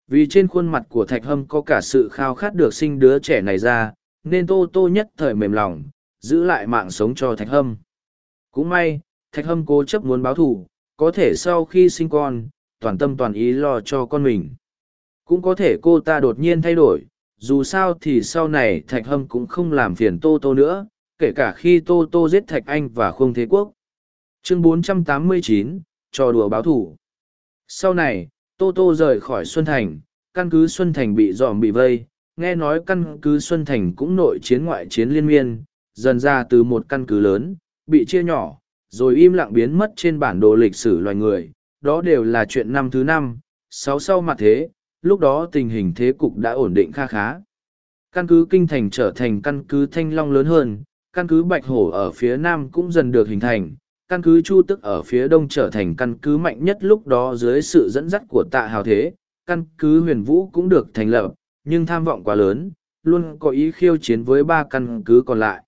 Vì trên khuôn mặt của thạch hâm có cả sự khao khát được sinh đứa trẻ này ra, nên tô tô nhất thời mềm lòng, giữ lại mạng sống cho thạch hâm. Cũng may thạch hâm cố chấp muốn báo thù có thể sau khi sinh con toàn tâm toàn ý lo cho con mình. Cũng có thể cô ta đột nhiên thay đổi dù sao thì sau này thạch hâm cũng không làm phiền tô tô nữa kể cả khi tô tô giết thạch anh và Khương thế quốc. Chương 489, trò đùa báo thủ sau này tô tô rời khỏi xuân thành căn cứ xuân thành bị dòm bị vây nghe nói căn cứ xuân thành cũng nội chiến ngoại chiến liên miên dần ra từ một căn cứ lớn bị chia nhỏ rồi im lặng biến mất trên bản đồ lịch sử loài người. Đó đều là chuyện năm thứ năm, sáu sau mặt thế, lúc đó tình hình thế cục đã ổn định kha khá. Căn cứ kinh thành trở thành căn cứ thanh long lớn hơn, căn cứ bạch hổ ở phía nam cũng dần được hình thành, căn cứ chu tức ở phía đông trở thành căn cứ mạnh nhất lúc đó dưới sự dẫn dắt của tạ hào thế, căn cứ huyền vũ cũng được thành lập, nhưng tham vọng quá lớn, luôn có ý khiêu chiến với ba căn cứ còn lại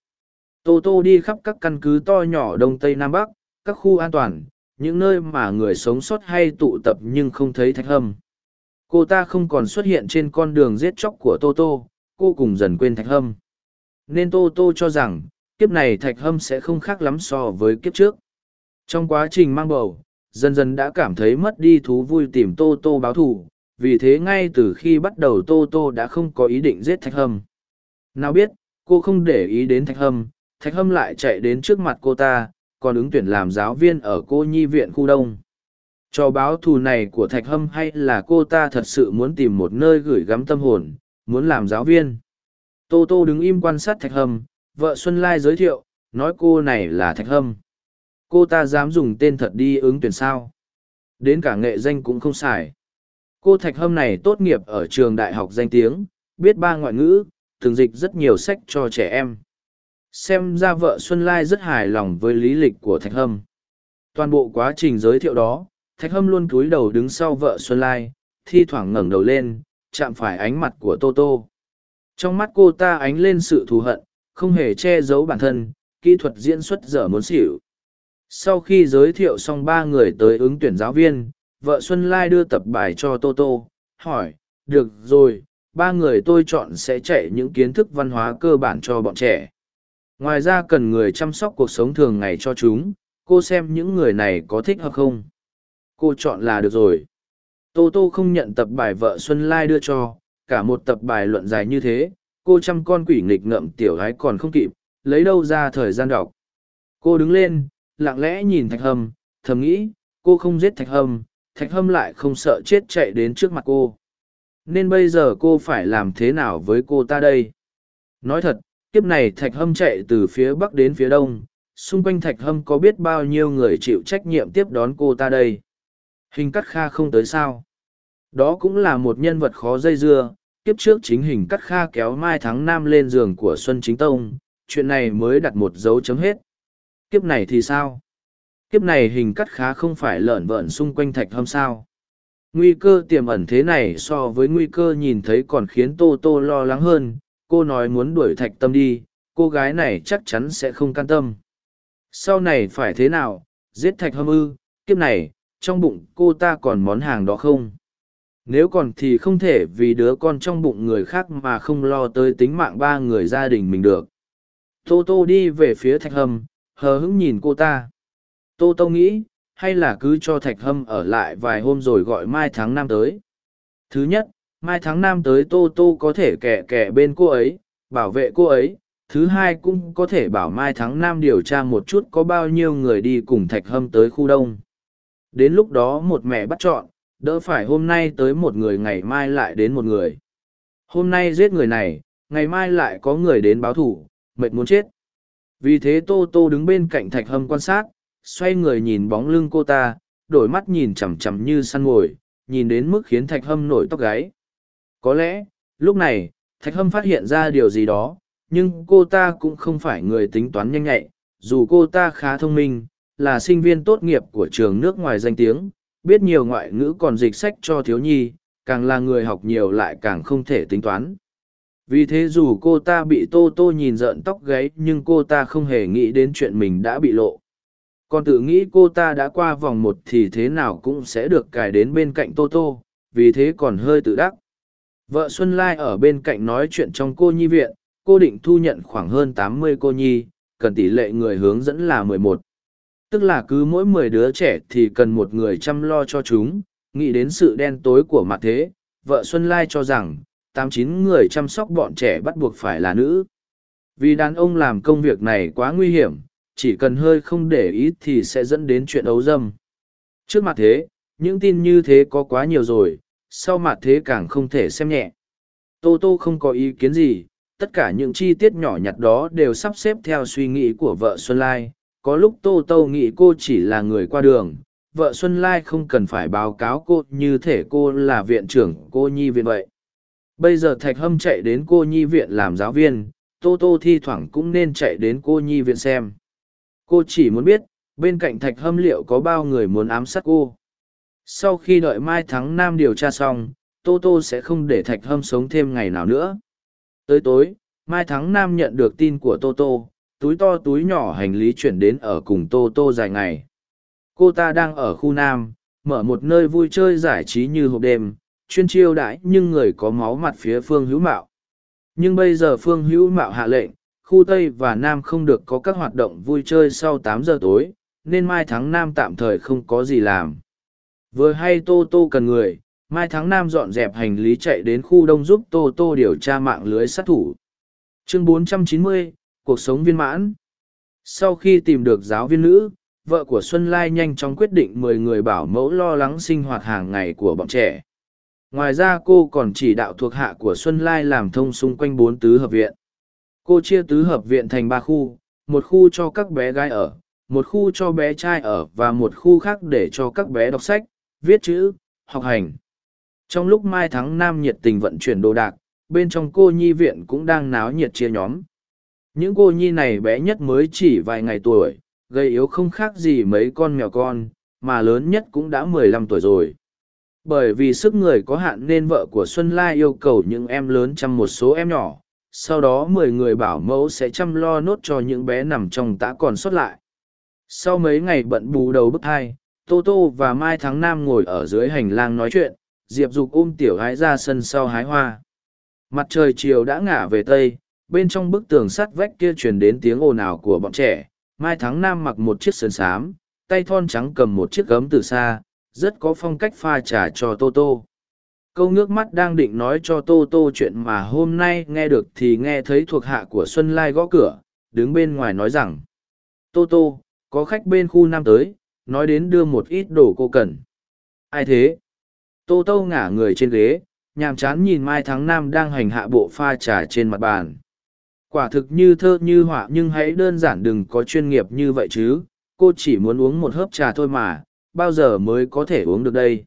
tô tô đi khắp các căn cứ to nhỏ đông tây nam bắc các khu an toàn những nơi mà người sống sót hay tụ tập nhưng không thấy thạch hâm. Cô ta không còn xuất hiện trên con đường giết chóc của tô tô cô cùng dần quên thạch hâm. Nên tô tô cho rằng kiếp này thạch hâm sẽ không khác lắm so với kiếp trước. Trong quá trình mang bầu, dần dần đã cảm thấy mất đi thú vui tìm Tô Tô báo thù, vì thế ngay từ khi bắt đầu Tô Tô đã không có ý định giết Thạch Hâm. Nào biết, cô không để ý đến Thạch Hâm, Thạch Hâm lại chạy đến trước mặt cô ta, còn ứng tuyển làm giáo viên ở cô nhi viện khu đông. Cho báo thù này của Thạch Hâm hay là cô ta thật sự muốn tìm một nơi gửi gắm tâm hồn, muốn làm giáo viên. Tô Tô đứng im quan sát Thạch Hâm, vợ Xuân Lai giới thiệu, nói cô này là Thạch Hâm cô ta dám dùng tên thật đi ứng tuyển sao đến cả nghệ danh cũng không xài Cô Thạch Hâm này tốt nghiệp ở trường đại học danh tiếng, biết ba ngoại ngữ, thường dịch rất nhiều sách cho trẻ em. Xem ra vợ Xuân Lai rất hài lòng với lý lịch của Thạch Hâm. Toàn bộ quá trình giới thiệu đó, Thạch Hâm luôn cúi đầu đứng sau vợ Xuân Lai, thi thoảng ngẩng đầu lên, chạm phải ánh mặt của Tô Tô. Trong mắt cô ta ánh lên sự thù hận, không hề che giấu bản thân, kỹ thuật diễn xuất dở muốn xỉu. Sau khi giới thiệu xong ba người tới ứng tuyển giáo viên, vợ Xuân Lai đưa tập bài cho Tô Tô, hỏi, được rồi, ba người tôi chọn sẽ chạy những kiến thức văn hóa cơ bản cho bọn trẻ. Ngoài ra cần người chăm sóc cuộc sống thường ngày cho chúng, cô xem những người này có thích hợp không. Cô chọn là được rồi. Tô Tô không nhận tập bài vợ Xuân Lai đưa cho, cả một tập bài luận dài như thế, cô chăm con quỷ nghịch ngợm tiểu gái còn không kịp, lấy đâu ra thời gian đọc. Cô đứng lên, lặng lẽ nhìn Thạch Hâm, thầm nghĩ, cô không giết Thạch Hâm, Thạch Hâm lại không sợ chết chạy đến trước mặt cô. Nên bây giờ cô phải làm thế nào với cô ta đây? Nói thật, kiếp này Thạch Hâm chạy từ phía bắc đến phía đông, xung quanh Thạch Hâm có biết bao nhiêu người chịu trách nhiệm tiếp đón cô ta đây? Hình cắt kha không tới sao? Đó cũng là một nhân vật khó dây dưa, kiếp trước chính hình cắt kha kéo Mai Thắng Nam lên giường của Xuân Chính Tông, chuyện này mới đặt một dấu chấm hết. Kiếp này thì sao? Kiếp này hình cắt khá không phải lợn vợn xung quanh thạch hâm sao. Nguy cơ tiềm ẩn thế này so với nguy cơ nhìn thấy còn khiến Tô Tô lo lắng hơn, cô nói muốn đuổi thạch tâm đi, cô gái này chắc chắn sẽ không can tâm. Sau này phải thế nào, giết thạch hâm ư, kiếp này, trong bụng cô ta còn món hàng đó không? nếu còn thì không thể vì đứa con trong bụng người khác mà không lo tới tính mạng ba người gia đình mình được tô tô đi về phía thạch hâm hờ hững nhìn cô ta tô tô nghĩ hay là cứ cho thạch hâm ở lại vài hôm rồi gọi mai tháng năm tới thứ nhất mai tháng năm tới tô tô có thể kẻ kẻ bên cô ấy bảo vệ cô ấy thứ hai cũng có thể bảo mai tháng năm điều tra một chút có bao nhiêu người đi cùng thạch hâm tới khu đông đến lúc đó một mẹ bắt chọn đỡ phải hôm nay tới một người ngày mai lại đến một người. Hôm nay giết người này, ngày mai lại có người đến báo thủ, mệt muốn chết. Vì thế Tô Tô đứng bên cạnh thạch hâm quan sát, xoay người nhìn bóng lưng cô ta, đổi mắt nhìn chằm chằm như săn mồi, nhìn đến mức khiến thạch hâm nổi tóc gáy. Có lẽ, lúc này, thạch hâm phát hiện ra điều gì đó, nhưng cô ta cũng không phải người tính toán nhanh nhạy, dù cô ta khá thông minh, là sinh viên tốt nghiệp của trường nước ngoài danh tiếng, biết nhiều ngoại ngữ còn dịch sách cho thiếu nhi, càng là người học nhiều lại càng không thể tính toán. Vì thế dù cô ta bị Tô Tô nhìn rợn tóc gáy nhưng cô ta không hề nghĩ đến chuyện mình đã bị lộ. Còn tự nghĩ cô ta đã qua vòng một thì thế nào cũng sẽ được cài đến bên cạnh Tô Tô, vì thế còn hơi tự đắc. Vợ Xuân Lai ở bên cạnh nói chuyện trong cô nhi viện, cô định thu nhận khoảng hơn tám mươi cô nhi, cần tỷ lệ người hướng dẫn là mười một. Tức là cứ mỗi mười đứa trẻ thì cần một người chăm lo cho chúng. Nghĩ đến sự đen tối của mặt thế vợ xuân lai cho rằng tám chín người chăm sóc bọn trẻ bắt buộc phải là nữ. Vì đàn ông làm công việc này quá nguy hiểm chỉ cần hơi không để ý thì sẽ dẫn đến chuyện ấu dâm. Trước mặt thế những tin như thế có quá nhiều rồi sau mặt thế càng không thể xem nhẹ. Tô tô không có ý kiến gì, tất cả những chi tiết nhỏ nhặt đó đều sắp xếp theo suy nghĩ của vợ xuân lai. Có lúc tô tô nghĩ cô chỉ là người qua đường, vợ xuân lai không cần phải báo cáo cô như thể cô là viện trưởng cô nhi viện vậy. Bây giờ thạch hâm chạy đến cô nhi viện làm giáo viên, tô tô thi thoảng cũng nên chạy đến cô nhi viện xem. Cô chỉ muốn biết, bên cạnh thạch hâm liệu có bao người muốn ám sát cô? Sau khi đợi mai thắng nam điều tra xong, tô tô sẽ không để thạch hâm sống thêm ngày nào nữa. Tới tối, mai thắng nam nhận được tin của tô tô, túi to túi nhỏ hành lý chuyển đến ở cùng tô tô dài ngày. Cô ta đang ở khu nam, mở một nơi vui chơi giải trí như hộp đêm, chuyên chiêu đãi nhưng người có máu mặt phía phương hữu mạo. Nhưng bây giờ phương hữu mạo hạ lệnh, khu tây và nam không được có các hoạt động vui chơi sau tám giờ tối, nên mai tháng nam tạm thời không có gì làm vừa hay tô tô cần người mai tháng nam dọn dẹp hành lý chạy đến khu đông giúp tô tô điều tra mạng lưới sát thủ chương 490, cuộc sống viên mãn. Sau khi tìm được giáo viên nữ, vợ của Xuân Lai nhanh chóng quyết định mười người bảo mẫu lo lắng sinh hoạt hàng ngày của bọn trẻ. Ngoài ra cô còn chỉ đạo thuộc hạ của Xuân Lai làm thông xung quanh bốn tứ hợp viện. Cô chia tứ hợp viện thành ba khu, một khu cho các bé gái ở, một khu cho bé trai ở và một khu khác để cho các bé đọc sách, viết chữ, học hành. Trong lúc Mai Thắng Nam nhiệt tình vận chuyển đồ đạc, bên trong cô nhi viện cũng đang náo nhiệt chia nhóm. Những cô nhi này bé nhất mới chỉ vài ngày tuổi, gây yếu không khác gì mấy con mèo con, mà lớn nhất cũng đã mười lăm tuổi rồi. Bởi vì sức người có hạn nên vợ của Xuân Lai yêu cầu những em lớn chăm một số em nhỏ, sau đó mười người bảo mẫu sẽ chăm lo nốt cho những bé nằm trong tã còn sót lại. Sau mấy ngày bận bù đầu bức hai, Tô Tô và Mai Thắng Nam ngồi ở dưới hành lang nói chuyện, Diệp Dục ôm tiểu gái ra sân sau hái hoa. Mặt trời chiều đã ngả về tây, bên trong bức tường sắt vách kia truyền đến tiếng ồn ào của bọn trẻ. Mai Thắng Nam mặc một chiếc sườn xám, tay thon trắng cầm một chiếc gấm từ xa, rất có phong cách pha trà cho Tô Tô. Câu nước mắt đang định nói cho Tô Tô chuyện mà hôm nay nghe được thì nghe thấy thuộc hạ của Xuân Lai gõ cửa, đứng bên ngoài nói rằng Tô Tô, có khách bên khu Nam tới, nói đến đưa một ít đồ cô cần. Ai thế? Tô Tô ngả người trên ghế, nhàm chán nhìn Mai Thắng Nam đang hành hạ bộ pha trà trên mặt bàn. Quả thực như thơ như họa nhưng hãy đơn giản đừng có chuyên nghiệp như vậy chứ, cô chỉ muốn uống một hớp trà thôi mà, bao giờ mới có thể uống được đây.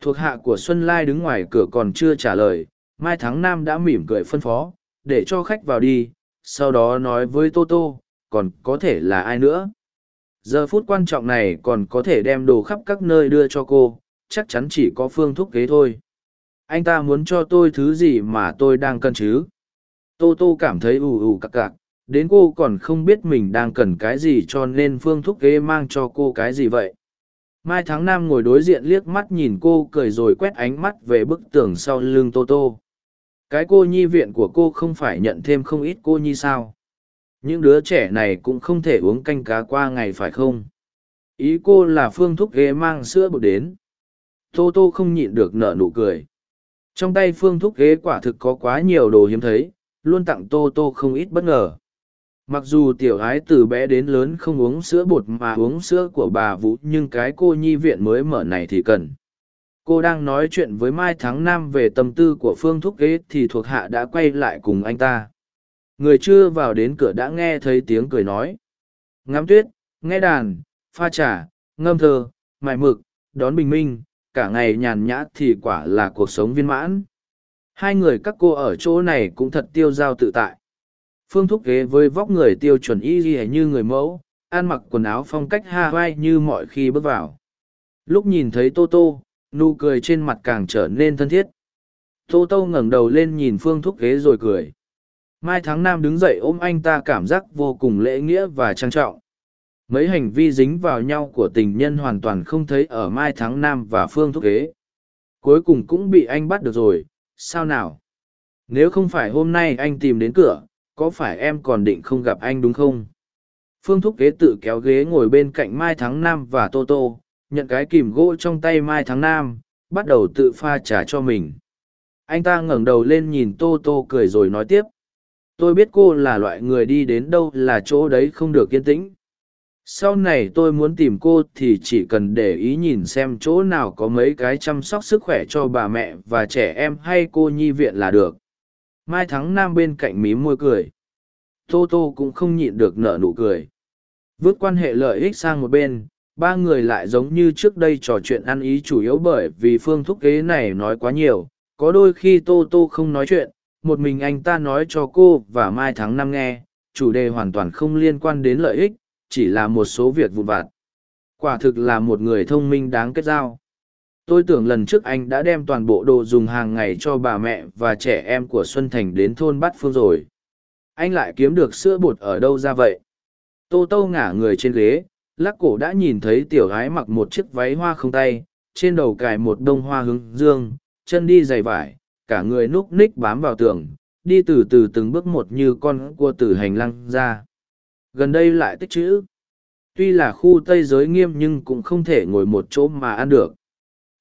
Thuộc hạ của Xuân Lai đứng ngoài cửa còn chưa trả lời, Mai Thắng Nam đã mỉm cười phân phó, để cho khách vào đi, sau đó nói với Tô Tô, còn có thể là ai nữa. Giờ phút quan trọng này còn có thể đem đồ khắp các nơi đưa cho cô, chắc chắn chỉ có phương thúc kế thôi. Anh ta muốn cho tôi thứ gì mà tôi đang cần chứ? Tô Tô cảm thấy ù ù cặc cặc, đến cô còn không biết mình đang cần cái gì cho nên phương thúc kế mang cho cô cái gì vậy. Mai Tháng Nam ngồi đối diện liếc mắt nhìn cô cười rồi quét ánh mắt về bức tường sau lưng Tô Tô. Cái cô nhi viện của cô không phải nhận thêm không ít cô nhi sao? Những đứa trẻ này cũng không thể uống canh cá qua ngày phải không? Ý cô là phương thúc ghế mang sữa bột đến. Tô Tô không nhịn được nở nụ cười. Trong tay phương thúc ghế quả thực có quá nhiều đồ hiếm thấy, luôn tặng Tô Tô không ít bất ngờ. Mặc dù tiểu ái từ bé đến lớn không uống sữa bột mà uống sữa của bà Vũ nhưng cái cô nhi viện mới mở này thì cần. Cô đang nói chuyện với Mai Thắng Nam về tâm tư của Phương Thúc Ghế thì thuộc hạ đã quay lại cùng anh ta. Người chưa vào đến cửa đã nghe thấy tiếng cười nói. Ngắm tuyết, nghe đàn, pha trà, ngâm thơ, mài mực, đón bình minh, cả ngày nhàn nhã thì quả là cuộc sống viên mãn. Hai người các cô ở chỗ này cũng thật tiêu dao tự tại. Phương Thúc ghế với vóc người tiêu chuẩn y ghi như người mẫu, ăn mặc quần áo phong cách Hawaii như mọi khi bước vào. Lúc nhìn thấy Tô Tô, nụ cười trên mặt càng trở nên thân thiết. Tô Tô ngẩng đầu lên nhìn Phương Thúc ghế rồi cười. Mai Tháng Nam đứng dậy ôm anh ta cảm giác vô cùng lễ nghĩa và trang trọng. Mấy hành vi dính vào nhau của tình nhân hoàn toàn không thấy ở Mai Tháng Nam và Phương Thúc kế Cuối cùng cũng bị anh bắt được rồi, sao nào? Nếu không phải hôm nay anh tìm đến cửa, có phải em còn định không gặp anh đúng không? Phương Thúc kế tự kéo ghế ngồi bên cạnh Mai Thắng Nam và Tô Tô, nhận cái kìm gỗ trong tay Mai Thắng Nam, bắt đầu tự pha trà cho mình. Anh ta ngẩng đầu lên nhìn Tô Tô cười rồi nói tiếp. Tôi biết cô là loại người đi đến đâu là chỗ đấy không được kiên tĩnh. Sau này tôi muốn tìm cô thì chỉ cần để ý nhìn xem chỗ nào có mấy cái chăm sóc sức khỏe cho bà mẹ và trẻ em hay cô nhi viện là được Mai Thắng Nam bên cạnh mí môi cười. Tô Tô cũng không nhịn được nở nụ cười. Vứt quan hệ lợi ích sang một bên, ba người lại giống như trước đây trò chuyện ăn ý chủ yếu bởi vì phương thúc kế này nói quá nhiều. Có đôi khi Tô Tô không nói chuyện, một mình anh ta nói cho cô và Mai Thắng Năm nghe, chủ đề hoàn toàn không liên quan đến lợi ích, chỉ là một số việc vụn vặt. Quả thực là một người thông minh đáng kết giao. Tôi tưởng lần trước anh đã đem toàn bộ đồ dùng hàng ngày cho bà mẹ và trẻ em của xuân thành đến thôn bát phương rồi. Anh lại kiếm được sữa bột ở đâu ra vậy? Tô tô ngả người trên ghế lắc cổ đã nhìn thấy tiểu gái mặc một chiếc váy hoa không tay trên đầu cài một đ ô n hoa hướng dương chân đi dày vải cả người núp ních bám vào tường đi từ từ từng bước một như con cua từ hành lang ra gần đây lại tích chữ tuy là khu tây giới nghiêm nhưng cũng không thể ngồi một chỗ mà ăn được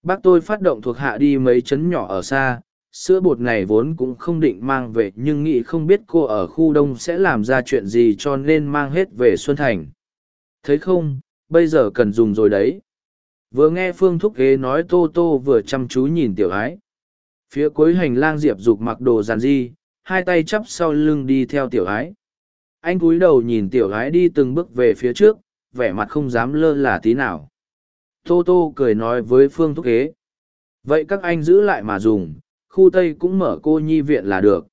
Bác tôi phát động thuộc hạ đi mấy chấn nhỏ ở xa, sữa bột này vốn cũng không định mang về nhưng nghĩ không biết cô ở khu đông sẽ làm ra chuyện gì cho nên mang hết về Xuân Thành. Thấy không, bây giờ cần dùng rồi đấy. Vừa nghe Phương Thúc Ghế nói Tô Tô vừa chăm chú nhìn tiểu ái. Phía cuối hành lang Diệp Dục mặc đồ giàn di, hai tay chắp sau lưng đi theo tiểu ái. Anh cúi đầu nhìn tiểu ái đi từng bước về phía trước, vẻ mặt không dám lơ là tí nào. Tô Tô cười nói với Phương Thúc Kế. Vậy các anh giữ lại mà dùng, khu Tây cũng mở cô nhi viện là được.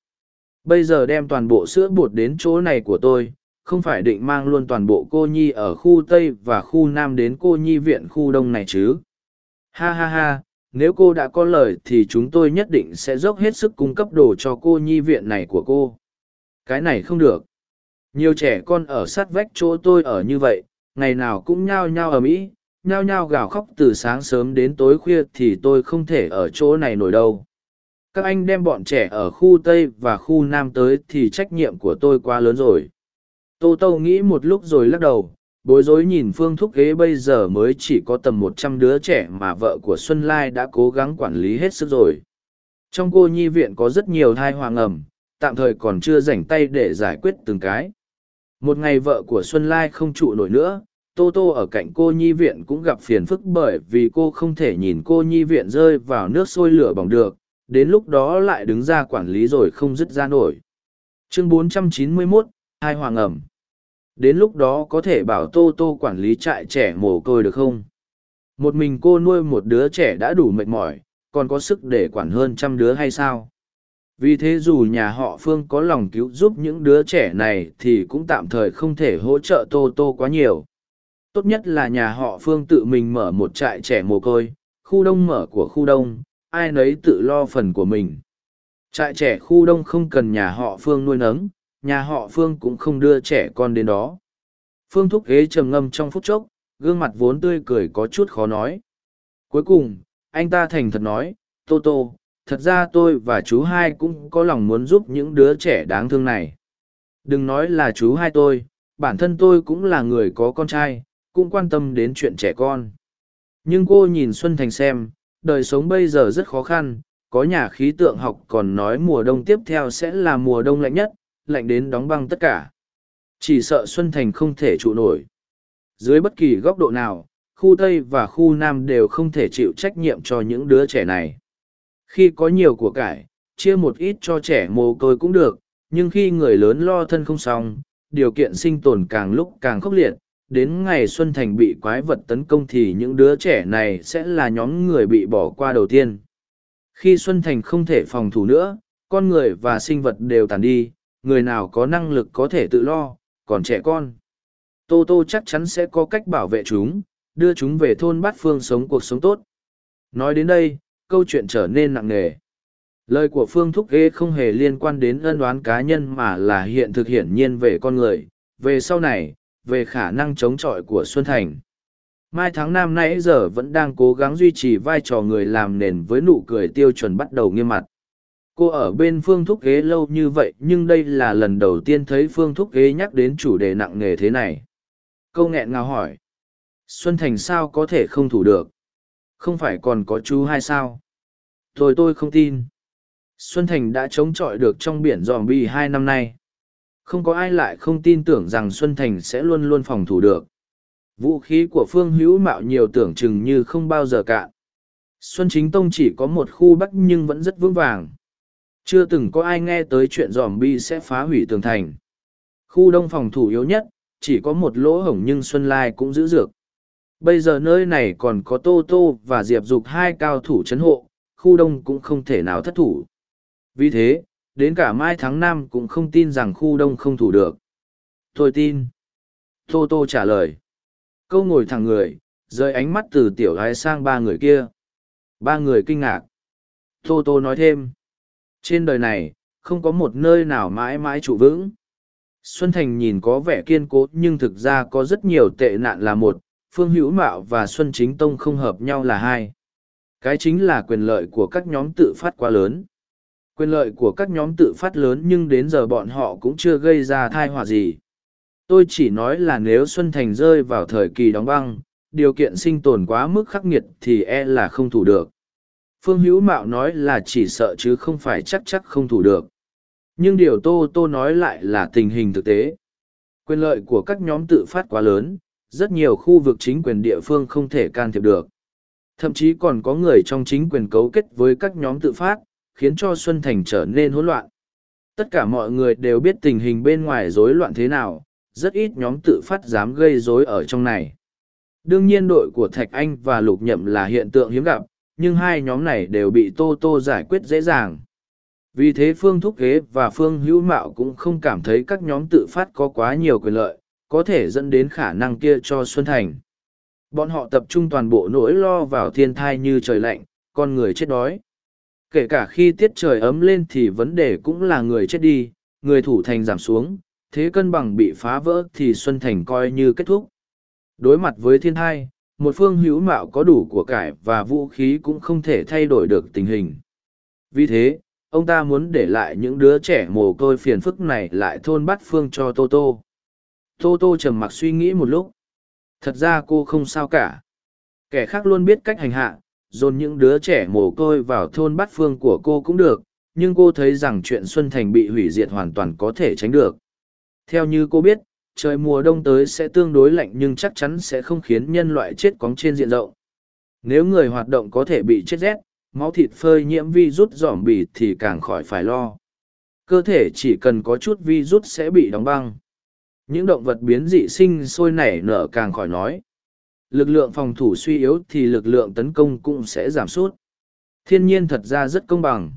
Bây giờ đem toàn bộ sữa bột đến chỗ này của tôi, không phải định mang luôn toàn bộ cô nhi ở khu Tây và khu Nam đến cô nhi viện khu Đông này chứ. Ha ha ha, nếu cô đã có lời thì chúng tôi nhất định sẽ dốc hết sức cung cấp đồ cho cô nhi viện này của cô. Cái này không được. Nhiều trẻ con ở sát vách chỗ tôi ở như vậy, ngày nào cũng nhao nhao ở Mỹ, nhao nhao gào khóc từ sáng sớm đến tối khuya thì tôi không thể ở chỗ này nổi đâu. Các anh đem bọn trẻ ở khu Tây và khu Nam tới thì trách nhiệm của tôi quá lớn rồi. Tô Tô nghĩ một lúc rồi lắc đầu, bối rối nhìn phương thúc ghế bây giờ mới chỉ có tầm một trăm đứa trẻ mà vợ của Xuân Lai đã cố gắng quản lý hết sức rồi. Trong cô nhi viện có rất nhiều thai hoàng ẩm, tạm thời còn chưa rảnh tay để giải quyết từng cái. Một ngày vợ của Xuân Lai không trụ nổi nữa, Tô Tô ở cạnh cô nhi viện cũng gặp phiền phức bởi vì cô không thể nhìn cô nhi viện rơi vào nước sôi lửa bỏng được, đến lúc đó lại đứng ra quản lý rồi không dứt ra nổi. Chương 491, Hai Hoàng ẩm Đến lúc đó có thể bảo Tô Tô quản lý trại trẻ mồ côi được không? Một mình cô nuôi một đứa trẻ đã đủ mệt mỏi, còn có sức để quản hơn trăm đứa hay sao? Vì thế dù nhà họ Phương có lòng cứu giúp những đứa trẻ này thì cũng tạm thời không thể hỗ trợ Tô Tô quá nhiều. Tốt nhất là nhà họ Phương tự mình mở một trại trẻ mồ côi, khu đông mở của khu đông, ai nấy tự lo phần của mình. Trại trẻ khu đông không cần nhà họ Phương nuôi nấng, nhà họ Phương cũng không đưa trẻ con đến đó. Phương thúc ghế trầm ngâm trong phút chốc, gương mặt vốn tươi cười có chút khó nói. Cuối cùng, anh ta thành thật nói, Tô Tô, thật ra tôi và chú hai cũng có lòng muốn giúp những đứa trẻ đáng thương này. Đừng nói là chú hai tôi, bản thân tôi cũng là người có con trai, cũng quan tâm đến chuyện trẻ con. Nhưng cô nhìn Xuân Thành xem, đời sống bây giờ rất khó khăn, có nhà khí tượng học còn nói mùa đông tiếp theo sẽ là mùa đông lạnh nhất, lạnh đến đóng băng tất cả. Chỉ sợ Xuân Thành không thể trụ nổi. Dưới bất kỳ góc độ nào, khu Tây và khu Nam đều không thể chịu trách nhiệm cho những đứa trẻ này. Khi có nhiều của cải, chia một ít cho trẻ mồ côi cũng được, nhưng khi người lớn lo thân không xong, điều kiện sinh tồn càng lúc càng khốc liệt, đến ngày Xuân Thành bị quái vật tấn công thì những đứa trẻ này sẽ là nhóm người bị bỏ qua đầu tiên. Khi Xuân Thành không thể phòng thủ nữa, con người và sinh vật đều tàn đi, người nào có năng lực có thể tự lo, còn trẻ con. Tô Tô chắc chắn sẽ có cách bảo vệ chúng, đưa chúng về thôn bát phương sống cuộc sống tốt. Nói đến đây, câu chuyện trở nên nặng nề. Lời của Phương Thúc Ghê không hề liên quan đến ân đoán cá nhân mà là hiện thực hiển nhiên về con người, về sau này, về khả năng chống chọi của Xuân Thành. Mai tháng năm nãy giờ vẫn đang cố gắng duy trì vai trò người làm nền với nụ cười tiêu chuẩn bắt đầu nghiêm mặt. Cô ở bên Phương Thúc Ghế lâu như vậy, nhưng đây là lần đầu tiên thấy Phương Thúc Ghế nhắc đến chủ đề nặng nề thế này. Câu nghẹn ngào hỏi. Xuân Thành sao có thể không thủ được? Không phải còn có chú hai sao? Tôi tôi không tin. Xuân Thành đã chống chọi được trong biển dòm bi hai năm nay. Không có ai lại không tin tưởng rằng Xuân Thành sẽ luôn luôn phòng thủ được. Vũ khí của Phương Hữu Mạo nhiều tưởng chừng như không bao giờ cạn. Xuân Chính Tông chỉ có một khu bắc nhưng vẫn rất vững vàng. Chưa từng có ai nghe tới chuyện dòm bi sẽ phá hủy tường thành. Khu đông phòng thủ yếu nhất, chỉ có một lỗ hổng nhưng Xuân Lai cũng giữ dược. Bây giờ nơi này còn có Tô Tô và Diệp Dục hai cao thủ chấn hộ, khu đông cũng không thể nào thất thủ. Vì thế, đến cả mai tháng năm cũng không tin rằng khu đông không thủ được. Tôi tin. Tô Tô trả lời. Câu ngồi thẳng người, rơi ánh mắt từ tiểu gái sang ba người kia. Ba người kinh ngạc. Tô Tô nói thêm. Trên đời này, không có một nơi nào mãi mãi trụ vững. Xuân Thành nhìn có vẻ kiên cố nhưng thực ra có rất nhiều tệ nạn là một, Phương Hữu Mạo và Xuân Chính Tông không hợp nhau là hai. Cái chính là quyền lợi của các nhóm tự phát quá lớn. Quyền lợi của các nhóm tự phát lớn nhưng đến giờ bọn họ cũng chưa gây ra thai họa gì. Tôi chỉ nói là nếu Xuân Thành rơi vào thời kỳ đóng băng, điều kiện sinh tồn quá mức khắc nghiệt thì e là không thủ được. Phương Hữu Mạo nói là chỉ sợ chứ không phải chắc chắc không thủ được. Nhưng điều Tô Tô nói lại là tình hình thực tế. Quyền lợi của các nhóm tự phát quá lớn, rất nhiều khu vực chính quyền địa phương không thể can thiệp được. Thậm chí còn có người trong chính quyền cấu kết với các nhóm tự phát, khiến cho Xuân Thành trở nên hỗn loạn. Tất cả mọi người đều biết tình hình bên ngoài rối loạn thế nào, rất ít nhóm tự phát dám gây rối ở trong này. Đương nhiên đội của Thạch Anh và Lục Nhậm là hiện tượng hiếm gặp, nhưng hai nhóm này đều bị tô tô giải quyết dễ dàng. Vì thế phương thúc ghế và phương hữu mạo cũng không cảm thấy các nhóm tự phát có quá nhiều quyền lợi, có thể dẫn đến khả năng kia cho xuân thành. Bọn họ tập trung toàn bộ nỗi lo vào thiên thai như trời lạnh, con người chết đói. Kể cả khi tiết trời ấm lên thì vấn đề cũng là người chết đi, người thủ thành giảm xuống, thế cân bằng bị phá vỡ thì xuân thành coi như kết thúc. Đối mặt với thiên thai một phương hữu mạo có đủ của cải và vũ khí cũng không thể thay đổi được tình hình. Vì thế, ông ta muốn để lại những đứa trẻ mồ côi phiền phức này lại thôn bắt phương cho tô tô. Tô tô trầm mặc suy nghĩ một lúc. Thật ra cô không sao cả. Kẻ khác luôn biết cách hành hạ, dồn những đứa trẻ mồ côi vào thôn bắt phương của cô cũng được, nhưng cô thấy rằng chuyện xuân thành bị hủy diệt hoàn toàn có thể tránh được. Theo như cô biết trời mùa đông tới sẽ tương đối lạnh nhưng chắc chắn sẽ không khiến nhân loại chết cóng trên diện rộng. Nếu người hoạt động có thể bị chết rét, máu thịt phơi nhiễm vi rút giỏm bì thì càng khỏi phải lo. Cơ thể chỉ cần có chút vi rút sẽ bị đóng băng. Những động vật biến dị sinh sôi nảy nở càng khỏi nói. Lực lượng phòng thủ suy yếu thì lực lượng tấn công cũng sẽ giảm sút. Thiên nhiên thật ra rất công bằng.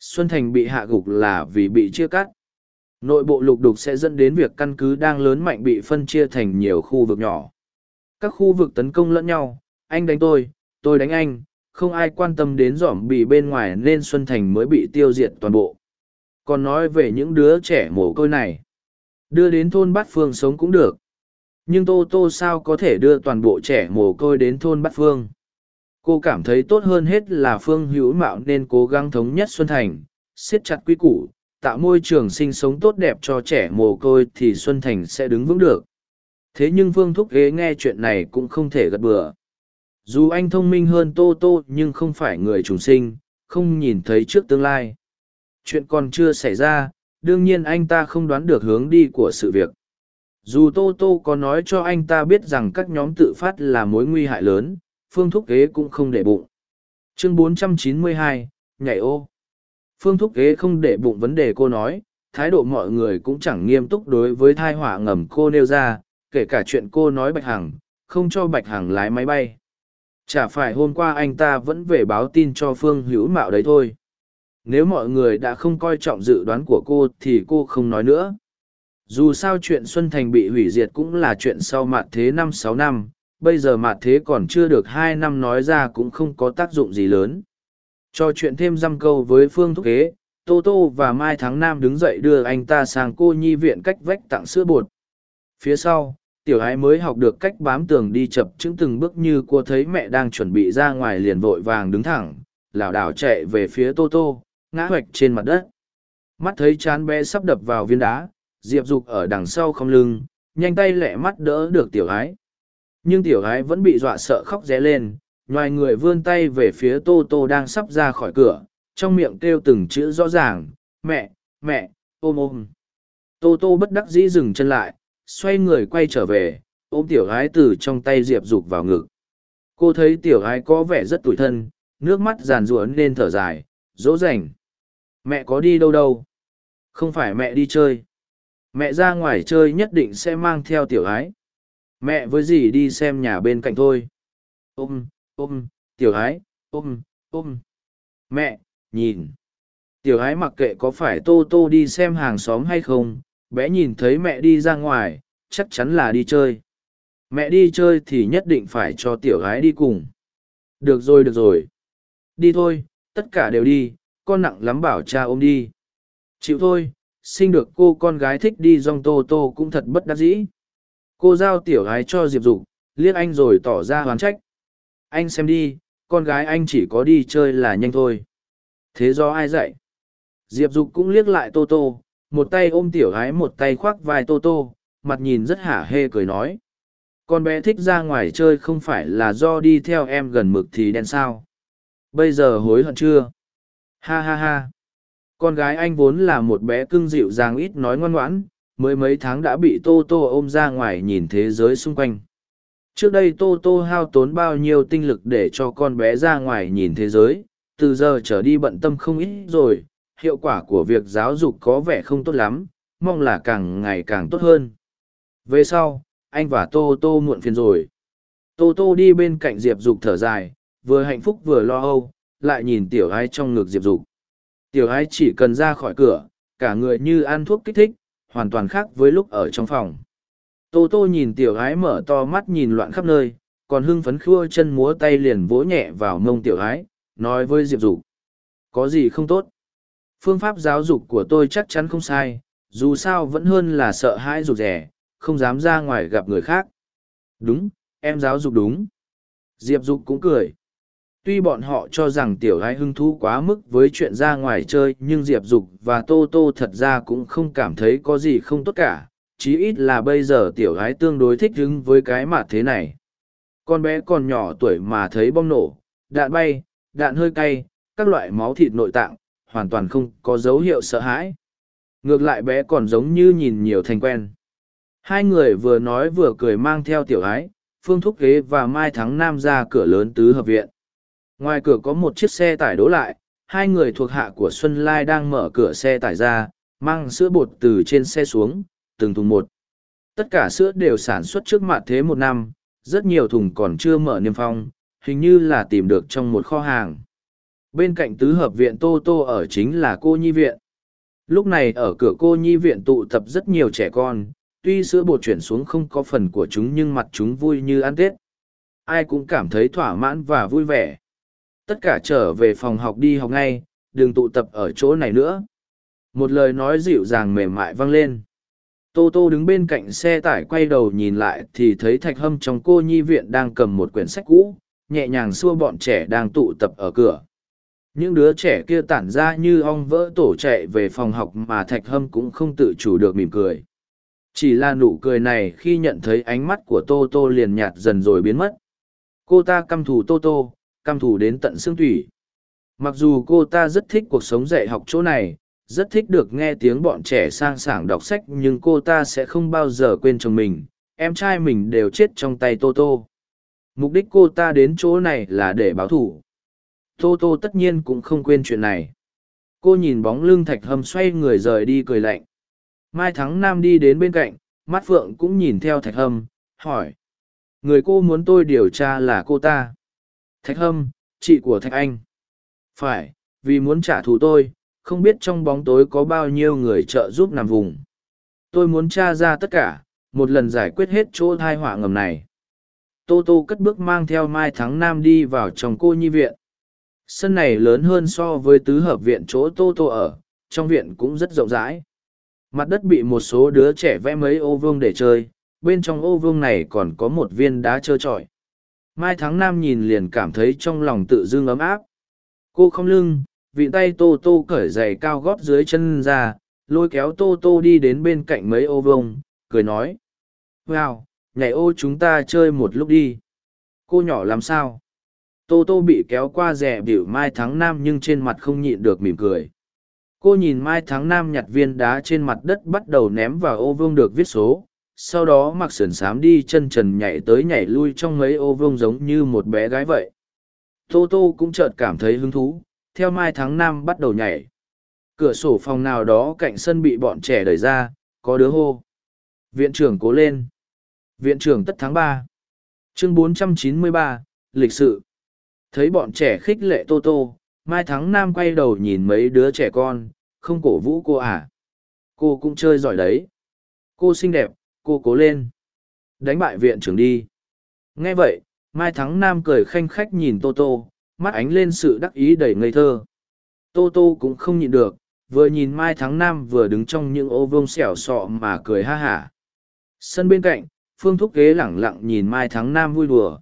Xuân thành bị hạ gục là vì bị chia cắt nội bộ lục đục sẽ dẫn đến việc căn cứ đang lớn mạnh bị phân chia thành nhiều khu vực nhỏ. Các khu vực tấn công lẫn nhau, anh đánh tôi tôi đánh anh, không ai quan tâm đến giỏm bị bên ngoài nên xuân thành mới bị tiêu diệt toàn bộ. Còn nói về những đứa trẻ mồ côi này, đưa đến thôn bát phương sống cũng được. Nhưng tô tô sao có thể đưa toàn bộ trẻ mồ côi đến thôn bát phương? Cô cảm thấy tốt hơn hết là phương hữu mạo nên cố gắng thống nhất xuân thành, siết chặt quy củ tạo môi trường sinh sống tốt đẹp cho trẻ mồ côi thì xuân thành sẽ đứng vững được. Thế nhưng Vương thúc ghế nghe chuyện này cũng không thể gật bừa. Dù anh thông minh hơn tô tô nhưng không phải người trùng sinh không nhìn thấy trước tương lai. Chuyện còn chưa xảy ra đương nhiên anh ta không đoán được hướng đi của sự việc. Dù tô tô có nói cho anh ta biết rằng các nhóm tự phát là mối nguy hại lớn phương thúc ghế cũng không để bụng. Chương 492, nhảy ô phương thúc ghế không để bụng vấn đề cô nói, thái độ mọi người cũng chẳng nghiêm túc đối với thai họa ngầm cô nêu ra, kể cả chuyện cô nói bạch hằng, không cho bạch hằng lái máy bay. Chả phải hôm qua anh ta vẫn về báo tin cho phương hữu mạo đấy thôi. Nếu mọi người đã không coi trọng dự đoán của cô thì cô không nói nữa. Dù sao chuyện xuân thành bị hủy diệt cũng là chuyện sau mạt thế năm sáu năm, bây giờ mạt thế còn chưa được hai năm nói ra cũng không có tác dụng gì lớn cho chuyện thêm dăm câu với phương thúc kế, tô tô và mai tháng nam đứng dậy đưa anh ta sang cô nhi viện cách vách tặng sữa bột. Phía sau, tiểu ái mới học được cách bám tường đi chập chững từng bước như cô thấy mẹ đang chuẩn bị ra ngoài liền vội vàng đứng thẳng, lảo đảo chạy về phía tô tô, ngã hoạch trên mặt đất. Mắt thấy chán bé sắp đập vào viên đá, diệp dục ở đằng sau không lưng, nhanh tay lẹ mắt đỡ được tiểu ái nhưng tiểu ái vẫn bị dọa sợ khóc ré lên ngoài người vươn tay về phía tô tô đang sắp ra khỏi cửa, trong miệng kêu từng chữ rõ ràng, mẹ mẹ, ôm ôm. Tô tô bất đắc dĩ dừng chân lại, xoay người quay trở về, ôm tiểu gái từ trong tay diệp dục vào ngực. Cô thấy tiểu gái có vẻ rất tủi thân, nước mắt giàn rủa nên thở dài, dỗ dành. Mẹ có đi đâu đâu? Không phải mẹ đi chơi. Mẹ ra ngoài chơi nhất định sẽ mang theo tiểu gái. Mẹ với dì đi xem nhà bên cạnh thôi. Ôm ôm tiểu ái, ôm ôm. Mẹ nhìn. Tiểu ái mặc kệ có phải tô tô đi xem hàng xóm hay không bé nhìn thấy mẹ đi ra ngoài chắc chắn là đi chơi. Mẹ đi chơi thì nhất định phải cho tiểu gái đi cùng. Được rồi được rồi. Đi thôi tất cả đều đi con nặng lắm bảo cha ôm đi. Chịu thôi sinh được cô con gái thích đi dong tô tô cũng thật bất đắc dĩ. Cô giao tiểu gái cho diệp dục liếc anh rồi tỏ ra hoán trách anh xem đi, con gái anh chỉ có đi chơi là nhanh thôi. Thế do ai dạy? Diệp dục cũng liếc lại tô tô, một tay ôm tiểu gái một tay khoác vai tô tô, mặt nhìn rất hả hê cười nói. Con bé thích ra ngoài chơi không phải là do đi theo em gần mực thì đen sao? Bây giờ hối hận chưa? Ha ha ha. Con gái anh vốn là một bé cưng dịu dàng ít nói ngoan ngoãn, mới mấy tháng đã bị tô tô ôm ra ngoài nhìn thế giới xung quanh trước đây tô tô hao tốn bao nhiêu tinh lực để cho con bé ra ngoài nhìn thế giới từ giờ trở đi bận tâm không ít rồi hiệu quả của việc giáo dục có vẻ không tốt lắm mong là càng ngày càng tốt hơn về sau anh và tô tô muộn phiền rồi tô tô đi bên cạnh diệp dục thở dài vừa hạnh phúc vừa lo âu, lại nhìn tiểu ái trong ngực Diệp Dục. Tiểu ái chỉ cần ra khỏi cửa, cả người như ăn thuốc kích thích, hoàn toàn khác với lúc ở trong phòng. Tô tô nhìn tiểu gái mở to mắt nhìn loạn khắp nơi, còn hưng phấn khua chân múa tay liền vỗ nhẹ vào mông tiểu gái, nói với Diệp Dục. Có gì không tốt? Phương pháp giáo dục của tôi chắc chắn không sai, dù sao vẫn hơn là sợ hãi rụt rẻ, không dám ra ngoài gặp người khác. Đúng, em giáo dục đúng. Diệp Dục cũng cười. Tuy bọn họ cho rằng tiểu gái hưng thú quá mức với chuyện ra ngoài chơi nhưng Diệp Dục và Tô Tô thật ra cũng không cảm thấy có gì không tốt cả, chí ít là bây giờ tiểu gái tương đối thích ứng với cái mặt thế này. Con bé còn nhỏ tuổi mà thấy bom nổ, đạn bay, đạn hơi cay, các loại máu thịt nội tạng, hoàn toàn không có dấu hiệu sợ hãi. Ngược lại bé còn giống như nhìn nhiều thành quen. Hai người vừa nói vừa cười mang theo tiểu ái, Phương Thúc Kế và Mai Thắng Nam ra cửa lớn tứ hợp viện. Ngoài cửa có một chiếc xe tải đỗ lại, hai người thuộc hạ của Xuân Lai đang mở cửa xe tải ra, mang sữa bột từ trên xe xuống, từng thùng một. Tất cả sữa đều sản xuất trước mặt thế một năm, rất nhiều thùng còn chưa mở niêm phong, hình như là tìm được trong một kho hàng. Bên cạnh tứ hợp viện Tô Tô ở chính là cô nhi viện. Lúc này ở cửa cô nhi viện tụ tập rất nhiều trẻ con, tuy sữa bột chuyển xuống không có phần của chúng nhưng mặt chúng vui như ăn tết ai cũng cảm thấy thỏa mãn và vui vẻ tất cả trở về phòng học đi học ngay đừng tụ tập ở chỗ này nữa một lời nói dịu dàng mềm mại vang lên tô tô đứng bên cạnh xe tải quay đầu nhìn lại thì thấy thạch hâm trong cô nhi viện đang cầm một quyển sách cũ, nhẹ nhàng xua bọn trẻ đang tụ tập ở cửa. Những đứa trẻ kia tản ra như ong vỡ tổ chạy về phòng học mà thạch hâm cũng không tự chủ được mỉm cười. Chỉ là nụ cười này khi nhận thấy ánh mắt của tô tô liền nhạt dần rồi biến mất. Cô ta căm thù tô tô, căm thù đến tận xương thủy mặc dù cô ta rất thích cuộc sống dạy học chỗ này rất thích được nghe tiếng bọn trẻ sang sảng đọc sách nhưng cô ta sẽ không bao giờ quên chồng mình em trai mình đều chết trong tay tô tô mục đích cô ta đến chỗ này là để báo thù tô tô tất nhiên cũng không quên chuyện này cô nhìn bóng lưng thạch hâm xoay người rời đi cười lạnh Mai Thắng Nam đi đến bên cạnh, mắt phượng cũng nhìn theo Thạch Hâm, hỏi. Người cô muốn tôi điều tra là cô ta. Thạch Hâm, chị của Thạch Anh. Phải, vì muốn trả thù tôi, không biết trong bóng tối có bao nhiêu người trợ giúp nằm vùng. Tôi muốn tra ra tất cả, một lần giải quyết hết chỗ thai họa ngầm này. Tô Tô cất bước mang theo Mai Thắng Nam đi vào trong cô nhi viện. Sân này lớn hơn so với tứ hợp viện chỗ Tô Tô ở, trong viện cũng rất rộng rãi. Mặt đất bị một số đứa trẻ vẽ mấy ô vương để chơi, bên trong ô vương này còn có một viên đá trơ trọi. Mai Thắng Nam nhìn liền cảm thấy trong lòng tự dưng ấm áp. Cô không lưng, vị tay Tô Tô cởi giày cao gót dưới chân ra, lôi kéo Tô Tô đi đến bên cạnh mấy ô vông cười nói. Wow, nhảy ô chúng ta chơi một lúc đi. Cô nhỏ làm sao? Tô Tô bị kéo qua rẻ biểu Mai Thắng Nam nhưng trên mặt không nhịn được mỉm cười cô nhìn mai tháng năm nhặt viên đá trên mặt đất bắt đầu ném vào ô vương được viết số sau đó mặc sườn xám đi chân trần nhảy tới nhảy lui trong mấy ô vương giống như một bé gái vậy tô tô cũng chợt cảm thấy hứng thú theo mai tháng năm bắt đầu nhảy cửa sổ phòng nào đó cạnh sân bị bọn trẻ đẩy ra có đứa hô viện trưởng cố lên viện trưởng tất tháng ba chương 493, lịch sự thấy bọn trẻ khích lệ tô tô mai thắng nam quay đầu nhìn mấy đứa trẻ con không cổ vũ cô à. Cô cũng chơi giỏi đấy. Cô xinh đẹp, cô cố lên. Đánh bại viện trưởng đi. Nghe vậy, Mai Thắng Nam cười khanh khách nhìn Tô Tô, mắt ánh lên sự đắc ý đầy ngây thơ. Tô Tô cũng không nhịn được, vừa nhìn Mai Thắng Nam vừa đứng trong những ô vông xẻo sọ mà cười ha hả. Sân bên cạnh, Phương Thúc ghế lẳng lặng nhìn Mai Thắng Nam vui đùa.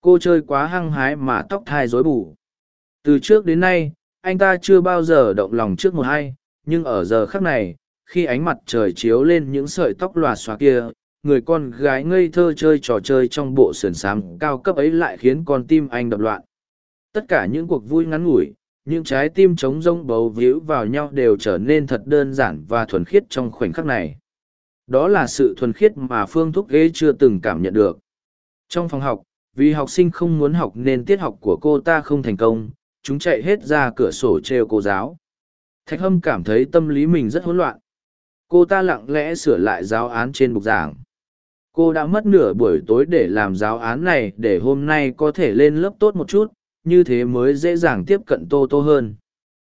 Cô chơi quá hăng hái mà tóc thai rối bù. Từ trước đến nay, anh ta chưa bao giờ động lòng trước một hay nhưng ở giờ khắc này khi ánh mặt trời chiếu lên những sợi tóc lòa xóa kia người con gái ngây thơ chơi trò chơi trong bộ sườn xám cao cấp ấy lại khiến con tim anh đập loạn tất cả những cuộc vui ngắn ngủi những trái tim trống rông bầu víu vào nhau đều trở nên thật đơn giản và thuần khiết trong khoảnh khắc này đó là sự thuần khiết mà phương thúc ghế chưa từng cảm nhận được trong phòng học vì học sinh không muốn học nên tiết học của cô ta không thành công chúng chạy hết ra cửa sổ trêu cô giáo. Thạch Hâm cảm thấy tâm lý mình rất hỗn loạn. Cô ta lặng lẽ sửa lại giáo án trên bục giảng. Cô đã mất nửa buổi tối để làm giáo án này để hôm nay có thể lên lớp tốt một chút, như thế mới dễ dàng tiếp cận tô tô hơn.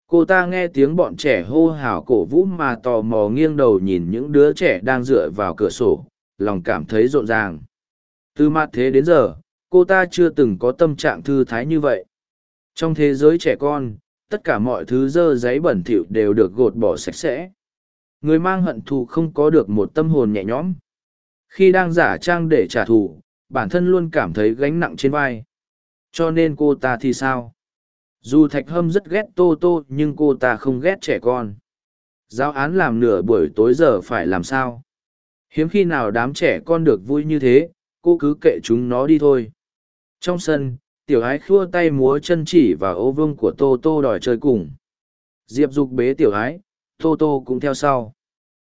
Cô ta nghe tiếng bọn trẻ hô hào cổ vũ mà tò mò nghiêng đầu nhìn những đứa trẻ đang dựa vào cửa sổ, lòng cảm thấy rộn ràng. Từ mặt thế đến giờ, cô ta chưa từng có tâm trạng thư thái như vậy. Trong thế giới trẻ con, tất cả mọi thứ dơ giấy bẩn thỉu đều được gột bỏ sạch sẽ. Người mang hận thù không có được một tâm hồn nhẹ nhõm. Khi đang giả trang để trả thù, bản thân luôn cảm thấy gánh nặng trên vai cho nên cô ta thì sao? Dù thạch hâm rất ghét tô tô, nhưng cô ta không ghét trẻ con. Giáo án làm nửa buổi tối giờ phải làm sao? Hiếm khi nào đám trẻ con được vui như thế, cô cứ kệ chúng nó đi thôi. Trong sân, tiểu ái khua tay múa chân chỉ và ô vương của tô tô đòi chơi cùng. Diệp dục bế tiểu ái, tô tô cũng theo sau.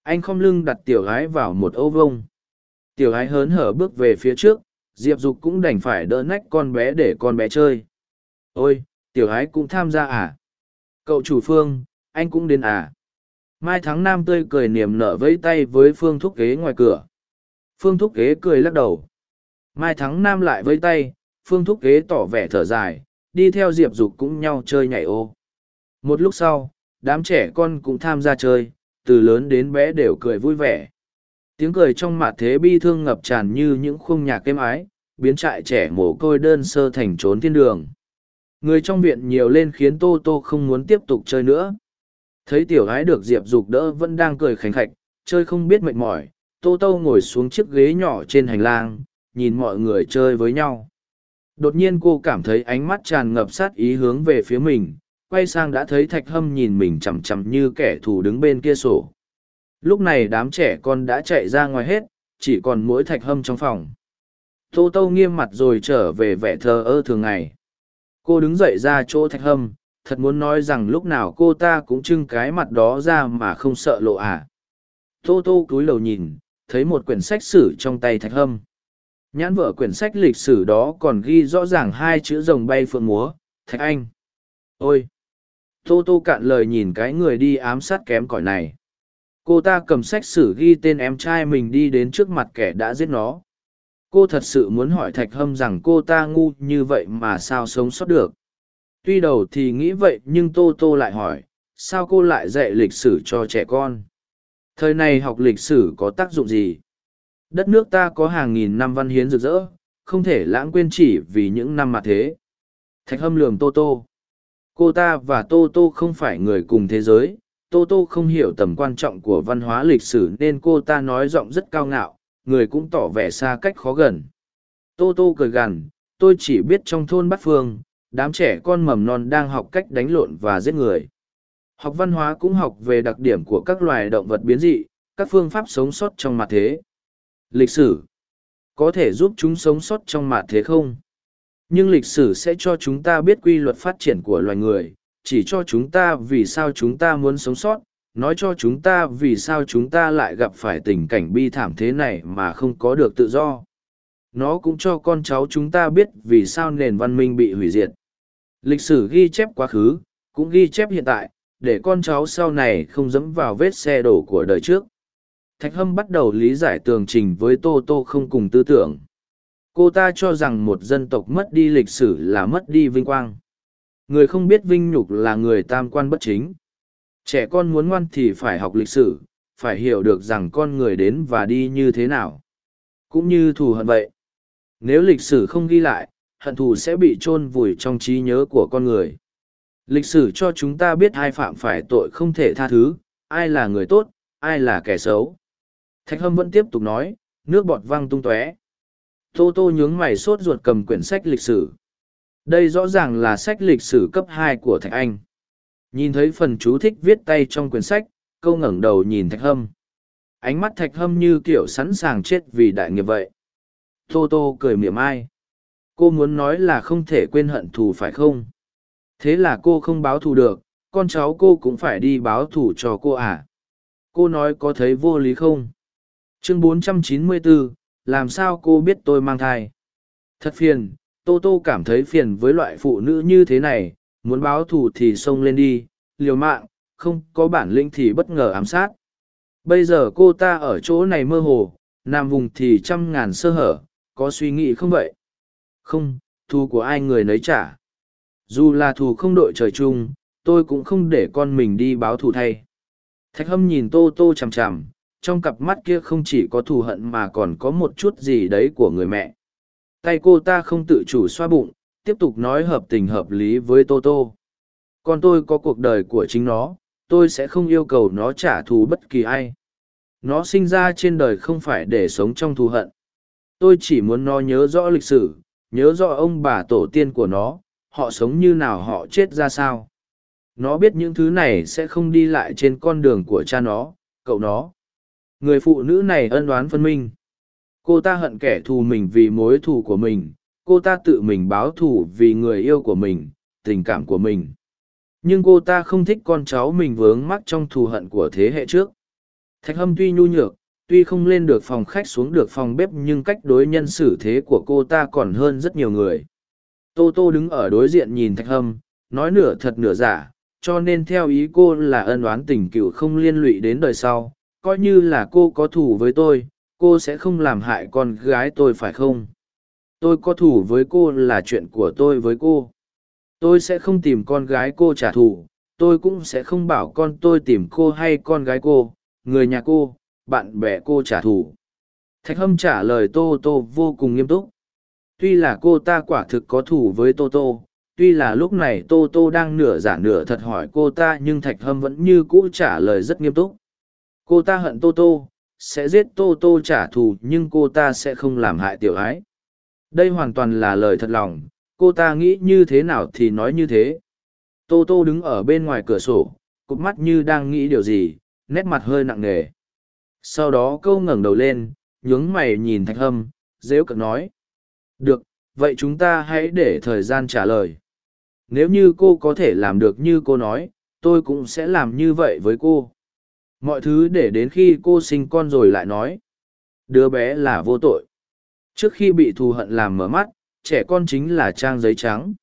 Anh không lưng đặt tiểu ái vào một ô vông tiểu ái hớn hở bước về phía trước diệp dục cũng đành phải đỡ nách con bé để con bé chơi. Ôi, tiểu ái cũng tham gia à? Cậu chủ phương, anh cũng đến à? Mai thắng nam tươi cười niềm nở vẫy tay với phương thúc ghế ngoài cửa. Phương thúc ghế cười lắc đầu. Mai thắng nam lại vẫy tay, phương thúc ghế tỏ vẻ thở dài, đi theo diệp dục cũng nhau chơi nhảy ô. Một lúc sau, đám trẻ con cũng tham gia chơi, từ lớn đến bé đều cười vui vẻ tiếng cười trong mạ thế bi thương ngập tràn như những khung nhạc êm ái, biến trại trẻ mồ côi đơn sơ thành trốn thiên đường. Người trong viện nhiều lên khiến tô tô không muốn tiếp tục chơi nữa. Thấy tiểu gái được diệp dục đỡ vẫn đang cười khành khạch, chơi không biết mệt mỏi, tô tô ngồi xuống chiếc ghế nhỏ trên hành lang, nhìn mọi người chơi với nhau. Đột nhiên cô cảm thấy ánh mắt tràn ngập sát ý hướng về phía mình, quay sang đã thấy thạch hâm nhìn mình chằm chằm như kẻ thù đứng bên kia sổ lúc này đám trẻ con đã chạy ra ngoài hết, chỉ còn mỗi thạch hâm trong phòng. Tô tô nghiêm mặt rồi trở về vẻ thờ ơ thường ngày. Cô đứng dậy ra chỗ thạch hâm, thật muốn nói rằng lúc nào cô ta cũng trưng cái mặt đó ra mà không sợ lộ à. tô tô cúi đầu nhìn, thấy một quyển sách sử trong tay thạch hâm. Nhãn vở quyển sách lịch sử đó còn ghi rõ ràng hai chữ rồng bay phượng múa, thạch anh. Ôi. Tô tô cạn lời nhìn cái người đi ám sát kém cỏi này cô ta cầm sách sử ghi tên em trai mình đi đến trước mặt kẻ đã giết nó. Cô thật sự muốn hỏi thạch hâm rằng cô ta ngu như vậy mà sao sống sót được. Tuy đầu thì nghĩ vậy nhưng tô tô lại hỏi, sao cô lại dạy lịch sử cho trẻ con? Thời này học lịch sử có tác dụng gì? Đất nước ta có hàng nghìn năm văn hiến rực rỡ, không thể lãng quên chỉ vì những năm mà thế. Thạch hâm lường tô tô. Cô ta và tô tô không phải người cùng thế giới tô tô không hiểu tầm quan trọng của văn hóa lịch sử nên cô ta nói giọng rất cao ngạo, người cũng tỏ vẻ xa cách khó gần. Tô tô cười gằn, tôi chỉ biết trong thôn bát phương, đám trẻ con mầm non đang học cách đánh lộn và giết người. Học văn hóa cũng học về đặc điểm của các loài động vật biến dị, các phương pháp sống sót trong mặt thế. Lịch sử. Có thể giúp chúng sống sót trong mặt thế không? Nhưng lịch sử sẽ cho chúng ta biết quy luật phát triển của loài người chỉ cho chúng ta vì sao chúng ta muốn sống sót, nói cho chúng ta vì sao chúng ta lại gặp phải tình cảnh bi thảm thế này mà không có được tự do. Nó cũng cho con cháu chúng ta biết vì sao nền văn minh bị hủy diệt. Lịch sử ghi chép quá khứ, cũng ghi chép hiện tại, để con cháu sau này không dẫm vào vết xe đổ của đời trước. Thạch hâm bắt đầu lý giải tường trình với tô tô không cùng tư tưởng. Cô ta cho rằng một dân tộc mất đi lịch sử là mất đi vinh quang người không biết vinh nhục là người tam quan bất chính. Trẻ con muốn ngoan thì phải học lịch sử, phải hiểu được rằng con người đến và đi như thế nào. Cũng như thù hận vậy. Nếu lịch sử không ghi lại, hận thù sẽ bị chôn vùi trong trí nhớ của con người. Lịch sử cho chúng ta biết ai phạm phải tội không thể tha thứ, ai là người tốt, ai là kẻ xấu. Thạch hâm vẫn tiếp tục nói, nước bọt văng tung tóe. Tô tô nhướng mày sốt ruột cầm quyển sách lịch sử đây rõ ràng là sách lịch sử cấp hai của thạch anh. Nhìn thấy phần chú thích viết tay trong quyển sách câu ngẩng đầu nhìn thạch hâm. Ánh mắt thạch hâm như kiểu sẵn sàng chết vì đại nghiệp vậy. Tô tô cười miệng ai cô muốn nói là không thể quên hận thù phải không? Thế là cô không báo thù được con cháu cô cũng phải đi báo thù cho cô à? Cô nói có thấy vô lý không? Chương 494, làm sao cô biết tôi mang thai? Thật phiền tô tô cảm thấy phiền với loại phụ nữ như thế này muốn báo thù thì xông lên đi liều mạng không có bản lĩnh thì bất ngờ ám sát bây giờ cô ta ở chỗ này mơ hồ nằm vùng thì trăm ngàn sơ hở có suy nghĩ không vậy không thù của ai người nấy trả Dù là thù không đội trời chung, tôi cũng không để con mình đi báo thù thay. Thạch hâm nhìn tô tô chằm chằm, trong cặp mắt kia không chỉ có thù hận mà còn có một chút gì đấy của người mẹ. Tay cô ta không tự chủ xoa bụng, tiếp tục nói hợp tình hợp lý với tô tô. Con tôi có cuộc đời của chính nó, tôi sẽ không yêu cầu nó trả thù bất kỳ ai. Nó sinh ra trên đời không phải để sống trong thù hận. Tôi chỉ muốn nó nhớ rõ lịch sử, nhớ rõ ông bà tổ tiên của nó, họ sống như nào họ chết ra sao. Nó biết những thứ này sẽ không đi lại trên con đường của cha nó, cậu nó. Người phụ nữ này ân oán phân minh. Cô ta hận kẻ thù mình vì mối thù của mình, cô ta tự mình báo thù vì người yêu của mình, tình cảm của mình. Nhưng cô ta không thích con cháu mình vướng mắc trong thù hận của thế hệ trước. Thạch hâm tuy nhu nhược, tuy không lên được phòng khách xuống được phòng bếp nhưng cách đối nhân xử thế của cô ta còn hơn rất nhiều người. Tô Tô đứng ở đối diện nhìn Thạch hâm, nói nửa thật nửa giả, cho nên theo ý cô là ân oán tình cựu không liên lụy đến đời sau, coi như là cô có thù với tôi, cô sẽ không làm hại con gái tôi phải không? Tôi có thù với cô là chuyện của tôi với cô. Tôi sẽ không tìm con gái cô trả thù, tôi cũng sẽ không bảo con tôi tìm cô hay con gái cô, người nhà cô, bạn bè cô trả thù. Thạch Hâm trả lời Tô Tô vô cùng nghiêm túc. Tuy là cô ta quả thực có thù với Tô Tô, tuy là lúc này Tô Tô đang nửa giả nửa thật hỏi cô ta nhưng Thạch Hâm vẫn như cũ trả lời rất nghiêm túc. Cô ta hận Tô Tô, sẽ giết Tô Tô trả thù nhưng cô ta sẽ không làm hại tiểu ái. Đây hoàn toàn là lời thật lòng, cô ta nghĩ như thế nào thì nói như thế. Tô Tô đứng ở bên ngoài cửa sổ, cụp mắt như đang nghĩ điều gì, nét mặt hơi nặng nề. Sau đó câu ngẩng đầu lên, nhướng mày nhìn Thạch Hâm, dễu cợt nói. Được, vậy chúng ta hãy để thời gian trả lời. Nếu như cô có thể làm được như cô nói, tôi cũng sẽ làm như vậy với cô. Mọi thứ để đến khi cô sinh con rồi lại nói. Đứa bé là vô tội. Trước khi bị thù hận làm mở mắt, trẻ con chính là trang giấy trắng.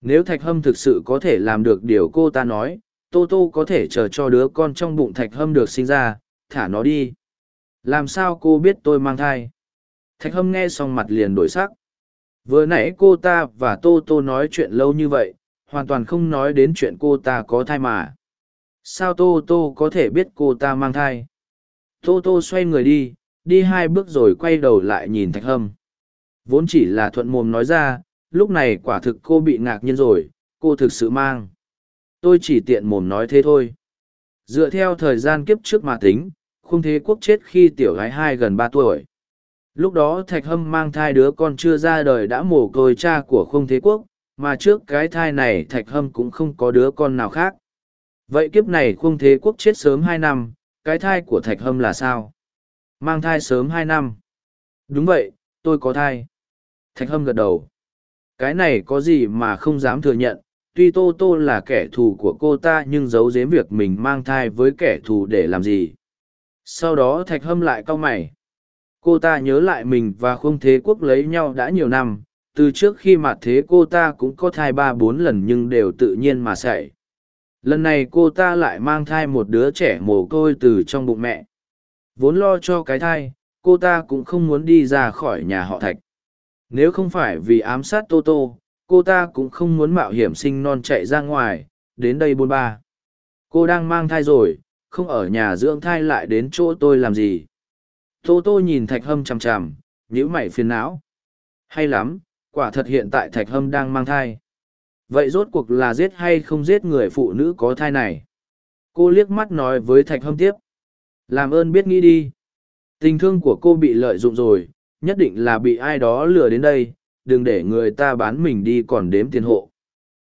Nếu Thạch Hâm thực sự có thể làm được điều cô ta nói, Tô Tô có thể chờ cho đứa con trong bụng Thạch Hâm được sinh ra, thả nó đi. Làm sao cô biết tôi mang thai? Thạch Hâm nghe xong mặt liền đổi sắc. Vừa nãy cô ta và Tô Tô nói chuyện lâu như vậy, hoàn toàn không nói đến chuyện cô ta có thai mà. Sao Tô Tô có thể biết cô ta mang thai? Tô Tô xoay người đi, đi hai bước rồi quay đầu lại nhìn Thạch Hâm. Vốn chỉ là thuận mồm nói ra, lúc này quả thực cô bị ngạc nhiên rồi, cô thực sự mang. Tôi chỉ tiện mồm nói thế thôi. Dựa theo thời gian kiếp trước mà tính, khung thế quốc chết khi tiểu gái hai gần ba tuổi. Lúc đó Thạch Hâm mang thai đứa con chưa ra đời đã mồ côi cha của khung thế quốc, mà trước cái thai này Thạch Hâm cũng không có đứa con nào khác. Vậy kiếp này khung thế quốc chết sớm hai năm, cái thai của Thạch Hâm là sao? Mang thai sớm hai năm. Đúng vậy, tôi có thai. Thạch Hâm gật đầu. Cái này có gì mà không dám thừa nhận, tuy Tô Tô là kẻ thù của cô ta nhưng giấu giếm việc mình mang thai với kẻ thù để làm gì. Sau đó Thạch Hâm lại cau mày. Cô ta nhớ lại mình và Khung Thế Quốc lấy nhau đã nhiều năm, từ trước khi mặt thế cô ta cũng có thai ba bốn lần nhưng đều tự nhiên mà xảy. Lần này cô ta lại mang thai một đứa trẻ mồ côi từ trong bụng mẹ. Vốn lo cho cái thai, cô ta cũng không muốn đi ra khỏi nhà họ Thạch. Nếu không phải vì ám sát Tô Tô, cô ta cũng không muốn mạo hiểm sinh non chạy ra ngoài, đến đây bôn ba. Cô đang mang thai rồi, không ở nhà dưỡng thai lại đến chỗ tôi làm gì. Tô Tô nhìn Thạch Hâm chằm chằm, nhíu mày phiền não. Hay lắm, quả thật hiện tại Thạch Hâm đang mang thai. Vậy rốt cuộc là giết hay không giết người phụ nữ có thai này? Cô liếc mắt nói với Thạch Hâm tiếp. Làm ơn biết nghĩ đi. Tình thương của cô bị lợi dụng rồi, nhất định là bị ai đó lừa đến đây, đừng để người ta bán mình đi còn đếm tiền hộ.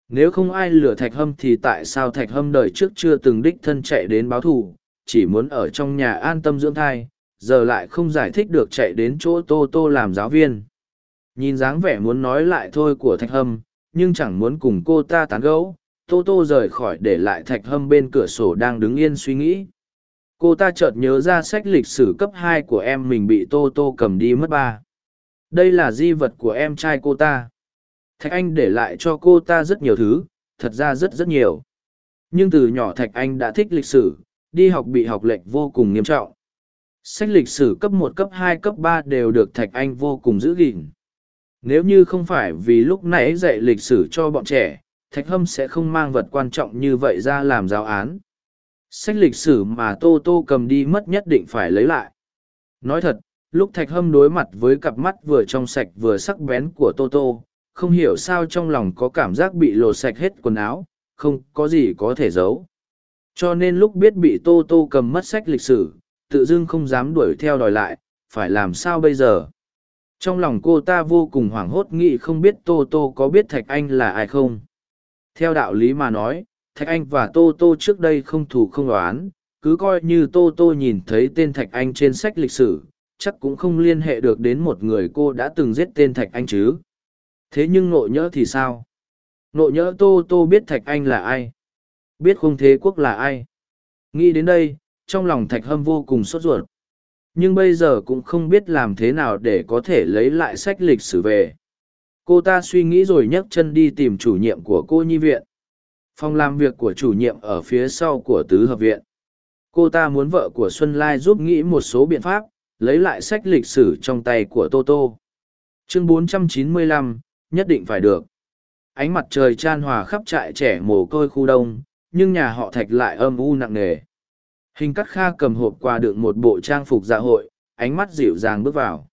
Nếu không ai lừa Thạch Hâm thì tại sao Thạch Hâm đời trước chưa từng đích thân chạy đến báo thù, chỉ muốn ở trong nhà an tâm dưỡng thai, giờ lại không giải thích được chạy đến chỗ Tô Tô làm giáo viên. Nhìn dáng vẻ muốn nói lại thôi của Thạch Hâm, nhưng chẳng muốn cùng cô ta tán gẫu, Tô Tô rời khỏi để lại Thạch Hâm bên cửa sổ đang đứng yên suy nghĩ. Cô ta chợt nhớ ra sách lịch sử cấp hai của em mình bị tô tô cầm đi mất ba. Đây là di vật của em trai cô ta. Thạch anh để lại cho cô ta rất nhiều thứ thật ra rất rất nhiều. Nhưng từ nhỏ thạch anh đã thích lịch sử đi học bị học lệch vô cùng nghiêm trọng. Sách lịch sử cấp một cấp hai cấp ba đều được thạch anh vô cùng giữ gìn nếu như không phải vì lúc nãy dạy lịch sử cho bọn trẻ, thạch hâm sẽ không mang vật quan trọng như vậy ra làm giáo án. Sách lịch sử mà tô tô cầm đi mất nhất định phải lấy lại. Nói thật, lúc thạch hâm đối mặt với cặp mắt vừa trong sạch vừa sắc bén của tô tô, không hiểu sao trong lòng có cảm giác bị lột sạch hết quần áo, không có gì có thể giấu. Cho nên lúc biết bị tô tô cầm mất sách lịch sử, tự dưng không dám đuổi theo đòi lại, phải làm sao bây giờ? Trong lòng cô ta vô cùng hoảng hốt nghĩ không biết tô tô có biết thạch anh là ai không. Theo đạo lý mà nói, thạch anh và tô tô trước đây không thù không đoán cứ coi như tô tô nhìn thấy tên thạch anh trên sách lịch sử, chắc cũng không liên hệ được đến một người cô đã từng giết tên thạch anh chứ. Thế nhưng nộ nhỡ thì sao? Nộ nhỡ tô tô biết thạch anh là ai? Biết không thế quốc là ai? Nghĩ đến đây, trong lòng thạch hâm vô cùng sốt ruột nhưng bây giờ cũng không biết làm thế nào để có thể lấy lại sách lịch sử về. Cô ta suy nghĩ rồi nhấc chân đi tìm chủ nhiệm của cô nhi viện. Phòng làm việc của chủ nhiệm ở phía sau của tứ hợp viện. Cô ta muốn vợ của xuân lai giúp nghĩ một số biện pháp lấy lại sách lịch sử trong tay của Toto chương 495, nhất định phải được. Ánh mặt trời chan hòa khắp trại trẻ mồ côi khu đông nhưng nhà họ thạch lại âm u nặng nề hình cắt kha cầm hộp quà đựng một bộ trang phục dạ hội, ánh mắt dịu dàng bước vào.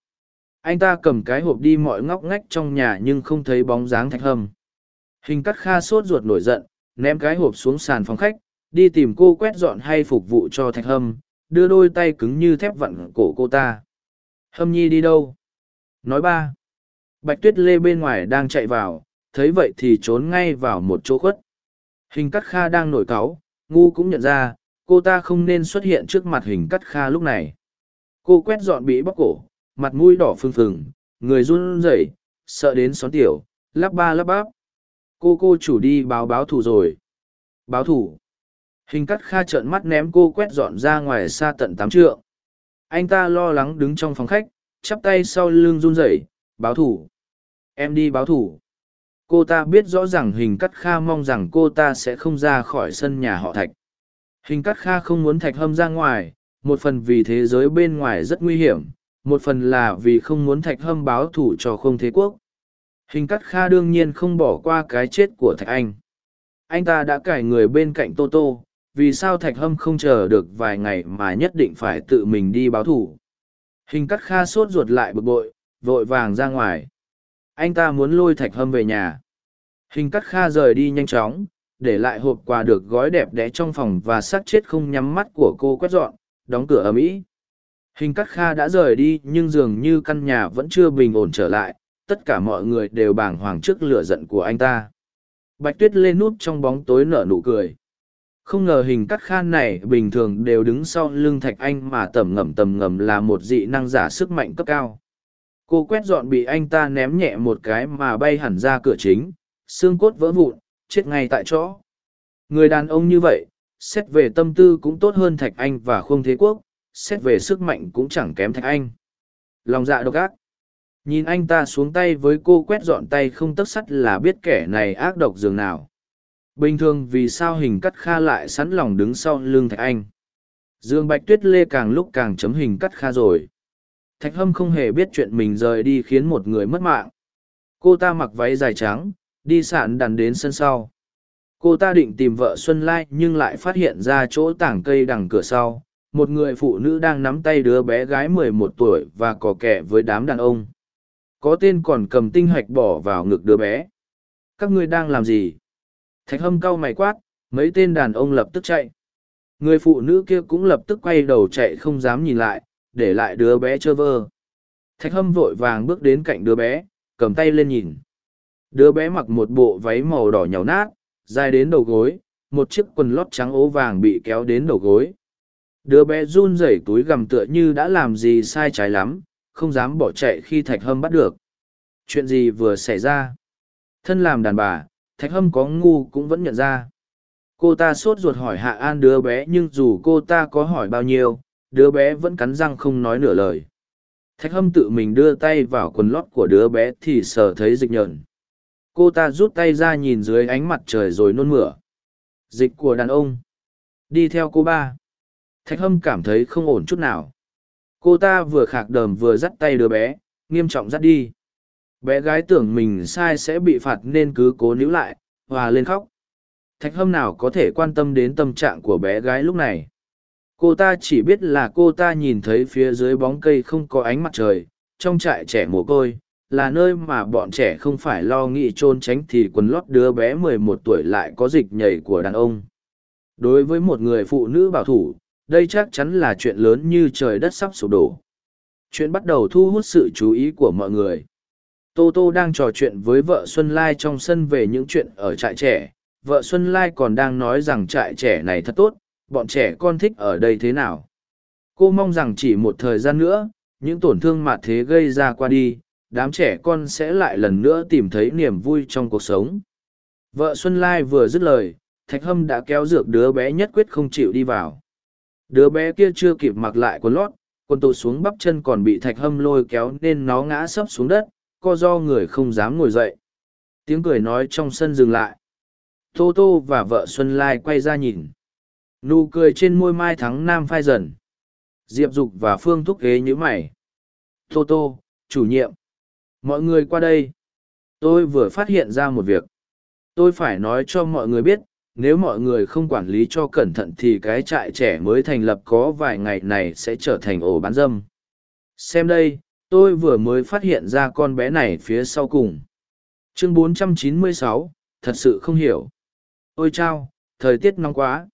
Anh ta cầm cái hộp đi mọi ngóc ngách trong nhà nhưng không thấy bóng dáng thạch hâm. Hình cắt kha sốt ruột nổi giận, ném cái hộp xuống sàn phòng khách, đi tìm cô quét dọn hay phục vụ cho thạch hâm, đưa đôi tay cứng như thép vặn cổ cô ta. Hâm nhi đi đâu? Nói ba. Bạch tuyết lê bên ngoài đang chạy vào, thấy vậy thì trốn ngay vào một chỗ khuất. Hình cắt kha đang nổi cáu, ngu cũng nhận ra cô ta không nên xuất hiện trước mặt hình cắt kha lúc này. Cô quét dọn bị bóc cổ, mặt mũi đỏ phừng phừng, người run rẩy, sợ đến xón tiểu, lắp ba lắp bắp. Cô cô chủ đi báo báo thủ rồi. Báo thủ. Hình cắt kha trợn mắt ném cô quét dọn ra ngoài xa tận tám trượng. Anh ta lo lắng đứng trong phòng khách, chắp tay sau lưng run rẩy, báo thủ. Em đi báo thủ. Cô ta biết rõ ràng hình cắt kha mong rằng cô ta sẽ không ra khỏi sân nhà họ thạch hình cắt kha không muốn thạch hâm ra ngoài, một phần vì thế giới bên ngoài rất nguy hiểm, một phần là vì không muốn thạch hâm báo thủ cho không thế quốc. Hình cắt kha đương nhiên không bỏ qua cái chết của thạch anh. Anh ta đã cải người bên cạnh tô tô, vì sao thạch hâm không chờ được vài ngày mà nhất định phải tự mình đi báo thủ hình cắt kha sốt ruột lại bực bội, vội vàng ra ngoài. Anh ta muốn lôi thạch hâm về nhà. Hình cắt kha rời đi nhanh chóng để lại hộp quà được gói đẹp đẽ trong phòng và xác chết không nhắm mắt của cô quét dọn, đóng cửa ở mỹ hình cắt kha đã rời đi nhưng dường như căn nhà vẫn chưa bình ổn trở lại, tất cả mọi người đều bàng hoàng trước lửa giận của anh ta. Bạch tuyết lên nút trong bóng tối nở nụ cười. Không ngờ hình cắt khan này bình thường đều đứng sau lưng thạch anh mà tẩm ngầm tầm ngầm là một dị năng giả sức mạnh cấp cao. Cô quét dọn bị anh ta ném nhẹ một cái mà bay hẳn ra cửa chính, xương cốt vỡ vụn chết ngay tại chỗ. Người đàn ông như vậy, xét về tâm tư cũng tốt hơn thạch anh và Khương thế quốc, xét về sức mạnh cũng chẳng kém thạch anh. Lòng dạ độc ác. Nhìn anh ta xuống tay với cô quét dọn tay không tấc sắt là biết kẻ này ác độc dường nào. Bình thường vì sao hình cắt kha lại sẵn lòng đứng sau lưng thạch anh? Dương bạch tuyết lê càng lúc càng chấm hình cắt kha rồi. Thạch hâm không hề biết chuyện mình rời đi khiến một người mất mạng. Cô ta mặc váy dài trắng đi sạn đàn đến sân sau. Cô ta định tìm vợ xuân lai nhưng lại phát hiện ra chỗ tảng cây đằng cửa sau. Một người phụ nữ đang nắm tay đứa bé gái mười một tuổi và có kẻ với đám đàn ông. Có tên còn cầm tinh hạch bỏ vào ngực đứa bé. Các ngươi đang làm gì? Thạch hâm cau mày quát, mấy tên đàn ông lập tức chạy. Người phụ nữ kia cũng lập tức quay đầu chạy không dám nhìn lại, để lại đứa bé trơ vơ. Thạch hâm vội vàng bước đến cạnh đứa bé, cầm tay lên nhìn đứa bé mặc một bộ váy màu đỏ nhàu nát, dài đến đầu gối, một chiếc quần lót trắng ố vàng bị kéo đến đầu gối. Đứa bé run rẩy túi gầm tựa như đã làm gì sai trái lắm, không dám bỏ chạy khi thạch hâm bắt được. Chuyện gì vừa xảy ra? Thân làm đàn bà, thạch hâm có ngu cũng vẫn nhận ra. Cô ta sốt ruột hỏi hạ an đứa bé nhưng dù cô ta có hỏi bao nhiêu, đứa bé vẫn cắn răng không nói nửa lời. Thạch hâm tự mình đưa tay vào quần lót của đứa bé thì sờ thấy dịch nhợn cô ta rút tay ra nhìn dưới ánh mặt trời rồi nôn mửa. Dịch của đàn ông. Đi theo cô ba. Thạch hâm cảm thấy không ổn chút nào. Cô ta vừa khạc đờm vừa dắt tay đứa bé, nghiêm trọng dắt đi. Bé gái tưởng mình sai sẽ bị phạt nên cứ cố níu lại, hòa lên khóc. Thạch hâm nào có thể quan tâm đến tâm trạng của bé gái lúc này? Cô ta chỉ biết là cô ta nhìn thấy phía dưới bóng cây không có ánh mặt trời, trong trại trẻ mồ côi là nơi mà bọn trẻ không phải lo nghĩ trôn tránh thì quần lót đứa bé mười một tuổi lại có dịch nhảy của đàn ông. Đối với một người phụ nữ bảo thủ, đây chắc chắn là chuyện lớn như trời đất sắp sụp đổ. Chuyện bắt đầu thu hút sự chú ý của mọi người. Tô tô đang trò chuyện với vợ xuân lai trong sân về những chuyện ở trại trẻ. Vợ xuân lai còn đang nói rằng trại trẻ này thật tốt, bọn trẻ con thích ở đây thế nào? Cô mong rằng chỉ một thời gian nữa, những tổn thương mà thế gây ra qua đi đám trẻ con sẽ lại lần nữa tìm thấy niềm vui trong cuộc sống. Vợ xuân lai vừa dứt lời, thạch hâm đã kéo dược đứa bé nhất quyết không chịu đi vào. Đứa bé kia chưa kịp mặc lại quần lót, quần tụt xuống bắp chân còn bị thạch hâm lôi kéo nên nó ngã sấp xuống đất, co do người không dám ngồi dậy. Tiếng cười nói trong sân dừng lại. Tô tô và vợ xuân lai quay ra nhìn. Nụ cười trên môi mai thắng nam phai dần. Diệp dục và phương thúc ghế nhữ mày. Tô tô, chủ nhiệm mọi người qua đây. Tôi vừa phát hiện ra một việc. Tôi phải nói cho mọi người biết nếu mọi người không quản lý cho cẩn thận thì cái trại trẻ mới thành lập có vài ngày này sẽ trở thành ổ bán dâm. Xem đây tôi vừa mới phát hiện ra con bé này phía sau cùng. Chương 496, thật sự không hiểu. Ôi chao thời tiết nóng quá.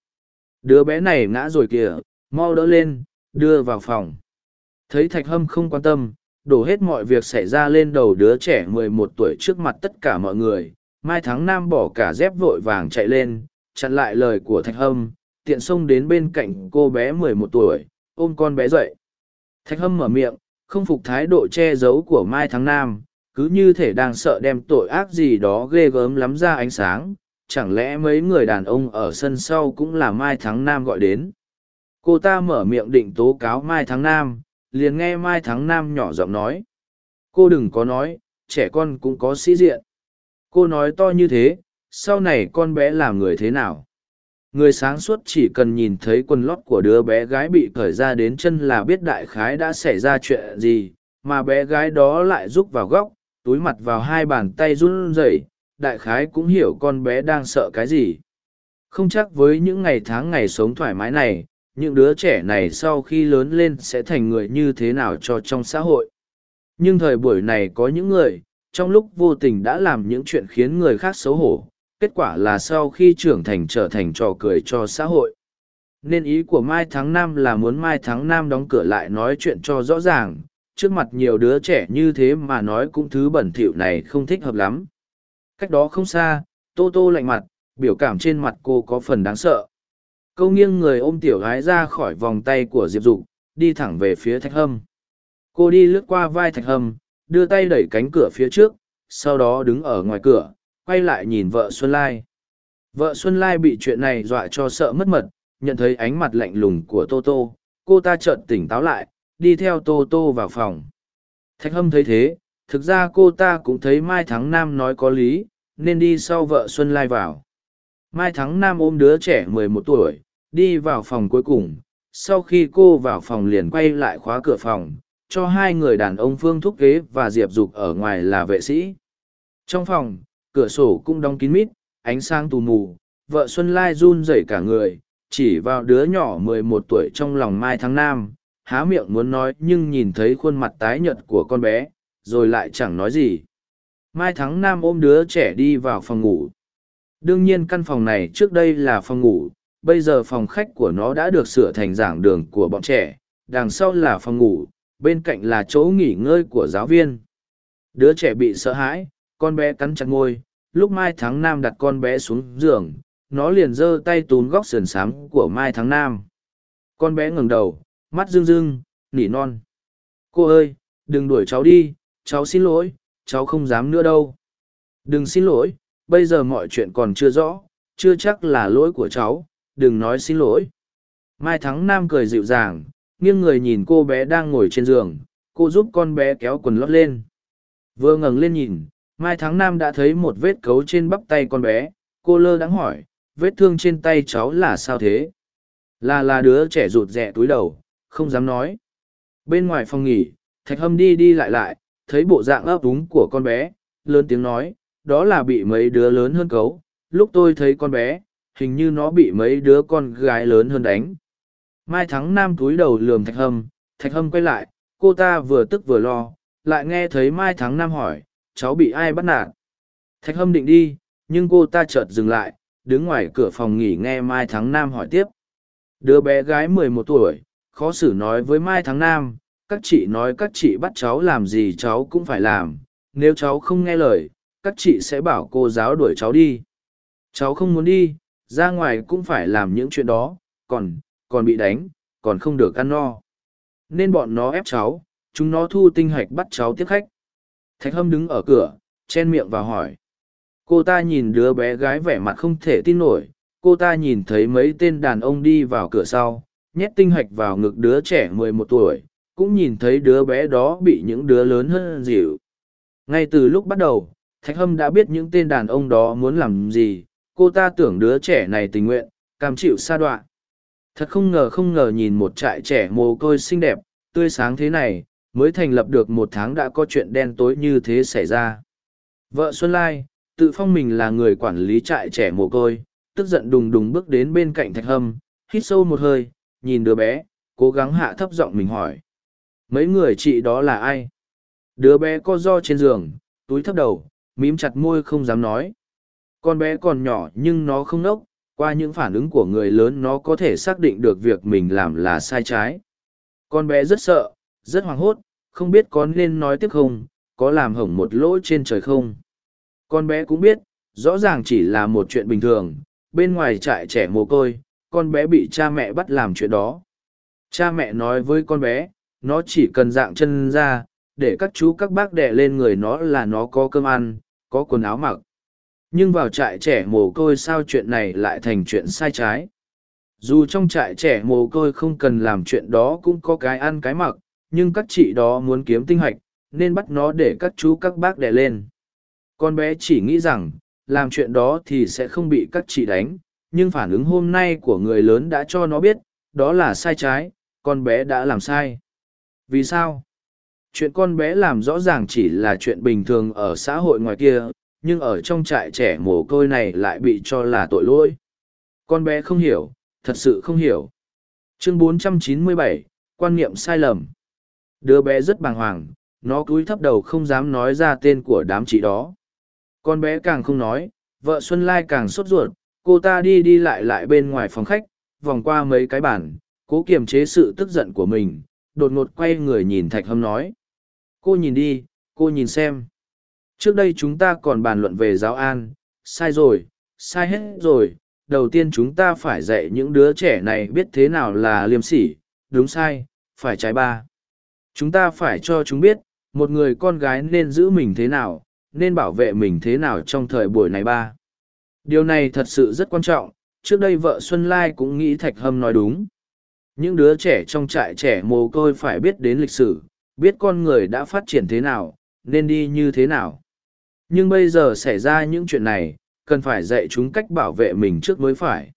Đứa bé này ngã rồi kìa mau đỡ lên đưa vào phòng. Thấy thạch hâm không quan tâm đổ hết mọi việc xảy ra lên đầu đứa trẻ mười một tuổi trước mặt tất cả mọi người. Mai thắng nam bỏ cả dép vội vàng chạy lên, chặn lại lời của thạch hâm, tiện xông đến bên cạnh cô bé mười một tuổi, ôm con bé dậy. Thạch hâm mở miệng, không phục thái độ che giấu của mai thắng nam, cứ như thể đang sợ đem tội ác gì đó ghê gớm lắm ra ánh sáng, chẳng lẽ mấy người đàn ông ở sân sau cũng là mai thắng nam gọi đến? Cô ta mở miệng định tố cáo mai thắng nam liền nghe mai thắng nam nhỏ giọng nói. Cô đừng có nói, trẻ con cũng có sĩ diện. Cô nói to như thế, sau này con bé làm người thế nào? Người sáng suốt chỉ cần nhìn thấy quần lót của đứa bé gái bị cởi ra đến chân là biết đại khái đã xảy ra chuyện gì, mà bé gái đó lại rúc vào góc, túi mặt vào hai bàn tay run rẩy, đại khái cũng hiểu con bé đang sợ cái gì. Không chắc với những ngày tháng ngày sống thoải mái này những đứa trẻ này sau khi lớn lên sẽ thành người như thế nào cho trong xã hội. Nhưng thời buổi này có những người, trong lúc vô tình đã làm những chuyện khiến người khác xấu hổ, kết quả là sau khi trưởng thành trở thành trò cười cho xã hội. Nên ý của mai tháng năm là muốn mai tháng năm đóng cửa lại nói chuyện cho rõ ràng, trước mặt nhiều đứa trẻ như thế mà nói cũng thứ bẩn thỉu này không thích hợp lắm. Cách đó không xa, tô tô lạnh mặt, biểu cảm trên mặt cô có phần đáng sợ câu nghiêng người ôm tiểu gái ra khỏi vòng tay của diệp dục, đi thẳng về phía thạch hâm. Cô đi lướt qua vai thạch hâm, đưa tay đẩy cánh cửa phía trước, sau đó đứng ở ngoài cửa, quay lại nhìn vợ xuân lai. Vợ xuân lai bị chuyện này dọa cho sợ mất mật, nhận thấy ánh mặt lạnh lùng của tô tô, cô ta chợt tỉnh táo lại, đi theo tô tô vào phòng. Thạch hâm thấy thế, thực ra cô ta cũng thấy mai thắng nam nói có lý, nên đi sau vợ xuân lai vào. Mai thắng nam ôm đứa trẻ mười một tuổi đi vào phòng cuối cùng, sau khi cô vào phòng liền quay lại khóa cửa phòng, cho hai người đàn ông phương thúc kế và diệp dục ở ngoài là vệ sĩ. Trong phòng, cửa sổ cũng đóng kín mít, ánh sáng tù mù, vợ xuân lai run rẩy cả người, chỉ vào đứa nhỏ mười một tuổi trong lòng mai tháng nam, há miệng muốn nói nhưng nhìn thấy khuôn mặt tái nhợt của con bé, rồi lại chẳng nói gì. Mai thắng nam ôm đứa trẻ đi vào phòng ngủ. Đương nhiên căn phòng này trước đây là phòng ngủ bây giờ phòng khách của nó đã được sửa thành giảng đường của bọn trẻ, đằng sau là phòng ngủ, bên cạnh là chỗ nghỉ ngơi của giáo viên. Đứa trẻ bị sợ hãi, con bé cắn chặt ngôi lúc mai tháng nam đặt con bé xuống giường, nó liền giơ tay tún góc sườn xám của mai tháng nam. Con bé ngừng đầu, mắt rưng rưng, nỉ non. Cô ơi, đừng đuổi cháu đi, cháu xin lỗi, cháu không dám nữa đâu. Đừng xin lỗi, bây giờ mọi chuyện còn chưa rõ, chưa chắc là lỗi của cháu đừng nói xin lỗi. Mai thắng nam cười dịu dàng nghiêng người nhìn cô bé đang ngồi trên giường cô giúp con bé kéo quần lót lên. Vừa ngẩng lên nhìn mai thắng nam đã thấy một vết cấu trên bắp tay con bé cô lơ đắng hỏi vết thương trên tay cháu là sao thế? Là là đứa trẻ rụt rẻ túi đầu không dám nói. Bên ngoài phòng nghỉ thạch hâm đi đi lại lại thấy bộ dạng ấp úng của con bé lớn tiếng nói đó là bị mấy đứa lớn hơn cấu lúc tôi thấy con bé, hình như nó bị mấy đứa con gái lớn hơn đánh. Mai Thắng Nam túi đầu lườm Thạch Hâm, Thạch Hâm quay lại, cô ta vừa tức vừa lo, lại nghe thấy Mai Thắng Nam hỏi, cháu bị ai bắt nạt. Thạch Hâm định đi, nhưng cô ta chợt dừng lại, đứng ngoài cửa phòng nghỉ nghe Mai Thắng Nam hỏi tiếp. Đứa bé gái mười một tuổi, khó xử nói với Mai Thắng Nam, các chị nói các chị bắt cháu làm gì cháu cũng phải làm, nếu cháu không nghe lời, các chị sẽ bảo cô giáo đuổi cháu đi. Cháu không muốn đi, ra ngoài cũng phải làm những chuyện đó, còn, còn bị đánh, còn không được ăn no. Nên bọn nó ép cháu, chúng nó thu tinh Hạch bắt cháu tiếp khách. Thạch hâm đứng ở cửa, chen miệng và hỏi. Cô ta nhìn đứa bé gái vẻ mặt không thể tin nổi, cô ta nhìn thấy mấy tên đàn ông đi vào cửa sau, nhét tinh Hạch vào ngực đứa trẻ mười một tuổi, cũng nhìn thấy đứa bé đó bị những đứa lớn hơn dịu. Ngay từ lúc bắt đầu, Thạch Hâm đã biết những tên đàn ông đó muốn làm gì, cô ta tưởng đứa trẻ này tình nguyện, cam chịu sa đọa Thật không ngờ không ngờ nhìn một trại trẻ mồ côi xinh đẹp, tươi sáng thế này, mới thành lập được một tháng đã có chuyện đen tối như thế xảy ra. Vợ Xuân Lai, tự phong mình là người quản lý trại trẻ mồ côi, tức giận đùng đùng bước đến bên cạnh Thạch Hâm, hít sâu một hơi, nhìn đứa bé, cố gắng hạ thấp giọng mình hỏi. Mấy người chị đó là ai? Đứa bé co do trên giường, túi thấp đầu, mím chặt môi không dám nói. Con bé còn nhỏ nhưng nó không nốc, qua những phản ứng của người lớn nó có thể xác định được việc mình làm là sai trái. Con bé rất sợ, rất hoảng hốt, không biết có nên nói tiếp không, có làm hỏng một lỗ trên trời không. Con bé cũng biết, rõ ràng chỉ là một chuyện bình thường, bên ngoài trại trẻ mồ côi, con bé bị cha mẹ bắt làm chuyện đó. Cha mẹ nói với con bé, nó chỉ cần dạng chân ra, để các chú các bác đẻ lên người nó là nó có cơm ăn, có quần áo mặc. Nhưng vào trại trẻ mồ côi sao chuyện này lại thành chuyện sai trái. Dù trong trại trẻ mồ côi không cần làm chuyện đó cũng có cái ăn cái mặc, nhưng các chị đó muốn kiếm tinh hạch nên bắt nó để các chú các bác đẻ lên. Con bé chỉ nghĩ rằng, làm chuyện đó thì sẽ không bị các chị đánh, nhưng phản ứng hôm nay của người lớn đã cho nó biết, đó là sai trái, con bé đã làm sai. Vì sao? Chuyện con bé làm rõ ràng chỉ là chuyện bình thường ở xã hội ngoài kia, nhưng ở trong trại trẻ mồ côi này lại bị cho là tội lỗi. Con bé không hiểu, thật sự không hiểu. Chương 497, quan niệm sai lầm. Đứa bé rất bàng hoàng, nó cúi thấp đầu không dám nói ra tên của đám chị đó. Con bé càng không nói, vợ Xuân Lai càng sốt ruột, cô ta đi đi lại lại bên ngoài phòng khách, vòng qua mấy cái bàn, cố kiềm chế sự tức giận của mình, đột ngột quay người nhìn Thạch Hâm nói. Cô nhìn đi, cô nhìn xem. Trước đây chúng ta còn bàn luận về giáo an, sai rồi, sai hết rồi. Đầu tiên chúng ta phải dạy những đứa trẻ này biết thế nào là liêm sỉ, đúng sai, phải trái ba. Chúng ta phải cho chúng biết, một người con gái nên giữ mình thế nào, nên bảo vệ mình thế nào trong thời buổi này ba. Điều này thật sự rất quan trọng, trước đây vợ Xuân Lai cũng nghĩ Thạch Hâm nói đúng. Những đứa trẻ trong trại trẻ mồ côi phải biết đến lịch sử, biết con người đã phát triển thế nào, nên đi như thế nào. Nhưng bây giờ xảy ra những chuyện này, cần phải dạy chúng cách bảo vệ mình trước mới phải.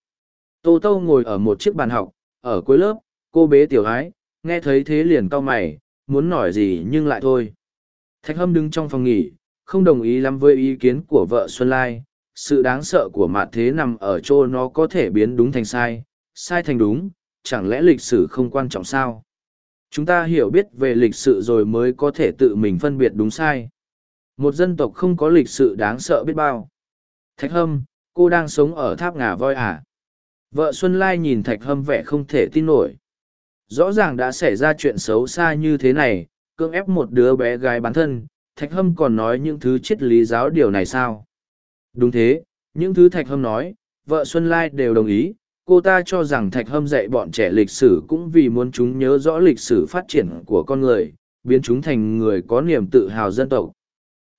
Tô Tô ngồi ở một chiếc bàn học, ở cuối lớp, cô bế tiểu ái, nghe thấy thế liền cau mày, muốn nói gì nhưng lại thôi. Thạch Hâm đứng trong phòng nghỉ, không đồng ý lắm với ý kiến của vợ Xuân Lai. Sự đáng sợ của mặt thế nằm ở chỗ nó có thể biến đúng thành sai, sai thành đúng, chẳng lẽ lịch sử không quan trọng sao? Chúng ta hiểu biết về lịch sử rồi mới có thể tự mình phân biệt đúng sai. Một dân tộc không có lịch sử đáng sợ biết bao. Thạch Hâm, cô đang sống ở tháp ngà voi à? Vợ Xuân Lai nhìn Thạch Hâm vẻ không thể tin nổi. Rõ ràng đã xảy ra chuyện xấu xa như thế này, cưỡng ép một đứa bé gái bán thân, Thạch Hâm còn nói những thứ triết lý giáo điều này sao? Đúng thế, những thứ Thạch Hâm nói, vợ Xuân Lai đều đồng ý, cô ta cho rằng thạch hâm dạy bọn trẻ lịch sử cũng vì muốn chúng nhớ rõ lịch sử phát triển của con người biến chúng thành người có niềm tự hào dân tộc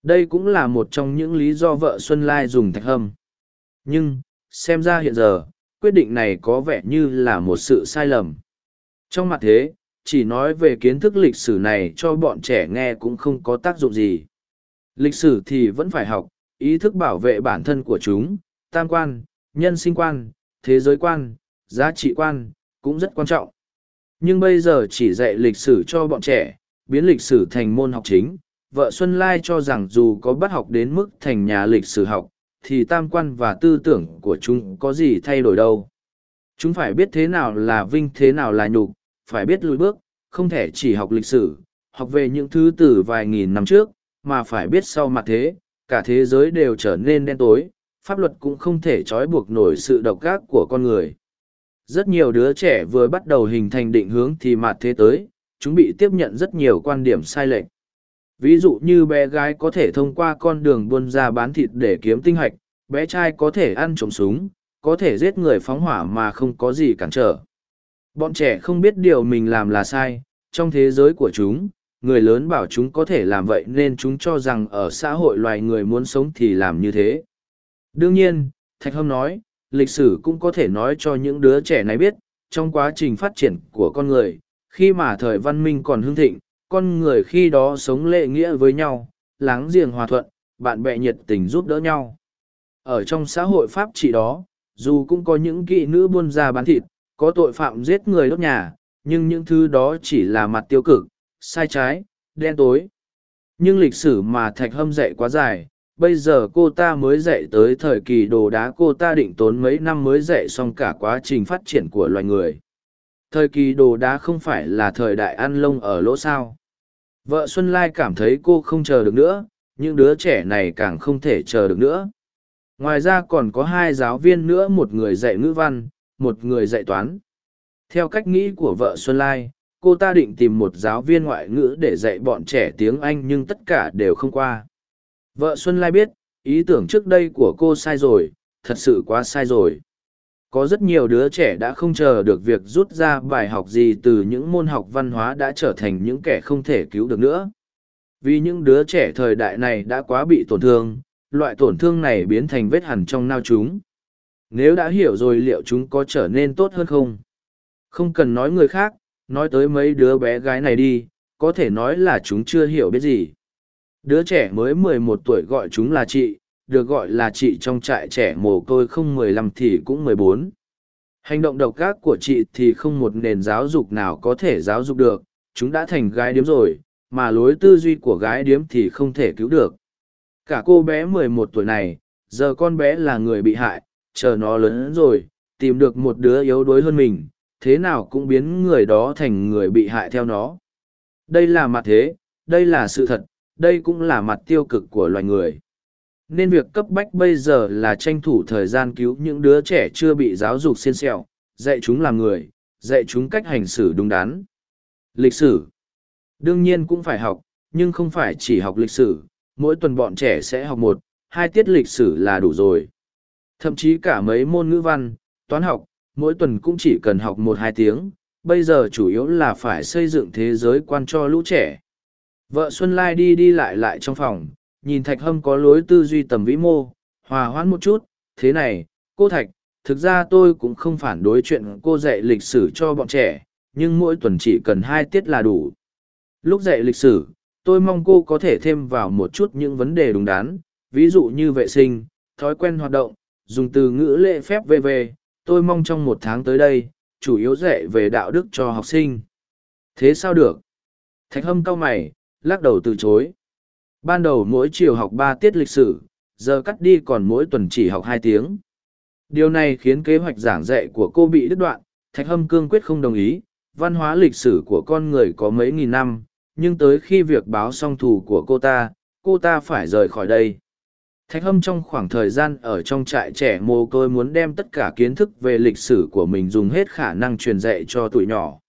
đây cũng là một trong những lý do vợ xuân lai dùng thạch hâm. Nhưng xem ra hiện giờ quyết định này có vẻ như là một sự sai lầm. Trong mặt thế chỉ nói về kiến thức lịch sử này cho bọn trẻ nghe cũng không có tác dụng gì. Lịch sử thì vẫn phải học ý thức bảo vệ bản thân của chúng tam quan nhân sinh quan thế giới quan, giá trị quan, cũng rất quan trọng. Nhưng bây giờ chỉ dạy lịch sử cho bọn trẻ, biến lịch sử thành môn học chính, vợ Xuân Lai cho rằng dù có bắt học đến mức thành nhà lịch sử học, thì tam quan và tư tưởng của chúng có gì thay đổi đâu. Chúng phải biết thế nào là vinh thế nào là nhục, phải biết lùi bước, không thể chỉ học lịch sử, học về những thứ từ vài nghìn năm trước, mà phải biết sau mặt thế, cả thế giới đều trở nên đen tối, pháp luật cũng không thể trói buộc nổi sự độc ác của con người. Rất nhiều đứa trẻ vừa bắt đầu hình thành định hướng thì mặt thế tới, chúng bị tiếp nhận rất nhiều quan điểm sai lệch. Ví dụ như bé gái có thể thông qua con đường buôn ra bán thịt để kiếm tinh hạch, bé trai có thể ăn trộm súng, có thể giết người phóng hỏa mà không có gì cản trở. Bọn trẻ không biết điều mình làm là sai, trong thế giới của chúng, người lớn bảo chúng có thể làm vậy nên chúng cho rằng ở xã hội loài người muốn sống thì làm như thế. Đương nhiên, Thạch Hâm nói, lịch sử cũng có thể nói cho những đứa trẻ này biết, trong quá trình phát triển của con người, khi mà thời văn minh còn hưng thịnh, con người khi đó sống lệ nghĩa với nhau, láng giềng hòa thuận, bạn bè nhiệt tình giúp đỡ nhau. Ở trong xã hội Pháp trị đó, dù cũng có những kỵ nữ buôn ra bán thịt, có tội phạm giết người đốt nhà, nhưng những thứ đó chỉ là mặt tiêu cực, sai trái, đen tối. Nhưng lịch sử mà Thạch Hâm dạy quá dài, bây giờ cô ta mới dạy tới thời kỳ đồ đá cô ta định tốn mấy năm mới dạy xong cả quá trình phát triển của loài người. Thời kỳ đồ đá không phải là thời đại ăn lông ở lỗ sao. Vợ Xuân Lai cảm thấy cô không chờ được nữa, những đứa trẻ này càng không thể chờ được nữa. Ngoài ra còn có hai giáo viên nữa một người dạy ngữ văn, một người dạy toán. Theo cách nghĩ của vợ Xuân Lai, cô ta định tìm một giáo viên ngoại ngữ để dạy bọn trẻ tiếng Anh nhưng tất cả đều không qua. Vợ Xuân Lai biết, ý tưởng trước đây của cô sai rồi, thật sự quá sai rồi. Có rất nhiều đứa trẻ đã không chờ được việc rút ra bài học gì từ những môn học văn hóa đã trở thành những kẻ không thể cứu được nữa. Vì những đứa trẻ thời đại này đã quá bị tổn thương, loại tổn thương này biến thành vết hằn trong nao chúng. Nếu đã hiểu rồi liệu chúng có trở nên tốt hơn không? Không cần nói người khác, nói tới mấy đứa bé gái này đi, có thể nói là chúng chưa hiểu biết gì. Đứa trẻ mới mười một tuổi gọi chúng là chị, được gọi là chị trong trại trẻ mồ côi không mười lăm thì cũng mười bốn. Hành động độc ác của chị thì không một nền giáo dục nào có thể giáo dục được, chúng đã thành gái điếm rồi, mà lối tư duy của gái điếm thì không thể cứu được. Cả cô bé mười một tuổi này, giờ con bé là người bị hại, chờ nó lớn rồi, tìm được một đứa yếu đuối hơn mình, thế nào cũng biến người đó thành người bị hại theo nó. Đây là mặt thế, đây là sự thật, đây cũng là mặt tiêu cực của loài người. Nên việc cấp bách bây giờ là tranh thủ thời gian cứu những đứa trẻ chưa bị giáo dục xiên xẹo, dạy chúng làm người, dạy chúng cách hành xử đúng đắn. Lịch sử Đương nhiên cũng phải học, nhưng không phải chỉ học lịch sử, mỗi tuần bọn trẻ sẽ học một, hai tiết lịch sử là đủ rồi. Thậm chí cả mấy môn ngữ văn, toán học, mỗi tuần cũng chỉ cần học một hai tiếng, bây giờ chủ yếu là phải xây dựng thế giới quan cho lũ trẻ. Vợ Xuân Lai đi đi lại lại trong phòng, nhìn Thạch Hâm có lối tư duy tầm vĩ mô, hòa hoãn một chút, thế này, cô Thạch, thực ra tôi cũng không phản đối chuyện cô dạy lịch sử cho bọn trẻ, nhưng mỗi tuần chỉ cần hai tiết là đủ. Lúc dạy lịch sử, tôi mong cô có thể thêm vào một chút những vấn đề đúng đắn, ví dụ như vệ sinh, thói quen hoạt động, dùng từ ngữ lễ phép VV, tôi mong trong một tháng tới đây, chủ yếu dạy về đạo đức cho học sinh. Thế sao được? Thạch hâm cau mày, lắc đầu từ chối. Ban đầu mỗi chiều học ba tiết lịch sử, giờ cắt đi còn mỗi tuần chỉ học hai tiếng. Điều này khiến kế hoạch giảng dạy của cô bị đứt đoạn, Thạch Hâm cương quyết không đồng ý, văn hóa lịch sử của con người có mấy nghìn năm, nhưng tới khi việc báo song thù của cô ta, cô ta phải rời khỏi đây. Thạch Hâm trong khoảng thời gian ở trong trại trẻ mồ côi muốn đem tất cả kiến thức về lịch sử của mình dùng hết khả năng truyền dạy cho tuổi nhỏ.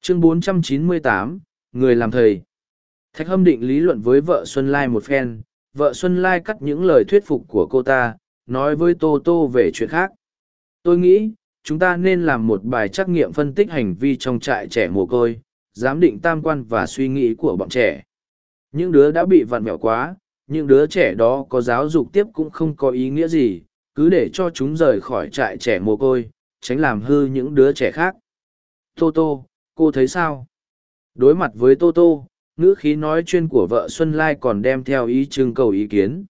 Chương 498, Người làm thầy Thạch Hâm định lý luận với vợ Xuân Lai một phen, vợ Xuân Lai cắt những lời thuyết phục của cô ta, nói với Tô Tô về chuyện khác. Tôi nghĩ, chúng ta nên làm một bài trắc nghiệm phân tích hành vi trong trại trẻ mồ côi, giám định tam quan và suy nghĩ của bọn trẻ. Những đứa đã bị vặn vẹo quá, những đứa trẻ đó có giáo dục tiếp cũng không có ý nghĩa gì, cứ để cho chúng rời khỏi trại trẻ mồ côi, tránh làm hư những đứa trẻ khác. Tô Tô, cô thấy sao? Đối mặt với Tô Tô, ngữ khí nói chuyên của vợ Xuân Lai còn đem theo ý trưng cầu ý kiến.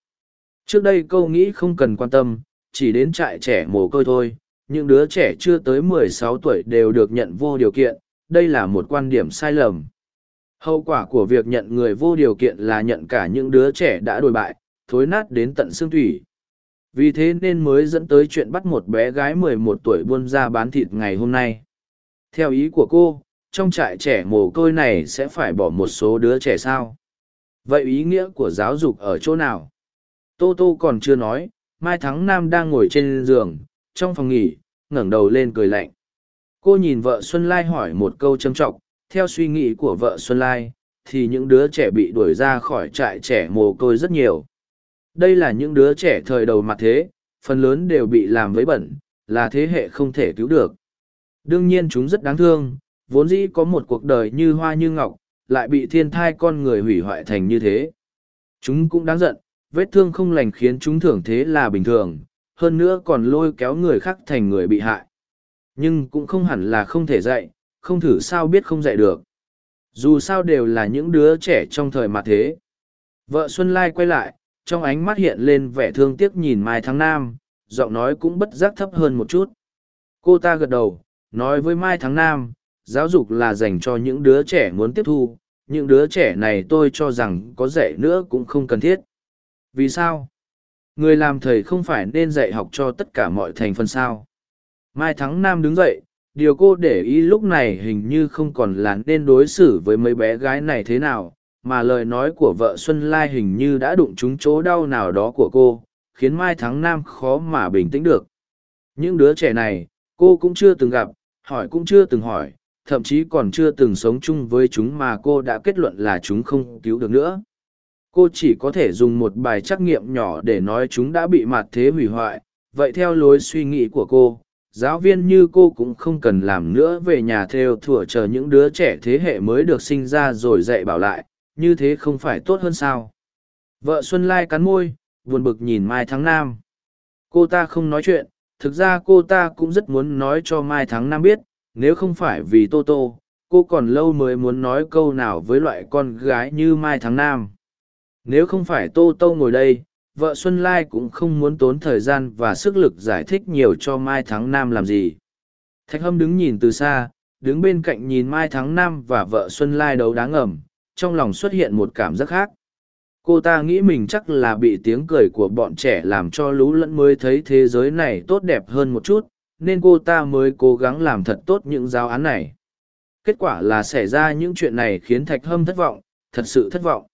Trước đây câu nghĩ không cần quan tâm, chỉ đến trại trẻ mồ côi thôi, những đứa trẻ chưa tới 16 tuổi đều được nhận vô điều kiện, đây là một quan điểm sai lầm. Hậu quả của việc nhận người vô điều kiện là nhận cả những đứa trẻ đã đổi bại, thối nát đến tận xương thủy. vì thế nên mới dẫn tới chuyện bắt một bé gái mười một tuổi buôn ra bán thịt ngày hôm nay theo ý của cô trong trại trẻ mồ côi này sẽ phải bỏ một số đứa trẻ sao? Vậy ý nghĩa của giáo dục ở chỗ nào? Tô tô còn chưa nói, mai thắng nam đang ngồi trên giường, trong phòng nghỉ, ngẩng đầu lên cười lạnh. Cô nhìn vợ xuân lai hỏi một câu châm t r ọ c theo suy nghĩ của vợ xuân lai, thì những đứa trẻ bị đuổi ra khỏi trại trẻ mồ côi rất nhiều. Đây là những đứa trẻ thời đầu mặt thế, phần lớn đều bị làm với bẩn, là thế hệ không thể cứu được. Đương nhiên chúng rất đáng thương vốn dĩ có một cuộc đời như hoa như ngọc lại bị thiên thai con người hủy hoại thành như thế chúng cũng đáng giận vết thương không lành khiến chúng thưởng thế là bình thường hơn nữa còn lôi kéo người khác thành người bị hại. Nhưng cũng không hẳn là không thể dạy, không thử sao biết không dạy được. Dù sao đều là những đứa trẻ trong thời mà thế. Vợ Xuân Lai quay lại, trong ánh mắt hiện lên vẻ thương tiếc nhìn Mai Thắng Nam, giọng nói cũng bất giác thấp hơn một chút. Cô ta gật đầu, nói với Mai Thắng Nam, giáo dục là dành cho những đứa trẻ muốn tiếp thu, những đứa trẻ này tôi cho rằng có dạy nữa cũng không cần thiết. Vì sao? Người làm thầy không phải nên dạy học cho tất cả mọi thành phần sao. Mai Thắng Nam đứng dậy, điều cô để ý lúc này hình như không còn là nên đối xử với mấy bé gái này thế nào, mà lời nói của vợ Xuân Lai hình như đã đụng trúng chỗ đau nào đó của cô, khiến Mai Thắng Nam khó mà bình tĩnh được. Những đứa trẻ này, cô cũng chưa từng gặp, hỏi cũng chưa từng hỏi, thậm chí còn chưa từng sống chung với chúng mà cô đã kết luận là chúng không cứu được nữa. Cô chỉ có thể dùng một bài trắc nghiệm nhỏ để nói chúng đã bị mạt thế hủy hoại. Vậy theo lối suy nghĩ của cô, giáo viên như cô cũng không cần làm nữa về nhà theo thủa chờ những đứa trẻ thế hệ mới được sinh ra rồi dạy bảo lại. Như thế không phải tốt hơn sao? Vợ xuân lai cắn môi, buồn bực nhìn mai tháng nam. Cô ta không nói chuyện, thực ra cô ta cũng rất muốn nói cho mai tháng năm biết nếu không phải vì tô tô cô còn lâu mới muốn nói câu nào với loại con gái như mai tháng năm nếu không phải Tô Tô ngồi đây, vợ Xuân Lai cũng không muốn tốn thời gian và sức lực giải thích nhiều cho Mai Thắng Nam làm gì. Thạch Hâm đứng nhìn từ xa, đứng bên cạnh nhìn Mai Thắng Nam và vợ Xuân Lai đấu đáng ẩm, trong lòng xuất hiện một cảm giác khác. Cô ta nghĩ mình chắc là bị tiếng cười của bọn trẻ làm cho lũ lẫn mới thấy thế giới này tốt đẹp hơn một chút, nên cô ta mới cố gắng làm thật tốt những giáo án này. Kết quả là xảy ra những chuyện này khiến Thạch Hâm thất vọng, thật sự thất vọng.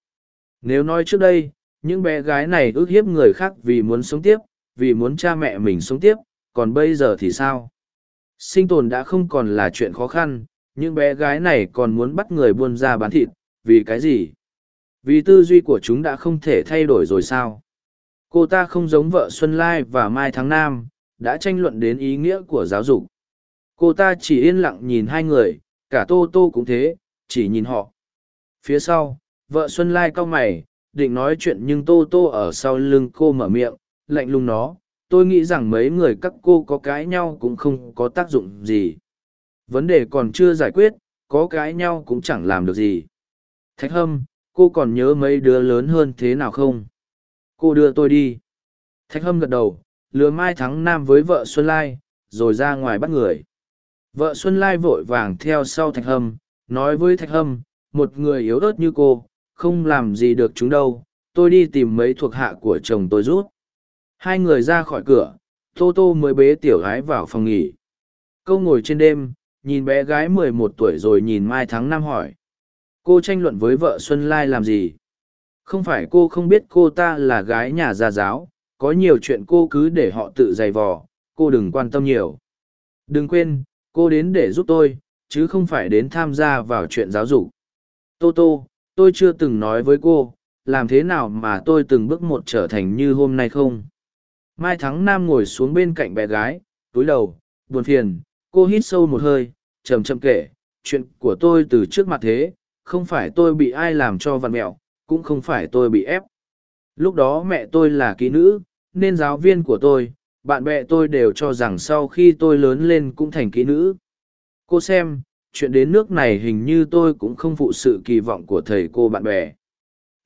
Nếu nói trước đây, những bé gái này ước hiếp người khác vì muốn sống tiếp, vì muốn cha mẹ mình sống tiếp, còn bây giờ thì sao? Sinh tồn đã không còn là chuyện khó khăn, những bé gái này còn muốn bắt người buôn ra bán thịt, vì cái gì? Vì tư duy của chúng đã không thể thay đổi rồi sao? Cô ta không giống vợ Xuân Lai và Mai Tháng Nam, đã tranh luận đến ý nghĩa của giáo dục. Cô ta chỉ yên lặng nhìn hai người, cả Tô Tô cũng thế, chỉ nhìn họ. Phía sau, Vợ Xuân Lai cau mày, định nói chuyện nhưng Tô Tô ở sau lưng cô mở miệng, lạnh lùng nó, tôi nghĩ rằng mấy người các cô có cãi nhau cũng không có tác dụng gì. Vấn đề còn chưa giải quyết, có cãi nhau cũng chẳng làm được gì. Thạch Hâm, cô còn nhớ mấy đứa lớn hơn thế nào không? Cô đưa tôi đi. Thạch Hâm gật đầu, lừa Mai Thắng Nam với vợ Xuân Lai, rồi ra ngoài bắt người. Vợ Xuân Lai vội vàng theo sau Thạch Hâm, nói với Thạch Hâm, một người yếu ớt như cô, không làm gì được chúng đâu tôi đi tìm mấy thuộc hạ của chồng tôi rút hai người ra khỏi cửa tô tô mới bế tiểu gái vào phòng nghỉ. Câu ngồi trên đêm nhìn bé gái mười một tuổi rồi nhìn mai tháng năm hỏi cô tranh luận với vợ xuân lai làm gì? Không phải cô không biết cô ta là gái nhà gia giáo có nhiều chuyện cô cứ để họ tự giày vò, cô đừng quan tâm nhiều. Đừng quên, cô đến để giúp tôi, chứ không phải đến tham gia vào chuyện giáo dục. Tô tô, tôi chưa từng nói với cô, làm thế nào mà tôi từng bước một trở thành như hôm nay không? Mai thắng nam ngồi xuống bên cạnh bé gái, túi đầu, buồn phiền, cô hít sâu một hơi chầm chậm kể, chuyện của tôi từ trước mặt thế, không phải tôi bị ai làm cho vặt mẹo, cũng không phải tôi bị ép. Lúc đó mẹ tôi là kỹ nữ nên giáo viên của tôi bạn bè tôi đều cho rằng sau khi tôi lớn lên cũng thành kỹ nữ cô xem chuyện đến nước này hình như tôi cũng không phụ sự kỳ vọng của thầy cô bạn bè.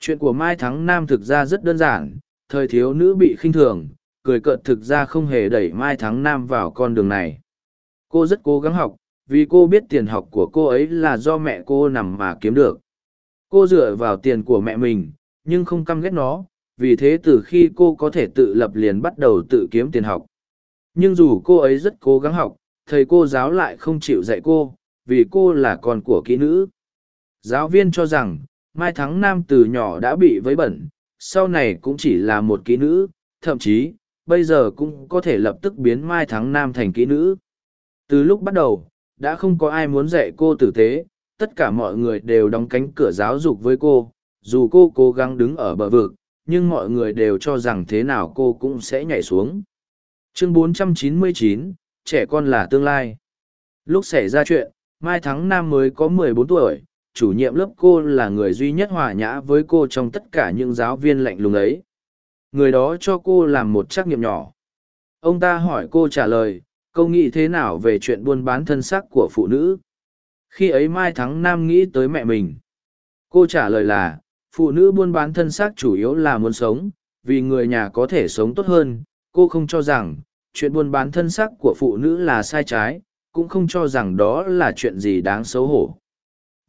Chuyện của Mai Thắng Nam thực ra rất đơn giản, thời thiếu nữ bị khinh thường, cười cợt thực ra không hề đẩy Mai Thắng Nam vào con đường này. Cô rất cố gắng học, vì cô biết tiền học của cô ấy là do mẹ cô nằm mà kiếm được. Cô dựa vào tiền của mẹ mình, nhưng không căm ghét nó, vì thế từ khi cô có thể tự lập liền bắt đầu tự kiếm tiền học. Nhưng dù cô ấy rất cố gắng học, thầy cô giáo lại không chịu dạy cô, vì cô là con của kỹ nữ. Giáo viên cho rằng, Mai Thắng Nam từ nhỏ đã bị vấy bẩn, sau này cũng chỉ là một kỹ nữ, thậm chí, bây giờ cũng có thể lập tức biến Mai Thắng Nam thành kỹ nữ. Từ lúc bắt đầu, đã không có ai muốn dạy cô tử tế, tất cả mọi người đều đóng cánh cửa giáo dục với cô, dù cô cố gắng đứng ở bờ vực, nhưng mọi người đều cho rằng thế nào cô cũng sẽ nhảy xuống. Chương 499, trẻ con là tương lai. Lúc xảy ra chuyện, Mai Thắng Nam mới có 14 tuổi, chủ nhiệm lớp cô là người duy nhất hòa nhã với cô trong tất cả những giáo viên lạnh lùng ấy. Người đó cho cô làm một trắc nghiệm nhỏ. Ông ta hỏi cô trả lời, câu nghĩ thế nào về chuyện buôn bán thân xác của phụ nữ? Khi ấy Mai Thắng Nam nghĩ tới mẹ mình. Cô trả lời là, phụ nữ buôn bán thân xác chủ yếu là muốn sống, vì người nhà có thể sống tốt hơn. Cô không cho rằng, chuyện buôn bán thân xác của phụ nữ là sai trái, cũng không cho rằng đó là chuyện gì đáng xấu hổ.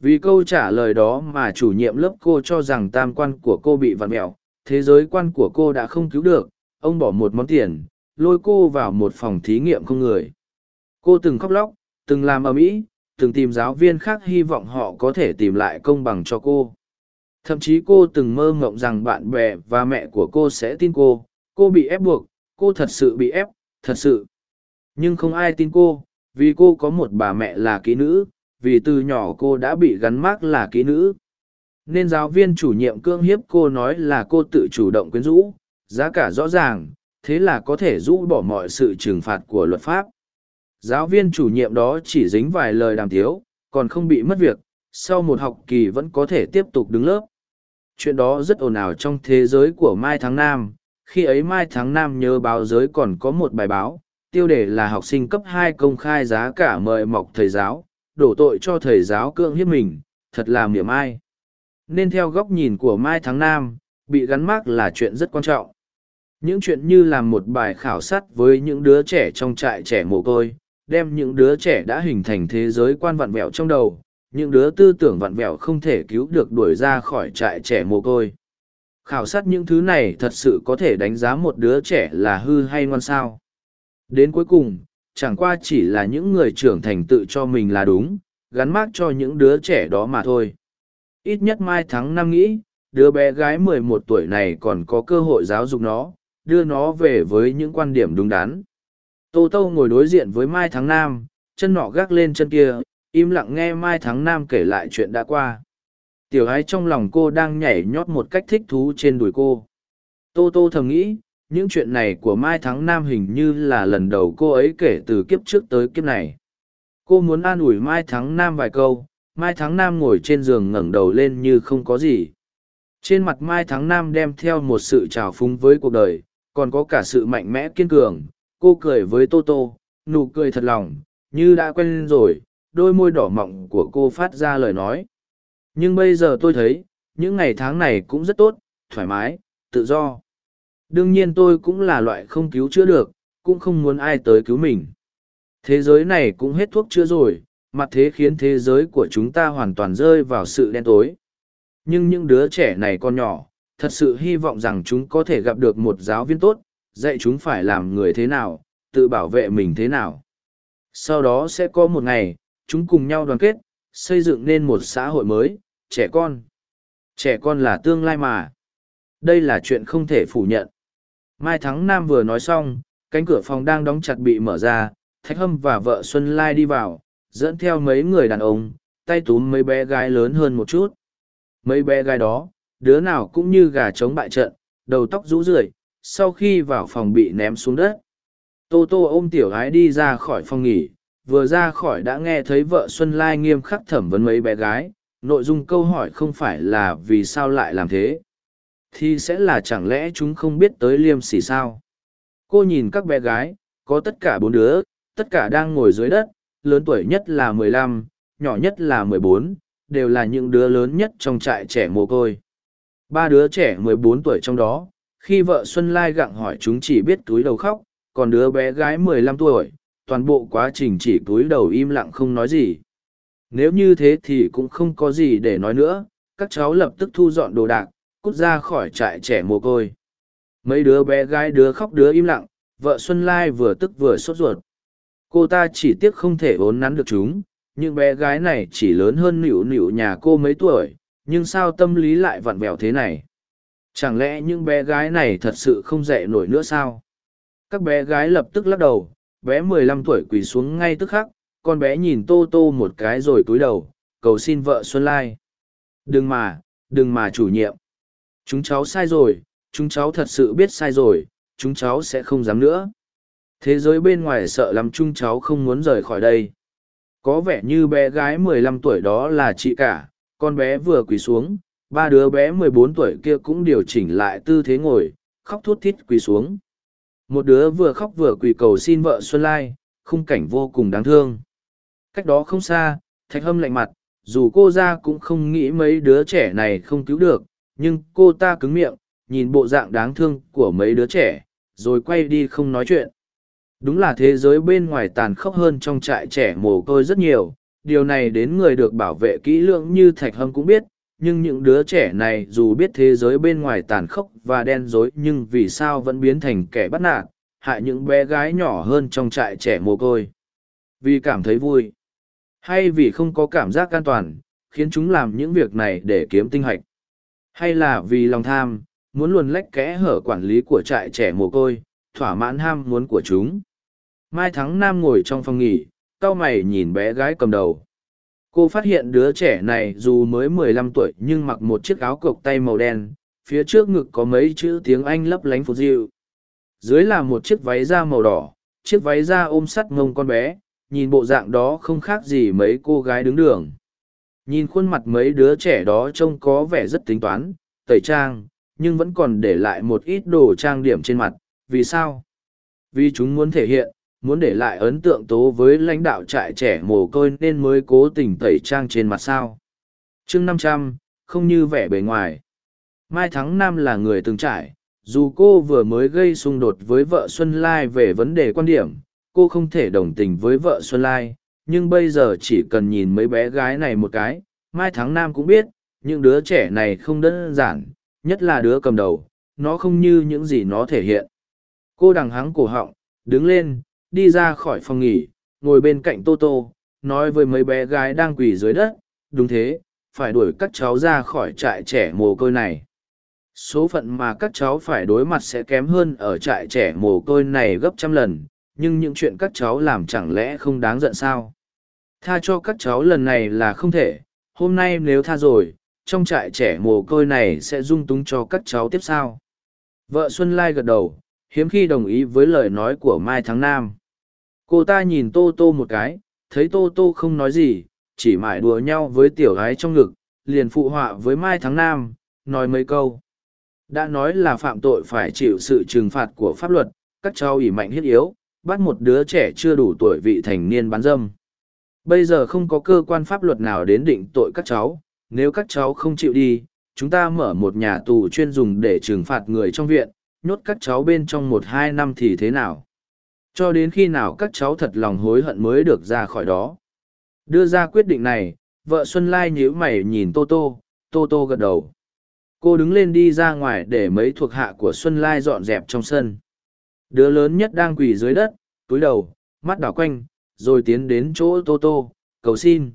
Vì câu trả lời đó mà chủ nhiệm lớp cô cho rằng tam quan của cô bị vặn mẹo, thế giới quan của cô đã không cứu được, ông bỏ một món tiền, lôi cô vào một phòng thí nghiệm không người. Cô từng khóc lóc, từng làm ầm ĩ, từng tìm giáo viên khác hy vọng họ có thể tìm lại công bằng cho cô. Thậm chí cô từng mơ mộng rằng bạn bè và mẹ của cô sẽ tin cô, cô bị ép buộc, cô thật sự bị ép, thật sự. Nhưng không ai tin cô, vì cô có một bà mẹ là kỹ nữ, vì từ nhỏ cô đã bị gắn mác là kỹ nữ. Nên giáo viên chủ nhiệm cương hiếp cô nói là cô tự chủ động quyến rũ, giá cả rõ ràng, thế là có thể rũ bỏ mọi sự trừng phạt của luật pháp. Giáo viên chủ nhiệm đó chỉ dính vài lời đàm tiếu, còn không bị mất việc, sau một học kỳ vẫn có thể tiếp tục đứng lớp. Chuyện đó rất ồn ào trong thế giới của Mai Tháng Nam, khi ấy Mai Tháng Nam nhớ báo giới còn có một bài báo, tiêu đề là học sinh cấp hai công khai giá cả mời mọc thầy giáo, đổ tội cho thầy giáo cưỡng hiếp mình, thật là miệng ai. Nên theo góc nhìn của Mai Tháng Nam, bị gắn mác là chuyện rất quan trọng. Những chuyện như làm một bài khảo sát với những đứa trẻ trong trại trẻ mồ côi, đem những đứa trẻ đã hình thành thế giới quan vặn vẹo trong đầu, những đứa tư tưởng vặn vẹo không thể cứu được đuổi ra khỏi trại trẻ mồ côi. Khảo sát những thứ này thật sự có thể đánh giá một đứa trẻ là hư hay ngoan sao. Đến cuối cùng, chẳng qua chỉ là những người trưởng thành tự cho mình là đúng, gắn mác cho những đứa trẻ đó mà thôi. Ít nhất Mai Thắng năm nghĩ, đứa bé gái mười một tuổi này còn có cơ hội giáo dục nó, đưa nó về với những quan điểm đúng đắn. Tô Tô ngồi đối diện với Mai Thắng Nam, chân nọ gác lên chân kia, im lặng nghe Mai Thắng Nam kể lại chuyện đã qua. Tiểu ái trong lòng cô đang nhảy nhót một cách thích thú trên đùi cô. Tô Tô thầm nghĩ, những chuyện này của Mai Thắng Nam hình như là lần đầu cô ấy kể từ kiếp trước tới kiếp này. Cô muốn an ủi Mai Thắng Nam vài câu, Mai Thắng Nam ngồi trên giường ngẩng đầu lên như không có gì. Trên mặt Mai Thắng Nam đem theo một sự trào phúng với cuộc đời, còn có cả sự mạnh mẽ kiên cường. Cô cười với Tô Tô, nụ cười thật lòng, như đã quen rồi, đôi môi đỏ mọng của cô phát ra lời nói. Nhưng bây giờ tôi thấy, những ngày tháng này cũng rất tốt, thoải mái, tự do. Đương nhiên tôi cũng là loại không cứu chữa được, cũng không muốn ai tới cứu mình. Thế giới này cũng hết thuốc chữa rồi, mặt thế khiến thế giới của chúng ta hoàn toàn rơi vào sự đen tối. Nhưng những đứa trẻ này còn nhỏ, thật sự hy vọng rằng chúng có thể gặp được một giáo viên tốt, dạy chúng phải làm người thế nào, tự bảo vệ mình thế nào. Sau đó sẽ có một ngày, chúng cùng nhau đoàn kết, xây dựng nên một xã hội mới, trẻ con. Trẻ con là tương lai mà. Đây là chuyện không thể phủ nhận. Mai Thắng Nam vừa nói xong, cánh cửa phòng đang đóng chặt bị mở ra, Thạch Hâm và vợ Xuân Lai đi vào, dẫn theo mấy người đàn ông, tay túm mấy bé gái lớn hơn một chút. Mấy bé gái đó, đứa nào cũng như gà trống bại trận, đầu tóc rũ rượi, sau khi vào phòng bị ném xuống đất. Tô Tô ôm tiểu gái đi ra khỏi phòng nghỉ, vừa ra khỏi đã nghe thấy vợ Xuân Lai nghiêm khắc thẩm vấn mấy bé gái, nội dung câu hỏi không phải là vì sao lại làm thế. Thì sẽ là chẳng lẽ chúng không biết tới liêm sỉ sao? Cô nhìn các bé gái có tất cả bốn đứa tất cả đang ngồi dưới đất lớn tuổi nhất là mười lăm nhỏ nhất là mười bốn đều là những đứa lớn nhất trong trại trẻ mồ côi. Ba đứa trẻ mười bốn tuổi trong đó khi vợ xuân lai gặng hỏi chúng chỉ biết túi đầu khóc còn đứa bé gái mười lăm tuổi toàn bộ quá trình chỉ cúi đầu im lặng không nói gì. Nếu như thế thì cũng không có gì để nói nữa, các cháu lập tức thu dọn đồ đạc, cút ra khỏi trại trẻ mồ côi. Mấy đứa bé gái, đứa khóc, đứa im lặng, vợ xuân lai vừa tức vừa sốt ruột. Cô ta chỉ tiếc không thể ốn nắn được chúng, những bé gái này chỉ lớn hơn nịu nịu nhà cô mấy tuổi, nhưng sao tâm lý lại vặn vẹo thế này? Chẳng lẽ những bé gái này thật sự không dạy nổi nữa sao? Các bé gái lập tức lắc đầu bé mười lăm tuổi quỳ xuống ngay tức khắc, con bé nhìn tô tô một cái rồi cúi đầu, cầu xin vợ xuân lai. Đừng mà đừng mà chủ nhiệm. Chúng cháu sai rồi, chúng cháu thật sự biết sai rồi, chúng cháu sẽ không dám nữa. Thế giới bên ngoài sợ lắm chúng cháu không muốn rời khỏi đây. Có vẻ như bé gái mười lăm tuổi đó là chị cả, con bé vừa quỳ xuống, ba đứa bé mười bốn tuổi kia cũng điều chỉnh lại tư thế ngồi, khóc thút thít quỳ xuống một đứa vừa khóc vừa quỳ cầu xin vợ xuân lai, khung cảnh vô cùng đáng thương. Cách đó không xa, thạch hâm lạnh mặt, dù cô ra cũng không nghĩ mấy đứa trẻ này không cứu được, nhưng cô ta cứng miệng, nhìn bộ dạng đáng thương của mấy đứa trẻ, rồi quay đi không nói chuyện. Đúng là thế giới bên ngoài tàn khốc hơn trong trại trẻ mồ côi rất nhiều, điều này đến người được bảo vệ kỹ lưỡng như thạch hâm cũng biết nhưng những đứa trẻ này dù biết thế giới bên ngoài tàn khốc và đen dối nhưng vì sao vẫn biến thành kẻ bắt nạt, hại những bé gái nhỏ hơn trong trại trẻ mồ côi. Vì cảm thấy vui, hay vì không có cảm giác an toàn, khiến chúng làm những việc này để kiếm tinh hạch. Hay là vì lòng tham, muốn luồn lách kẽ hở quản lý của trại trẻ mồ côi, thỏa mãn ham muốn của chúng. Mai thắng nam ngồi trong phòng nghỉ, cau mày nhìn bé gái cầm đầu cô phát hiện đứa trẻ này dù mới mười lăm tuổi nhưng mặc một chiếc áo cộc tay màu đen, phía trước ngực có mấy chữ tiếng anh lấp lánh phụt dịu. Dưới là một chiếc váy da màu đỏ, chiếc váy da ôm sắt ngông con bé, nhìn bộ dạng đó không khác gì mấy cô gái đứng đường. Nhìn khuôn mặt mấy đứa trẻ đó trông có vẻ rất tính toán, tẩy trang, nhưng vẫn còn để lại một ít đồ trang điểm trên mặt. Vì sao? Vì chúng muốn thể hiện muốn để lại ấn tượng tố với lãnh đạo trại trẻ mồ côi nên mới cố tình tẩy trang trên mặt sao. Chương năm trăm, không như vẻ bề ngoài. Mai thắng nam là người từng trải, dù cô vừa mới gây xung đột với vợ xuân lai về vấn đề quan điểm, cô không thể đồng tình với vợ xuân lai, nhưng bây giờ chỉ cần nhìn mấy bé gái này một cái, mai thắng nam cũng biết, những đứa trẻ này không đơn giản, nhất là đứa cầm đầu, nó không như những gì nó thể hiện. Cô đằng hắng cổ họng, đứng lên đi ra khỏi phòng nghỉ, ngồi bên cạnh tô tô, nói với mấy bé gái đang quỳ dưới đất, đúng thế, phải đuổi các cháu ra khỏi trại trẻ mồ côi này. Số phận mà các cháu phải đối mặt sẽ kém hơn ở trại trẻ mồ côi này gấp trăm lần, nhưng những chuyện các cháu làm chẳng lẽ không đáng giận sao? Tha cho các cháu lần này là không thể, hôm nay nếu tha rồi, trong trại trẻ mồ côi này sẽ dung túng cho các cháu tiếp sau. Vợ xuân lai gật đầu hiếm khi đồng ý với lời nói của mai Thắng nam. Cô ta nhìn tô tô một cái, thấy tô tô không nói gì, chỉ mải đùa nhau với tiểu gái trong ngực, liền phụ họa với mai Thắng nam, nói mấy câu. Đã nói là phạm tội phải chịu sự trừng phạt của pháp luật, các cháu ỉ mạnh hiết yếu, bắt một đứa trẻ chưa đủ tuổi vị thành niên bán dâm. Bây giờ không có cơ quan pháp luật nào đến định tội các cháu, nếu các cháu không chịu đi, chúng ta mở một nhà tù chuyên dùng để trừng phạt người trong viện nhốt các cháu bên trong một hai năm thì thế nào? Cho đến khi nào các cháu thật lòng hối hận mới được ra khỏi đó? Đưa ra quyết định này, vợ xuân lai nhíu mày nhìn tô tô tô tô gật đầu. Cô đứng lên đi ra ngoài để mấy thuộc hạ của xuân lai dọn dẹp trong sân. Đứa lớn nhất đang quỳ dưới đất, túi đầu, mắt đảo quanh, rồi tiến đến chỗ tô tô, cầu xin.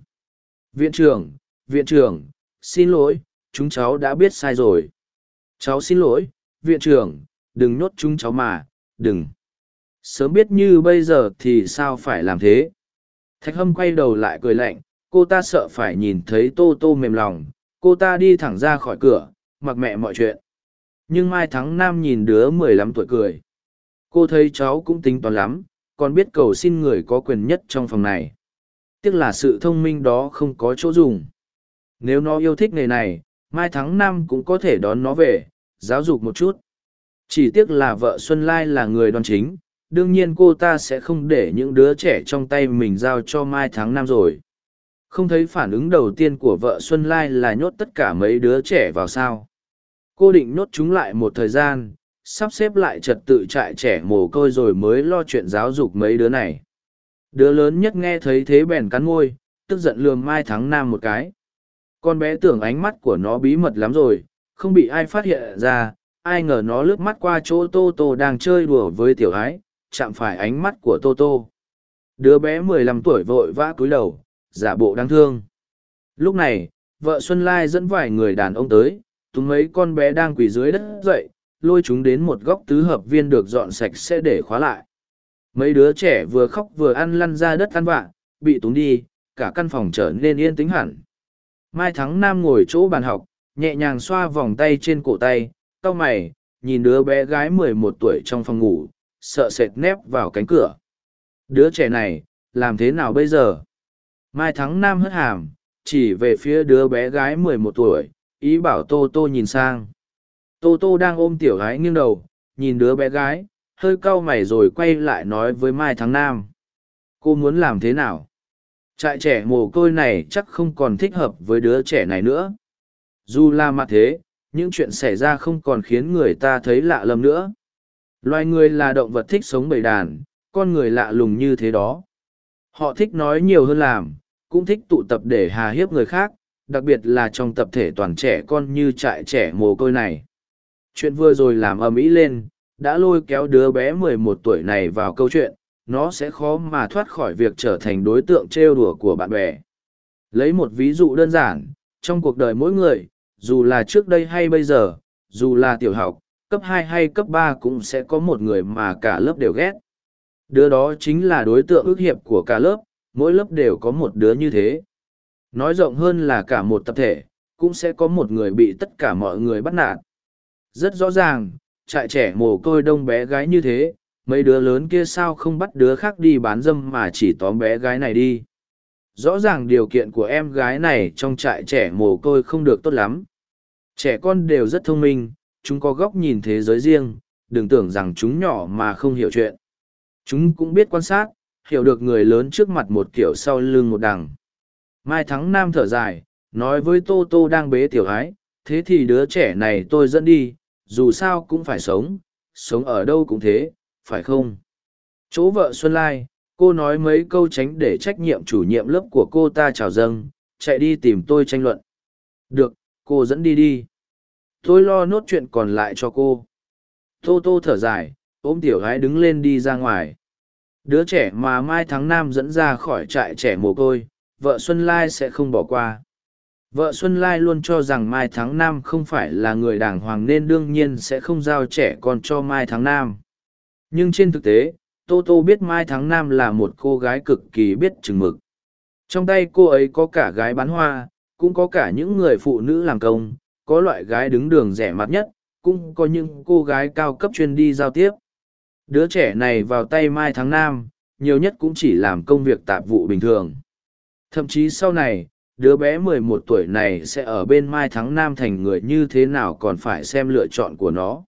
Viện trưởng viện trưởng, xin lỗi, chúng cháu đã biết sai rồi. Cháu xin lỗi, viện trưởng đừng nhốt chúng cháu mà, đừng. Sớm biết như bây giờ thì sao phải làm thế? Thạch hâm quay đầu lại cười lạnh, cô ta sợ phải nhìn thấy tô tô mềm lòng, cô ta đi thẳng ra khỏi cửa, mặc mẹ mọi chuyện. Nhưng mai thắng nam nhìn đứa mười lăm tuổi cười. Cô thấy cháu cũng tính toán lắm, còn biết cầu xin người có quyền nhất trong phòng này. Tiếc là sự thông minh đó không có chỗ dùng. Nếu nó yêu thích nghề này, mai thắng Nam cũng có thể đón nó về, giáo dục một chút chỉ tiếc là vợ xuân lai là người đoan chính đương nhiên cô ta sẽ không để những đứa trẻ trong tay mình giao cho mai tháng năm rồi. Không thấy phản ứng đầu tiên của vợ xuân lai là nhốt tất cả mấy đứa trẻ vào sao. Cô định nhốt chúng lại một thời gian sắp xếp lại trật tự trại trẻ mồ côi rồi mới lo chuyện giáo dục mấy đứa này. Đứa lớn nhất nghe thấy thế bèn cắn môi tức giận lườm mai thắng nam một cái. Con bé tưởng ánh mắt của nó bí mật lắm rồi không bị ai phát hiện ra, ai ngờ nó lướt mắt qua chỗ Tô Tô đang chơi đùa với tiểu ái, chạm phải ánh mắt của Tô Tô. Đứa bé mười lăm tuổi vội vã cúi đầu, giả bộ đáng thương. Lúc này, vợ Xuân Lai dẫn vài người đàn ông tới, túm mấy con bé đang quỳ dưới đất dậy, lôi chúng đến một góc tứ hợp viên được dọn sạch sẽ để khóa lại. Mấy đứa trẻ vừa khóc vừa ăn lăn ra đất ăn vạ, bị túm đi, cả căn phòng trở nên yên tĩnh hẳn. Mai Thắng Nam ngồi chỗ bàn học, nhẹ nhàng xoa vòng tay trên cổ tay, cau mày, nhìn đứa bé gái mười một tuổi trong phòng ngủ, sợ sệt nép vào cánh cửa. Đứa trẻ này, làm thế nào bây giờ? Mai Thắng Nam hất hàm, chỉ về phía đứa bé gái mười một tuổi, ý bảo Tô Tô nhìn sang. Tô Tô đang ôm tiểu gái nghiêng đầu, nhìn đứa bé gái, hơi cau mày rồi quay lại nói với Mai Thắng Nam. Cô muốn làm thế nào? Trại trẻ mồ côi này chắc không còn thích hợp với đứa trẻ này nữa. Dù là mặt thế, những chuyện xảy ra không còn khiến người ta thấy lạ lầm nữa. Loài người là động vật thích sống bầy đàn, con người lạ lùng như thế đó. Họ thích nói nhiều hơn làm, cũng thích tụ tập để hà hiếp người khác, đặc biệt là trong tập thể toàn trẻ con như trại trẻ mồ côi này. Chuyện vừa rồi làm ầm ĩ lên, đã lôi kéo đứa bé mười một tuổi này vào câu chuyện, nó sẽ khó mà thoát khỏi việc trở thành đối tượng trêu đùa của bạn bè. Lấy một ví dụ đơn giản, trong cuộc đời mỗi người, dù là trước đây hay bây giờ, dù là tiểu học, cấp hai hay cấp ba cũng sẽ có một người mà cả lớp đều ghét. Đứa đó chính là đối tượng ước hiệp của cả lớp, mỗi lớp đều có một đứa như thế. Nói rộng hơn là cả một tập thể, cũng sẽ có một người bị tất cả mọi người bắt nạt. Rất rõ ràng, trại trẻ mồ côi đông bé gái như thế, mấy đứa lớn kia sao không bắt đứa khác đi bán dâm mà chỉ tóm bé gái này đi. Rõ ràng điều kiện của em gái này trong trại trẻ mồ côi không được tốt lắm. Trẻ con đều rất thông minh, chúng có góc nhìn thế giới riêng, đừng tưởng rằng chúng nhỏ mà không hiểu chuyện. Chúng cũng biết quan sát, hiểu được người lớn trước mặt một kiểu sau lưng một đằng. Mai Thắng Nam thở dài, nói với Tô Tô đang bế tiểu ái, thế thì đứa trẻ này tôi dẫn đi, dù sao cũng phải sống, sống ở đâu cũng thế, phải không? Chỗ vợ Xuân Lai, cô nói mấy câu tránh để trách nhiệm chủ nhiệm lớp của cô ta chào dâng, chạy đi tìm tôi tranh luận. Được, cô dẫn đi đi. Tôi lo nốt chuyện còn lại cho cô. Tô Tô thở dài, ôm tiểu gái đứng lên đi ra ngoài. Đứa trẻ mà Mai Tháng Nam dẫn ra khỏi trại trẻ mồ côi, vợ Xuân Lai sẽ không bỏ qua. Vợ Xuân Lai luôn cho rằng Mai Tháng Nam không phải là người đàng hoàng nên đương nhiên sẽ không giao trẻ con cho Mai Tháng Nam. Nhưng trên thực tế, Tô Tô biết Mai Tháng Nam là một cô gái cực kỳ biết chừng mực. Trong tay cô ấy có cả gái bán hoa, cũng có cả những người phụ nữ làm công, có loại gái đứng đường rẻ mặt nhất, cũng có những cô gái cao cấp chuyên đi giao tiếp. Đứa trẻ này vào tay Mai Tháng Nam, nhiều nhất cũng chỉ làm công việc tạp vụ bình thường. Thậm chí sau này, đứa bé 11 tuổi này sẽ ở bên Mai Thắng Nam thành người như thế nào còn phải xem lựa chọn của nó.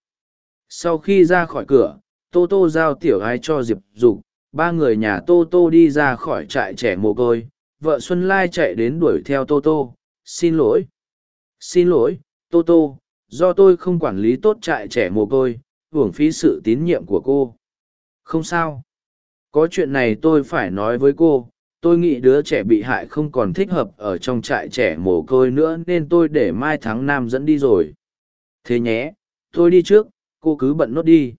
Sau khi ra khỏi cửa, Tô Tô giao tiểu ái cho Diệp Dục, ba người nhà Tô Tô đi ra khỏi trại trẻ mồ côi, vợ Xuân Lai chạy đến đuổi theo Tô Tô, xin lỗi. Xin lỗi, Tô Tô, do tôi không quản lý tốt trại trẻ mồ côi, hưởng phí sự tín nhiệm của cô. Không sao. Có chuyện này tôi phải nói với cô, tôi nghĩ đứa trẻ bị hại không còn thích hợp ở trong trại trẻ mồ côi nữa nên tôi để mai tháng năm dẫn đi rồi thế nhé tôi đi trước cô cứ bận nốt đi